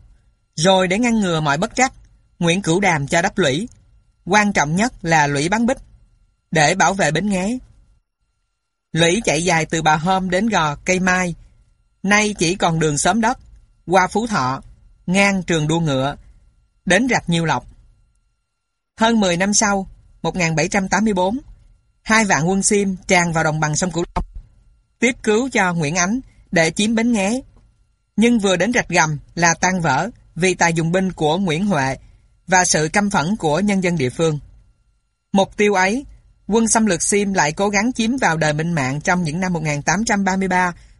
Rồi để ngăn ngừa mọi bất trắc, Nguyễn Cửu Đàm cho đắp lũy. Quan trọng nhất là lũy bắn bích, để bảo vệ bến nghé. Lũy chạy dài từ Bà Hôm đến gò Cây Mai, nay chỉ còn đường xóm đất, qua Phú Thọ, ngang trường đua ngựa, đến rạch Nhiêu Lộc. Hơn 10 năm sau, 1784, hai vạn quân Sim tràn vào đồng bằng sông Cửu Long, tiếp cứu cho Nguyễn Ánh để chiếm Bến Nghé. Nhưng vừa đến rạch gầm là tan vỡ vì tài dùng binh của Nguyễn Huệ và sự căm phẫn của nhân dân địa phương. Mục tiêu ấy, quân xâm lược Sim lại cố gắng chiếm vào đời Minh Mạng trong những năm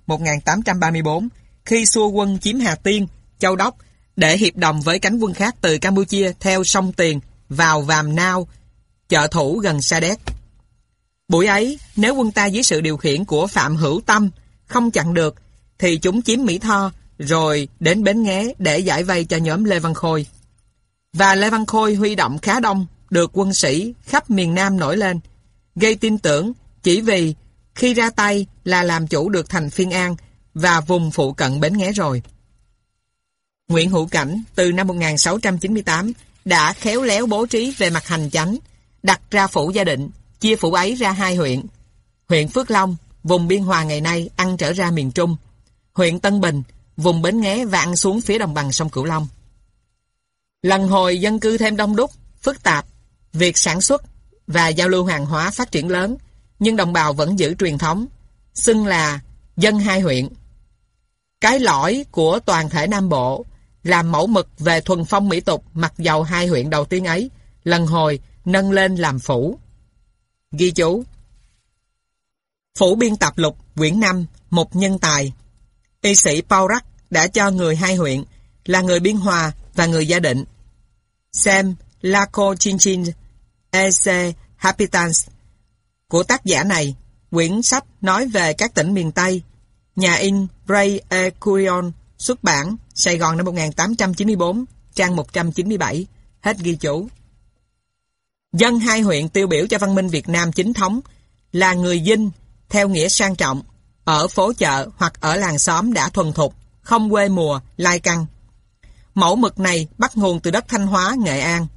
1833-1834 khi xua quân chiếm Hà Tiên, Châu Đốc để hiệp đồng với cánh quân khác từ Campuchia theo sông Tiền vào Vàm Nao, chợ thủ gần Sa Đéc. Buổi ấy, nếu quân ta dưới sự điều khiển của Phạm Hữu Tâm không chặn được, thì chúng chiếm Mỹ Tho, rồi đến Bến Nghé để giải vây cho nhóm Lê Văn Khôi. Và Lê Văn Khôi huy động khá đông, được quân sĩ khắp miền Nam nổi lên, gây tin tưởng chỉ vì khi ra tay là làm chủ được thành Phiên An và vùng phụ cận Bến Nghé rồi. Nguyễn Hữu Cảnh từ năm 1698 đã khéo léo bố trí về mặt hành chánh, đặt ra phủ gia định, chia phủ ấy ra hai huyện. Huyện Phước Long, vùng Biên Hòa ngày nay ăn trở ra miền Trung. Huyện Tân Bình, vùng Bến Nghé và ăn xuống phía đồng bằng sông Cửu Long. Lần hồi dân cư thêm đông đúc, phức tạp, việc sản xuất và giao lưu hàng hóa phát triển lớn, nhưng đồng bào vẫn giữ truyền thống, xưng là dân hai huyện. Cái lõi của toàn thể Nam Bộ làm mẫu mực về thuần phong mỹ tục mặc dầu hai huyện đầu tiên ấy, lần hồi nâng lên làm phủ. Ghi chú Phủ biên tập lục quyển 5 Một nhân tài Y sĩ Paul Rắc đã cho người hai huyện là người Biên Hòa và người Gia Định. Xem Laco Chinchin EC Habitants của tác giả này, quyển sách nói về các tỉnh miền Tây. Nhà in Ray E. Curion xuất bản Sài Gòn năm 1894, trang 197, hết ghi chú. Dân hai huyện tiêu biểu cho văn minh Việt Nam chính thống là người dinh, theo nghĩa sang trọng, ở phố chợ hoặc ở làng xóm đã thuần thục, không quê mùa, lai căng. Mẫu mực này bắt nguồn từ đất Thanh Hóa, Nghệ An.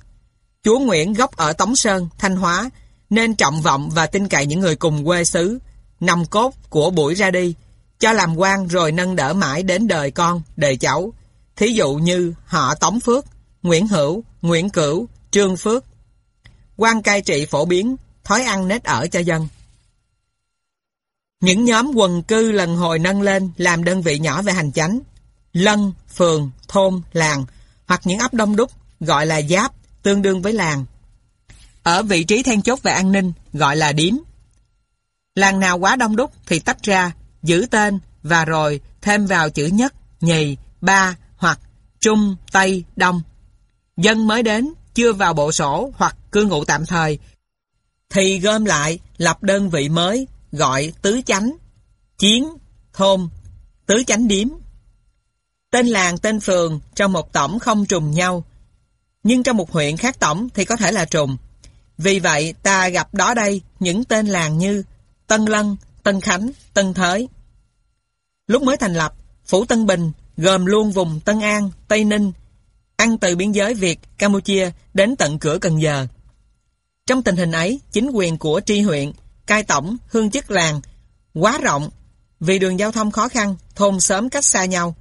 Chúa Nguyễn gốc ở Tống Sơn, Thanh Hóa, nên trọng vọng và tin cậy những người cùng quê xứ, nằm cốt của buổi ra đi, cho làm quan rồi nâng đỡ mãi đến đời con, đời cháu. Thí dụ như họ Tống Phước, Nguyễn Hữu, Nguyễn Cửu, Trương Phước. quan cai trị phổ biến, thói ăn nết ở cho dân. Những nhóm quần cư lần hồi nâng lên làm đơn vị nhỏ về hành chánh. Lân, phường, thôn, làng hoặc những ấp đông đúc gọi là giáp tương đương với làng. Ở vị trí then chốt về an ninh gọi là điếm. Làng nào quá đông đúc thì tách ra giữ tên và rồi thêm vào chữ nhất, nhì, ba hoặc trung, tây, đông. Dân mới đến chưa vào bộ sổ hoặc cư ngụ tạm thời, thì gom lại lập đơn vị mới gọi tứ chánh, chiến, thôn, tứ chánh điếm. Tên làng, tên phường trong một tổng không trùng nhau, nhưng trong một huyện khác tổng thì có thể là trùng. Vì vậy ta gặp đó đây những tên làng như Tân Lân, Tân Khánh, Tân Thới. Lúc mới thành lập, Phủ Tân Bình gồm luôn vùng Tân An, Tây Ninh, ăn từ biên giới Việt, Campuchia đến tận cửa Cần Giờ. Trong tình hình ấy, chính quyền của tri huyện, cai tổng, hương chức làng quá rộng vì đường giao thông khó khăn, thôn sớm cách xa nhau.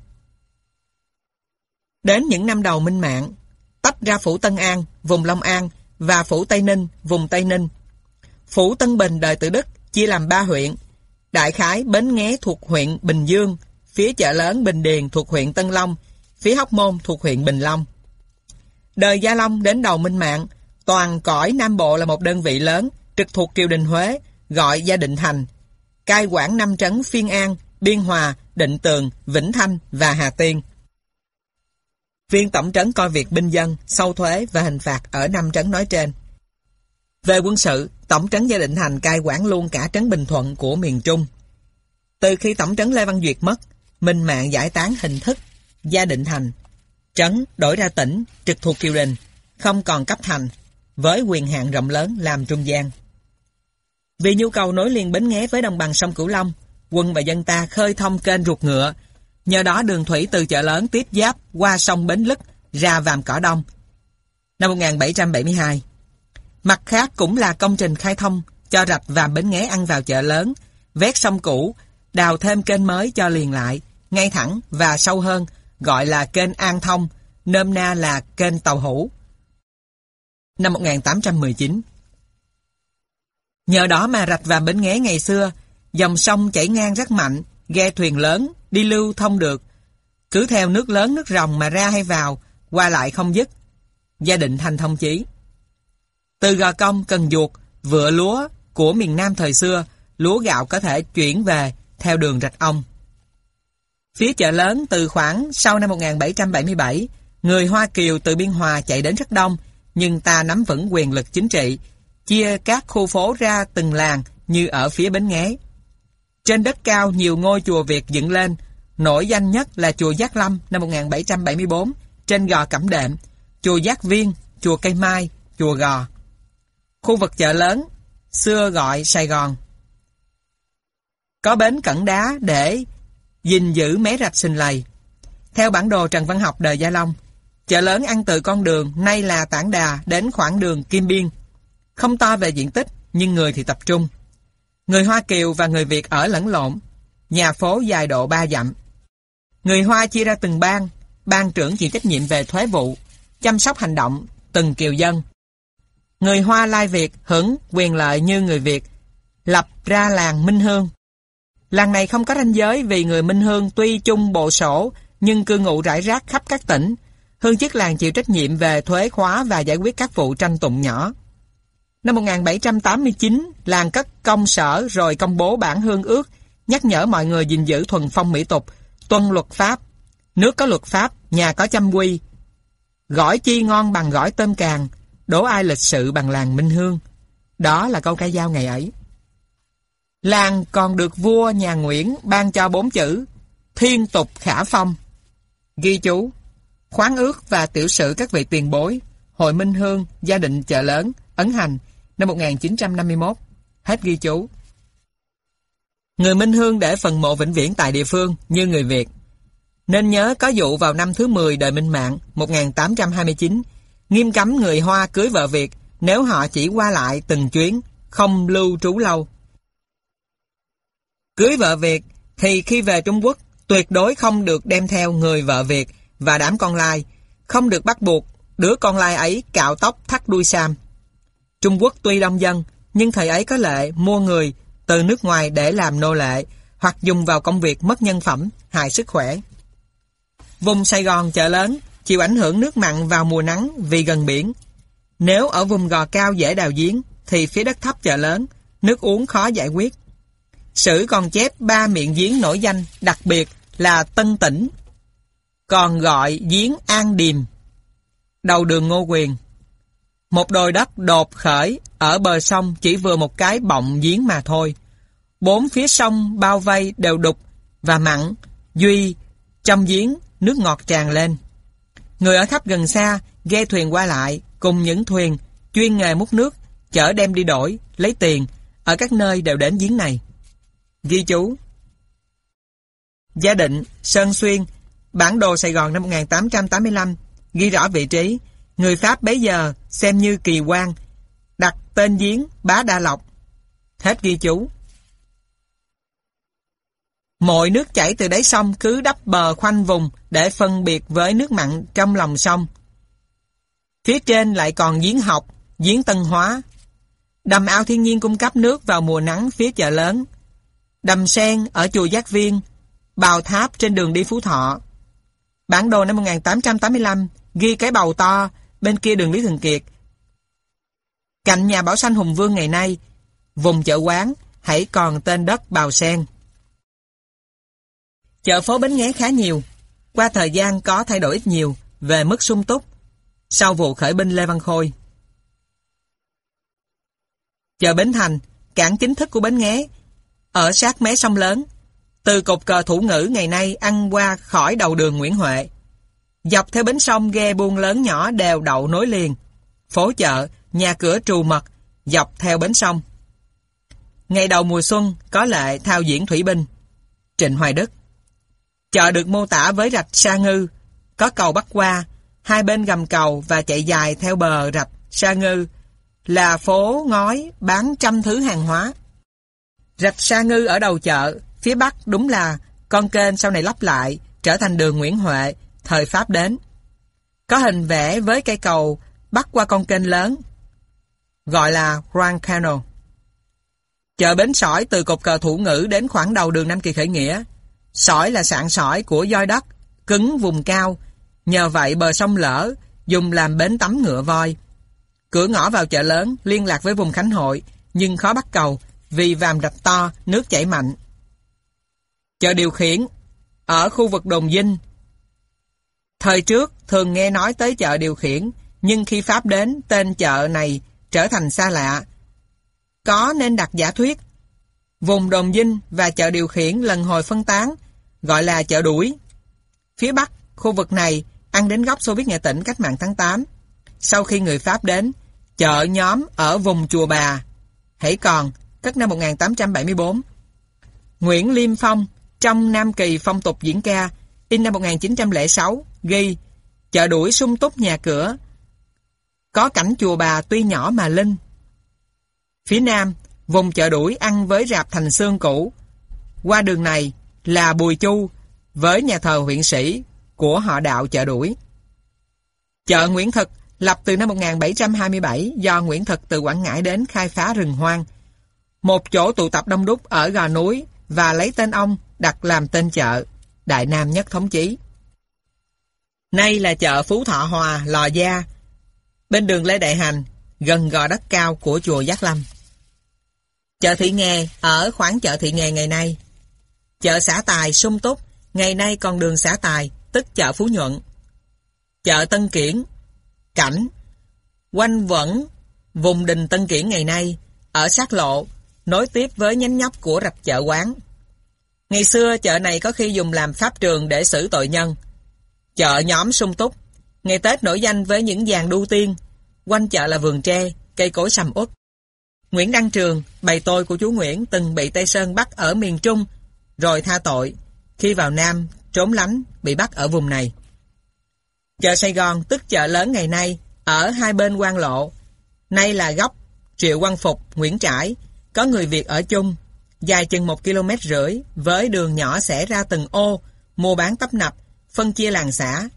Đến những năm đầu minh mạng, tách ra phủ Tân An, vùng Long An và phủ Tây Ninh, vùng Tây Ninh. Phủ Tân Bình đời tự Đức chia làm ba huyện. Đại khái Bến Nghé thuộc huyện Bình Dương, phía chợ lớn Bình Điền thuộc huyện Tân Long, phía Hóc Môn thuộc huyện Bình Long. Đời Gia Long đến đầu Minh Mạng, toàn cõi Nam Bộ là một đơn vị lớn, trực thuộc triều đình Huế, gọi Gia Định Thành, cai quản năm trấn Phiên An, Biên Hòa, Định Tường, Vĩnh Thanh và Hà Tiên. Viên tổng trấn coi việc binh dân, sâu thuế và hình phạt ở năm trấn nói trên. Về quân sự, tổng trấn Gia Định Thành cai quản luôn cả trấn Bình Thuận của miền Trung. Từ khi tổng trấn Lê Văn Duyệt mất, Minh Mạng giải tán hình thức Gia Định Thành, trấn đổi ra tỉnh trực thuộc triều đình, không còn cấp thành, với quyền hạn rộng lớn làm trung gian. Vì nhu cầu nối liền Bến Nghé với đồng bằng sông Cửu Long, quân và dân ta khơi thông kênh ruột ngựa, nhờ đó đường thủy từ chợ lớn tiếp giáp qua sông Bến Lức ra Vàm Cỏ Đông. Năm 1772, mặt khác cũng là công trình khai thông cho rạch và Bến Nghé ăn vào chợ lớn, vét sông cũ, đào thêm kênh mới cho liền lại, ngay thẳng và sâu hơn, gọi là kênh An Thông, nôm na là kênh Tàu Hủ. Năm 1819 Nhờ đó mà rạch và Bến Nghé ngày xưa, dòng sông chảy ngang rất mạnh, ghe thuyền lớn, đi lưu thông được. Cứ theo nước lớn nước rồng mà ra hay vào, qua lại không dứt. Gia định thành thông chí. Từ Gò Công, Cần Duột, vựa lúa của miền Nam thời xưa, lúa gạo có thể chuyển về theo đường rạch ông. Phía chợ lớn từ khoảng sau năm 1777, người Hoa Kiều từ Biên Hòa chạy đến rất đông, nhưng ta nắm vững quyền lực chính trị, chia các khu phố ra từng làng như ở phía Bến Nghé. Trên đất cao nhiều ngôi chùa Việt dựng lên, nổi danh nhất là chùa Giác Lâm năm 1774 trên gò Cẩm Đệm, chùa Giác Viên, chùa Cây Mai, chùa Gò. Khu vực chợ lớn, xưa gọi Sài Gòn. Có bến cẩn đá để gìn giữ mé rạch sinh lầy. Theo bản đồ Trần Văn Học đời Gia Long, chợ lớn ăn từ con đường nay là Tảng Đà đến khoảng đường Kim Biên. Không to về diện tích, nhưng người thì tập trung. Người Hoa Kiều và người Việt ở lẫn lộn. Nhà phố dài độ 3 dặm. Người Hoa chia ra từng bang, ban trưởng chịu trách nhiệm về thuế vụ, chăm sóc hành động từng kiều dân. Người Hoa Lai Việt hưởng quyền lợi như người Việt, lập ra làng Minh Hương. Làng này không có ranh giới vì người Minh Hương tuy chung bộ sổ nhưng cư ngụ rải rác khắp các tỉnh. Hương chức làng chịu trách nhiệm về thuế khóa và giải quyết các vụ tranh tụng nhỏ. Năm 1789, làng cất công sở rồi công bố bản hương ước, nhắc nhở mọi người gìn giữ thuần phong mỹ tục, tuân luật pháp. Nước có luật pháp, nhà có chăm quy. Gỏi chi ngon bằng gỏi tôm càng, đổ ai lịch sự bằng làng Minh Hương. Đó là câu ca dao ngày ấy. Làng còn được vua nhà Nguyễn ban cho bốn chữ Thiên tục khả phong. Ghi chú, khoáng ước và tiểu sử các vị tiền bối, Hội Minh Hương, gia đình chợ lớn, ấn hành, năm 1951. Hết ghi chú. Người Minh Hương để phần mộ vĩnh viễn tại địa phương như người Việt. Nên nhớ có vụ vào năm thứ 10 đời Minh Mạng 1829 nghiêm cấm người Hoa cưới vợ Việt nếu họ chỉ qua lại từng chuyến, không lưu trú lâu. Cưới vợ Việt thì khi về Trung Quốc tuyệt đối không được đem theo người vợ Việt và đám con lai, không được bắt buộc đứa con lai ấy cạo tóc thắt đuôi sam. Trung Quốc tuy đông dân, nhưng thời ấy có lệ mua người từ nước ngoài để làm nô lệ hoặc dùng vào công việc mất nhân phẩm, hại sức khỏe. Vùng Sài Gòn chợ lớn chịu ảnh hưởng nước mặn vào mùa nắng vì gần biển. Nếu ở vùng gò cao dễ đào giếng thì phía đất thấp chợ lớn, nước uống khó giải quyết. Sử còn chép ba miệng giếng nổi danh đặc biệt là Tân Tỉnh, còn gọi giếng An Điềm. Đầu đường Ngô Quyền, Một đồi đất đột khởi ở bờ sông chỉ vừa một cái bọng giếng mà thôi. Bốn phía sông bao vây đều đục và mặn, duy trong giếng nước ngọt tràn lên. Người ở thấp gần xa ghe thuyền qua lại cùng những thuyền chuyên nghề múc nước chở đem đi đổi, lấy tiền ở các nơi đều đến giếng này. Ghi chú Gia định, Sơn Xuyên, bản đồ Sài Gòn năm 1885 ghi rõ vị trí người Pháp bấy giờ xem như kỳ quan đặt tên giếng Bá Đa Lộc. Hết ghi chú. Mọi nước chảy từ đáy sông cứ đắp bờ khoanh vùng để phân biệt với nước mặn trong lòng sông. Phía trên lại còn giếng học, giếng tân hóa. Đầm ao thiên nhiên cung cấp nước vào mùa nắng phía chợ lớn. Đầm sen ở chùa Giác Viên, bào tháp trên đường đi Phú Thọ. Bản đồ năm 1885 ghi cái bầu to bên kia đường Lý Thường Kiệt. Cạnh nhà Bảo Sanh Hùng Vương ngày nay, vùng chợ quán hãy còn tên đất Bào Sen. Chợ phố Bến Nghé khá nhiều, qua thời gian có thay đổi ít nhiều về mức sung túc sau vụ khởi binh Lê Văn Khôi. Chợ Bến Thành, cảng chính thức của Bến Nghé, ở sát mé sông lớn, từ cột cờ thủ ngữ ngày nay ăn qua khỏi đầu đường Nguyễn Huệ. Dọc theo bến sông ghe buôn lớn nhỏ đều đậu nối liền. Phố chợ, nhà cửa trù mật, dọc theo bến sông. Ngày đầu mùa xuân có lệ thao diễn thủy binh. Trịnh Hoài Đức Chợ được mô tả với rạch Sa Ngư, có cầu bắc qua, hai bên gầm cầu và chạy dài theo bờ rạch Sa Ngư, là phố ngói bán trăm thứ hàng hóa. Rạch Sa Ngư ở đầu chợ, phía bắc đúng là con kênh sau này lắp lại, trở thành đường Nguyễn Huệ, thời Pháp đến. Có hình vẽ với cây cầu bắc qua con kênh lớn, gọi là Grand Canal. Chợ bến sỏi từ cột cờ thủ ngữ đến khoảng đầu đường Nam Kỳ Khởi Nghĩa. Sỏi là sạn sỏi của doi đất, cứng vùng cao. Nhờ vậy bờ sông lỡ, dùng làm bến tắm ngựa voi. Cửa ngõ vào chợ lớn liên lạc với vùng Khánh Hội, nhưng khó bắt cầu vì vàm rạch to, nước chảy mạnh. Chợ điều khiển ở khu vực Đồng Dinh Thời trước thường nghe nói tới chợ điều khiển, nhưng khi Pháp đến, tên chợ này trở thành xa lạ. Có nên đặt giả thuyết. Vùng Đồng Dinh và chợ điều khiển lần hồi phân tán, gọi là chợ đuổi. Phía Bắc, khu vực này ăn đến góc Xô Viết Nghệ tỉnh cách mạng tháng 8. Sau khi người Pháp đến, chợ nhóm ở vùng Chùa Bà, hãy còn, cất năm 1874. Nguyễn Liêm Phong, trong Nam Kỳ phong tục diễn ca, in năm 1906, ghi chợ đuổi sung túc nhà cửa. Có cảnh chùa bà tuy nhỏ mà linh. Phía nam, vùng chợ đuổi ăn với rạp thành xương cũ. Qua đường này là Bùi Chu với nhà thờ huyện sĩ của họ đạo chợ đuổi. Chợ Nguyễn Thực lập từ năm 1727 do Nguyễn Thực từ Quảng Ngãi đến khai phá rừng hoang. Một chỗ tụ tập đông đúc ở gò núi và lấy tên ông đặt làm tên chợ, Đại Nam Nhất Thống Chí. Nay là chợ Phú Thọ Hòa, Lò Gia, bên đường Lê Đại Hành, gần gò đất cao của chùa Giác Lâm. Chợ Thị Nghè ở khoảng chợ Thị Nghè ngày nay. Chợ xã Tài sung túc, ngày nay còn đường xã Tài, tức chợ Phú Nhuận. Chợ Tân Kiển, cảnh, quanh vẫn vùng đình Tân Kiển ngày nay, ở sát lộ, nối tiếp với nhánh nhóc của rạch chợ quán. Ngày xưa chợ này có khi dùng làm pháp trường để xử tội nhân, Chợ nhóm sung túc. Ngày Tết nổi danh với những dàn đu tiên. Quanh chợ là vườn tre, cây cối sầm uất. Nguyễn Đăng Trường, bày tôi của chú Nguyễn từng bị Tây Sơn bắt ở miền Trung, rồi tha tội. Khi vào Nam, trốn lánh, bị bắt ở vùng này. Chợ Sài Gòn, tức chợ lớn ngày nay, ở hai bên quan lộ. Nay là góc Triệu Quang Phục, Nguyễn Trãi, có người Việt ở chung, dài chừng một km rưỡi, với đường nhỏ xẻ ra từng ô, mua bán tấp nập, phân chia làng xã.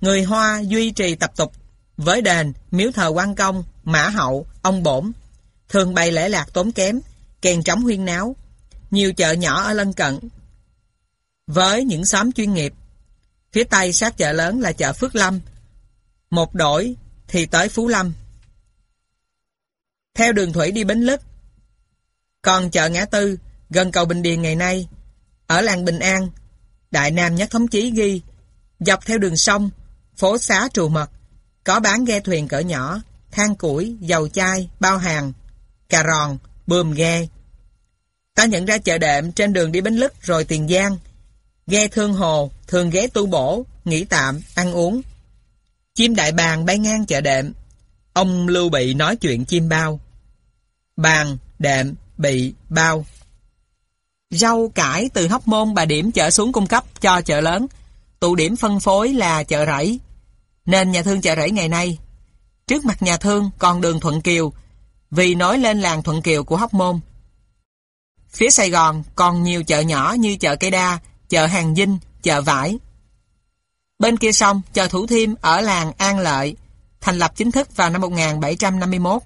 Người Hoa duy trì tập tục với đền, miếu thờ quan công, mã hậu, ông bổn, thường bày lễ lạc tốn kém, kèn trống huyên náo, nhiều chợ nhỏ ở lân cận. Với những xóm chuyên nghiệp, phía tây sát chợ lớn là chợ Phước Lâm, một đổi thì tới Phú Lâm. Theo đường thủy đi Bến Lức, còn chợ Ngã Tư, gần cầu Bình Điền ngày nay, ở làng Bình An, Đại Nam Nhất Thống Chí ghi, dọc theo đường sông, phố xá trù mật, có bán ghe thuyền cỡ nhỏ, than củi, dầu chai, bao hàng, cà ròn, bơm ghe. Ta nhận ra chợ đệm trên đường đi Bến Lức rồi Tiền Giang. Ghe thương hồ, thường ghé tu bổ, nghỉ tạm, ăn uống. Chim đại bàng bay ngang chợ đệm. Ông Lưu Bị nói chuyện chim bao. Bàn, đệm, bị, bao. Rau cải từ Hóc Môn Bà Điểm chợ xuống cung cấp cho chợ lớn. Tụ điểm phân phối là chợ rẫy. Nên nhà thương chợ rẫy ngày nay, trước mặt nhà thương còn đường Thuận Kiều, vì nối lên làng Thuận Kiều của Hóc Môn. Phía Sài Gòn còn nhiều chợ nhỏ như chợ Cây Đa, chợ Hàng Dinh, chợ Vải. Bên kia sông, chợ Thủ Thiêm ở làng An Lợi, thành lập chính thức vào năm 1751.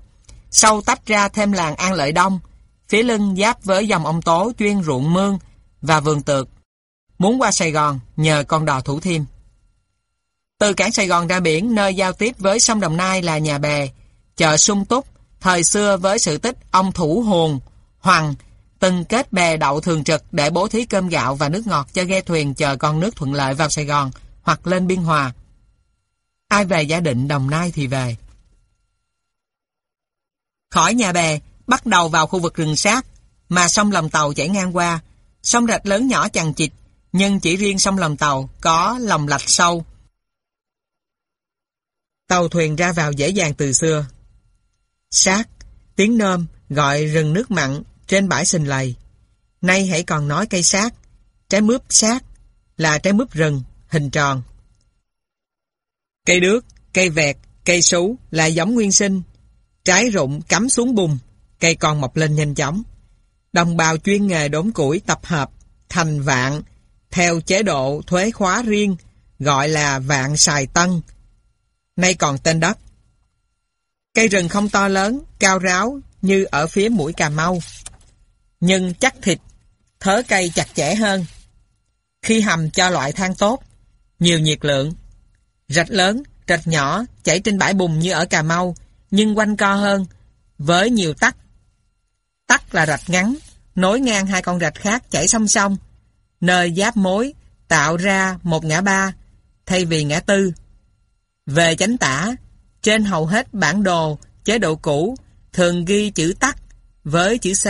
Sau tách ra thêm làng An Lợi Đông, phía lưng giáp với dòng ông Tố chuyên ruộng mương và vườn tược. Muốn qua Sài Gòn nhờ con đò Thủ Thiêm. Từ cảng Sài Gòn ra biển, nơi giao tiếp với sông Đồng Nai là nhà bè, chợ sung túc, thời xưa với sự tích ông Thủ Hồn, Hoàng, từng kết bè đậu thường trực để bố thí cơm gạo và nước ngọt cho ghe thuyền chờ con nước thuận lợi vào Sài Gòn hoặc lên Biên Hòa. Ai về gia định Đồng Nai thì về. Khỏi nhà bè, bắt đầu vào khu vực rừng sát, mà sông Lòng Tàu chảy ngang qua. Sông rạch lớn nhỏ chằng chịt, nhưng chỉ riêng sông Lòng Tàu có lòng lạch sâu. Tàu thuyền ra vào dễ dàng từ xưa. Sát, tiếng nôm gọi rừng nước mặn trên bãi sình lầy. Nay hãy còn nói cây sát, trái mướp sát là trái mướp rừng, hình tròn. Cây đước, cây vẹt, cây sú là giống nguyên sinh. Trái rụng cắm xuống bùn, cây còn mọc lên nhanh chóng. Đồng bào chuyên nghề đốn củi tập hợp thành vạn theo chế độ thuế khóa riêng gọi là vạn sài tân nay còn tên đất. Cây rừng không to lớn, cao ráo như ở phía mũi Cà Mau, nhưng chắc thịt, thớ cây chặt chẽ hơn. Khi hầm cho loại than tốt, nhiều nhiệt lượng, rạch lớn, rạch nhỏ chảy trên bãi bùn như ở Cà Mau, nhưng quanh co hơn, với nhiều tắc. Tắc là rạch ngắn, nối ngang hai con rạch khác chảy song song, nơi giáp mối tạo ra một ngã ba thay vì ngã tư. Về chánh tả, trên hầu hết bản đồ, chế độ cũ thường ghi chữ tắc với chữ C.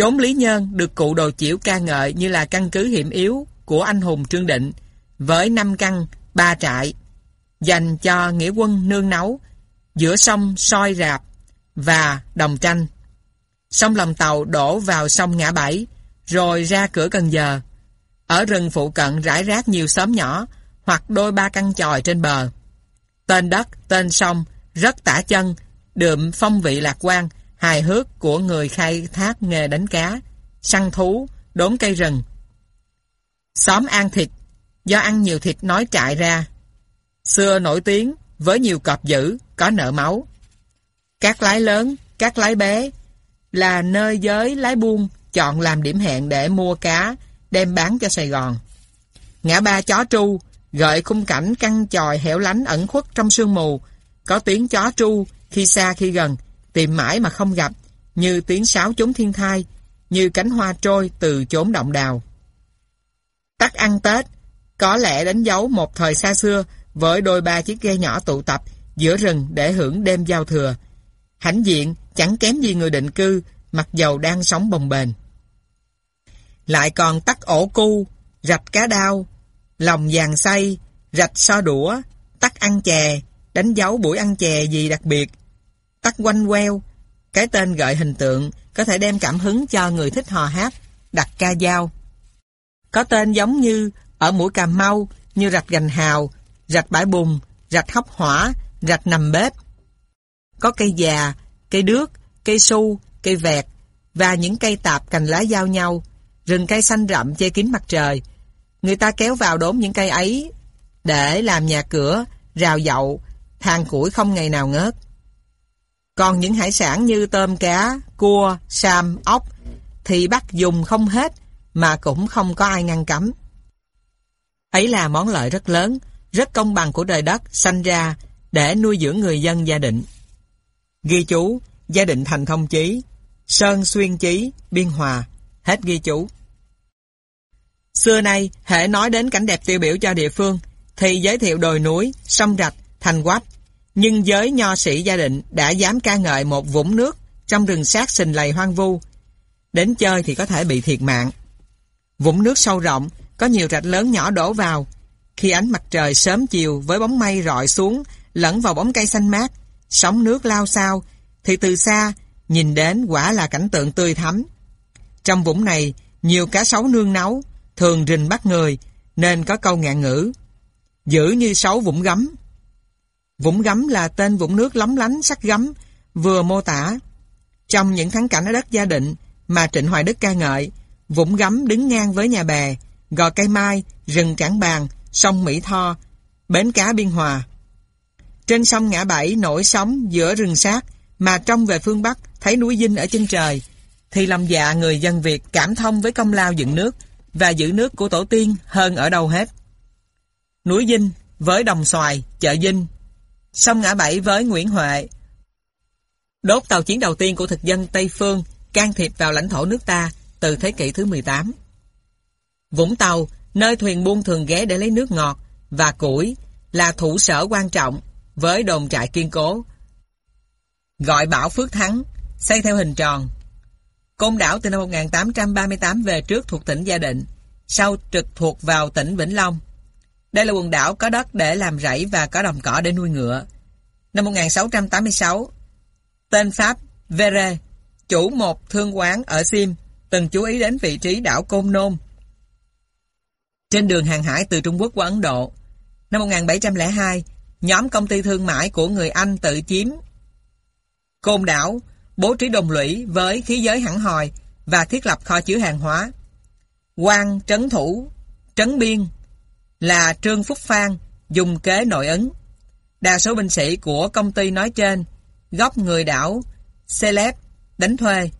Chốn Lý Nhân được cụ đồ chiểu ca ngợi như là căn cứ hiểm yếu của anh hùng Trương Định với năm căn, ba trại dành cho nghĩa quân nương nấu giữa sông soi rạp và đồng tranh. Sông lòng tàu đổ vào sông Ngã Bảy rồi ra cửa Cần Giờ. Ở rừng phụ cận rải rác nhiều xóm nhỏ hoặc đôi ba căn chòi trên bờ. Tên đất, tên sông rất tả chân, đượm phong vị lạc quan, hài hước của người khai thác nghề đánh cá, săn thú, đốn cây rừng. Xóm An Thịt, do ăn nhiều thịt nói trại ra. Xưa nổi tiếng với nhiều cọp dữ, có nợ máu. Các lái lớn, các lái bé là nơi giới lái buôn chọn làm điểm hẹn để mua cá, đem bán cho Sài Gòn. Ngã ba chó tru gợi khung cảnh căng chòi hẻo lánh ẩn khuất trong sương mù, có tiếng chó tru khi xa khi gần, tìm mãi mà không gặp, như tiếng sáo chốn thiên thai, như cánh hoa trôi từ chốn động đào. Tắt ăn Tết, có lẽ đánh dấu một thời xa xưa với đôi ba chiếc ghe nhỏ tụ tập giữa rừng để hưởng đêm giao thừa. Hãnh diện chẳng kém gì người định cư, mặc dầu đang sống bồng bềnh. Lại còn tắt ổ cu, rạch cá đao, lòng vàng say rạch so đũa, tắt ăn chè, đánh dấu buổi ăn chè gì đặc biệt. Tắt quanh queo, cái tên gợi hình tượng có thể đem cảm hứng cho người thích hò hát, đặt ca dao. Có tên giống như ở mũi Cà Mau như rạch gành hào, rạch bãi bùn, rạch hóc hỏa, rạch nằm bếp. Có cây già, cây đước, cây su, cây vẹt và những cây tạp cành lá giao nhau, rừng cây xanh rậm che kín mặt trời, Người ta kéo vào đốn những cây ấy để làm nhà cửa, rào dậu, thang củi không ngày nào ngớt. Còn những hải sản như tôm cá, cua, sam, ốc thì bắt dùng không hết mà cũng không có ai ngăn cấm. Ấy là món lợi rất lớn, rất công bằng của trời đất sanh ra để nuôi dưỡng người dân gia định. Ghi chú, gia định thành thông chí, Sơn Xuyên Chí, Biên Hòa, hết ghi chú. Xưa nay, hệ nói đến cảnh đẹp tiêu biểu cho địa phương, thì giới thiệu đồi núi, sông rạch, thành quách. Nhưng giới nho sĩ gia định đã dám ca ngợi một vũng nước trong rừng sát sình lầy hoang vu. Đến chơi thì có thể bị thiệt mạng. Vũng nước sâu rộng, có nhiều rạch lớn nhỏ đổ vào. Khi ánh mặt trời sớm chiều với bóng mây rọi xuống, lẫn vào bóng cây xanh mát, sóng nước lao sao, thì từ xa, nhìn đến quả là cảnh tượng tươi thắm. Trong vũng này, nhiều cá sấu nương nấu thường rình bắt người, nên có câu ngạn ngữ. Giữ như sấu vũng gấm. Vũng gấm là tên vũng nước lóng lánh sắc gấm, vừa mô tả. Trong những thắng cảnh ở đất gia định mà Trịnh Hoài Đức ca ngợi, vũng gấm đứng ngang với nhà bè, gò cây mai, rừng trảng bàn, sông Mỹ Tho, bến cá Biên Hòa. Trên sông Ngã Bảy nổi sóng giữa rừng sát, mà trong về phương Bắc thấy núi Dinh ở chân trời, thì lòng dạ người dân Việt cảm thông với công lao dựng nước và giữ nước của tổ tiên hơn ở đâu hết. Núi Dinh với Đồng Xoài, chợ Dinh, sông Ngã Bảy với Nguyễn Huệ, đốt tàu chiến đầu tiên của thực dân Tây Phương can thiệp vào lãnh thổ nước ta từ thế kỷ thứ 18. Vũng Tàu, nơi thuyền buôn thường ghé để lấy nước ngọt và củi, là thủ sở quan trọng với đồn trại kiên cố. Gọi Bảo Phước Thắng, xây theo hình tròn. Côn đảo từ năm 1838 về trước thuộc tỉnh Gia Định, sau trực thuộc vào tỉnh Vĩnh Long. Đây là quần đảo có đất để làm rẫy và có đồng cỏ để nuôi ngựa. Năm 1686, tên Pháp Vere, chủ một thương quán ở Sim, từng chú ý đến vị trí đảo Côn Nôn. Trên đường hàng hải từ Trung Quốc qua Ấn Độ, năm 1702, nhóm công ty thương mại của người Anh tự chiếm Côn đảo, bố trí đồng lũy với khí giới hẳn hòi và thiết lập kho chứa hàng hóa. quan trấn thủ, trấn biên là Trương Phúc Phan, dùng kế nội ứng. Đa số binh sĩ của công ty nói trên góp người đảo Celeb đánh thuê.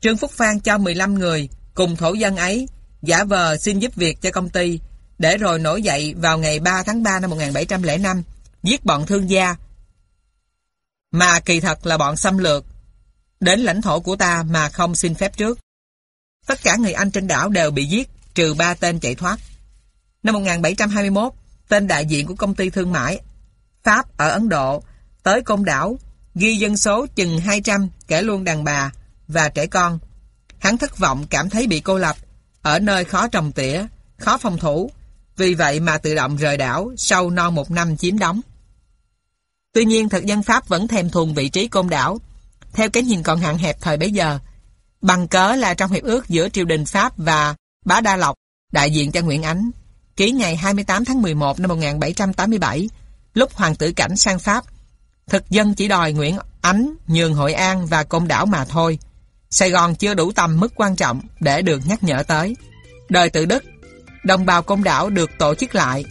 Trương Phúc Phan cho 15 người cùng thổ dân ấy giả vờ xin giúp việc cho công ty, để rồi nổi dậy vào ngày 3 tháng 3 năm 1705 giết bọn thương gia mà kỳ thật là bọn xâm lược đến lãnh thổ của ta mà không xin phép trước. Tất cả người Anh trên đảo đều bị giết, trừ ba tên chạy thoát. Năm 1721, tên đại diện của công ty thương mại Pháp ở Ấn Độ tới công đảo ghi dân số chừng 200 kể luôn đàn bà và trẻ con. Hắn thất vọng cảm thấy bị cô lập ở nơi khó trồng tỉa, khó phòng thủ. Vì vậy mà tự động rời đảo sau non một năm chiếm đóng. Tuy nhiên thực dân Pháp vẫn thèm thuồng vị trí côn đảo, theo cái nhìn còn hạn hẹp thời bấy giờ. Bằng cớ là trong hiệp ước giữa triều đình Pháp và Bá Đa Lộc, đại diện cho Nguyễn Ánh, ký ngày 28 tháng 11 năm 1787, lúc Hoàng tử Cảnh sang Pháp, thực dân chỉ đòi Nguyễn Ánh nhường Hội An và Côn Đảo mà thôi. Sài Gòn chưa đủ tầm mức quan trọng để được nhắc nhở tới. Đời tự Đức, đồng bào Côn Đảo được tổ chức lại,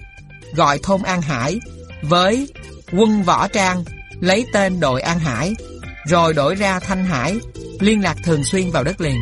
gọi thôn An Hải, với quân Võ Trang lấy tên đội An Hải, rồi đổi ra Thanh Hải, liên lạc thường xuyên vào đất liền.